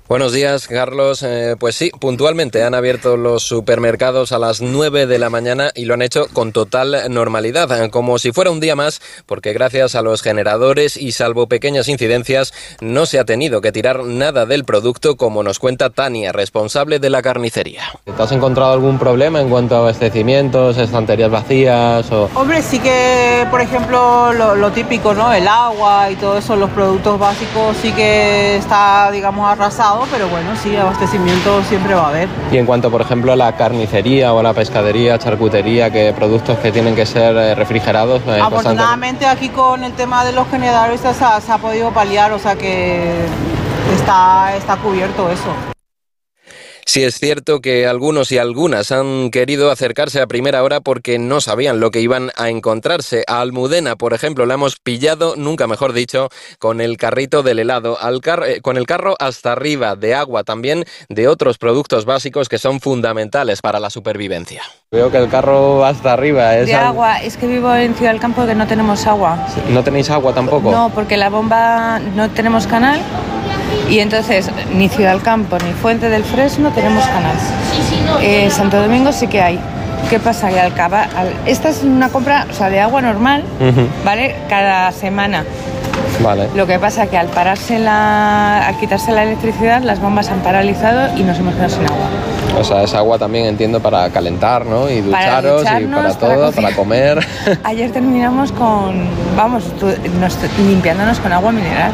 Buenos días, Carlos. Eh, pues sí, puntualmente han abierto los supermercados a las 9 de la mañana y lo han hecho con total normalidad, eh, como si fuera un día más, porque gracias a los generadores y salvo pequeñas incidencias, no se ha tenido que tirar nada del producto, como nos cuenta Tania, responsable de la carnicería. ¿Te has encontrado algún problema en cuanto a abastecimientos, estanterías vacías o...? Hombre, sí que, por ejemplo, lo, lo típico, ¿no? El agua y todo eso, los productos básicos sí que está, digamos, arrasado pero bueno, sí, abastecimiento siempre va a haber. Y en cuanto, por ejemplo, a la carnicería o a la pescadería, charcutería, ¿qué productos que tienen que ser eh, refrigerados? Eh, Afortunadamente aquí con el tema de los generadores se ha, se ha podido paliar, o sea que está, está cubierto eso. Sí es cierto que algunos y algunas han querido acercarse a primera hora porque no sabían lo que iban a encontrarse. A Almudena, por ejemplo, la hemos pillado, nunca mejor dicho, con el carrito del helado, al eh, con el carro hasta arriba, de agua también, de otros productos básicos que son fundamentales para la supervivencia. Veo que el carro hasta arriba es... De agua, es que vivo en Ciudad del Campo que no tenemos agua. ¿No tenéis agua tampoco? No, porque la bomba no tenemos canal y entonces ni Ciudad del Campo ni Fuente del Fresno tenemos canal. Eh, Santo Domingo sí que hay. ¿Qué pasa? Que al esta es una compra o sea, de agua normal, ¿vale? Cada semana. Vale. Lo que pasa es que al pararse la, al quitarse la electricidad, las bombas han paralizado y nos hemos quedado sin agua. O sea, es agua también entiendo para calentar, ¿no? Y ducharos y para todo, para, comer. Ayer terminamos con, vamos, limpiándonos con agua mineral.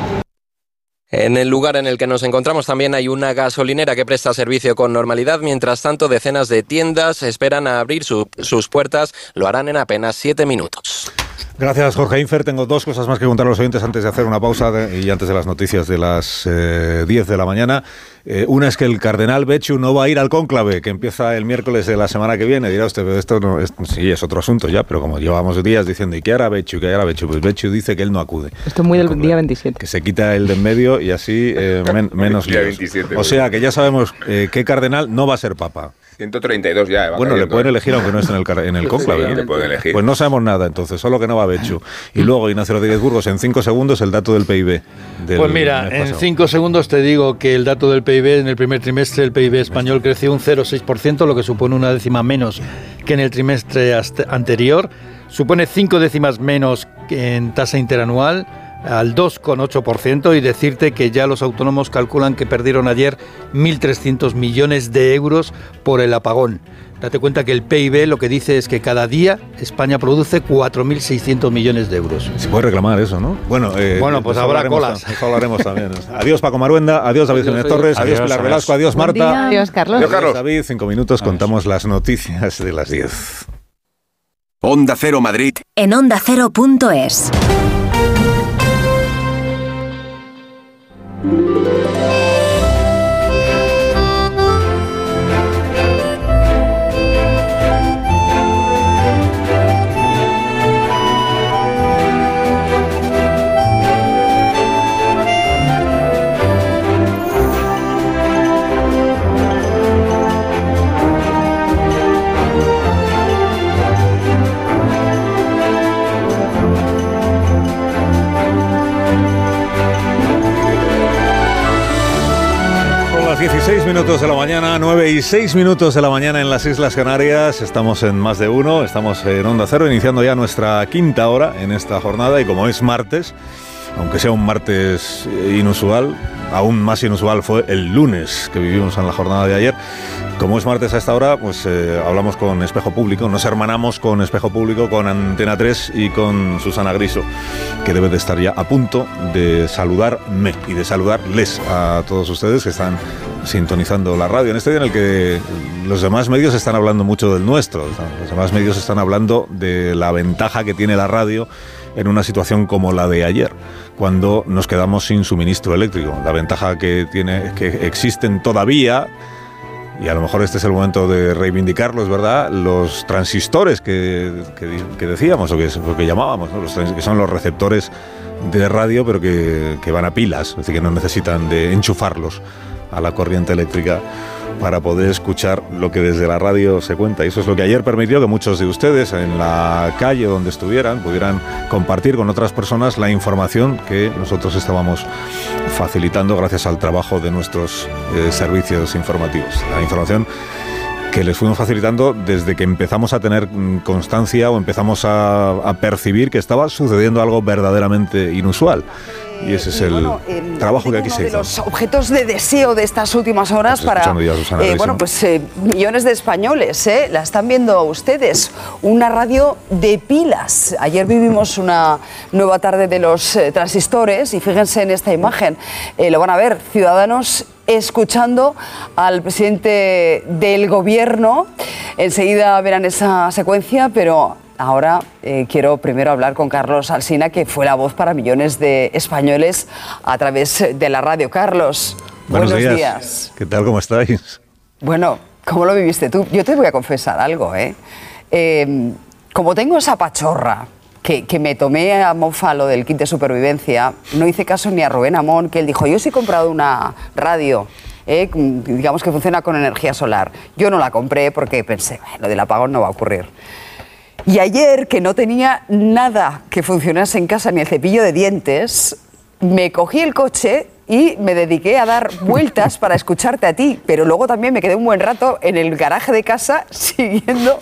En el lugar en el que nos encontramos también hay una gasolinera que presta servicio con normalidad. Mientras tanto, decenas de tiendas esperan a abrir sus puertas. Lo harán en apenas siete minutos. Gracias, Jorge Infer. Tengo dos cosas más que contar a los oyentes antes de hacer una pausa y antes de las noticias de las 10 eh, de la mañana. Eh, una es que el cardenal Bechu no va a ir al cónclave, que empieza el miércoles de la semana que viene. Dirá usted, pero esto no es, sí, es otro asunto ya, pero como llevamos días diciendo, ¿y qué hará Bechu? ¿Qué hará Bechu? Pues Bechu dice que él no acude. Esto es muy del día 27. Que se quita el de en medio y así eh, menos líos. O sea, que ya sabemos qué cardenal no va a ser papa. 132 ya. bueno, le pueden elegir aunque no esté en el, en el cónclave. Sí, le pueden elegir. Pues no sabemos nada entonces, solo que no va Bechu. Y luego, Ignacio Rodríguez Burgos, en 5 segundos el dato del PIB. pues mira, en 5 segundos te digo que el dato del PIB en el primer trimestre, el PIB español creció un 0,6%, lo que supone una décima menos que en el trimestre anterior. Supone 5 décimas menos que en tasa interanual al 2,8% y decirte que ya los autónomos calculan que perdieron ayer 1.300 millones de euros por el apagón. Date cuenta que el PIB lo que dice es que cada día España produce 4.600 millones de euros. Se puede reclamar eso, ¿no? Bueno, eh, bueno pues habrá colas. hablaremos también. Adiós Paco Maruenda, adiós David Jiménez Torres, adiós, Pilar Velasco, adiós Marta. Adiós Carlos. Adiós Carlos. David, cinco minutos contamos las noticias de las 10. Onda Cero Madrid. En onda ondacero.es. Thank you. Minutos de la mañana, 9 y 6 minutos de la mañana en las Islas Canarias. Estamos en más de uno, estamos en Onda Cero, iniciando ya nuestra quinta hora en esta jornada. Y como es martes, aunque sea un martes inusual, aún más inusual fue el lunes que vivimos en la jornada de ayer, Como es martes a esta hora, pues eh, hablamos con Espejo Público, nos hermanamos con Espejo Público, con Antena 3 y con Susana Griso, que debe de estar ya a punto de saludarme y de saludarles a todos ustedes que están sintonizando la radio en este día en el que los demás medios están hablando mucho del nuestro, los demás medios están hablando de la ventaja que tiene la radio en una situación como la de ayer, cuando nos quedamos sin suministro eléctrico. La ventaja que tiene que existen todavía y a lo mejor este es el momento de reivindicarlos, ¿verdad? Los transistores que, decíamos o que, que llamábamos, que son los receptores de radio, pero que, que van a pilas, es decir, que no necesitan de enchufarlos a la corriente eléctrica para poder escuchar lo que desde la radio se cuenta. Y eso es lo que ayer permitió que muchos de ustedes en la calle donde estuvieran pudieran compartir con otras personas la información que nosotros estábamos facilitando gracias al trabajo de nuestros eh, servicios informativos. La información que les fuimos facilitando desde que empezamos a tener mm, constancia o empezamos a, percibir que estaba sucediendo algo verdaderamente inusual. Y ese es el trabajo que aquí se hizo. de los objetos de deseo de estas últimas horas para eh, bueno, pues, eh, millones de españoles. Eh, la están viendo ustedes. Una radio de pilas. Ayer vivimos una nueva tarde de los transistores y fíjense en esta imagen. lo van a ver, ciudadanos escuchando al presidente del gobierno. Enseguida verán esa secuencia, pero ahora eh, quiero primero hablar con Carlos Alsina, que fue la voz para millones de españoles a través de la radio. Carlos, buenos, días. ¿Qué tal? ¿Cómo estáis? Bueno, ¿cómo lo viviste tú? Yo te voy a confesar algo, ¿eh? eh como tengo esa pachorra que, me tomé a mofa lo del kit de supervivencia, no hice caso ni a Rubén Amón, que él dijo, yo sí he comprado una radio, eh, digamos que funciona con energía solar. Yo no la compré porque pensé, lo del apagón no va a ocurrir. Y ayer, que no tenía nada que funcionase en casa, ni el cepillo de dientes, me cogí el coche y me dediqué a dar vueltas para escucharte a ti, pero luego también me quedé un buen rato en el garaje de casa siguiendo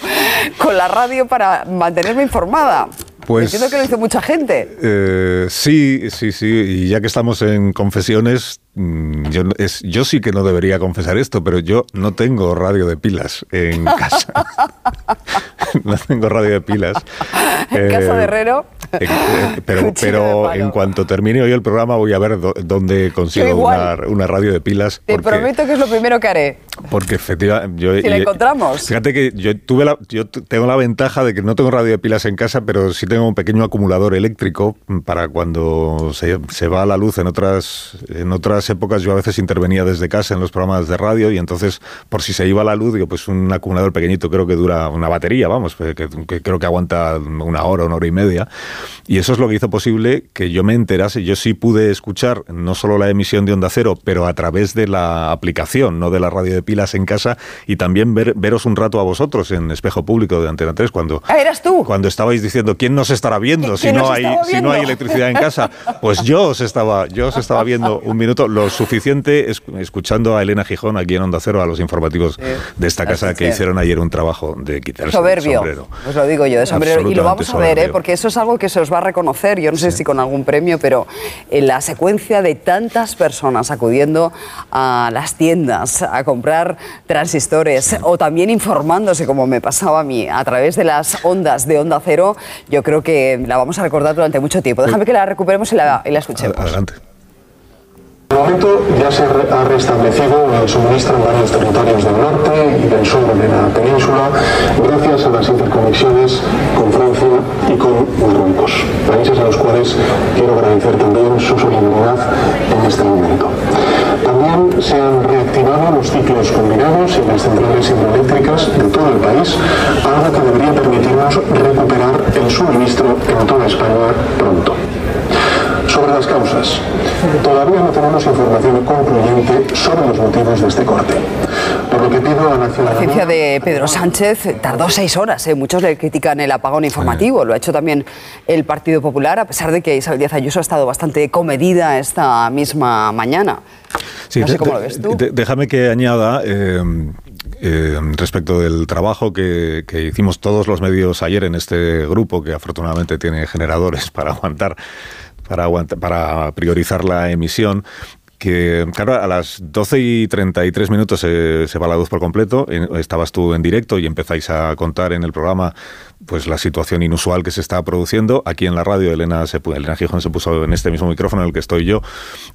con la radio para mantenerme informada. Pues, Entiendo que lo hizo mucha gente. Eh, sí, sí, sí. Y ya que estamos en confesiones, yo, es, yo sí que no debería confesar esto, pero yo no tengo radio de pilas en casa. no tengo radio de pilas. ¿En casa de eh, Herrero? Eh, pero pero en cuanto termine hoy el programa voy a ver dónde consigo una, una, radio de pilas. Te prometo que es lo primero que haré. Porque efectivamente... Yo, si la encontramos. Fíjate que yo, tuve la, yo tengo la ventaja de que no tengo radio de pilas en casa, pero sí tengo un pequeño acumulador eléctrico para cuando se, se va a la luz. En otras, en otras épocas yo a veces intervenía desde casa en los programas de radio y entonces por si se iba la luz, digo, pues un acumulador pequeñito creo que dura una batería, vamos, que, que creo que aguanta una hora, una hora y media. Y eso es lo que hizo posible que yo me enterase. Yo sí pude escuchar no solo la emisión de Onda Cero, pero a través de la aplicación, no de la radio de pilas en casa, y también ver, veros un rato a vosotros en espejo público de Antena 3 cuando, ah, ¿Eras tú? cuando estabais diciendo quién nos estará viendo si no, hay, si no hay electricidad en casa. Pues yo os estaba, yo os estaba viendo un minuto, lo suficiente escuchando a Elena Gijón aquí en Onda Cero, a los informativos de esta casa que hicieron ayer un trabajo de quitarse soberbio, el sombrero. Pues lo digo yo, de sombrero. Y lo vamos a ver, ¿eh? porque eso es algo que se os va a reconocer, yo no sé si con algún premio, pero en la secuencia de tantas personas acudiendo a las tiendas a comprar transistores o también informándose, como me pasaba a mí, a través de las ondas de Onda Cero, yo creo que la vamos a recordar durante mucho tiempo. Déjame que la recuperemos y la, y la escuchemos. Adelante. De momento ya se ha restablecido el suministro en varios territorios del norte y del sur de la península gracias a las interconexiones con Francia y con Marruecos, países a los cuales quiero agradecer también su solidaridad en este momento. También se han reactivado los ciclos combinados en las centrales hidroeléctricas de todo el país, algo que debería permitirnos recuperar el suministro en toda España pronto. Sobre las causas, todavía no tenemos información concluyente sobre los motivos de este corte. Por lo que pido a la La agencia de Pedro Sánchez tardó seis horas. ¿eh? Muchos le critican el apagón informativo. Lo ha hecho también el Partido Popular, a pesar de que Isabel Díaz Ayuso ha estado bastante comedida esta misma mañana. no sé cómo lo ves tú. Déjame que añada. Eh, eh, respecto del trabajo que, que, hicimos todos los medios ayer en este grupo, que afortunadamente tiene generadores para aguantar para, para priorizar la emisión que, claro, a las 12 y 33 minutos se, va la luz por completo. Estabas tú en directo y empezáis a contar en el programa pues la situación inusual que se está produciendo. Aquí en la radio, Elena, Elena Gijón se puso en este mismo micrófono en el que estoy yo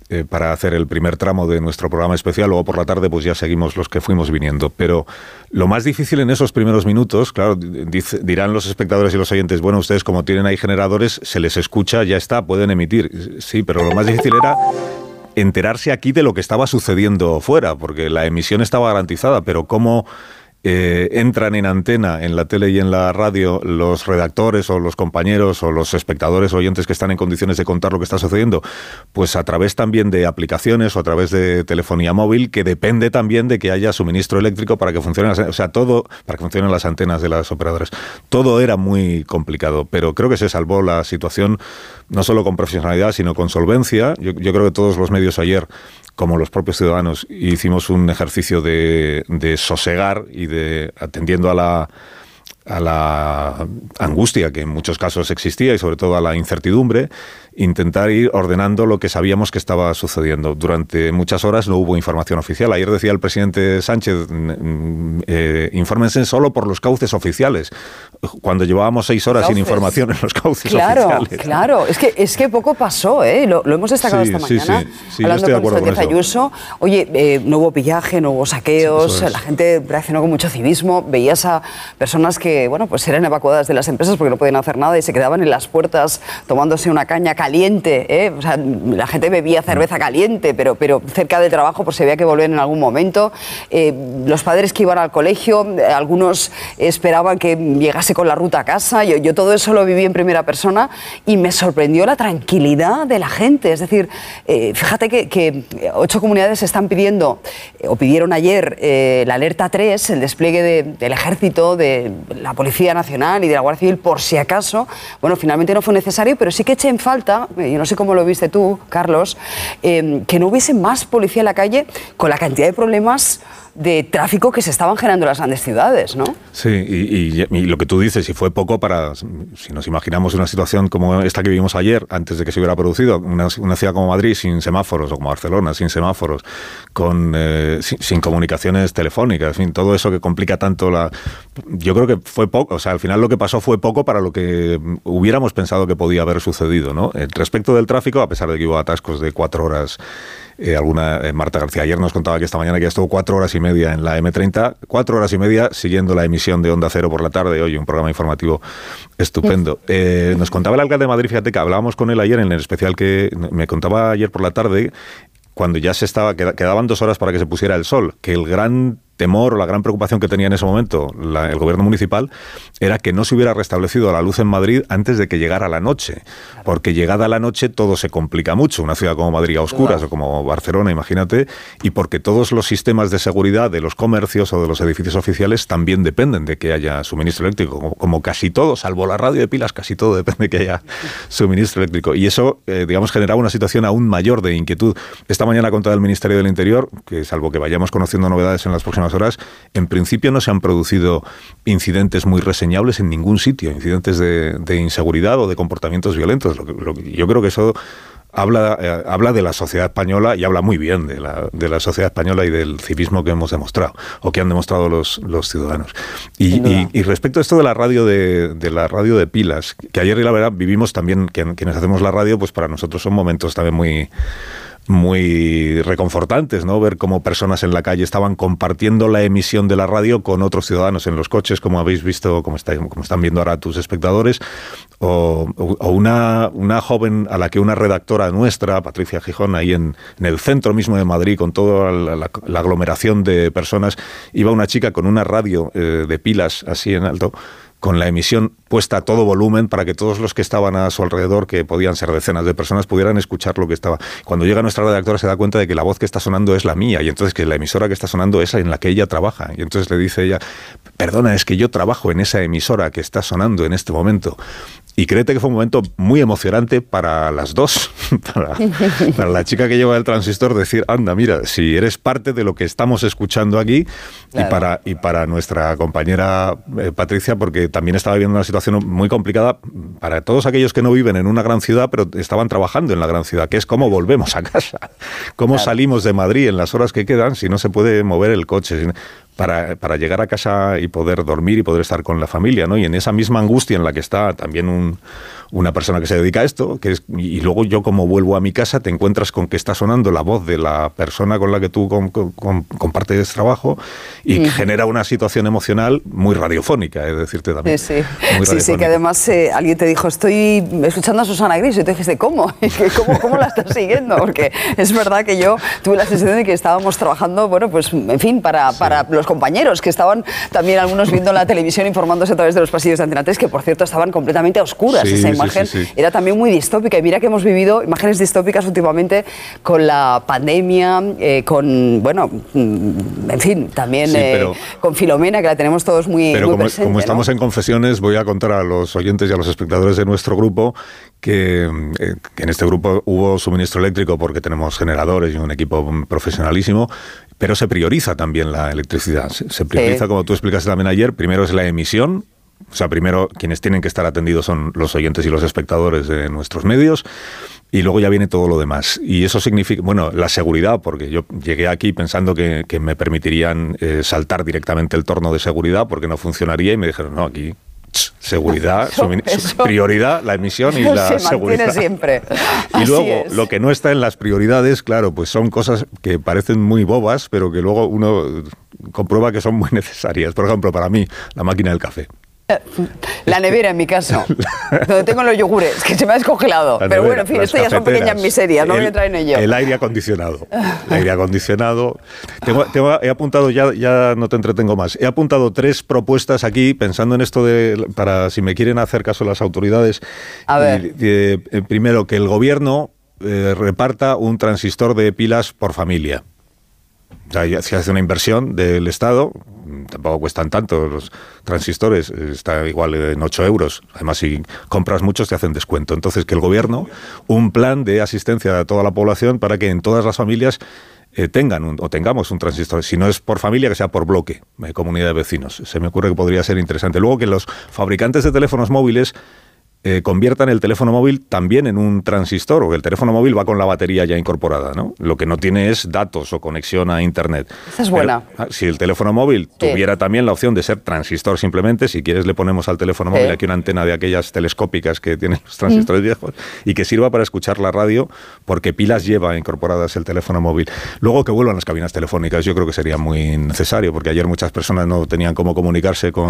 eh, para hacer el primer tramo de nuestro programa especial. Luego por la tarde, pues ya seguimos los que fuimos viniendo. Pero lo más difícil en esos primeros minutos, claro, dirán los espectadores y los oyentes, bueno, ustedes como tienen ahí generadores, se les escucha, ya está, pueden emitir. Sí, pero lo más difícil era enterarse aquí de lo que estaba sucediendo fuera, porque la emisión estaba garantizada, pero cómo eh, entran en antena en la tele y en la radio los redactores o los compañeros o los espectadores oyentes que están en condiciones de contar lo que está sucediendo, pues a través también de aplicaciones o a través de telefonía móvil que depende también de que haya suministro eléctrico para que funcionen o sea, todo para que funcionen las antenas de las operadoras. Todo era muy complicado, pero creo que se salvó la situación no solo con profesionalidad, sino con solvencia. Yo creo que todos los medios ayer como los propios ciudadanos, hicimos un ejercicio de, de sosegar y de atendiendo a la a la angustia que en muchos casos existía y sobre todo a la incertidumbre intentar ir ordenando lo que sabíamos que estaba sucediendo. Durante muchas horas no hubo información oficial. Ayer decía el presidente Sánchez, mm, mm, eh, infórmense solo por los cauces oficiales, cuando llevábamos seis horas sin información en los cauces oficiales. Claro, claro. Es que, es que poco pasó, ¿eh? lo, hemos destacado esta mañana, sí, hablando con, con Ayuso. Oye, eh, no hubo pillaje, no hubo saqueos, la gente reaccionó con mucho civismo, veías a personas que, bueno, pues eran evacuadas de las empresas porque no podían hacer nada y se quedaban en las puertas tomándose una caña caliente, ¿eh? o sea, la gente bebía cerveza caliente, pero, pero cerca del trabajo pues se veía que volvían en algún momento. Eh, los padres que iban al colegio, eh, algunos esperaban que llegase con la ruta a casa, yo, yo, todo eso lo viví en primera persona y me sorprendió la tranquilidad de la gente, es decir, fíjate que, que, ocho comunidades están pidiendo, o pidieron ayer, la alerta 3, el despliegue de, del ejército, de la Policía Nacional y de la Guardia Civil por si acaso, bueno, finalmente no fue necesario, pero sí que eché en falta eh, yo no sé cómo lo viste tú, Carlos, eh, que no hubiese más policía en la calle con la cantidad de problemas de tráfico que se estaban generando en las grandes ciudades, ¿no? Sí, y, lo que tú dices, si fue poco para, si nos imaginamos una situación como esta que vimos ayer, antes de que se hubiera producido, una, ciudad como Madrid sin semáforos, o como Barcelona sin semáforos, con, eh, sin, comunicaciones telefónicas, en fin, todo eso que complica tanto la... Yo creo que fue poco, o sea, al final lo que pasó fue poco para lo que hubiéramos pensado que podía haber sucedido, ¿no? Eh, respecto del tráfico, a pesar de que hubo atascos de cuatro horas eh, alguna eh, Marta García ayer nos contaba que esta mañana que ya estuvo cuatro horas y media en la M30, cuatro horas y media siguiendo la emisión de Onda Cero por la tarde, hoy un programa informativo estupendo. Eh, nos contaba el alcalde de Madrid, fíjate que hablábamos con él ayer en el especial que me contaba ayer por la tarde, cuando ya se estaba, quedaban dos horas para que se pusiera el sol, que el gran temor o la gran preocupación que tenía en ese momento el gobierno municipal era que no se hubiera restablecido la luz en Madrid antes de que llegara la noche, porque llegada la noche todo se complica mucho, una ciudad como Madrid a oscuras o como Barcelona, imagínate, y porque todos los sistemas de seguridad de los comercios o de los edificios oficiales también dependen de que haya suministro eléctrico, como, casi todo, salvo la radio de pilas, casi todo depende de que haya suministro eléctrico. Y eso, eh, digamos, generaba una situación aún mayor de inquietud. Esta mañana con todo el Ministerio del Interior, que salvo que vayamos conociendo novedades en las próximas horas, en principio no se han producido incidentes muy reseñables en ningún sitio, incidentes de, inseguridad o de comportamientos violentos. yo creo que eso habla, eh, habla de la sociedad española y habla muy bien de la, de la sociedad española y del civismo que hemos demostrado o que han demostrado los, los ciudadanos. Y, respecto a esto de la radio de, de, la radio de pilas, que ayer la verdad vivimos también, quienes hacemos la radio, pues para nosotros son momentos también muy muy reconfortantes, ¿no? Ver cómo personas en la calle estaban compartiendo la emisión de la radio con otros ciudadanos en los coches, como habéis visto, como, como están viendo ahora tus espectadores, o, una, una, joven a la que una redactora nuestra, Patricia Gijón, ahí en, el centro mismo de Madrid, con toda la, aglomeración de personas, iba una chica con una radio eh, de pilas así en alto, con la emisión puesta a todo volumen para que todos los que estaban a su alrededor, que podían ser decenas de personas, pudieran escuchar lo que estaba. Cuando llega nuestra redactora se da cuenta de que la voz que está sonando es la mía y entonces que la emisora que está sonando es en la que ella trabaja. Y entonces le dice ella, perdona, es que yo trabajo en esa emisora que está sonando en este momento Y créete que fue un momento muy emocionante para las dos, para, la chica que lleva el transistor, decir, anda, mira, si eres parte de lo que estamos escuchando aquí, y, para, y para nuestra compañera eh, Patricia, porque también estaba viviendo una situación muy complicada para todos aquellos que no viven en una gran ciudad, pero estaban trabajando en la gran ciudad, que es cómo volvemos a casa, cómo salimos de Madrid en las horas que quedan si no se puede mover el coche para, para, llegar a casa y poder dormir y poder estar con la familia, ¿no? Y en esa misma angustia en la que está también un, una persona que se dedica a esto, que es, y luego yo como vuelvo a mi casa te encuentras con que está sonando la voz de la persona con la que tú compartes trabajo y genera una situación emocional muy radiofónica, es decirte también. Sí, sí, sí, que además eh, alguien te dijo, estoy escuchando a Susana Gris, y tú dijiste, ¿cómo? ¿Cómo, ¿Cómo la estás siguiendo? Porque es verdad que yo tuve la sensación de que estábamos trabajando, bueno, pues en fin, para, para los compañeros que estaban también algunos viendo la televisión informándose a través de los pasillos de Antena 3, que por cierto estaban completamente oscuras imagen era también muy distópica. Y mira que hemos vivido imágenes distópicas últimamente con la pandemia, eh, con, bueno, mm, en fin, también eh, con Filomena, que la tenemos todos muy, pero como, presente, como estamos en confesiones, voy a contar a los oyentes y a los espectadores de nuestro grupo que, eh, que en este grupo hubo suministro eléctrico porque tenemos generadores y un equipo profesionalísimo pero se prioriza también la electricidad. Se, prioriza, como tú explicaste también ayer, primero es la emisión, o sea, primero quienes tienen que estar atendidos son los oyentes y los espectadores de nuestros medios. Y luego ya viene todo lo demás. Y eso significa, bueno, la seguridad, porque yo llegué aquí pensando que, me permitirían eh, saltar directamente el torno de seguridad porque no funcionaría y me dijeron, no, aquí seguridad, prioridad, la emisión y la se seguridad. siempre. Y luego, lo que no está en las prioridades, claro, pues son cosas que parecen muy bobas, pero que luego uno comprueba que son muy necesarias. Por ejemplo, para mí, la máquina del café. La nevera, en mi caso, donde tengo los yogures, que se me ha descongelado. Pero bueno, en fin, esto ya son pequeñas miserias, no voy a entrar en ello. El aire acondicionado. El aire acondicionado. he apuntado, ya, ya no te entretengo más, he apuntado tres propuestas aquí, pensando en esto de, para si me quieren hacer caso las autoridades. A ver. Eh, primero, que el gobierno eh, reparta un transistor de pilas por familia. O sea, se hace una inversión del Estado, tampoco cuestan tanto los transistores, está igual en 8 euros. Además, si compras muchos te hacen descuento. Entonces, que el gobierno, un plan de asistencia a toda la población para que en todas las familias eh, tengan o tengamos un transistor. Si no es por familia, que sea por bloque, eh, comunidad de vecinos. Se me ocurre que podría ser interesante. Luego, que los fabricantes de teléfonos móviles eh, conviertan el teléfono móvil también en un transistor, o el teléfono móvil va con la batería ya incorporada, ¿no? Lo que no tiene es datos o conexión a Internet. Esa es buena. Ah, si el teléfono móvil tuviera también la opción de ser transistor simplemente, si quieres le ponemos al teléfono móvil aquí una antena de aquellas telescópicas que tienen los transistores mm. viejos, y que sirva para escuchar la radio, porque pilas lleva incorporadas el teléfono móvil. Luego que vuelvan las cabinas telefónicas, yo creo que sería muy necesario, porque ayer muchas personas no tenían cómo comunicarse con,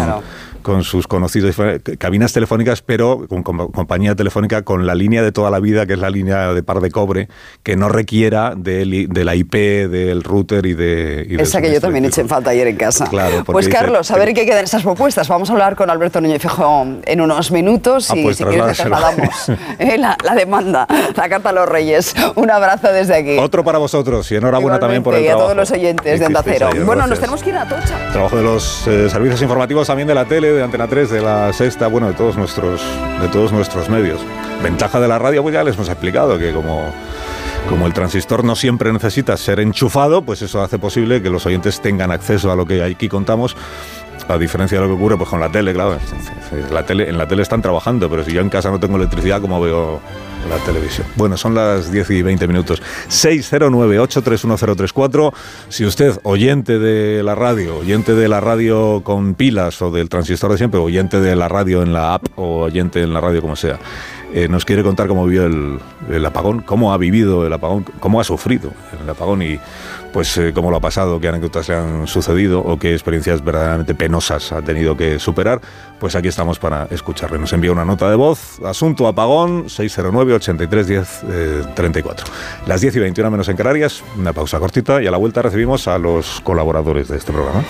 con sus conocidos. Cabinas telefónicas, pero con compañía telefónica con la línea de toda la vida, que es la línea de par de cobre, que no requiera de, de la IP, del router y de... Esa que yo también eché en falta ayer en casa. Claro, pues Carlos, a ver qué quedan esas propuestas. Vamos a hablar con Alberto Núñez Fijón en unos minutos ah, y pues si quieres trasladamos eh, la, demanda, la carta a los reyes. Un abrazo desde aquí. Otro para vosotros y enhorabuena también por el y a todos los oyentes de Onda Cero. Bueno, nos tenemos que ir a Tocha. Trabajo de los eh, servicios informativos también de la tele, de Antena 3, de la Sexta, bueno, de todos nuestros, de todos nuestros medios. Ventaja de la radio, pues ya les hemos explicado que como, como el transistor no siempre necesita ser enchufado, pues eso hace posible que los oyentes tengan acceso a lo que aquí contamos a diferencia de lo que ocurre pues con la tele, claro. La tele, en la tele están trabajando, pero si yo en casa no tengo electricidad, ¿cómo veo la televisión? Bueno, son las 10 y 20 minutos. 609-831034. Si usted, oyente de la radio, oyente de la radio con pilas o del transistor de siempre, oyente de la radio en la app o oyente en la radio como sea, eh, nos quiere contar cómo vivió el, el, apagón, cómo ha vivido el apagón, cómo ha sufrido el apagón y pues eh, cómo lo ha pasado, qué anécdotas le han sucedido o qué experiencias verdaderamente penosas ha tenido que superar, pues aquí estamos para escucharle. Nos envía una nota de voz, asunto apagón 609 83 10 34. Las 10 y 21 menos en Canarias, una pausa cortita y a la vuelta recibimos a los colaboradores de este programa.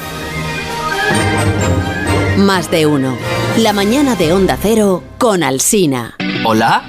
Más de uno. La mañana de Onda Cero con Alsina. Hola.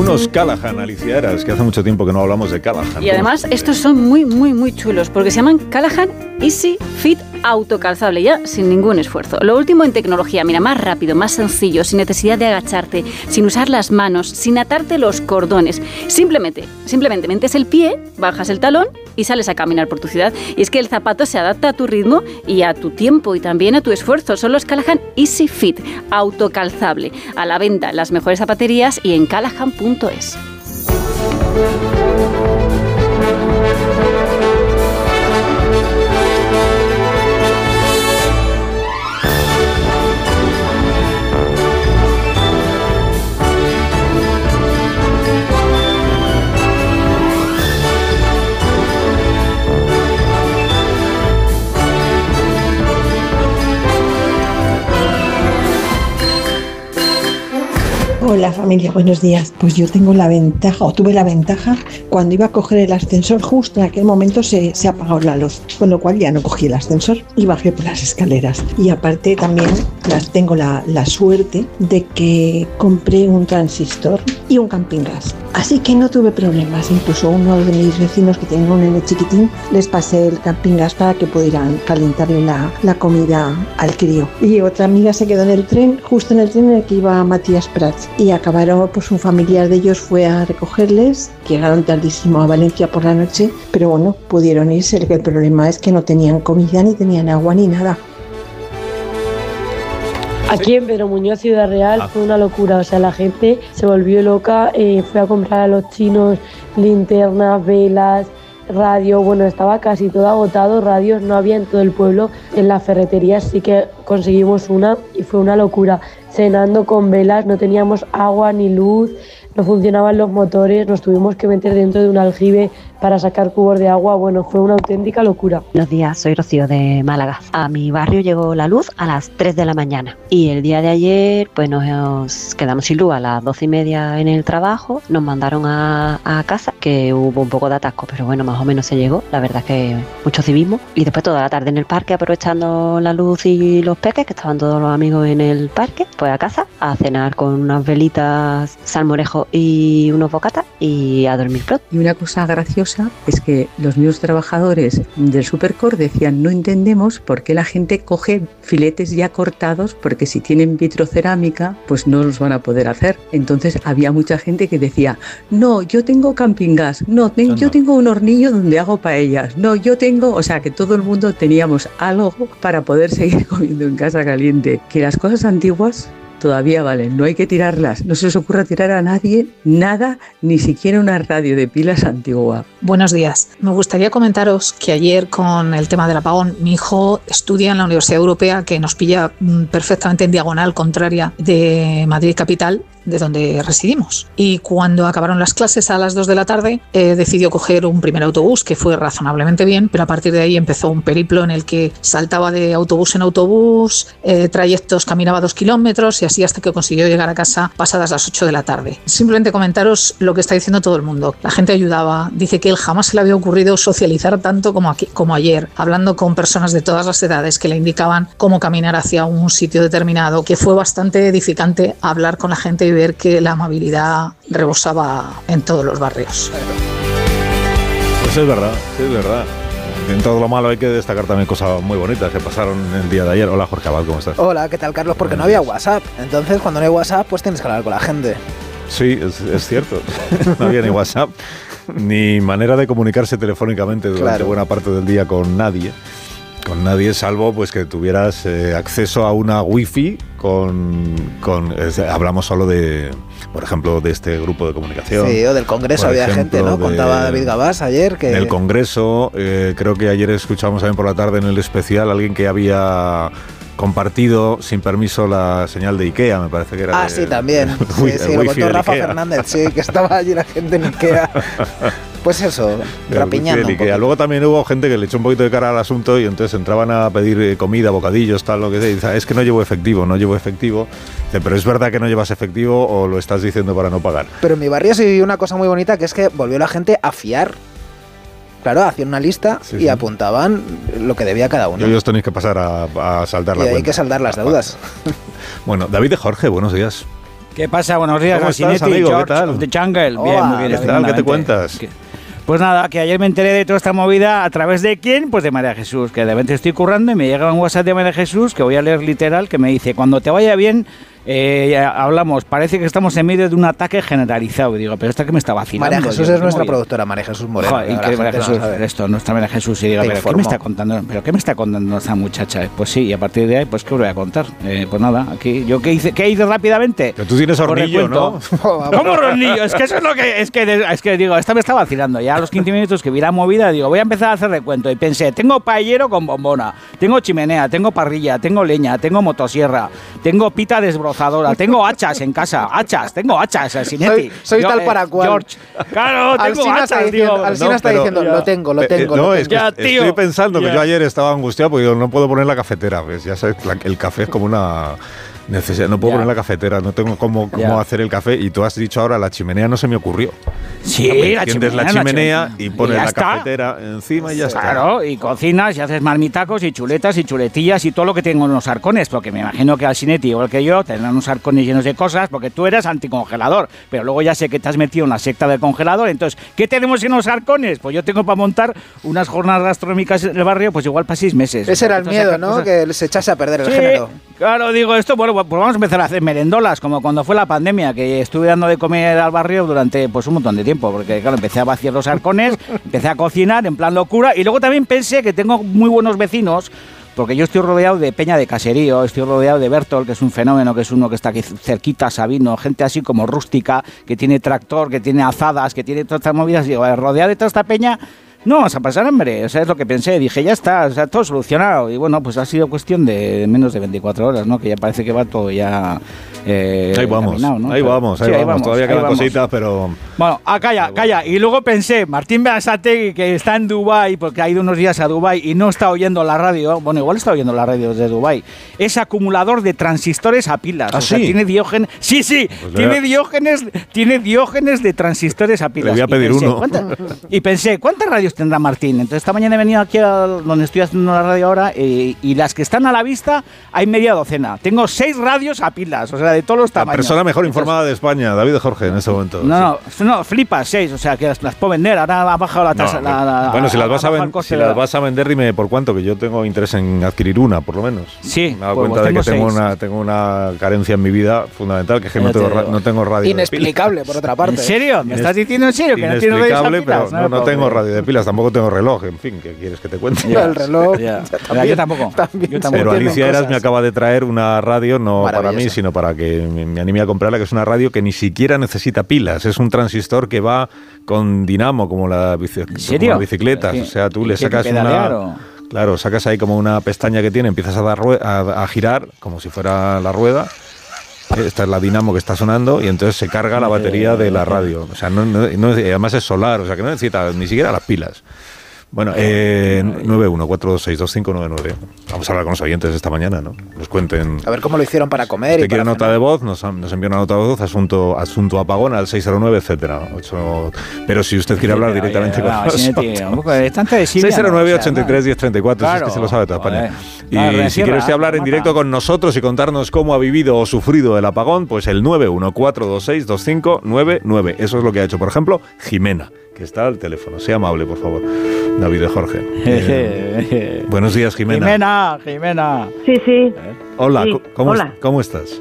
Unos Callahan, Alicia Eras, que hace mucho tiempo que no hablamos de Callahan. Y además estos son muy, muy, muy chulos porque se llaman Callahan Easy Fit autocalzable ya sin ningún esfuerzo. Lo último en tecnología, mira, más rápido, más sencillo, sin necesidad de agacharte, sin usar las manos, sin atarte los cordones. Simplemente, simplemente metes el pie, bajas el talón y sales a caminar por tu ciudad. Y es que el zapato se adapta a tu ritmo y a tu tiempo y también a tu esfuerzo. Son los Callahan Easy Fit, autocalzable, a la venta en las mejores zapaterías y en callahan.es. Hola familia, buenos días. Pues yo tengo la ventaja, o tuve la ventaja, cuando iba a coger el ascensor, justo en aquel momento se, se apagó la luz, con lo cual ya no cogí el ascensor y bajé por las escaleras. Y aparte también las, tengo la, la suerte de que compré un transistor y un camping gas. Así que no tuve problemas, incluso uno de mis vecinos que tiene un nene chiquitín, les pasé el camping gas para que pudieran calentarle la, la comida al crío. Y otra amiga se quedó en el tren, justo en el tren en el que iba Matías Prats y acabaron, pues un familiar de ellos fue a recogerles, llegaron tardísimo a Valencia por la noche, pero bueno, pudieron irse, el problema es que no tenían comida, ni tenían agua, ni nada. Aquí en Pedro Muñoz, Ciudad Real, fue una locura. O sea, la gente se volvió loca, eh, fue a comprar a los chinos linternas, velas, radio. Bueno, estaba casi todo agotado, radios no había en todo el pueblo. En la ferretería sí que conseguimos una y fue una locura cenando con velas, no teníamos agua ni luz, no funcionaban los motores, nos tuvimos que meter dentro de un aljibe para sacar cubos de agua. Bueno, fue una auténtica locura. Buenos días, soy Rocío de Málaga. A mi barrio llegó la luz a las 3 de la mañana y el día de ayer pues nos quedamos sin luz a las 12 y media en el trabajo, nos mandaron a, a casa que hubo un poco de atasco, pero bueno, más o menos se llegó, la verdad es que mucho civismo y después toda la tarde en el parque aprovechando la luz y los peques, que estaban todos los amigos en el parque, pues a casa a cenar con unas velitas, salmorejo y unos bocatas y a dormir pronto. Y una cosa graciosa es que los mismos trabajadores del Supercore decían no entendemos por qué la gente coge filetes ya cortados porque si tienen vitrocerámica pues no los van a poder hacer. Entonces había mucha gente que decía no, yo tengo camping gas, no, yo tengo un hornillo donde hago paellas, no, yo tengo, o sea que todo el mundo teníamos algo para poder seguir comiendo en casa caliente. Que las cosas antiguas todavía valen, no hay que tirarlas, no se os ocurra tirar a nadie nada, ni siquiera una radio de pilas antigua. Buenos días, me gustaría comentaros que ayer con el tema del apagón, mi hijo estudia en la Universidad Europea que nos pilla mm, perfectamente en diagonal contraria de Madrid Capital de donde residimos. Y cuando acabaron las clases a las 2 de la tarde, eh, decidió coger un primer autobús que fue razonablemente bien, pero a partir de ahí empezó un periplo en el que saltaba de autobús en autobús, eh, trayectos caminaba dos kilómetros y así hasta que consiguió llegar a casa pasadas las 8 de la tarde. Simplemente comentaros lo que está diciendo todo el mundo. La gente ayudaba, dice que él jamás se le había ocurrido socializar tanto como, aquí, como ayer, hablando con personas de todas las edades que le indicaban cómo caminar hacia un sitio determinado, que fue bastante edificante hablar con la gente y ver que la amabilidad rebosaba en todos los barrios. Pues es verdad, es verdad. En todo lo malo hay que destacar también cosas muy bonitas que pasaron el día de ayer. Hola Jorge Abad, ¿cómo estás? Hola, ¿qué tal Carlos? Porque no había WhatsApp. Entonces cuando no hay WhatsApp pues tienes que hablar con la gente. Sí, es, cierto. no había ni WhatsApp ni manera de comunicarse telefónicamente durante buena parte del día con nadie con nadie salvo pues que tuvieras eh, acceso a una wifi con, con hablamos solo de por ejemplo de este grupo de comunicación sí o del congreso había gente no contaba David Gabás ayer que en el congreso eh, creo que ayer escuchamos también por la tarde en el especial alguien que había compartido sin permiso la señal de Ikea, me parece que era. Ah, sí, también. sí, sí, lo contó Rafa Fernández, sí, que estaba allí la gente en Ikea. Pues eso, rapiñando. Luego también hubo gente que le echó un poquito de cara al asunto y entonces entraban a pedir eh, comida, bocadillos, tal, lo que sea. Y dice, es que no llevo efectivo, no llevo efectivo. pero es verdad que no llevas efectivo o lo estás diciendo para no pagar. Pero en mi barrio sí una cosa muy bonita que es que volvió la gente a fiar Claro, hacían una lista y apuntaban lo que debía cada uno. Y ellos tenéis que pasar a, a saldar y la hay que saldar las deudas. bueno, David de Jorge, buenos días. ¿Qué pasa? Buenos días, ¿Cómo estás, amigo? ¿Qué tal? of the Jungle. Hola, bien, muy bien. ¿qué tal? ¿Qué te cuentas? Que- Pues nada, que ayer me enteré de toda esta movida a través de quién? Pues de María Jesús, que de repente estoy currando y me llega un WhatsApp de María Jesús que voy a leer literal que me dice, cuando te vaya bien, eh, hablamos, parece que estamos en medio de un ataque generalizado. Digo, pero esta que me está vacilando. María Jesús Digo, es nuestra productora, María Jesús Moreno. Joder, increíble, María Jesús, esto, nuestra María Jesús, y digo, pero ¿qué me está contando? ¿Pero qué me está contando esta muchacha? Pues sí, y a partir de ahí, pues ¿qué os voy a contar? Eh, pues nada, aquí, ¿yo qué hice, qué hice rápidamente? Que tú tienes hornillo. ¿no? ¿Cómo hornillo? Es que eso es lo que, es que, es que digo, esta me está vacilando. Ya a los 15 minutos que vi la movida, digo, voy a empezar a hacer recuento. Y pensé, tengo paellero con bombona, tengo chimenea, tengo parrilla, tengo leña, tengo motosierra, tengo pita tengo hachas en casa, hachas, tengo hachas, Sinetti. Soy, soy Yo, tal eh, para cual. George. Claro, tengo está hachas, diciendo, digo. Alsina está pero- diciendo, lo tengo, lo Eh, eh, tengo. no, lo es que tengo. Ya, tío. estoy pensando que Ya. yo ayer estaba angustiado porque digo, no puedo poner la cafetera. ¿ves? Ya sabes, el café es como una No puedo Ya. poner la cafetera, no tengo cómo, cómo hacer el café. Y tú has dicho ahora, la chimenea no se me ocurrió. Sí, Hombre, la enciendes la chimenea, la chimenea chimenea. y pones Y la está. cafetera encima y ya está. Claro, y cocinas y haces marmitacos y chuletas y chuletillas y todo lo que tengo en los arcones, porque me imagino que Alcinetti, igual que yo, tendrán unos arcones llenos de cosas, porque tú eres anticongelador, pero luego ya sé que te has metido en la secta del congelador, entonces, ¿qué tenemos en los arcones? Pues yo tengo para montar unas jornadas gastronómicas en el barrio, pues igual para seis meses. Ese era el Entonces, miedo, ¿no? cosas- Que se echase a perder el Sí, género. Claro, digo esto, bueno, pues vamos a empezar a hacer merendolas, como cuando fue la pandemia, que estuve dando de comer al barrio durante pues un montón de tiempo, porque claro, empecé a vaciar los arcones, empecé a cocinar en plan locura, y luego también pensé que tengo muy buenos vecinos, porque yo estoy rodeado de Peña de Caserío, estoy rodeado de Bertol, que es un fenómeno, que es uno que está aquí cerquita, Sabino, gente así como rústica, que tiene tractor, que tiene azadas, que tiene todas estas movidas, y digo, "Eh, rodeado de toda esta peña, no vamos a pasar hambre, o sea, es lo que pensé, dije, ya está, o sea, todo solucionado, y bueno, pues ha sido cuestión de menos de 24 horas, ¿no? Que ya parece que va todo ya... eh, Ahí vamos, ¿no? ahí vamos, ahí vamos. Todavía quedan cositas, pero Bueno, ah, calla, calla. Y luego pensé, Martín Beasategui, que está en Dubai porque ha ido unos días a Dubai y no está oyendo la radio, bueno, igual está oyendo la radio desde Dubai, es acumulador de transistores a pilas. ¿Ah, o sea, sí? tiene diógenes. Sí, sí, Pues tiene le- diógenes, tiene diógenes de transistores a pilas. voy a Y pedir pensé, uno. ¿cuánta- y pensé, ¿cuántas radios tendrá Martín? Entonces esta mañana he venido aquí a donde estoy haciendo la radio ahora eh, y las que están a la vista hay media docena. Tengo seis radios a pilas, o sea, de todos los la tamaños. persona mejor Entonces, informada de España, David Jorge, en este momento. no, no, no, flipas, seis, o sea, que las, las puedo vender, ahora ha bajado la tasa. la- la- bueno, si las, vas a, ven- si de la- las vas a vender, dime por cuánto, que yo tengo interés en adquirir una, por lo menos. Sí, Me he dado pues cuenta de que tengo seis. una, tengo una carencia en mi vida fundamental, que es que no te tengo, ra- digo. no tengo radio. de Inexplicable, por otra parte. ¿En serio? ¿Me estás diciendo en serio que no tienes radios a Inexplicable, pero pilas? no, no tengo radio de pilas, tampoco tengo reloj, en fin, ¿qué quieres que te cuente? Ya, el reloj. ya. Ya, yo tampoco. también yo tampoco. Pero Alicia Eras me acaba de traer una radio, no para mí, sino para que me, me anime a comprarla, que es una radio que ni siquiera necesita pilas. Es un transistor que va con dinamo, como, la como bicicletas. ¿Qué- O sea, tú le sacas pedalear una... o? Claro, sacas ahí como una pestaña que tiene, empiezas a, dar a, a girar como si fuera la rueda. Esta es la dinamo que está sonando y entonces se carga la batería de la radio. O sea, no, no- no- además es solar, o sea que no necesita ni siquiera las pilas. Bueno, eh, 914262599. Vamos a hablar con los oyentes esta mañana, ¿no? Nos cuenten. A ver cómo lo hicieron para comer. Si y quiere para nota de voz, nos, nos envía una nota de voz, asunto, asunto apagón al 609, etcétera. Ocho- pero si usted quiere hablar directamente oye, con no, nosotros. Sinetti, un poco de tanta desidia, ¿no? 609 O sea, 83 1034 si es que se lo sabe toda España. joder. Y si quiere usted hablar en directo con nosotros y contarnos cómo ha vivido o sufrido el apagón, pues el 914262599. Eso es lo que ha hecho, por ejemplo, Jimena, que está al teléfono. Sea amable, por favor, David de Jorge. Eh, buenos días, Jimena. Jimena, Jimena. Sí, sí. Hola, Sí, co- ¿cómo, hola. ¿cómo estás?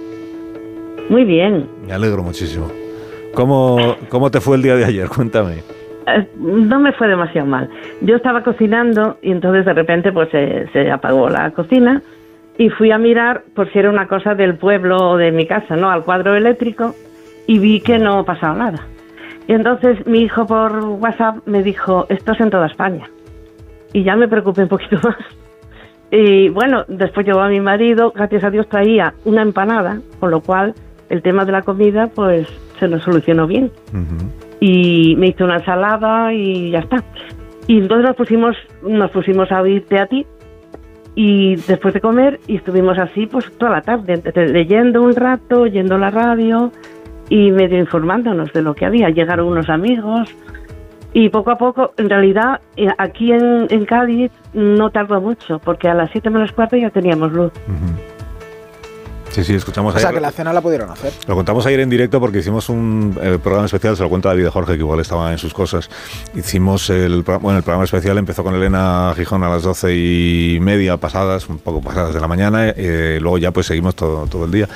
Muy bien. Me alegro muchísimo. ¿Cómo, ¿Cómo te fue el día de ayer? Cuéntame. Eh, No me fue demasiado mal. Yo estaba cocinando y entonces de repente pues se, se apagó la cocina y fui a mirar por si era una cosa del pueblo o de mi casa, ¿no? Al cuadro eléctrico y vi que no pasaba nada. Y entonces mi hijo por WhatsApp me dijo, esto es en toda España. Y ya me preocupé un poquito más. Y bueno, después llegó a mi marido, gracias a Dios traía una empanada, con lo cual el tema de la comida pues se nos solucionó bien. Y me hizo una ensalada y ya está. Y entonces nos pusimos, nos pusimos a oírte a ti y después de comer y estuvimos así pues toda la tarde, leyendo un rato, oyendo la radio y medio informándonos de lo que había. Llegaron unos amigos y poco a poco, en realidad, eh, aquí en, en Cádiz no tardó mucho, porque a las 7 menos cuarto ya teníamos luz. Sí, sí, escuchamos O ayer. sea, que la cena la pudieron hacer. Lo contamos ayer en directo porque hicimos un eh, programa especial, se lo cuenta David Jorge, que igual estaba en sus cosas. Hicimos el, bueno, el programa especial, empezó con Elena Gijón a las doce y media pasadas, un poco pasadas de la mañana, eh, luego ya pues seguimos todo, todo el día.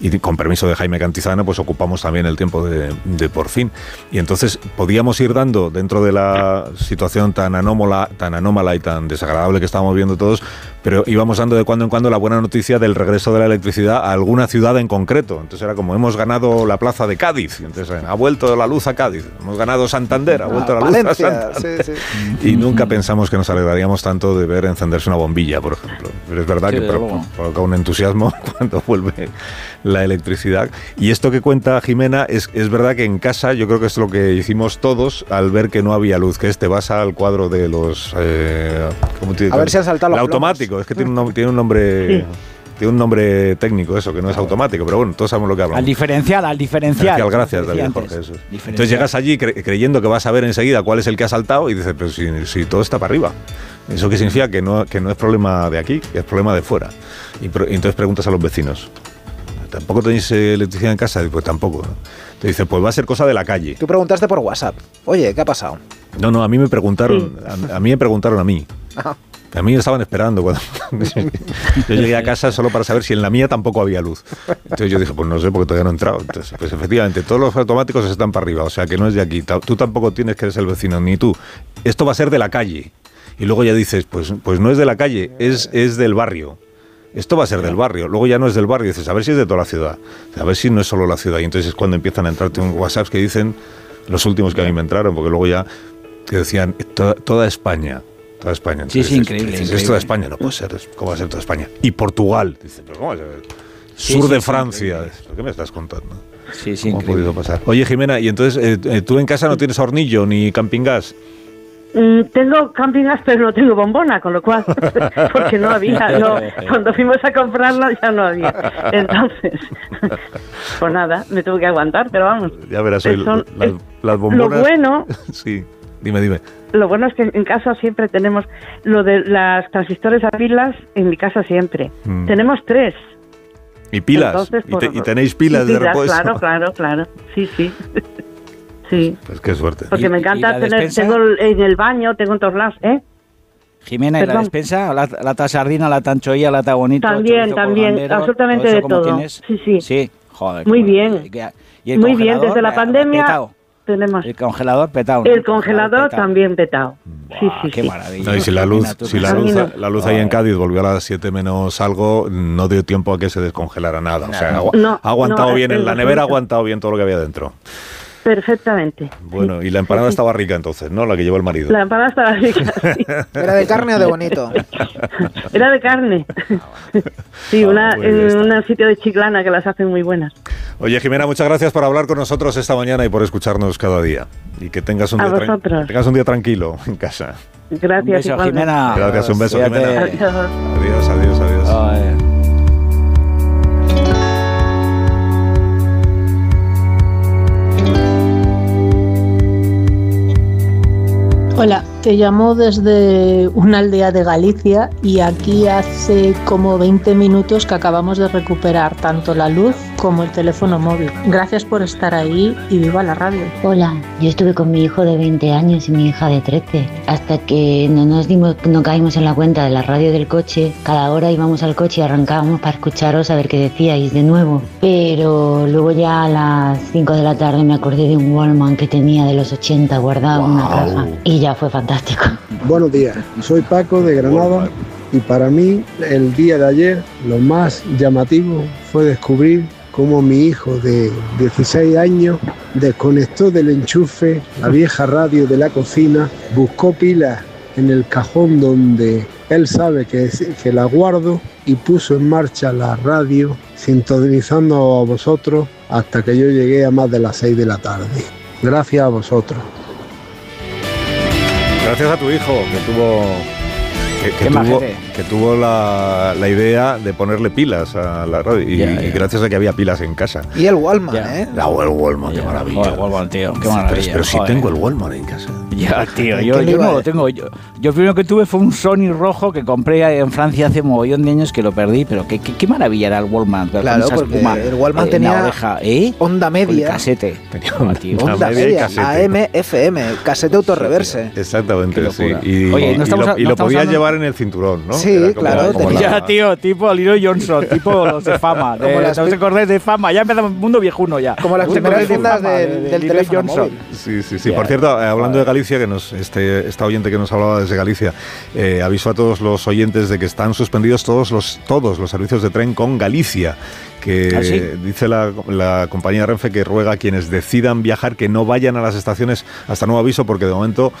Y con permiso de Jaime Cantizano, pues ocupamos también el tiempo de, de por fin. Y entonces podíamos ir dando, dentro de la situación tan anómala, tan anómala y tan desagradable que estábamos viendo todos, pero íbamos dando de cuando en cuando la buena noticia del regreso de la electricidad a alguna ciudad en concreto. Entonces era como hemos ganado la plaza de Cádiz, entonces ha vuelto la luz a Cádiz, hemos ganado Santander, ha vuelto la luz a Santander. sí, sí. Y nunca pensamos que nos alegraríamos tanto de ver encenderse una bombilla, por ejemplo. Pero es verdad Sí, que provoca un entusiasmo cuando vuelve la electricidad. Y esto que cuenta Jimena es, es verdad que en casa yo creo que es lo que hicimos todos al ver que no había luz, que este vas al cuadro de los... eh, ¿cómo te- A ver si han saltado los El automático, es que tiene un, nom- tiene un nombre... Sí. Tiene un nombre técnico eso, que no es automático, pero bueno, todos sabemos lo que hablamos. Al diferencial, al diferencial. Diferencial, gracias, David. Jorge. eso. Entonces llegas allí cre- creyendo que vas a ver enseguida cuál es el que ha saltado y dices, pero si, si todo está para arriba. ¿Eso qué significa? Que no, que no es problema de aquí, que es problema de fuera. Y, pro- y entonces preguntas a los vecinos, ¿tampoco tenéis eh, electricidad en casa? Y pues tampoco. Te dice, pues va a ser cosa de la calle. Tú preguntaste por WhatsApp. Oye, ¿qué ha pasado? No, no, a mí me preguntaron, a, a mí me preguntaron a mí. Ajá. A mí me estaban esperando cuando yo llegué a casa solo para saber si en la mía tampoco había luz. Entonces yo dije, pues no sé porque todavía no he entrado. Entonces, pues efectivamente, todos los automáticos están para arriba, o sea que no es de aquí. Tú tampoco tienes que eres el vecino, ni tú. Esto va a ser de la calle. Y luego ya dices, pues, pues no es de la calle, es, es del barrio. Esto va a ser del barrio, luego ya no es del barrio, dices, a ver si es de toda la ciudad, a ver si no es solo la ciudad. Y entonces es cuando empiezan a entrarte un WhatsApp que dicen, los últimos que a mí me entraron, porque luego ya que decían, toda, toda España, toda España. Sí, sí, Entonces, increíble, dices, increíble. Es toda España, no puede ser, ¿cómo va a ser toda España? Y Portugal, dice, pero ¿cómo va a ser? Sí, Sur sí, de sí, Francia, ¿Pero ¿qué me estás contando? Sí, sí, ¿Cómo ha podido pasar? Oye, Jimena, y entonces, eh, eh, ¿tú en casa no tienes hornillo ni camping gas? Mm, tengo camping gas, pero no tengo bombona, con lo cual, porque no había. no, cuando fuimos a comprarla ya no había. Entonces, pues nada, me tuve que aguantar, pero vamos. Ya verás hoy Son- las, las bombonas. Lo bueno, Sí, dime, dime. lo bueno es que en casa siempre tenemos lo de las transistores a pilas, en mi casa siempre. Mm. Tenemos tres. ¿Y pilas? Entonces, ¿Y, te- por- y tenéis pilas, y de repuesto? Claro, claro, claro. Sí, sí. sí. Pues qué suerte. Porque me encanta la tener, tengo en el baño, tengo en todos lados, ¿eh? Jimena, ¿y la despensa? ¿La, sardina, la tanchoilla, la bonito? También, también, absolutamente eso de todo. tienes? Sí, sí. Sí, joder. Muy bien. maravilla. ¿Y el Muy bien, desde la Eh, pandemia petao. Tenemos. El congelador petado. ¿no? El congelador petao. también petado. Sí, sí, qué sí. maravilla. No, y si la luz, si la luz, la luz ahí en Cádiz volvió a las 7 menos algo, no dio tiempo a que se descongelara nada. O sea, No. ha- No, ha aguantado no, bien, en la nevera ha aguantado bien todo lo que había dentro. Perfectamente. Bueno, y la empanada estaba rica entonces, ¿no? La que llevó el marido. La empanada estaba rica, sí. ¿Era de carne o de bonito? Era de carne. Sí, una, muy bien, en un sitio de Chiclana que las hacen muy buenas. Oye, Jimena, muchas gracias por hablar con nosotros esta mañana y por escucharnos cada día. Y que tengas un, A día, que tengas un día tranquilo en casa. Gracias. Un beso, igualmente. Jimena. Gracias, un beso. Jimena. Adiós. Adiós, adiós, adiós. Ay. Hola, te llamo desde una aldea de Galicia y aquí hace como 20 minutos que acabamos de recuperar tanto la luz como el teléfono móvil. Gracias por estar ahí y viva la radio. Hola, yo estuve con mi hijo de 20 años y mi hija de 13, hasta que no nos dimos, no caímos en la cuenta de la radio del coche. Cada hora íbamos al coche y arrancábamos para escucharos a ver qué decíais de nuevo. Pero luego ya a las 5 de la tarde me acordé de un Wallman que tenía de los 80 guardado en una caja y ya fue fantástico. Buenos días, soy Paco de Granada y para mí el día de ayer lo más llamativo fue descubrir cómo mi hijo de 16 años desconectó del enchufe la vieja radio de la cocina, buscó pilas en el cajón donde él sabe que, que la guardo y puso en marcha la radio sintonizando a vosotros hasta que yo llegué a más de las 6 de la tarde. Gracias a vosotros. Gracias a tu hijo que tuvo que, que tuvo. Que tuvo la, la idea de ponerle pilas a la radio. Y, gracias a que había pilas en casa. Y el Wallman, Ya. ¿eh? La el Wallman, qué maravilla. Joder, Wallman, tío, qué maravilla. Pero, pero sí joder. tengo el Wallman en casa. Ya, tío, ¿Quién yo, yo no lo tengo. Yo, yo primero que tuve fue un Sony rojo que compré en Francia hace un mogollón de años que lo perdí, pero qué, qué, qué maravilla era el Wallman. con Claro, esa porque espuma el Wallman en tenía oreja, ¿eh? Onda Con el media. casete. Ah, tío. Onda media media. AM, FM, casete autorreverse. Exactamente, sí. Y, Oye, no y estamos lo, a- y lo podías llevar en el cinturón, ¿no? Sí, Como- claro, como tenía- Ya, tío, tipo Leroy Johnson, tipo los de fama. De, Como las ¿No os acordáis de fama? Ya empezamos mundo viejuno ya. Como las ¿Os primeras fundas fama, del- de- de del teléfono Johnson? móvil. Sí, sí, sí. Ya, Por cierto, eh, hablando de Galicia, que nos este, esta oyente que nos hablaba desde Galicia, eh, aviso a todos los oyentes de que están suspendidos todos los todos los servicios de tren con Galicia. Que ¿Ah, sí? dice la, la compañía Renfe que ruega a quienes decidan viajar que no vayan a las estaciones hasta nuevo aviso, porque de momento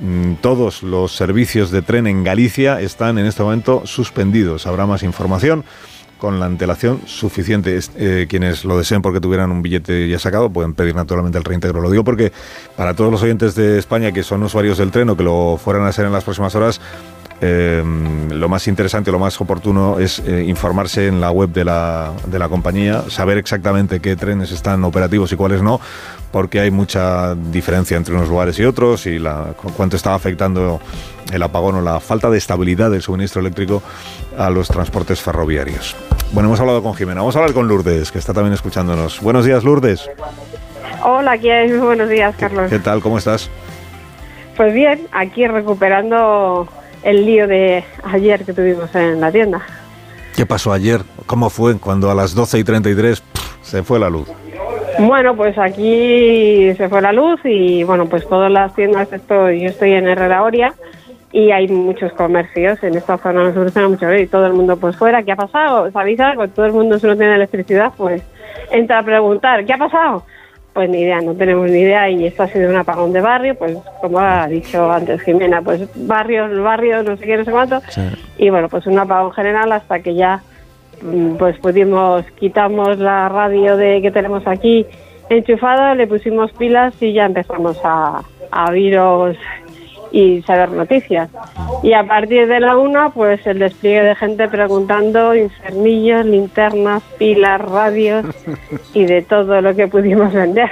mm, todos los servicios de tren en Galicia están en este momento suspendidos. Habrá más información con la antelación suficiente. Eh, quienes lo deseen porque tuvieran un billete ya sacado pueden pedir naturalmente el reintegro. Lo digo porque para todos los oyentes de España que son usuarios del tren o que lo fueran a ser en las próximas horas, eh, lo más interesante, lo más oportuno es eh, informarse en la web de la, de la compañía, saber exactamente qué trenes están operativos y cuáles no, porque hay mucha diferencia entre unos lugares y otros y la, cu- cuánto está afectando el apagón o la falta de estabilidad del suministro eléctrico a los transportes ferroviarios. Bueno, hemos hablado con Jimena, vamos a hablar con Lourdes, que está también escuchándonos. Buenos días, Lourdes. Hola, ¿qué hay? Muy buenos días, Carlos. ¿Qué tal? ¿Cómo estás? Pues bien, aquí recuperando el lío de ayer que tuvimos en la tienda. ¿Qué pasó ayer? ¿Cómo fue cuando a las 12 y 33 pff, se fue la luz? Bueno, pues aquí se fue la luz y bueno, pues todas las tiendas, esto, yo estoy en Herrera Oria y hay muchos comercios en esta zona, nos gusta mucho y todo el mundo pues fuera, ¿qué ha pasado? ¿Sabéis algo? Todo el mundo si no tiene electricidad, pues entra a preguntar, ¿qué ha pasado? Pues ni idea, no tenemos ni idea y esto ha sido un apagón de barrio, pues como ha dicho antes Jimena, pues barrios, barrios, no sé qué, no sé cuánto, y bueno, pues un apagón general hasta que ya mm, pues pudimos, quitamos la radio de que tenemos aquí enchufada, le pusimos pilas y ya empezamos a, a oíros y saber noticias. Y a partir de la una, pues el despliegue de gente preguntando infernillos, linternas, pilas, radios y de todo lo que pudimos vender.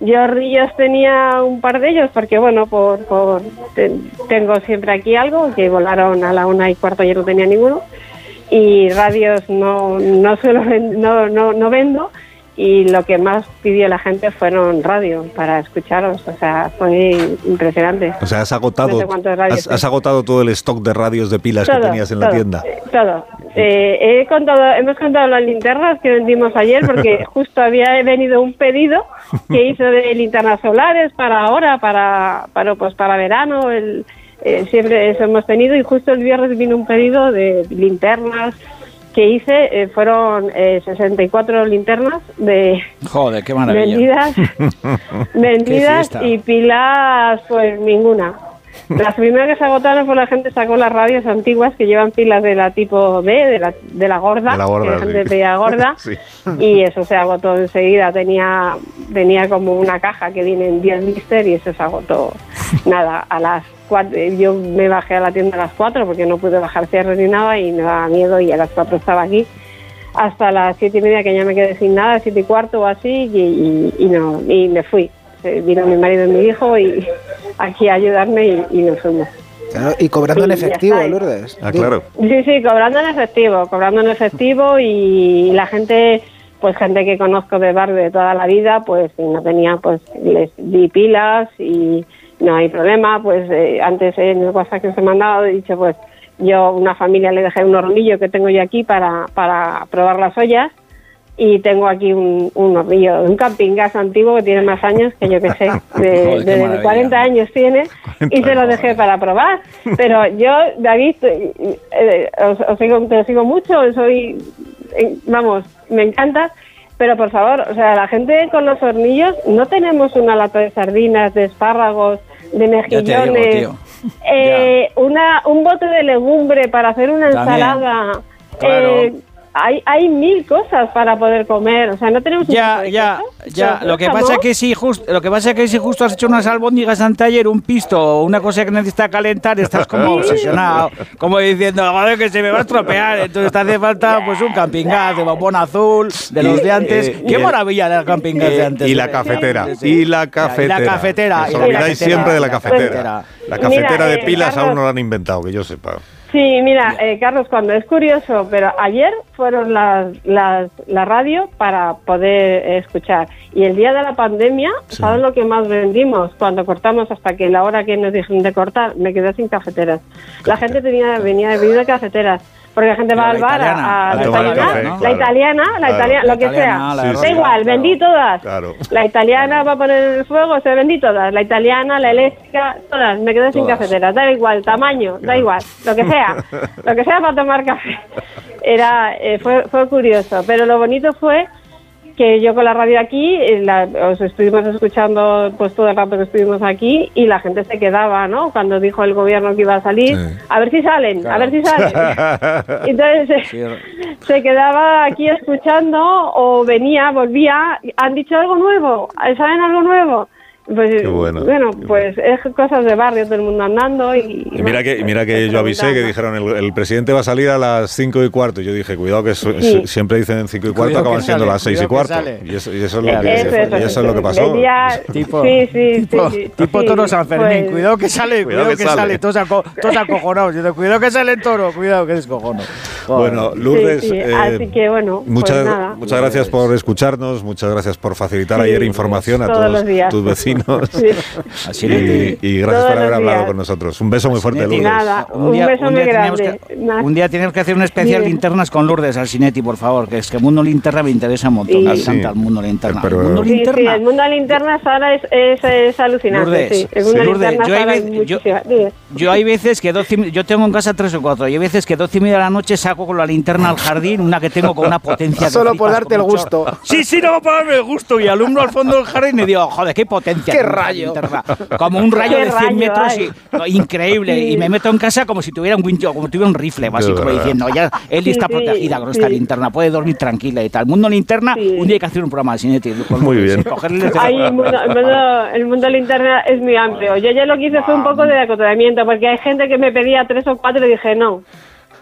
Yo rillos tenía un par de ellos porque, bueno, por, por te- tengo siempre aquí algo que volaron a la una y cuarto, ayer no tenía ninguno. Y radios no, no, suelo no, no, no vendo y lo que más pidió la gente fueron radio para escucharos. O sea, fue impresionante. O sea, has agotado, No sé has, has agotado todo el stock de radios de pilas que tenías en la tienda. eh, Todo. Eh, he contado, hemos contado las linternas que vendimos ayer porque justo había venido un pedido que hizo de linternas solares para ahora, para, para, pues para verano. El, eh, siempre eso hemos tenido y justo el viernes vino un pedido de linternas que hice. eh, fueron eh, 64 linternas de Joder, qué maravilla. vendidas vendidas y pilas pues ninguna. Las primeras que se agotaron fue la gente sacó las radios antiguas que llevan pilas de la tipo B, de la, de la gorda, De la gorda, que la gente sí. pedía gorda, Sí. y eso se agotó enseguida. Tenía tenía como una caja que viene en 10 blister y eso se agotó. Nada, a las 4, yo me bajé a la tienda a las 4 porque no pude bajar cierre ni nada y me daba miedo y a las 4 estaba aquí hasta las siete y media que ya me quedé sin nada, siete y cuarto o así, y, y- y no, y me fui. Vino mi marido y mi hijo y aquí a ayudarme y, y nos fuimos. Claro, y cobrando en Sí, ya efectivo. Lourdes. Ah, claro. Sí, sí, cobrando en efectivo, cobrando en efectivo y la gente, pues gente que conozco de barrio de toda la vida, pues si no tenía, pues les di pilas y no hay problema, pues eh, antes en el WhatsApp que os he mandado he dicho, pues yo a una familia le dejé un hornillo que tengo yo aquí para, para probar las ollas y tengo aquí un, un hornillo, un camping gas antiguo que tiene más años que yo que sé, de, Joder, qué de maravilla. 40 años tiene y se lo dejé para probar. Pero yo, David, eh, eh, os, os sigo, te sigo mucho, soy, eh, vamos, me encanta, pero por favor, o sea, la gente con los hornillos, no tenemos una lata de sardinas, de espárragos, de digo, mejillones, eh, una, un bote de legumbre para hacer una También. ensalada. Claro. Eh, hay, hay mil cosas para poder comer, o sea, no tenemos un Ya, de ya, ya. Lo que pasa que si justo, lo que pasa que si justo has hecho unas albóndigas anteayer, un pisto o una cosa que necesita calentar, estás como obsesionado, como diciendo, joder, que se me va a estropear. Entonces te hace falta pues un camping gas de bombón azul, de los de antes. eh, Qué y- maravilla el camping gas de Eh, antes. y la cafetera, y la cafetera. Y la cafetera. Os y la olvidáis cafetera, siempre de la la cafetera. cafetera. La cafetera Mira, de eh, pilas aún no la han inventado, que yo sepa. Sí, mira, eh, Carlos, cuando es curioso, pero ayer fueron las, las, la radio para poder eh, escuchar. Y el día de la pandemia, ¿sabes lo que más vendimos? Cuando cortamos hasta que la hora que nos dijeron de cortar, me quedé sin cafeteras. La gente tenía venía de cafeteras. Porque la gente va La al bar italiana, a, a a tomar el café, La claro. italiana, la Claro. italiana, lo que italiana, sea. da igual, vendí todas. Claro. La italiana va a poner el fuego, se vendí todas. La italiana, la eléctrica, todas. Me quedé sin Todas. cafeteras. Da igual, tamaño, da igual, lo que sea. lo que sea para tomar café. Era, eh, fue, fue curioso. Pero lo bonito fue que yo con la radio aquí, eh, la- os estuvimos escuchando pues todo el rato que estuvimos aquí y la gente se quedaba, ¿no? Cuando dijo el gobierno que iba a salir, a ver si salen, a ver si salen. Entonces se, se quedaba aquí escuchando o venía, volvía, han dicho algo nuevo, ¿saben algo nuevo? Pues Qué bueno, pues es cosas de barrio, todo el mundo andando y... Y mira que, mira que yo avisé que dijeron el, el presidente va a salir a las 5 y cuarto. Yo dije, cuidado que su- Sí. siempre dicen 5 y cuarto, acaban siendo sale, las 6 y cuarto. Y eso, y eso es lo que, Eso es, y eso es lo que pasó. Tipo, sí, sí, tipo, sí, sí, tipo sí, toro San Fermín. pues- Cuidado que sale, cuidado, que, sale. Todos, aco- todos acojonados. Yo digo, cuidado que sale el toro, cuidado que descojono. Joder. Bueno, Lourdes, Sí, sí, eh, así que bueno, muchas, pues nada. muchas gracias por escucharnos, muchas gracias por facilitar ayer información a todos tus vecinos. Sí. Así Y, y gracias Todos por haber hablado días. con nosotros. Un beso muy fuerte, Lourdes. Nada, un beso muy grande. que, un día tenemos que hacer un especial Dime. linternas con Lourdes al Cinetti, por favor, que es que Mundo Linterna me interesa un montón. Sí. Me encanta sí. el Mundo Linterna. Pero- el Mundo Sí, sí, Linterna. el mundo de linternas ahora es, es, es alucinante. Lourdes, sí. El mundo sí. yo hay vez- yo-. Yo veces que doce, yo tengo en casa tres o cuatro, y hay veces que doce y media de la noche saco con la linterna al jardín, una que tengo con una potencia. Solo por darte el gusto. Sí, sí, no, por darme el gusto. Y alumbro al fondo del jardín y digo, joder, qué potencia. ¡Qué rayo! linterna. Como un rayo ¡Qué de 100 rayo metros, y, no, increíble. Sí. Y me meto en casa como si tuviera un wincho, como si tuviera un rifle, así De como verdad. diciendo, ya, Eli Sí, está sí, protegida con sí. esta linterna, puede dormir tranquila y tal. Mundo linterna, Sí. un día hay que hacer un programa de con Muy bien. el el mundo, el, mundo, el mundo linterna es muy amplio. Yo ya lo que hice fue un poco de acotamiento, porque hay gente que me pedía tres o cuatro y dije no.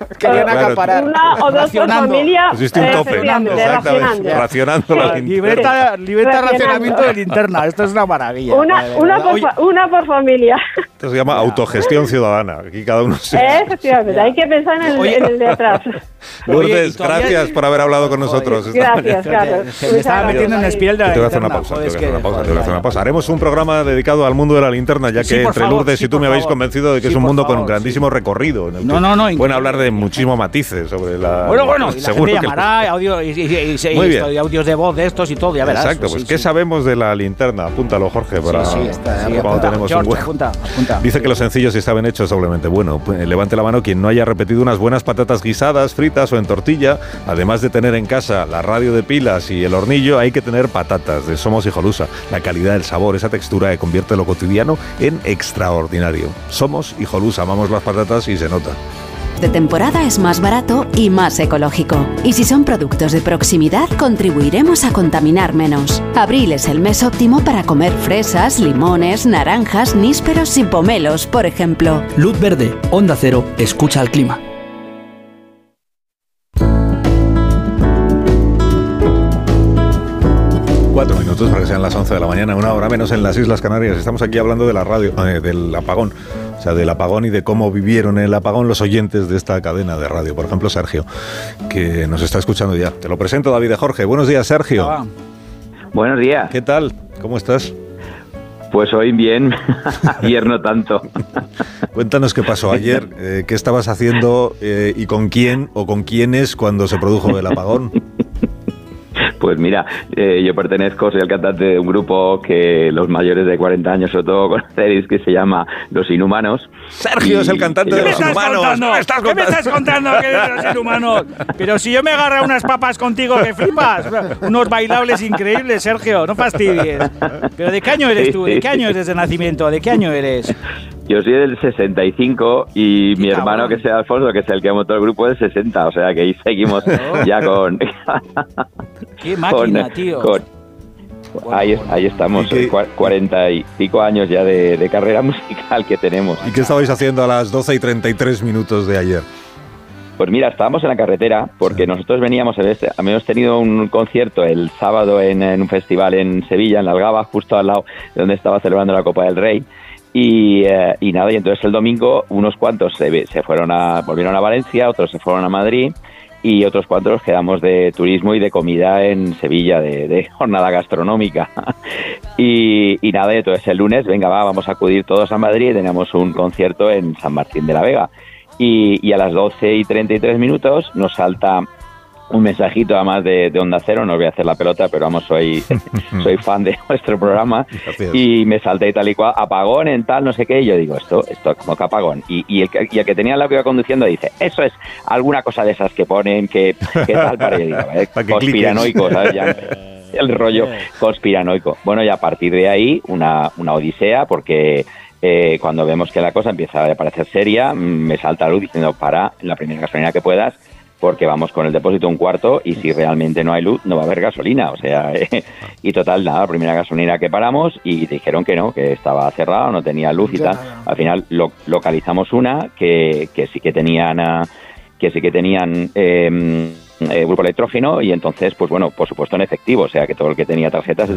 Querían Claro, acaparar. Una o dos por familia. Pusiste un eh, tope. Exactamente. racionando. Racionando la Eh, Libreta, racionamiento de linterna. Esto es una maravilla. Una, una, por, Oye, fa- una por familia. Esto se llama autogestión ciudadana. Aquí cada uno se... Efectivamente, hay que pensar en el, Oye. en el de atrás. Oye, Lourdes, todavía- gracias por haber hablado con nosotros. esta Gracias. Carlos. Se me estaba metiendo en gracias. espiral de la te voy a hacer una linterna. pausa, te voy a hacer una pausa, te joder, voy a hacer una vaya. pausa. Haremos un programa dedicado al mundo de la linterna, ya Sí, que entre Lourdes sí, y tú me habéis convencido de que Sí, es un mundo con favor, grandísimo recorrido. No, no, no, Pueden hablar de muchísimos matices sobre la. Bueno, bueno, y la seguro gente que- llamará, audio, y, y- audios de voz de estos y todo, ya verás. Exacto, pues sí, ¿qué sí. sabemos de la linterna? Apúntalo, Jorge, para está, sí, cuando apunta, tenemos George, un hueco. apunta, apunta. Dice que los sencillos, si está bien hechos, doblemente bueno. Pues, levante la mano quien no haya repetido unas buenas patatas guisadas, fritas o en tortilla. Además de tener en casa la radio de pilas y el hornillo, hay que tener patatas de Somos Hijolusa. La calidad, el sabor, esa textura que convierte lo cotidiano en extraordinario. Somos Hijolusa, amamos las patatas y se nota. De temporada es más barato y más ecológico. Y si son productos de proximidad, contribuiremos a contaminar menos. Abril es el mes óptimo para comer fresas, limones, naranjas, nísperos y pomelos, por ejemplo. Luz verde, onda cero, escucha al clima. Cuatro minutos para que sean las 11 de la mañana, una hora menos en las Islas Canarias. Estamos aquí hablando de la radio, eh, del apagón. O sea, del apagón y de cómo vivieron el apagón los oyentes de esta cadena de radio. Por ejemplo, Sergio, que nos está escuchando ya. Te lo presento, David de Jorge. Buenos días, Sergio. Ah, Buenos días. ¿Qué tal? ¿Cómo estás? Pues hoy bien, ayer no tanto. Cuéntanos qué pasó ayer, eh, qué estabas haciendo eh, y con quién o con quiénes cuando se produjo el apagón. Pues mira, eh, yo pertenezco, soy el cantante de un grupo que los mayores de 40 años sobre todo conoceréis que se llama Los Inhumanos. Sergio Y- es el cantante de ¿Qué me los estás humanos. contando? ¿Qué me estás ¿Qué me contando? estás contando que eres ser humano? Pero si yo me agarro unas papas contigo que flipas. Unos bailables increíbles, Sergio, no fastidies. Pero ¿de qué año eres tú? ¿De qué año eres de nacimiento? ¿De qué año eres? Yo soy del 65 y mi hermano, que sea Alfonso, que es el que montó el grupo, del 60. O sea que ahí seguimos ya con. Qué máquina, tío. ahí, ahí estamos, cuarenta y pico años ya de, de carrera musical que tenemos. ¿Y qué estabais haciendo a las 12 y 33 minutos de ayer? Pues mira, estábamos en la carretera porque nosotros veníamos, habíamos tenido un concierto el sábado en, un festival en Sevilla, en la Algaba, justo al lado de donde estaba celebrando la Copa del Rey. Y, eh, nada, y entonces el domingo unos cuantos se, se, fueron a, volvieron a Valencia, otros se fueron a Madrid y otros cuantos quedamos de turismo y de comida en Sevilla, de, jornada gastronómica. y, y, nada, entonces el lunes, venga, va, vamos a acudir todos a Madrid y tenemos un concierto en San Martín de la Vega. Y, a las 12 y 33 minutos nos salta un mensajito además de, de, Onda Cero, no voy a hacer la pelota, pero vamos, soy, soy fan de nuestro programa y me salté tal y cual, apagón en tal, no sé qué, y yo digo, esto, esto como que apagón. Y, y, el, y el que tenía la que iba conduciendo dice, eso es alguna cosa de esas que ponen, que, tal, para yo digo, eh, conspiranoico, ¿sabes? Ya, el rollo conspiranoico. Bueno, y a partir de ahí, una, una odisea, porque eh, cuando vemos que la cosa empieza a parecer seria, mm, me salta la luz diciendo para en la primera gasolina que puedas, porque vamos con el depósito un cuarto y si realmente no hay luz no va a haber gasolina. O sea, y total, nada, la primera gasolina que paramos y dijeron que no, que estaba cerrado, no tenía luz y tal. Al final lo, localizamos una que, que sí que tenían, ah, que sí que tenían em, eh, grupo electrógeno y entonces, pues bueno, por supuesto en efectivo, o sea que todo el que tenía tarjetas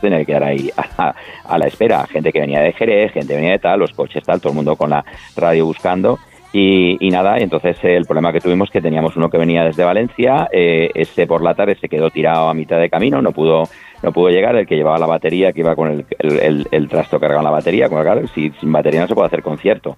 tener que quedar ahí a, la espera. Gente que venía de Jerez, gente que venía de tal, los coches tal, todo el mundo con la radio buscando. Y, nada, entonces el problema que tuvimos que teníamos uno que venía desde Valencia, eh, ese por la tarde se quedó tirado a mitad de camino, no pudo no pudo llegar, el que llevaba la batería, que iba con el, el, el, trasto cargado en la batería, con el, si, sin batería no se puede hacer concierto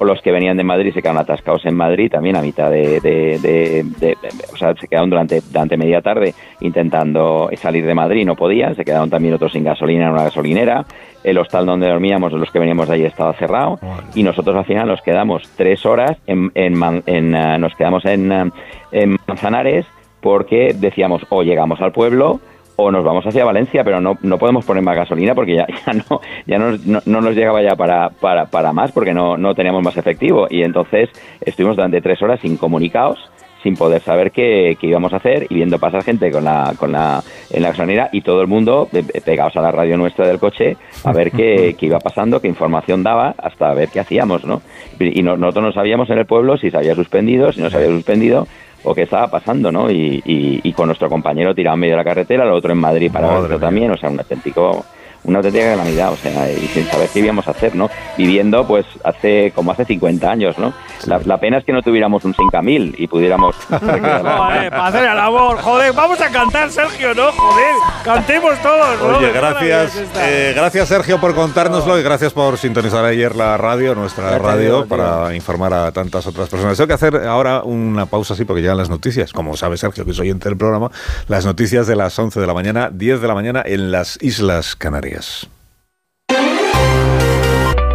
o los que venían de Madrid se quedaron atascados en Madrid también a mitad de, de, o sea, se quedaron durante, durante media tarde intentando salir de Madrid, no podían, se quedaron también otros sin gasolina en una gasolinera, el hostal donde dormíamos, los que veníamos de ahí estaba cerrado. Y nosotros al final nos quedamos tres horas en, en, en eh, nos quedamos en, eh, en Manzanares porque decíamos o llegamos al pueblo o nos vamos hacia Valencia, pero no, no podemos poner más gasolina porque ya, ya, no, ya no, no, nos llegaba ya para, para, para más porque no, no teníamos más efectivo. Y entonces estuvimos durante tres horas incomunicados sin poder saber qué, qué, íbamos a hacer y viendo pasar gente con la, con la, en la gasolinera y todo el mundo pegados a la radio nuestra del coche a ver qué, qué iba pasando, qué información daba, hasta ver qué hacíamos, ¿no? Y nosotros no sabíamos en el pueblo si se había suspendido, si no se había suspendido, o qué estaba pasando, ¿no? Y, y, con nuestro compañero tirado en medio de la carretera, el otro en Madrid para otro también, o sea, un auténtico una auténtica calamidad, o sea, y sin saber qué íbamos a hacer, ¿no? Viviendo, pues, hace como hace 50 años, ¿no? La, pena es que no tuviéramos un 5000 y pudiéramos... joder, para hacer el amor, joder, vamos a cantar, Sergio, ¿no? Joder, cantemos todos, ¿no? Oye, gracias, eh, gracias, Sergio, por contárnoslo y gracias por sintonizar ayer la radio, nuestra radio, para informar a tantas otras personas. Tengo que hacer ahora una pausa así porque llegan las noticias, como sabe Sergio, que es oyente del programa, las noticias de las 11 de la mañana, 10 de la mañana en las Islas Canarias.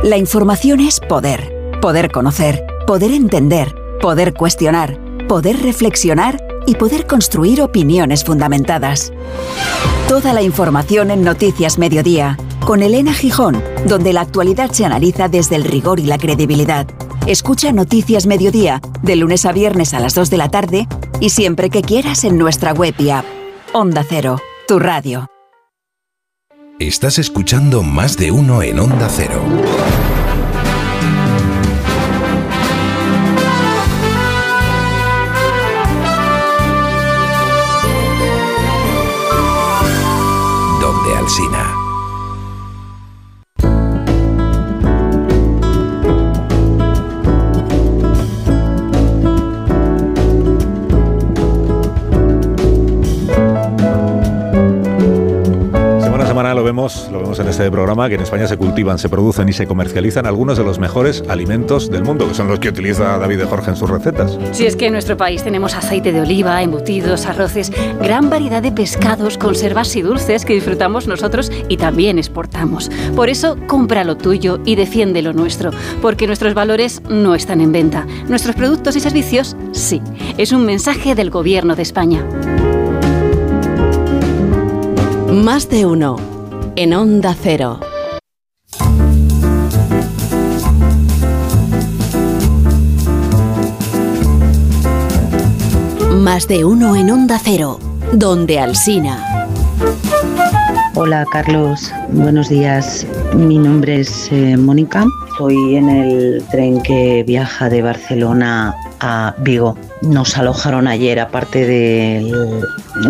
La información es poder. Poder conocer, poder entender, poder cuestionar, poder reflexionar y poder construir opiniones fundamentadas. Toda la información en Noticias Mediodía, con Elena Gijón, donde la actualidad se analiza desde el rigor y la credibilidad. Escucha Noticias Mediodía, de lunes a viernes a las 2 de la tarde y siempre que quieras en nuestra web y app. Onda Cero, tu radio. Estás escuchando más de uno en Onda Cero. En este programa, que en España se cultivan, se producen y se comercializan algunos de los mejores alimentos del mundo, que son los que utiliza David de Jorge en sus recetas. Sí, es que en nuestro país tenemos aceite de oliva, embutidos, arroces, gran variedad de pescados, conservas y dulces que disfrutamos nosotros y también exportamos. Por eso, compra lo tuyo y defiende lo nuestro, porque nuestros valores no están en venta. Nuestros productos y servicios, sí. Es un mensaje del Gobierno de España. Más de uno en Onda Cero. Más de uno en Onda Cero, donde Alsina. Hola Carlos, buenos días. Mi nombre es eh, Mónica. Estoy en el tren que viaja de Barcelona a Vigo. Nos alojaron ayer, aparte de,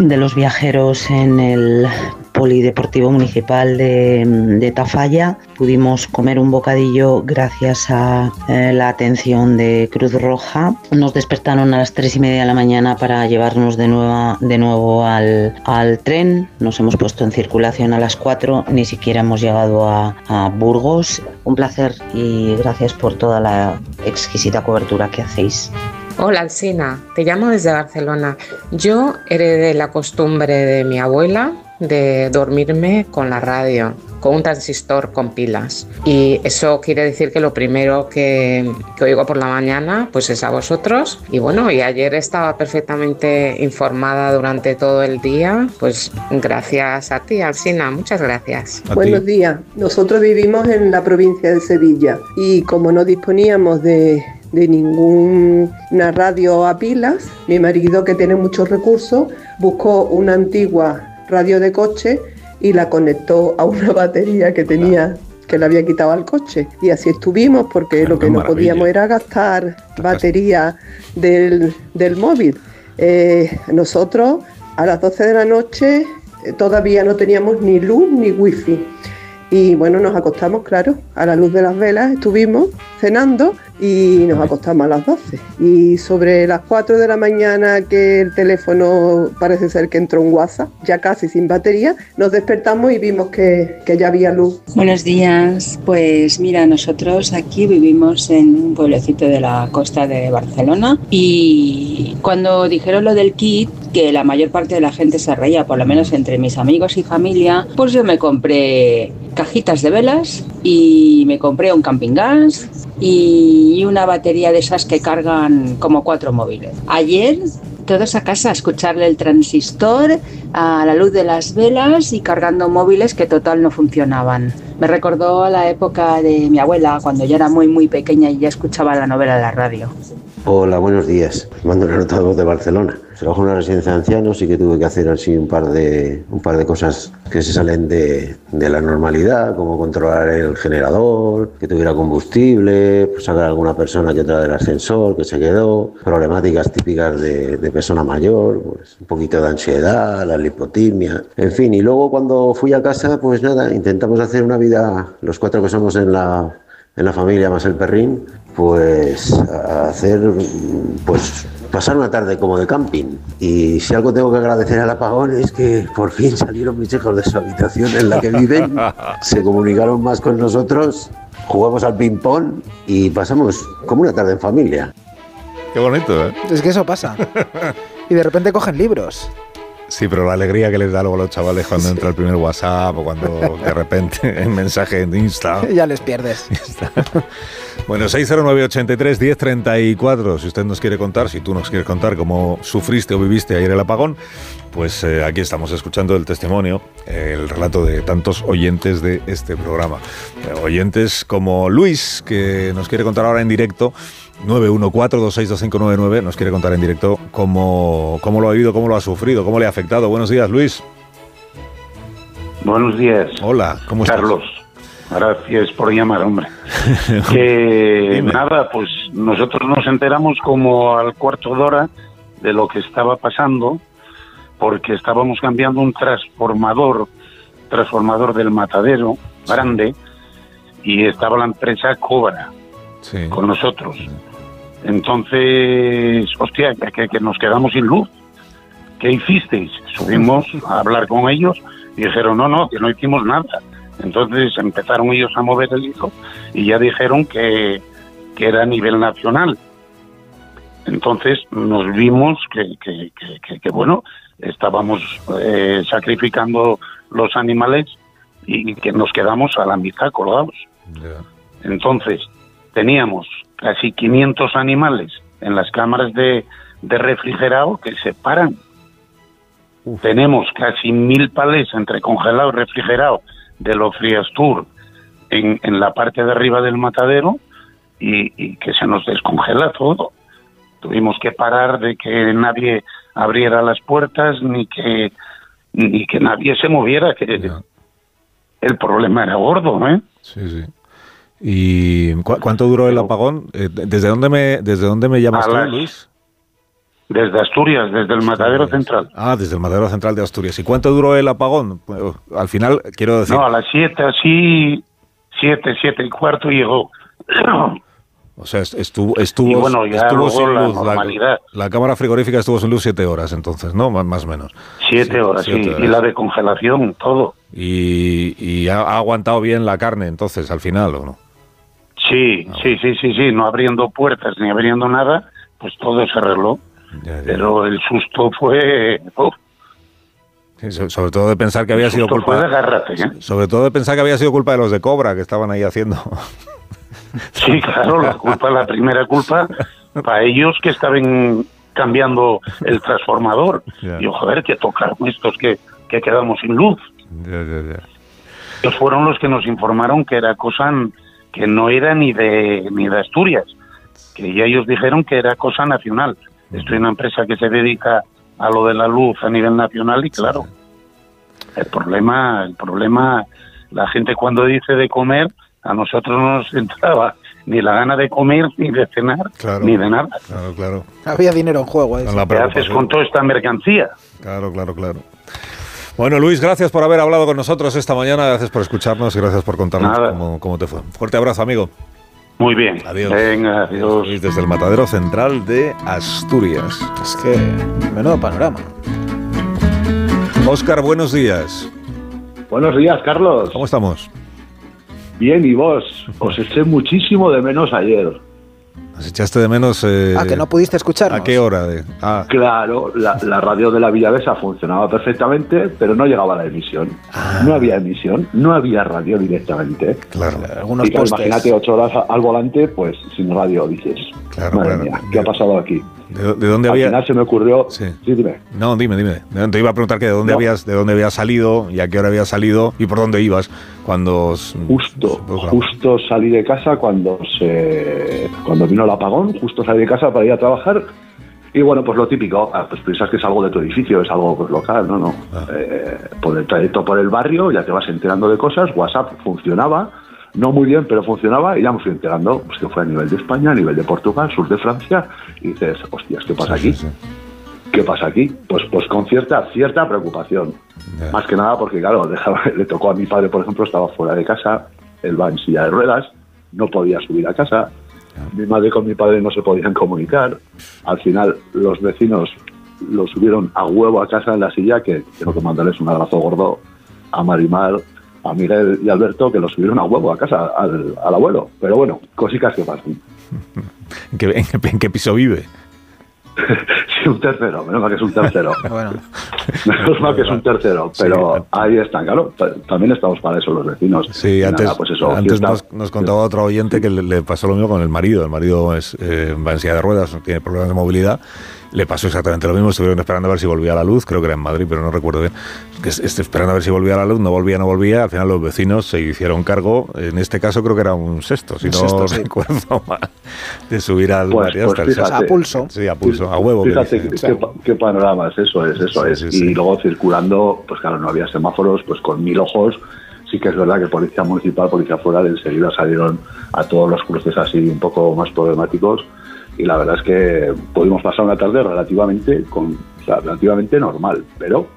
de los viajeros en el Polideportivo Municipal de, de Tafalla. Pudimos comer un bocadillo gracias a eh, la atención de Cruz Roja. Nos despertaron a las tres y media de la mañana para llevarnos de, nueva, de nuevo al, tren. Nos hemos puesto en circulación a las 4, ni siquiera hemos llegado a, a Burgos. Un placer y gracias por toda la exquisita cobertura que hacéis. Hola Alcina, te llamo desde Barcelona. Yo heredé la costumbre de mi abuela de dormirme con la radio, con un transistor con pilas. Y eso quiere decir que lo primero que, que, oigo por la mañana pues es a vosotros. Y bueno, y ayer estaba perfectamente informada durante todo el día. Pues gracias a ti, Alcina, muchas gracias. Buenos días. Nosotros vivimos en la provincia de Sevilla y como no disponíamos de de ninguna radio a pilas. Mi marido, que tiene muchos recursos, buscó una antigua radio de coche y la conectó a una batería que tenía que le había quitado al coche. Y así estuvimos porque lo que no podíamos era gastar batería del, del móvil. Eh, nosotros a las 12 de la noche eh, todavía no teníamos ni luz ni wifi. Y bueno, nos acostamos, claro, a la luz de las velas, estuvimos cenando y nos acostamos a las 12. Y sobre las 4 de la mañana que el teléfono parece ser que entró un WhatsApp, ya casi sin batería, nos despertamos y vimos que, que ya había luz. Buenos días, pues mira, nosotros aquí vivimos en un pueblecito de la costa de Barcelona y cuando dijeron lo del kit, que la mayor parte de la gente se reía, por lo menos entre mis amigos y familia, pues yo me compré cajitas de velas y me compré un camping gas y una batería de esas que cargan como cuatro móviles. Ayer todos a casa a escucharle el transistor a la luz de las velas y cargando móviles que total no funcionaban. Me recordó a la época de mi abuela cuando yo era muy muy pequeña y ya escuchaba la novela de la radio. Hola, buenos días. Mando una nota de voz de Barcelona. Trabajo en una residencia de ancianos y que tuve que hacer así un par de, un par de cosas que se salen de, de la normalidad, como controlar el generador, que tuviera combustible, pues sacar a alguna persona que otra del ascensor, que se quedó, problemáticas típicas de, de persona mayor, pues un poquito de ansiedad, la lipotimia, en fin. Y luego cuando fui a casa, pues nada, intentamos hacer una vida, los cuatro que somos en la, en la familia más el perrín, pues a hacer, pues pasar una tarde como de camping. Y si algo tengo que agradecer al apagón es que por fin salieron mis hijos de su habitación en la que viven, se comunicaron más con nosotros, jugamos al ping-pong y pasamos como una tarde en familia. Qué bonito, ¿eh? Es que eso pasa. y de repente cogen libros. Sí, pero la alegría que les da luego a los chavales cuando entra el primer WhatsApp o cuando de repente el mensaje en Insta. ya les pierdes. Bueno, 609-83-1034, si usted nos quiere contar, si tú nos quieres contar cómo sufriste o viviste ayer el apagón, pues eh, aquí estamos escuchando el testimonio, el relato de tantos oyentes de este programa. Eh, oyentes como Luis, que nos quiere contar ahora en directo 914262599 nos quiere contar en directo cómo, cómo lo ha vivido, cómo lo ha sufrido, cómo le ha afectado. Buenos días, Luis. Buenos días. Hola, ¿cómo estás? Carlos. Gracias por llamar, hombre. que nada, pues nosotros nos enteramos como al cuarto de hora de lo que estaba pasando, porque estábamos cambiando un transformador, transformador del matadero grande, y estaba la empresa Cobra sí. con nosotros. Entonces, hostia, que, que nos quedamos sin luz. ¿Qué hicisteis? Subimos a hablar con ellos y dijeron, no, no, que no hicimos nada. Entonces empezaron ellos a mover el hilo y ya dijeron que, que era a nivel nacional. Entonces nos vimos que, que, que, que bueno, estábamos eh, sacrificando los animales y que nos quedamos a la mitad colgados. Entonces teníamos casi 500 animales en las cámaras de, de refrigerado que se paran. Tenemos casi mil palés entre congelado y refrigerado de los Friastur en, en la parte de arriba del matadero y, y, que se nos descongela todo. tuvimos que parar de que nadie abriera las puertas ni que ni que nadie se moviera, que el problema era gordo, ¿eh? Sí, sí. ¿Y cu- cuánto duró el apagón? Eh, ¿Desde dónde me, desde dónde me llamas tú, Luis? Desde Asturias, desde el matadero central. Ah, desde el Matadero Central de Asturias. ¿Y cuánto duró el apagón? Al final, quiero decir... No, a las siete, así, siete, siete y cuarto llegó. O sea, est- estuvo, estuvo, Y bueno, ya estuvo sin la luz. normalidad. La, cámara frigorífica estuvo sin luz siete horas, entonces, ¿no? Más, más o menos. Siete horas, siete sí, horas. y la de congelación, todo. Y, y ha, ha aguantado bien la carne, entonces, al final, ¿o no? Sí, sí, sí, sí, sí, no abriendo puertas ni abriendo nada, pues todo se arregló. Pero el susto fue... Sí, sobre todo de pensar que había sido culpa... de ¿eh? Sobre todo de pensar que había sido culpa de los de Cobra que estaban ahí haciendo. Sí, claro, la culpa, la primera culpa para ellos que estaban cambiando el transformador. Y joder, que tocaron estos que, que quedamos sin luz. Ya, ya, ya. Ellos fueron los que nos informaron que era cosa que no era ni de ni de Asturias, que ya ellos dijeron que era cosa nacional. Estoy en una empresa que se dedica a lo de la luz a nivel nacional y claro, el problema, el problema, la gente cuando dice de comer, a nosotros no nos entraba ni la gana de comer, ni de cenar, ni de nada. Claro, claro. Había dinero en juego. ¿Qué haces con toda esta mercancía? Claro, claro, claro. Bueno, Luis, gracias por haber hablado con nosotros esta mañana, gracias por escucharnos y gracias por contarnos cómo, cómo te fue. Fuerte abrazo, amigo. Muy bien. Adiós. Venga, adiós. Luis, desde el Matadero Central de Asturias. Es que, menudo panorama. Óscar, buenos días. Buenos días, Carlos. ¿Cómo estamos? Bien, y vos. Os eché muchísimo de menos ayer. ¿Nos echaste de menos? eh, Ah, que no pudiste escucharnos. ¿A qué hora? De? Ah, Claro, la, la radio de la Villavesa funcionaba perfectamente, pero no llegaba la emisión. No había emisión, no había radio directamente. Claro. Algunos Y claro, postes. imagínate ocho horas a- al volante, pues sin radio, dices. Claro, Madre claro. mía, ¿qué ha pasado aquí? ¿De, de dónde Al había...? final se me ocurrió... Sí, dime. No, dime, dime. Te iba a preguntar que de dónde No. habías, de dónde habías salido y a qué hora habías salido y por dónde ibas cuando Justo, justo salí de casa cuando se cuando vino el apagón, justo salí de casa para ir a trabajar y bueno, pues lo típico, ah, pues piensas que es algo de tu edificio, es algo pues, local, no, no. Eh, por el trayecto por el barrio ya te vas enterando de cosas, WhatsApp funcionaba, no muy bien, pero funcionaba y ya me fui enterando, pues que fue a nivel de España, a nivel de Portugal, sur de Francia y dices, hostias, ¿qué pasa aquí? ¿Qué pasa aquí? Pues, pues con cierta, cierta preocupación. Más que nada porque, claro, dejaba- le tocó a mi padre, por ejemplo, estaba fuera de casa, él va en silla de ruedas, no podía subir a casa, mi madre con mi padre no se podían comunicar, al final los vecinos lo subieron a huevo a casa en la silla, que tengo que mandarles un abrazo gordo a Marimar, a Miguel y Alberto, que lo subieron a huevo a casa al, al abuelo. Pero bueno, cositas que pasan. ¿En qué, en qué- en qué piso vive? Sí, un tercero, menos mal que es un tercero. bueno. Menos mal que es un tercero, pero ahí están, claro. ta- También estamos para eso los vecinos. Sí, Y antes, nada, pues eso, antes nos, nos contaba otro oyente que le, le pasó lo mismo con el marido. El marido es, eh, va en silla de ruedas, tiene problemas de movilidad. Le pasó exactamente lo mismo. Estuvieron esperando a ver si volvía a la luz. Creo que era en Madrid, pero no recuerdo bien. Que es- este, esperando a ver si volvía a la luz. No volvía, no volvía. Al final los vecinos se hicieron cargo. En este caso creo que era un sexto, si Un no sexto, sí. recuerdo mal, de subir al Pues- pues hasta el fíjate. sexto. A pulso. Sí, a pulso, a huevo. Fíjate qué, qué pa- qué panoramas, eso es, eso es. y luego circulando, pues claro, no había semáforos, pues con mil ojos. Sí que es verdad que Policía Municipal, Policía Foral, enseguida salieron a todos los cruces así un poco más problemáticos. Y la verdad es que pudimos pasar una tarde relativamente, con, o sea, relativamente normal, pero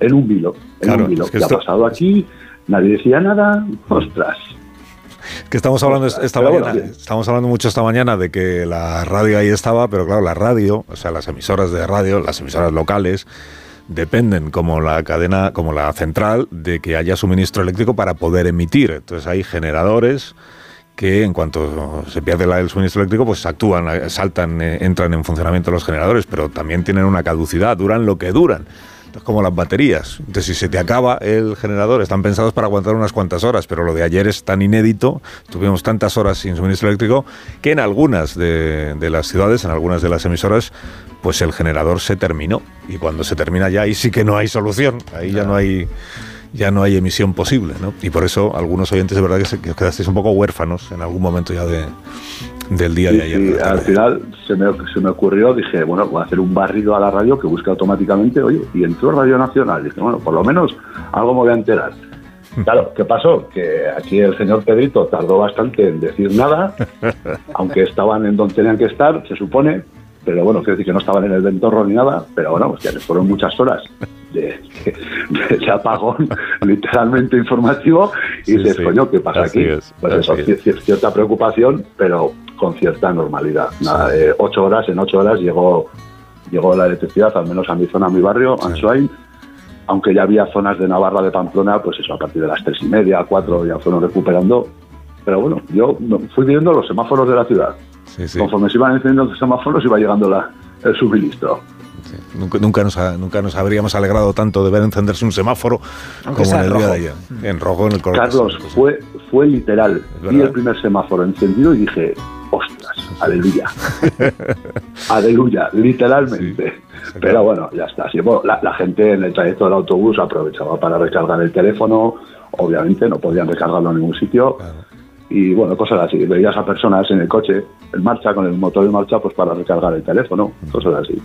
en un vilo. En Claro, un vilo. es que ¿Qué esto- ha pasado aquí? Nadie decía nada. Ostras. Que estamos hablando es- esta mañana, bueno, estamos hablando mucho esta mañana de que la radio ahí estaba, pero claro, la radio, o sea, las emisoras de radio, las emisoras locales, dependen como la cadena, como la central, de que haya suministro eléctrico para poder emitir. Entonces hay generadores que en cuanto se pierde el suministro eléctrico, pues actúan, saltan, eh, entran en funcionamiento los generadores, pero también tienen una caducidad, duran lo que duran. Es como las baterías. Entonces, si se te acaba el generador, están pensados para aguantar unas cuantas horas, pero lo de ayer es tan inédito, tuvimos tantas horas sin suministro eléctrico, que en algunas de, de las ciudades, en algunas de las emisoras, pues el generador se terminó. Y cuando se termina ya, ahí sí que no hay solución, ahí ya no hay ya no hay emisión posible, ¿no? Y por eso algunos oyentes de verdad que, se, que os quedasteis un poco huérfanos en algún momento ya de, del día de ayer. Y al final se me, se me ocurrió, dije, bueno, voy a hacer un barrido a la radio que busca automáticamente, oye, y entró Radio Nacional. Dije, bueno, por lo menos algo me voy a enterar. Claro, ¿qué pasó? Que aquí el señor Pedrito tardó bastante en decir nada, aunque estaban en donde tenían que estar, se supone, pero bueno, quiero decir que no estaban en el ventorro ni nada, pero bueno, pues que fueron muchas horas de, de- de apagón literalmente informativo y Sí, dices, sí. coño, ¿qué pasa Así aquí? es, pues eso, es. ci- ci- cierta preocupación, pero con cierta normalidad. Nada, de ocho horas, en ocho horas llegó, llegó la electricidad, al menos a mi zona, a mi barrio, Ansoain, aunque ya había zonas de Navarra, de Pamplona, pues eso, a partir de las tres y media, cuatro, ya fueron recuperando. Pero bueno, yo fui viendo los semáforos de la ciudad. sí. Conforme se iban encendiendo los semáforos, iba llegando la, el suministro. Nunca, nunca, nos, ha- nunca nos habríamos alegrado tanto de ver encenderse un semáforo Aunque como en el en día de rojo. ayer. En rojo en el color. Carlos, fue, fue literal. Vi el primer semáforo encendido y dije, ostras, aleluya. aleluya, literalmente. Pero bueno, ya está. Bueno, la, la gente en el trayecto del autobús aprovechaba para recargar el teléfono. Obviamente no podían recargarlo en ningún sitio. Y bueno, cosas así. Veías a personas en el coche, en marcha, con el motor en marcha, pues para recargar el teléfono. Cosas así.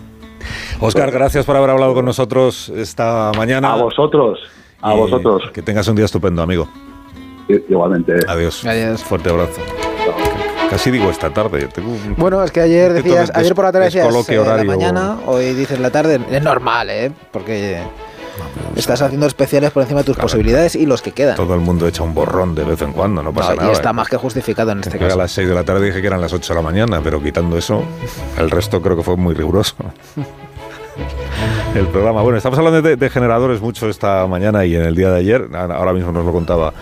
Oscar, gracias por haber hablado con nosotros esta mañana. A vosotros, a Y vosotros. Que tengas un día estupendo, amigo. Igualmente. Adiós. Fuerte abrazo. Casi digo esta tarde. Tengo un- Bueno, es que ayer decías, ayer por la tarde decías eh, la horario. mañana, hoy dices la tarde. Es normal, ¿eh? Porque estás haciendo especiales por encima de tus posibilidades y los que quedan. Todo el mundo echa un borrón de vez en cuando, no pasa No, nada. y está ¿eh? más que justificado en este Yo a caso. las 6 de la tarde dije que eran las 8 de la mañana, pero quitando eso, el resto creo que fue muy riguroso. El programa. Bueno, estamos hablando de, de generadores mucho esta mañana y en el día de ayer. Ahora mismo nos lo contaba.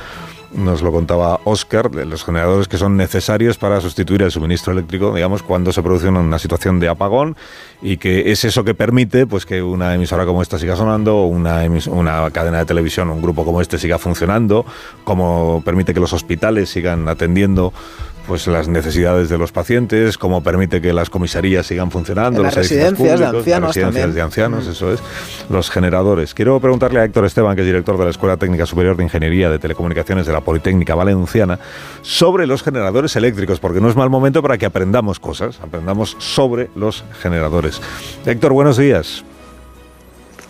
Nos lo contaba Oscar, de los generadores que son necesarios para sustituir el suministro eléctrico, digamos, cuando se produce una, una situación de apagón y que es eso que permite pues que una emisora como esta siga sonando, una, una cadena de televisión, un grupo como este siga funcionando, como permite que los hospitales sigan atendiendo pues las necesidades de los pacientes, como permite que las comisarías sigan funcionando, En las residencias de públicos, las ancianos residencias también. de ancianos, eso es, los generadores. Quiero preguntarle a Héctor Esteban, que es director de la Escuela Técnica Superior de Ingeniería de Telecomunicaciones de la Politécnica Valenciana, sobre los generadores eléctricos, porque no es mal momento para que aprendamos cosas, aprendamos sobre los generadores. Héctor, buenos días.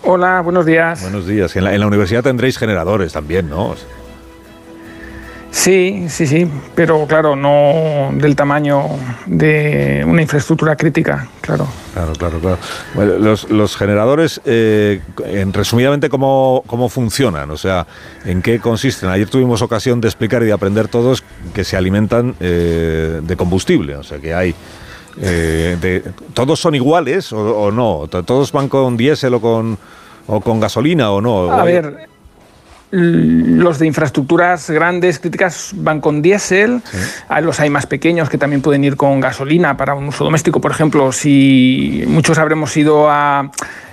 Hola, buenos días. Buenos días. En la, en la universidad tendréis generadores también, ¿no? Sí, sí, sí, pero claro, no del tamaño de una infraestructura crítica, claro. Claro, claro, claro. Bueno, los, los generadores, eh, en, resumidamente, ¿cómo, ¿cómo funcionan? O sea, ¿en qué consisten? Ayer tuvimos ocasión de explicar y de aprender todos que se alimentan eh, de combustible, o sea, que hay... eh, de- ¿Todos son iguales o, o no? ¿To- ¿Todos van con diésel o con, o con gasolina o no? A ver, los de infraestructuras grandes críticas van con diésel, Ah, los hay más pequeños que también pueden ir con gasolina para un uso doméstico, por ejemplo, si muchos habremos ido a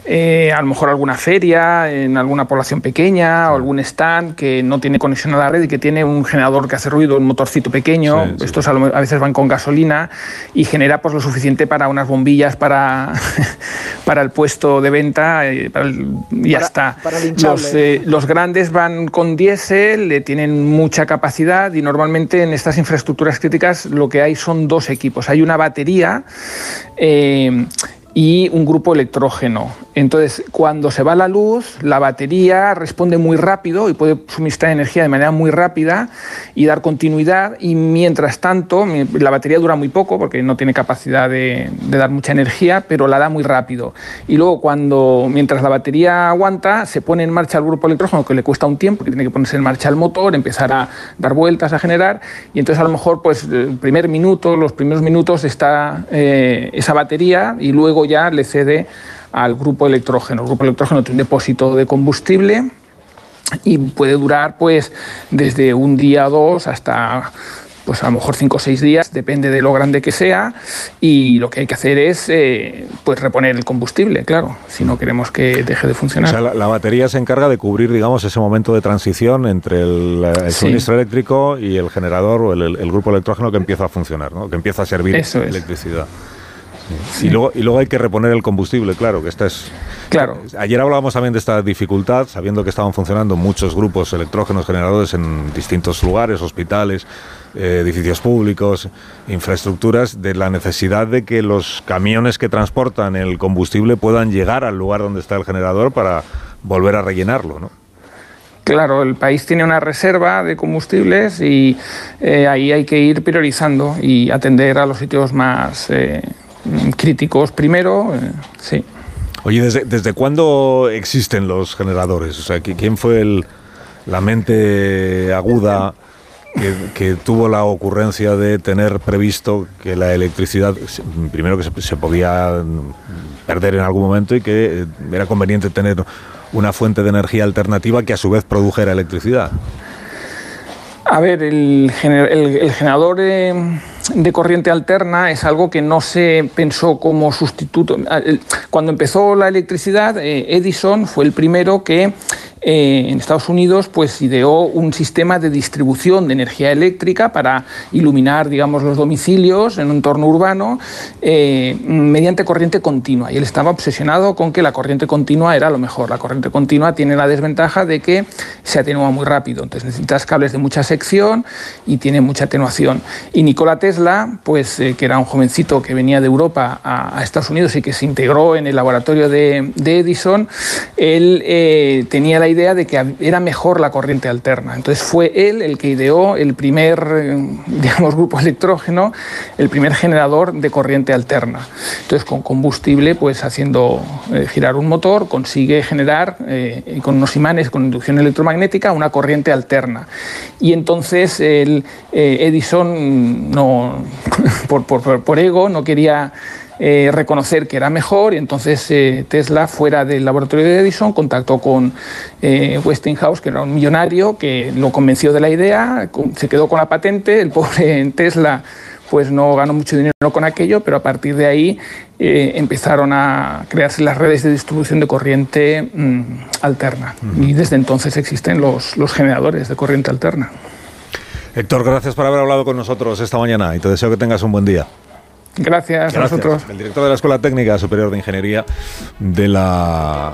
eh, a lo mejor alguna feria en alguna población pequeña o algún stand que no tiene conexión a la red y que tiene un generador que hace ruido, un motorcito pequeño, Sí, sí. estos a, lo- a veces van con gasolina y genera pues lo suficiente para unas bombillas para, para el puesto de venta eh, para el- y ya Para- está. para hinchable. Los, eh, los grandes van con diésel, eh, tienen mucha capacidad y normalmente en estas infraestructuras críticas lo que hay son dos equipos. Hay una batería eh, y un grupo electrógeno. Entonces, cuando se va la luz, la batería responde muy rápido y puede suministrar energía de manera muy rápida y dar continuidad. Y mientras tanto, la batería dura muy poco porque no tiene capacidad de, de dar mucha energía, pero la da muy rápido. Y luego, cuando mientras la batería aguanta, se pone en marcha el grupo electrógeno, que le cuesta un tiempo, que tiene que ponerse en marcha el motor, empezar a dar vueltas, a generar. Y entonces, a lo mejor, pues el primer minuto, los primeros minutos está eh, esa batería y luego ya le cede al grupo electrógeno. El grupo electrógeno tiene un depósito de combustible y puede durar pues desde un día o dos hasta pues a lo mejor cinco o seis días, depende de lo grande que sea, y lo que hay que hacer es eh, pues reponer el combustible, claro, si no queremos que deje de O funcionar. sea, la, la batería se encarga de cubrir, digamos, ese momento de transición entre el, el Sí. suministro eléctrico y el generador o el, el grupo electrógeno que empieza a funcionar, ¿no? que empieza a servir Eso es. Sí. Y, luego, y luego hay que reponer el combustible, claro, que esta es... Claro. Ayer hablábamos también de esta dificultad, sabiendo que estaban funcionando muchos grupos electrógenos generadores en distintos lugares, hospitales, eh, edificios públicos, infraestructuras, de la necesidad de que los camiones que transportan el combustible puedan llegar al lugar donde está el generador para volver a rellenarlo, ¿no? Claro, el país tiene una reserva de combustibles y eh, ahí hay que ir priorizando y atender a los sitios más eh, críticos primero, eh, sí. Oye, ¿desde, ¿desde cuándo existen los generadores? O sea, ¿quién fue el, la mente aguda que, que tuvo la ocurrencia de tener previsto que la electricidad, primero que se, se podía perder en algún momento y que era conveniente tener una fuente de energía alternativa que a su vez produjera electricidad? A ver, el, gener- el- el generador eh, de corriente alterna es algo que no se pensó como sustituto. Cuando empezó la electricidad, eh, Edison fue el primero que eh, en Estados Unidos pues ideó un sistema de distribución de energía eléctrica para iluminar, digamos, los domicilios en un entorno urbano eh, mediante corriente continua. Y él estaba obsesionado con que la corriente continua era lo mejor. La corriente continua tiene la desventaja de que se atenúa muy rápido. Entonces necesitas cables de mucha sección y tiene mucha atenuación. Y Nikola Tesla, pues eh, que era un jovencito que venía de Europa a, a Estados Unidos y que se integró en el laboratorio de, de Edison, él eh, tenía la idea de que era mejor la corriente alterna. Entonces fue él el que ideó el primer, eh, digamos, grupo electrógeno, el primer generador de corriente alterna. Entonces con combustible, pues haciendo eh, girar un motor, consigue generar eh, con unos imanes, con inducción electromagnética, una corriente alterna. Y entonces el, eh, Edison, no, por- por- por ego, no quería eh, reconocer que era mejor y entonces eh, Tesla, fuera del laboratorio de Edison, contactó con eh, Westinghouse, que era un millonario, que lo convenció de la idea, se quedó con la patente, el pobre Tesla pues no ganó mucho dinero con aquello, pero a partir de ahí eh, empezaron a crearse las redes de distribución de corriente mm, alterna. Y desde entonces existen los, los generadores de corriente alterna. Héctor, gracias por haber hablado con nosotros esta mañana y te deseo que tengas un buen día. Gracias, a vosotros. El director de la Escuela Técnica Superior de Ingeniería de la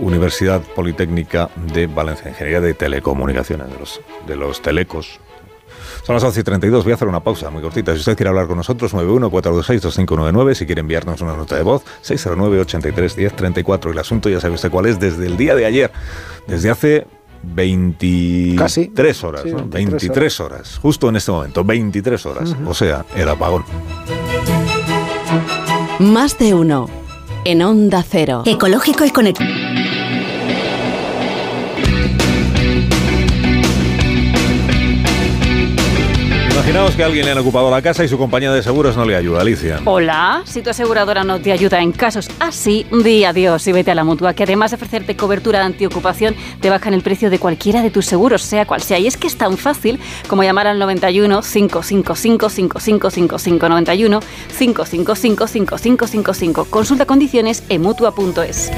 Universidad Politécnica de Valencia, Ingeniería de Telecomunicaciones, de los, de los telecos. Son las 11 y 32, voy a hacer una pausa muy cortita. Si usted quiere hablar con nosotros, 91-426-2599. Si quiere enviarnos una nota de voz, 609-83-1034. El asunto ya sabe usted cuál es desde el día de ayer, desde hace 23 horas, sí, ¿no? 23 23 horas, justo en este momento, 23 horas. O sea, el apagón. Más de uno. En Onda Cero. Ecológico y conectado. Imaginaos que alguien le han ocupado la casa y su compañía de seguros no le ayuda, Alicia. Hola, si tu aseguradora no te ayuda en casos así, di adiós y vete a la mutua, que además de ofrecerte cobertura antiocupación, te bajan el precio de cualquiera de tus seguros, sea cual sea. Y es que es tan fácil como llamar al 91 555 5555 91 555 5555. Consulta condiciones en mutua.es.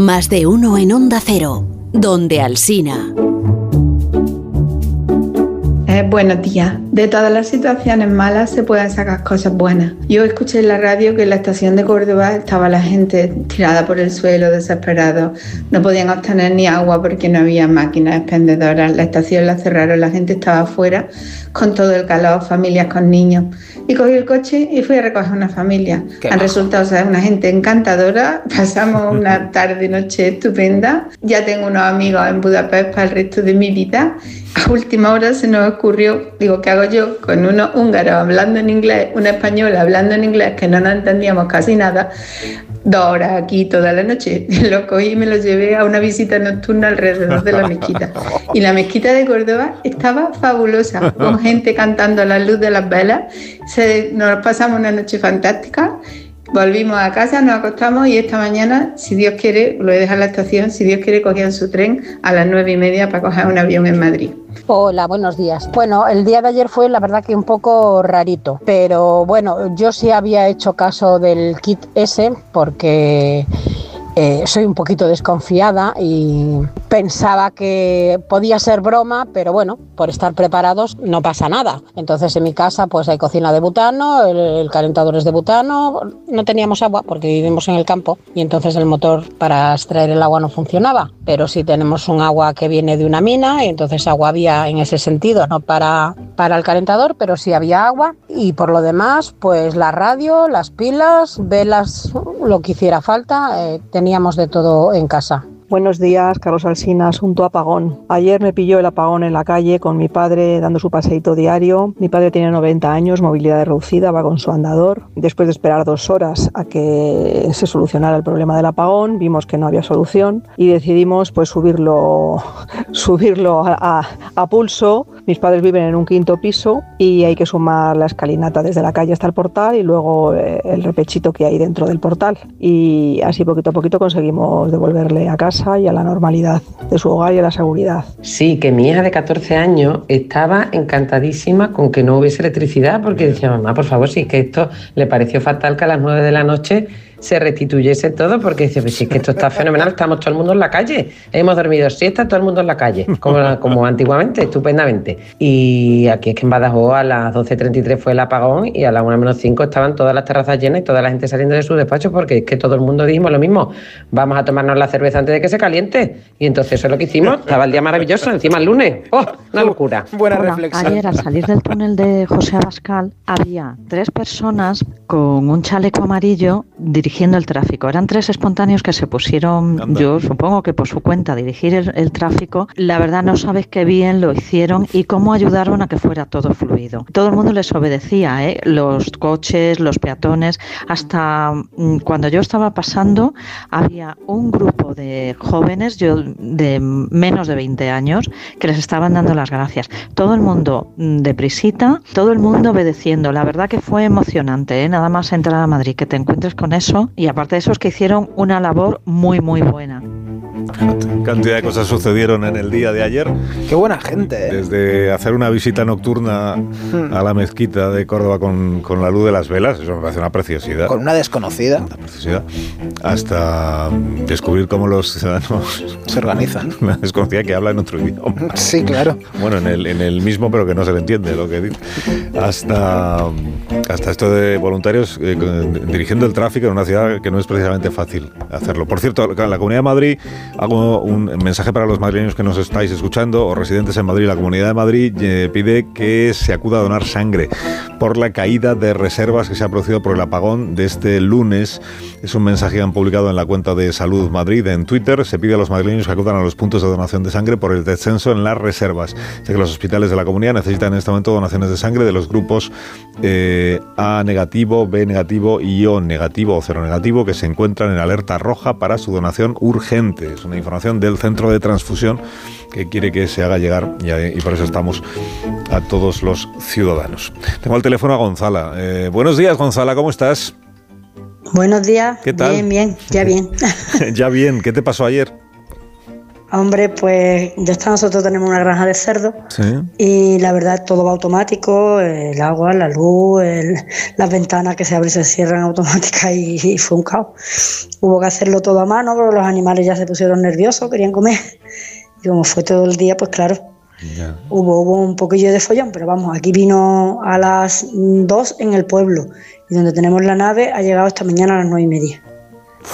Más de uno en Onda Cero. Donde Alsina. Eh, buenos días. De todas las situaciones malas se pueden sacar cosas buenas. Yo escuché en la radio que en la estación de Córdoba estaba la gente tirada por el suelo, desesperado. No podían obtener ni agua porque no había máquinas expendedoras. La estación la cerraron, la gente estaba afuera con todo el calor, familias con niños. Y cogí el coche y fui a recoger una familia. Qué Han resultado ser una gente encantadora. Pasamos una tarde, noche estupenda. Ya tengo unos amigos en Budapest para el resto de mi vida. A última hora se nos ocurrió, digo, ¿qué hago yo? Con unos húngaros hablando en inglés, una española hablando en inglés que no nos entendíamos casi nada, dos horas aquí toda la noche. Lo cogí y me lo llevé a una visita nocturna alrededor de la mezquita. Y la mezquita de Córdoba estaba fabulosa, con gente cantando a la luz de las velas. Se, nos pasamos una noche fantástica. Volvimos a casa, nos acostamos y esta mañana, si Dios quiere, lo he dejado en la estación, si Dios quiere, cogían su tren a las nueve y media para coger un avión en Madrid. Hola, buenos días. Bueno, el día de ayer fue la verdad que un poco rarito, pero bueno, yo sí había hecho caso del kit ese porque eh, soy un poquito desconfiada y, pensaba que podía ser broma, pero bueno, por estar preparados no pasa nada. Entonces en mi casa pues hay cocina de butano, el, el calentador es de butano, no teníamos agua porque vivimos en el campo y entonces el motor para extraer el agua no funcionaba, pero sí tenemos un agua que viene de una mina y entonces agua había en ese sentido, no para, para el calentador, pero sí había agua y por lo demás pues la radio, las pilas, velas, lo que hiciera falta, eh, teníamos de todo en casa. Buenos días, Carlos Alsina, asunto apagón. Ayer me pilló el apagón en la calle con mi padre dando su paseíto diario. Mi padre tiene 90 años, movilidad reducida, va con su andador. Después de esperar dos horas a que se solucionara el problema del apagón, vimos que no había solución y decidimos pues subirlo, subirlo a, a- a pulso. Mis padres viven en un quinto piso y hay que sumar la escalinata desde la calle hasta el portal y luego eh, el repechito que hay dentro del portal. Y así poquito a poquito conseguimos devolverle a casa y a la normalidad de su hogar y a la seguridad. Sí, que mi hija de 14 años estaba encantadísima con que no hubiese electricidad porque decía, mamá, por favor, si es que esto le pareció fatal que a las 9 de la noche se restituyese todo porque dice, pues si es que esto está fenomenal, estamos todo el mundo en la calle, hemos dormido siesta, todo el mundo en la calle, como, como antiguamente, estupendamente. Y aquí es que en Badajoz a las 12.33 fue el apagón y a las 1 menos 5 estaban todas las terrazas llenas y toda la gente saliendo de sus despachos porque es que todo el mundo dijimos lo mismo, vamos a tomarnos la cerveza antes de que se caliente. Y entonces eso es lo que hicimos, estaba el día maravilloso, encima el lunes, ¡oh! Una locura. Buena Ayer al salir del túnel de José Abascal había tres personas con un chaleco amarillo dirigiendo el tráfico. Eran tres espontáneos que se pusieron, yo supongo que por su cuenta, a dirigir el, el tráfico. La verdad no sabes qué bien lo hicieron y cómo ayudaron a que fuera todo fluido. Todo el mundo les obedecía, ¿eh? los coches, los peatones. Hasta mm, cuando yo estaba pasando había un grupo de jóvenes, yo de menos de 20 años, que les estaban dando las gracias. Todo el mundo mm, deprisita, todo el mundo obedeciendo. La verdad que fue emocionante, ¿eh? nada más entrar a Madrid, que te encuentres con eso. Y aparte de eso es que hicieron una labor muy, muy buena. Cantidad de cosas sucedieron en el día de ayer. Qué buena gente. ¿eh? Desde hacer una visita nocturna Hmm. a la mezquita de Córdoba con, con la luz de las velas, eso me parece una preciosidad. Con una desconocida. preciosidad, hasta mm, descubrir cómo los ciudadanos se organizan. Una desconocida que habla en otro idioma. Sí, claro. Bueno, en el, en el mismo, pero que no se le entiende lo que dice. Hasta, hasta esto de voluntarios eh, dirigiendo el tráfico en una ciudad que no es precisamente fácil hacerlo. Por cierto, la Comunidad de Madrid, hago un mensaje para los madrileños que nos estáis escuchando o residentes en Madrid. La Comunidad de Madrid eh, pide que se acuda a donar sangre por la caída de reservas que se ha producido por el apagón de este lunes. Es un mensaje que han publicado en la cuenta de Salud Madrid en Twitter. Se pide a los madrileños que acudan a los puntos de donación de sangre por el descenso en las reservas. Sé que los hospitales de la comunidad necesitan en este momento donaciones de sangre de los grupos eh, A negativo, B negativo y O negativo o cero negativo que se encuentran en alerta roja para su donación urgente. Es una información del Centro de Transfusión que quiere que se haga llegar y, y por eso estamos a todos los ciudadanos. Tengo al teléfono a Gonzala. Eh, buenos días, Gonzala, ¿cómo estás? Buenos días. ¿Qué tal? Bien, bien, ya bien. ya bien, ¿qué te pasó ayer? Hombre, pues ya está, nosotros tenemos una granja de cerdo Sí. y la verdad todo va automático, el agua, la luz, el- las ventanas que se abren y se cierran automáticas y, y fue un caos. Hubo que hacerlo todo a mano, pero los animales ya se pusieron nerviosos, querían comer. Y como fue todo el día, pues claro, hubo, hubo un poquillo de follón, pero vamos, aquí vino a las 2 en el pueblo y donde tenemos la nave ha llegado esta mañana a las nueve y media.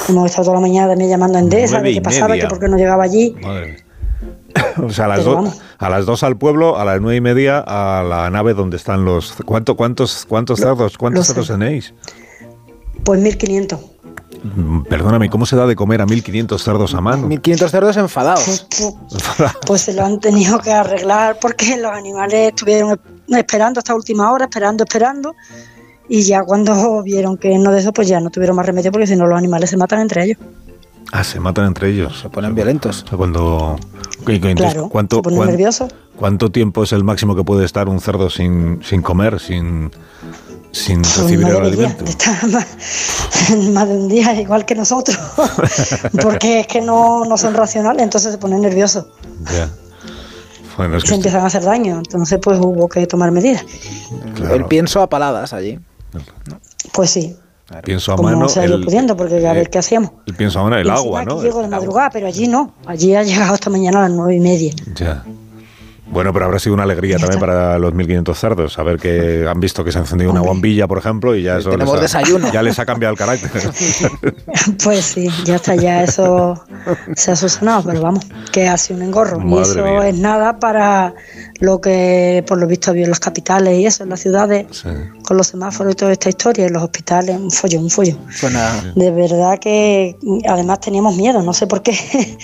Hemos estado toda la mañana también llamando a Endesa, de qué pasaba, media. que por qué no llegaba allí. Madre mía. O sea, a las, do- a las dos al pueblo, a las nueve y media a la nave donde están los... ¿Cuánto, ¿Cuántos, cuántos cerdos? ¿Cuántos los cerdos tenéis? Pues 1500. Mm, Perdóname, ¿cómo se da de comer a 1.500 cerdos a mano? 1.500 cerdos enfadados. Pues se lo han tenido que arreglar porque los animales estuvieron esperando hasta última hora, esperando, esperando. Y ya cuando vieron que no de eso, pues ya no tuvieron más remedio porque si no los animales se matan entre ellos. Ah, se matan entre ellos. Se ponen violentos. Cuando... entonces, Claro, ¿cuánto, se ponen cuán- nerviosos. ¿Cuánto tiempo es el máximo que puede estar un cerdo sin, sin comer, sin, sin Pues recibir el alimento? más, más de un día igual que nosotros. porque es que no, no son racionales, entonces se ponen nerviosos. Ya. Bueno, es y que se empiezan a hacer daño. Entonces pues hubo que tomar medidas. El pienso a paladas allí. Pues sí. Pienso a como mano. se ha ido pudiendo, porque a ver qué hacíamos. El pienso a mano, el Y agua, ¿no? llego de madrugada, pero allí no. Allí ha llegado esta mañana a las nueve y media. Ya. Bueno, pero habrá sido una alegría también para los 1.500 cerdos. Saber que han visto que se ha encendido una bombilla, por ejemplo, y ya eso tenemos les ha, desayuno. Ya les ha cambiado el carácter. Pues sí, ya está, ya eso se ha subsanado, pero vamos, que ha sido un engorro. y Madre eso mía. es nada para lo que por lo visto había en las capitales y eso, en las ciudades, con los semáforos y toda esta historia, en los hospitales, un follón, un follón. De verdad que además teníamos miedo, no sé por qué.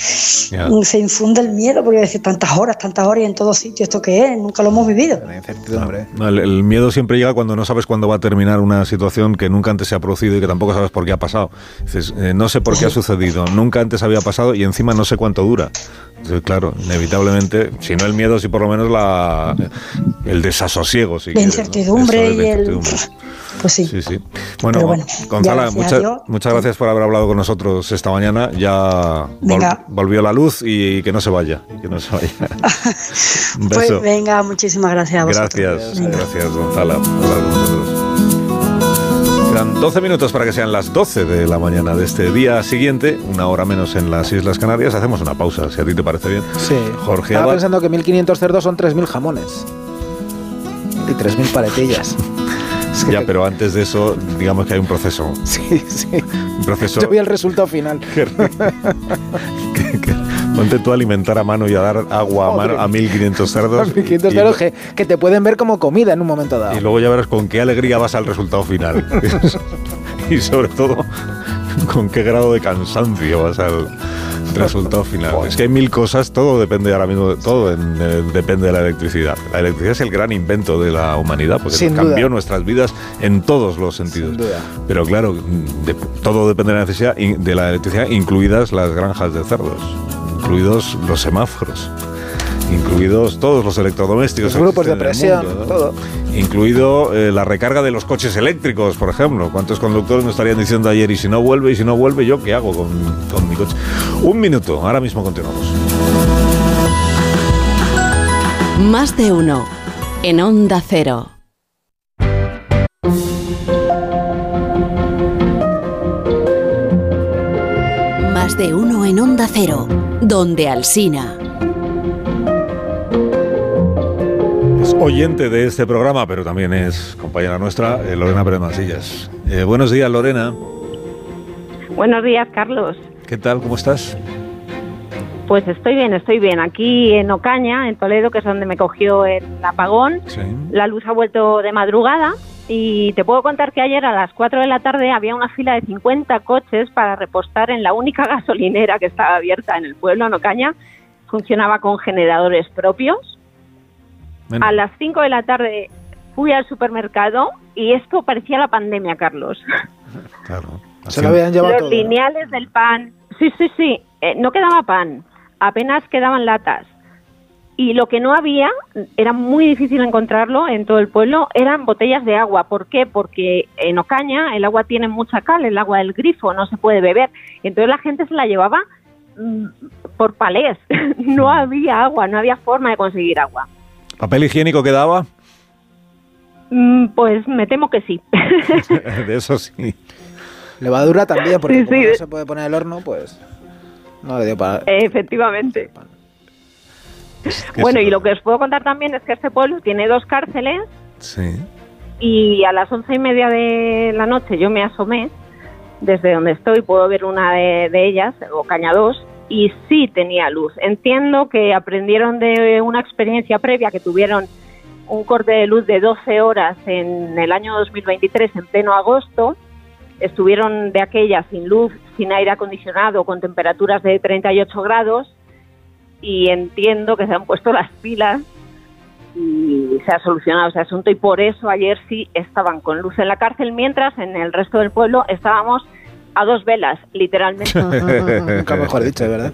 Se infunde el miedo porque decir tantas horas, tantas horas y en todos sitios, ¿esto qué es? Nunca lo hemos vivido. No, el, el miedo siempre llega cuando no sabes cuándo va a terminar una situación que nunca antes se ha producido y que tampoco sabes por qué ha pasado. Dices, eh, no sé por qué ha sucedido, nunca antes había pasado y encima no sé cuánto dura. Claro, inevitablemente, si no el miedo, sí por lo menos la, el desasosiego. Si La incertidumbre Eso es, la y el-. Pues sí. Sí, sí. Bueno, bueno, Gonzala, muchas, muchas gracias por haber hablado con nosotros esta mañana. Ya Venga. volvió la luz y que no se vaya. y que no se vaya. Un Pues beso. venga, muchísimas gracias a vosotros. Gracias, Venga. gracias Gonzala por Quedan 12 minutos para que sean las 12 de la mañana de este día siguiente, una hora menos en las Islas Canarias. Hacemos una pausa, si a ti te parece bien. Sí. Jorge Estaba Abad. pensando que 1.500 cerdos son 3.000 jamones. Y 3.000 paletillas. Ya, pero antes de eso, digamos que hay un proceso. Sí, sí. Un proceso. Yo vi el resultado final. Ponte tú a alimentar a mano y a dar agua a, mano a 1.500 cerdos. 1.500 y- cerdos que, que te pueden ver como comida en un momento dado. Y luego ya verás con qué alegría vas al resultado final. y sobre todo, con qué grado de cansancio vas al resultado final. Es que hay mil cosas, todo depende ahora mismo, de todo en- eh, depende de la electricidad. La electricidad es el gran invento de la humanidad, porque Sin cambió duda. nuestras vidas en todos los sentidos. duda. Pero claro, de- todo depende de la, necesidad, de la electricidad, incluidas las granjas de cerdos, incluidos los semáforos. Incluidos todos los electrodomésticos. Los grupos de presión, mundo, ¿no? todo. Incluido eh, la recarga de los coches eléctricos, por ejemplo. ¿Cuántos conductores me estarían diciendo ayer? Y si no vuelve, y si no vuelve, ¿yo qué hago con, con mi coche? Un minuto, ahora mismo continuamos. Más de uno. En Onda Cero. Más de uno en Onda Cero. Donde Alsina. Es oyente de este programa, pero también es compañera nuestra, eh, Lorena Pérez Masillas. Eh, buenos días, Lorena. Buenos días, Carlos. ¿Qué tal? ¿Cómo estás? Pues estoy bien, estoy bien. Aquí en Ocaña, en Toledo, que es donde me cogió el apagón, la luz ha vuelto de madrugada y te puedo contar que ayer a las 4 de la tarde había una fila de 50 coches para repostar en la única gasolinera que estaba abierta en el pueblo, en Ocaña. Funcionaba con generadores propios. Bueno. A las 5 de la tarde fui al supermercado y esto parecía la pandemia, Carlos. Claro. Se lo habían llevado Los todo. lineales del pan. Sí, sí, sí. Eh, no quedaba pan. Apenas quedaban latas. Y lo que no había, era muy difícil encontrarlo en todo el pueblo, eran botellas de agua. ¿Por qué? Porque en Ocaña el agua tiene mucha cal, el agua del grifo, no se puede beber. Entonces la gente se la llevaba mm, por palés. no había agua, no había forma de conseguir agua. ¿Papel higiénico quedaba? Mm, Pues me temo que sí. de eso sí. Levadura también, porque Sí, como sí. no se puede poner el horno, pues no le dio para... Efectivamente. Bueno, y lo que os puedo contar también es que este pueblo tiene dos cárceles Sí. y a las once y media de la noche yo me asomé desde donde estoy, puedo ver una de, de ellas, o Caña 2, y sí tenía luz. Entiendo que aprendieron de una experiencia previa que tuvieron un corte de luz de 12 horas en el año 2023, en pleno agosto. Estuvieron de aquella sin luz, sin aire acondicionado, con temperaturas de 38 grados y entiendo que se han puesto las pilas y se ha solucionado ese asunto y por eso ayer sí estaban con luz en la cárcel, mientras en el resto del pueblo estábamos a dos velas, literalmente. Nunca mejor dicho, de verdad.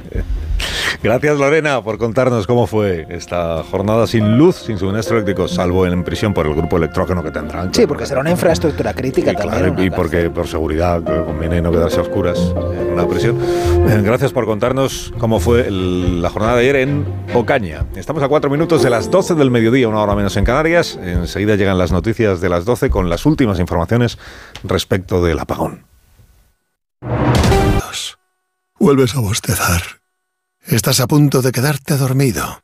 Gracias Lorena por contarnos cómo fue esta jornada sin luz, sin suministro eléctrico, salvo en prisión por el grupo electrógeno que tendrán. Sí, porque será una infraestructura crítica Y, también. claro, y porque por seguridad eh, conviene no quedarse a oscuras en una prisión. Eh, Gracias por contarnos cómo fue el- la jornada de ayer en Ocaña. Estamos a cuatro minutos de las 12 del mediodía, una hora menos en Canarias. Enseguida llegan las noticias de las 12 con las últimas informaciones respecto del apagón. Vuelves a bostezar. Estás a punto de quedarte dormido.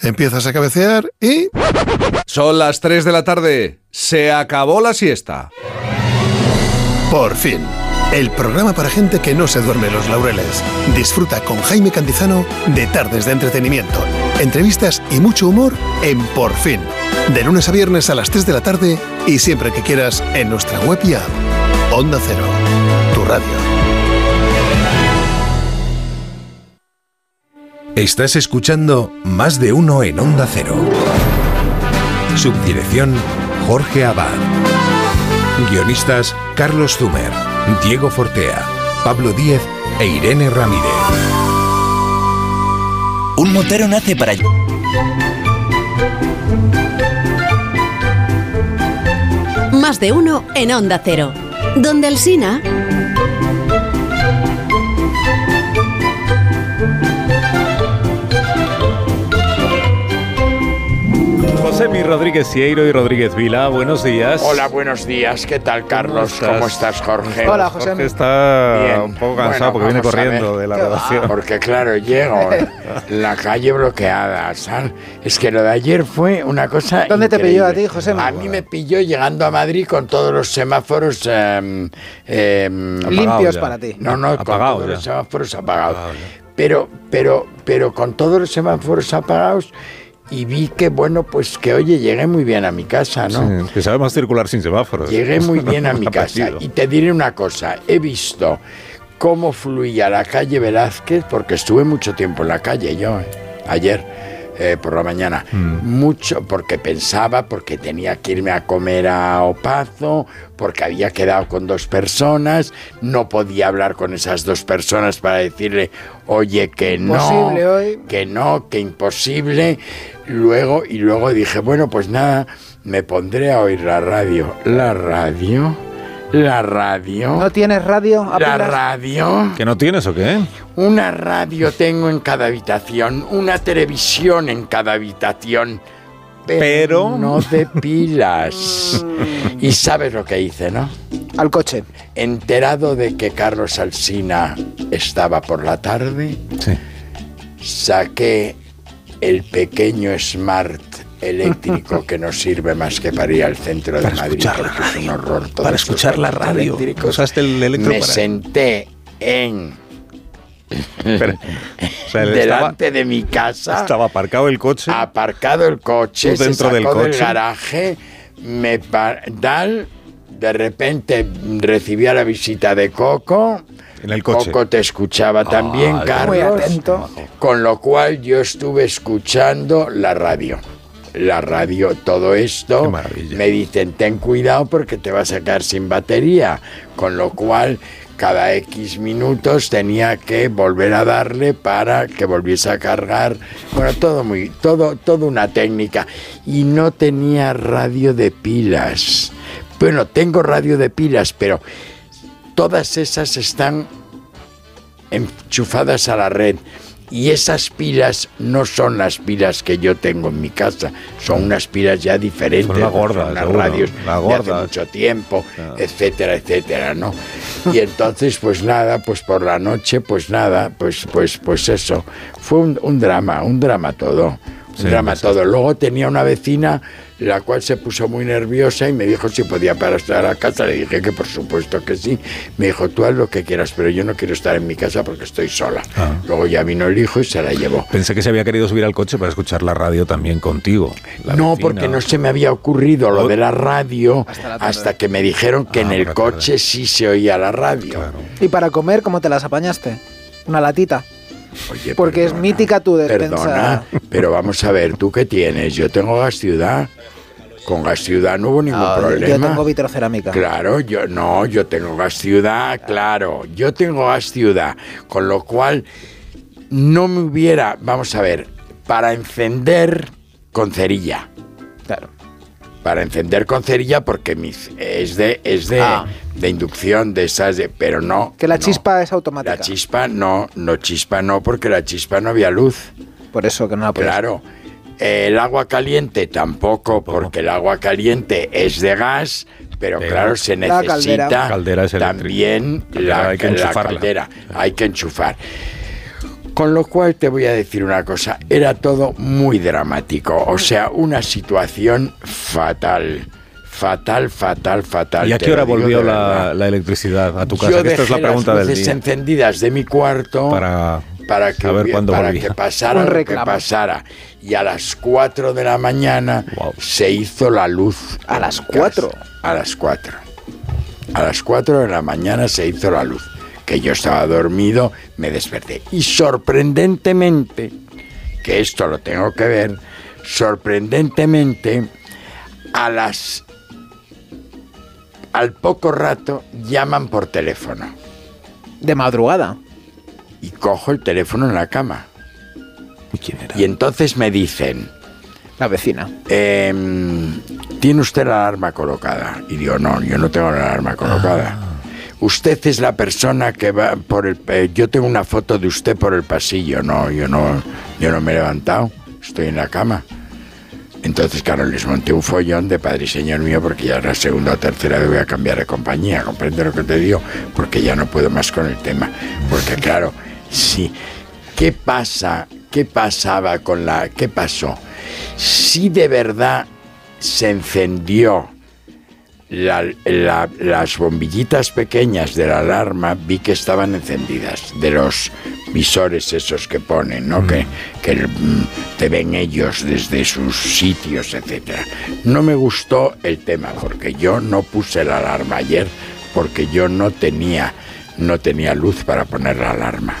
Empiezas a cabecear y... Son las 3 de la tarde. Se acabó la siesta. Por fin. El programa para gente que no se duerme los laureles. Disfruta con Jaime Cantizano de tardes de entretenimiento, entrevistas y mucho humor en Por fin. De lunes a viernes a las 3 de la tarde y siempre que quieras en nuestra web y app. Onda Cero. Tu radio. Estás escuchando Más de uno en Onda Cero. Subdirección Jorge Abad. Guionistas Carlos Zumer, Diego Fortea, Pablo Díez e Irene Ramírez. Un motero nace para... Más de uno en Onda Cero. Donde el Sina. José Mi Rodríguez Cieiro y Rodríguez Vila, buenos días. Hola, buenos días. ¿Qué tal, Carlos? ¿Cómo estás, Jorge? Hola, José. Jorge está Bien. un poco cansado Bueno, porque viene corriendo de la ¿Qué va? redacción. Porque claro, llego, la calle bloqueada, ¿sabes? Es que lo de ayer fue una cosa ¿Dónde te increíble. pilló a ti, José? A mí me pilló llegando a Madrid con todos los semáforos em, em, Limpios para ti. No, no, con todos ya. los semáforos apagados. Pero, pero, pero con todos los semáforos apagados y vi que, bueno, pues que, oye, llegué muy bien a mi casa, ¿no? Sí, que sabemos circular sin semáforos. Llegué muy bien a mi casa y te diré una cosa, he visto cómo fluía la calle Velázquez, porque estuve mucho tiempo en la calle yo, eh, ayer eh, por la mañana, mucho porque pensaba, porque tenía que irme a comer a Opazo, porque había quedado con dos personas, no podía hablar con esas dos personas para decirle, oye, que no, hoy. que no, que imposible. Luego, y luego dije, bueno, pues nada, me pondré a oír la radio. ¿La radio? ¿La radio? ¿No tienes radio? ¿La pilas? radio? ¿Que no tienes o qué? Una radio tengo en cada habitación, una televisión en cada habitación. Pero, no de pilas. y sabes lo que hice, ¿no? Al coche. Enterado de que Carlos Alsina estaba por la tarde, saqué el pequeño smart eléctrico que no sirve más que para ir al centro de Madrid es un horror todo Para escuchar la radio. Usaste el electro me para- senté en. O sea, delante estaba- de mi casa Estaba aparcado el coche. aparcado el coche, se dentro del sacó del coche. garaje, me tal, de repente recibía la visita de Coco. En el coche. Coco te escuchaba también, Ah, Carlos. Muy atento. Con lo cual yo estuve escuchando la radio. La radio, todo esto, me dicen, ten cuidado porque te vas a quedar sin batería. Con lo cual, cada X minutos tenía que volver a darle para que volviese a cargar. Bueno, todo muy, todo, todo una técnica. Y no tenía radio de pilas. Bueno, tengo radio de pilas, pero todas esas están enchufadas a la red. Y esas pilas no son las pilas que yo tengo en mi casa, son unas pilas ya diferentes. Son la gorda, son seguro, radios la de gorda. hace mucho tiempo, etcétera, etcétera, ¿no? Y entonces, pues nada, pues por la noche, pues nada, pues, pues, pues eso. Fue un, un drama, un drama todo. Un Sí, drama todo. Luego tenía una vecina la cual se puso muy nerviosa y me dijo si podía para estar a casa. Le dije que por supuesto que sí. Me dijo, tú haz lo que quieras, pero yo no quiero estar en mi casa porque estoy sola. Ah. Luego ya vino el hijo y se la llevó. Pensé que se había querido subir al coche para escuchar la radio también contigo. No, vecina. porque no se me había ocurrido lo de la radio la hasta que me dijeron que Ah, en el coche sí se oía la radio. ¿Y para comer cómo te las apañaste? Una latita. Oye, Porque es mítica tu despensa. Perdona, pero vamos a ver, ¿tú qué tienes? Yo tengo gas ciudad. Con gas ciudad no hubo ningún Ah, problema. yo tengo vitrocerámica. Claro, yo no, yo tengo gas ciudad, claro, yo tengo gas ciudad, con lo cual no me hubiera, vamos a ver, para encender con cerilla. Para encender con cerilla porque mis, es de es de, Ah. de inducción de esas, de- pero no. Que la no. chispa es automática. La chispa no, no chispa no, porque la chispa no había luz. Por eso que no la Claro. El agua caliente tampoco, porque el agua caliente es de gas, pero claro, se necesita caldera. La caldera también Caldera la, hay que la enchufarla. caldera. Hay que enchufar. Con lo cual te voy a decir una cosa, era todo muy dramático, o sea, una situación fatal. Fatal, fatal, fatal. ¿Y a qué hora volvió la, la electricidad a tu casa? Yo esta es la pregunta las del luces día. encendidas de mi cuarto Para, para que, saber hubiera- cuándo para volvía. que pasara lo que pasara. Y a las 4 de la mañana se hizo la luz. ¿A las 4? A las 4. A las 4 de la mañana se hizo la luz. Que yo estaba dormido, me desperté. Y sorprendentemente, que esto lo tengo que ver, sorprendentemente, a las al poco rato llaman por teléfono. De madrugada. Y cojo el teléfono en la cama. Y entonces me dicen... La vecina. ¿Tiene usted la alarma colocada? Y digo, no, yo no tengo la alarma colocada. Ah. Usted es la persona que va por el... eh, yo tengo una foto de usted por el pasillo. No, yo no, yo no me he levantado. Estoy en la cama. Entonces, claro, les monté un follón de padre y señor mío porque ya la segunda o tercera vez voy a cambiar de compañía. ¿Comprende lo que te digo? Porque ya no puedo más con el tema. Porque, claro, sí. ¿Qué pasa? ¿Qué pasaba con la... ¿Qué pasó? Si de verdad se encendió la- la- las bombillitas pequeñas de la alarma, vi que estaban encendidas, de los visores esos que ponen, ¿no? Que, que mm, te ven ellos desde sus sitios, etcétera. No me gustó el tema, porque yo no puse la alarma ayer, porque yo no tenía, no tenía luz para poner la alarma.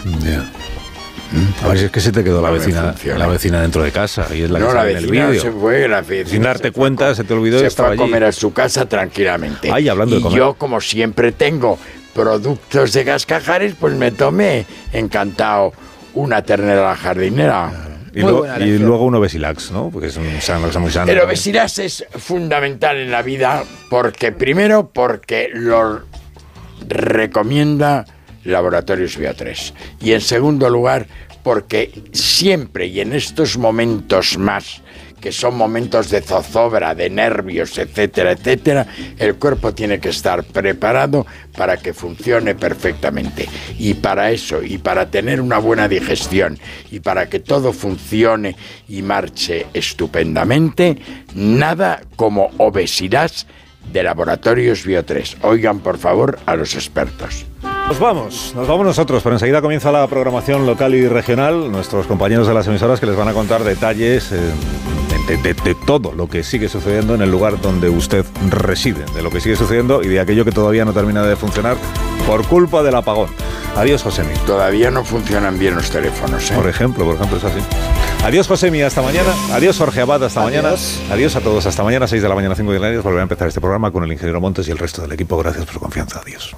A ver si es que se te quedó la vecina, funciona. la vecina dentro de casa y es la no, que la sale en el vecina vídeo. se fue, la vecina Sin darte se cuenta, se te olvidó y se estaba fue a allí. comer a su casa tranquilamente. Ay, hablando de y comer. yo, como siempre tengo productos de Gascajares, pues me tomé encantado una ternera a la jardinera. Y, luego, y luego uno Besilax, ¿no? Porque es un sano, es muy sano. Pero Besilas es fundamental en la vida porque, primero, porque lo recomienda Laboratorios Bio 3. Y en segundo lugar, porque siempre y en estos momentos más, que son momentos de zozobra, de nervios, etcétera, etcétera, el cuerpo tiene que estar preparado para que funcione perfectamente. Y para eso, y para tener una buena digestión, y para que todo funcione y marche estupendamente, nada como obesidad de Laboratorios Bio 3. Oigan, por favor, a los expertos. Nos vamos, nos vamos nosotros, pero enseguida comienza la programación local y regional. Nuestros compañeros de las emisoras que les van a contar detalles eh, de, de- de todo lo que sigue sucediendo en el lugar donde usted reside, de lo que sigue sucediendo y de aquello que todavía no termina de funcionar por culpa del apagón. Adiós, Josemi. Todavía no funcionan bien los teléfonos. ¿eh? Por ejemplo, por ejemplo, es así. Adiós, Josemi, hasta mañana. Adiós, Jorge Abad, hasta Adiós. mañana. Adiós a todos, hasta mañana, 6 de la mañana, 5 de la tarde. Volverá a empezar este programa con el ingeniero Montes y el resto del equipo. Gracias por su confianza. Adiós.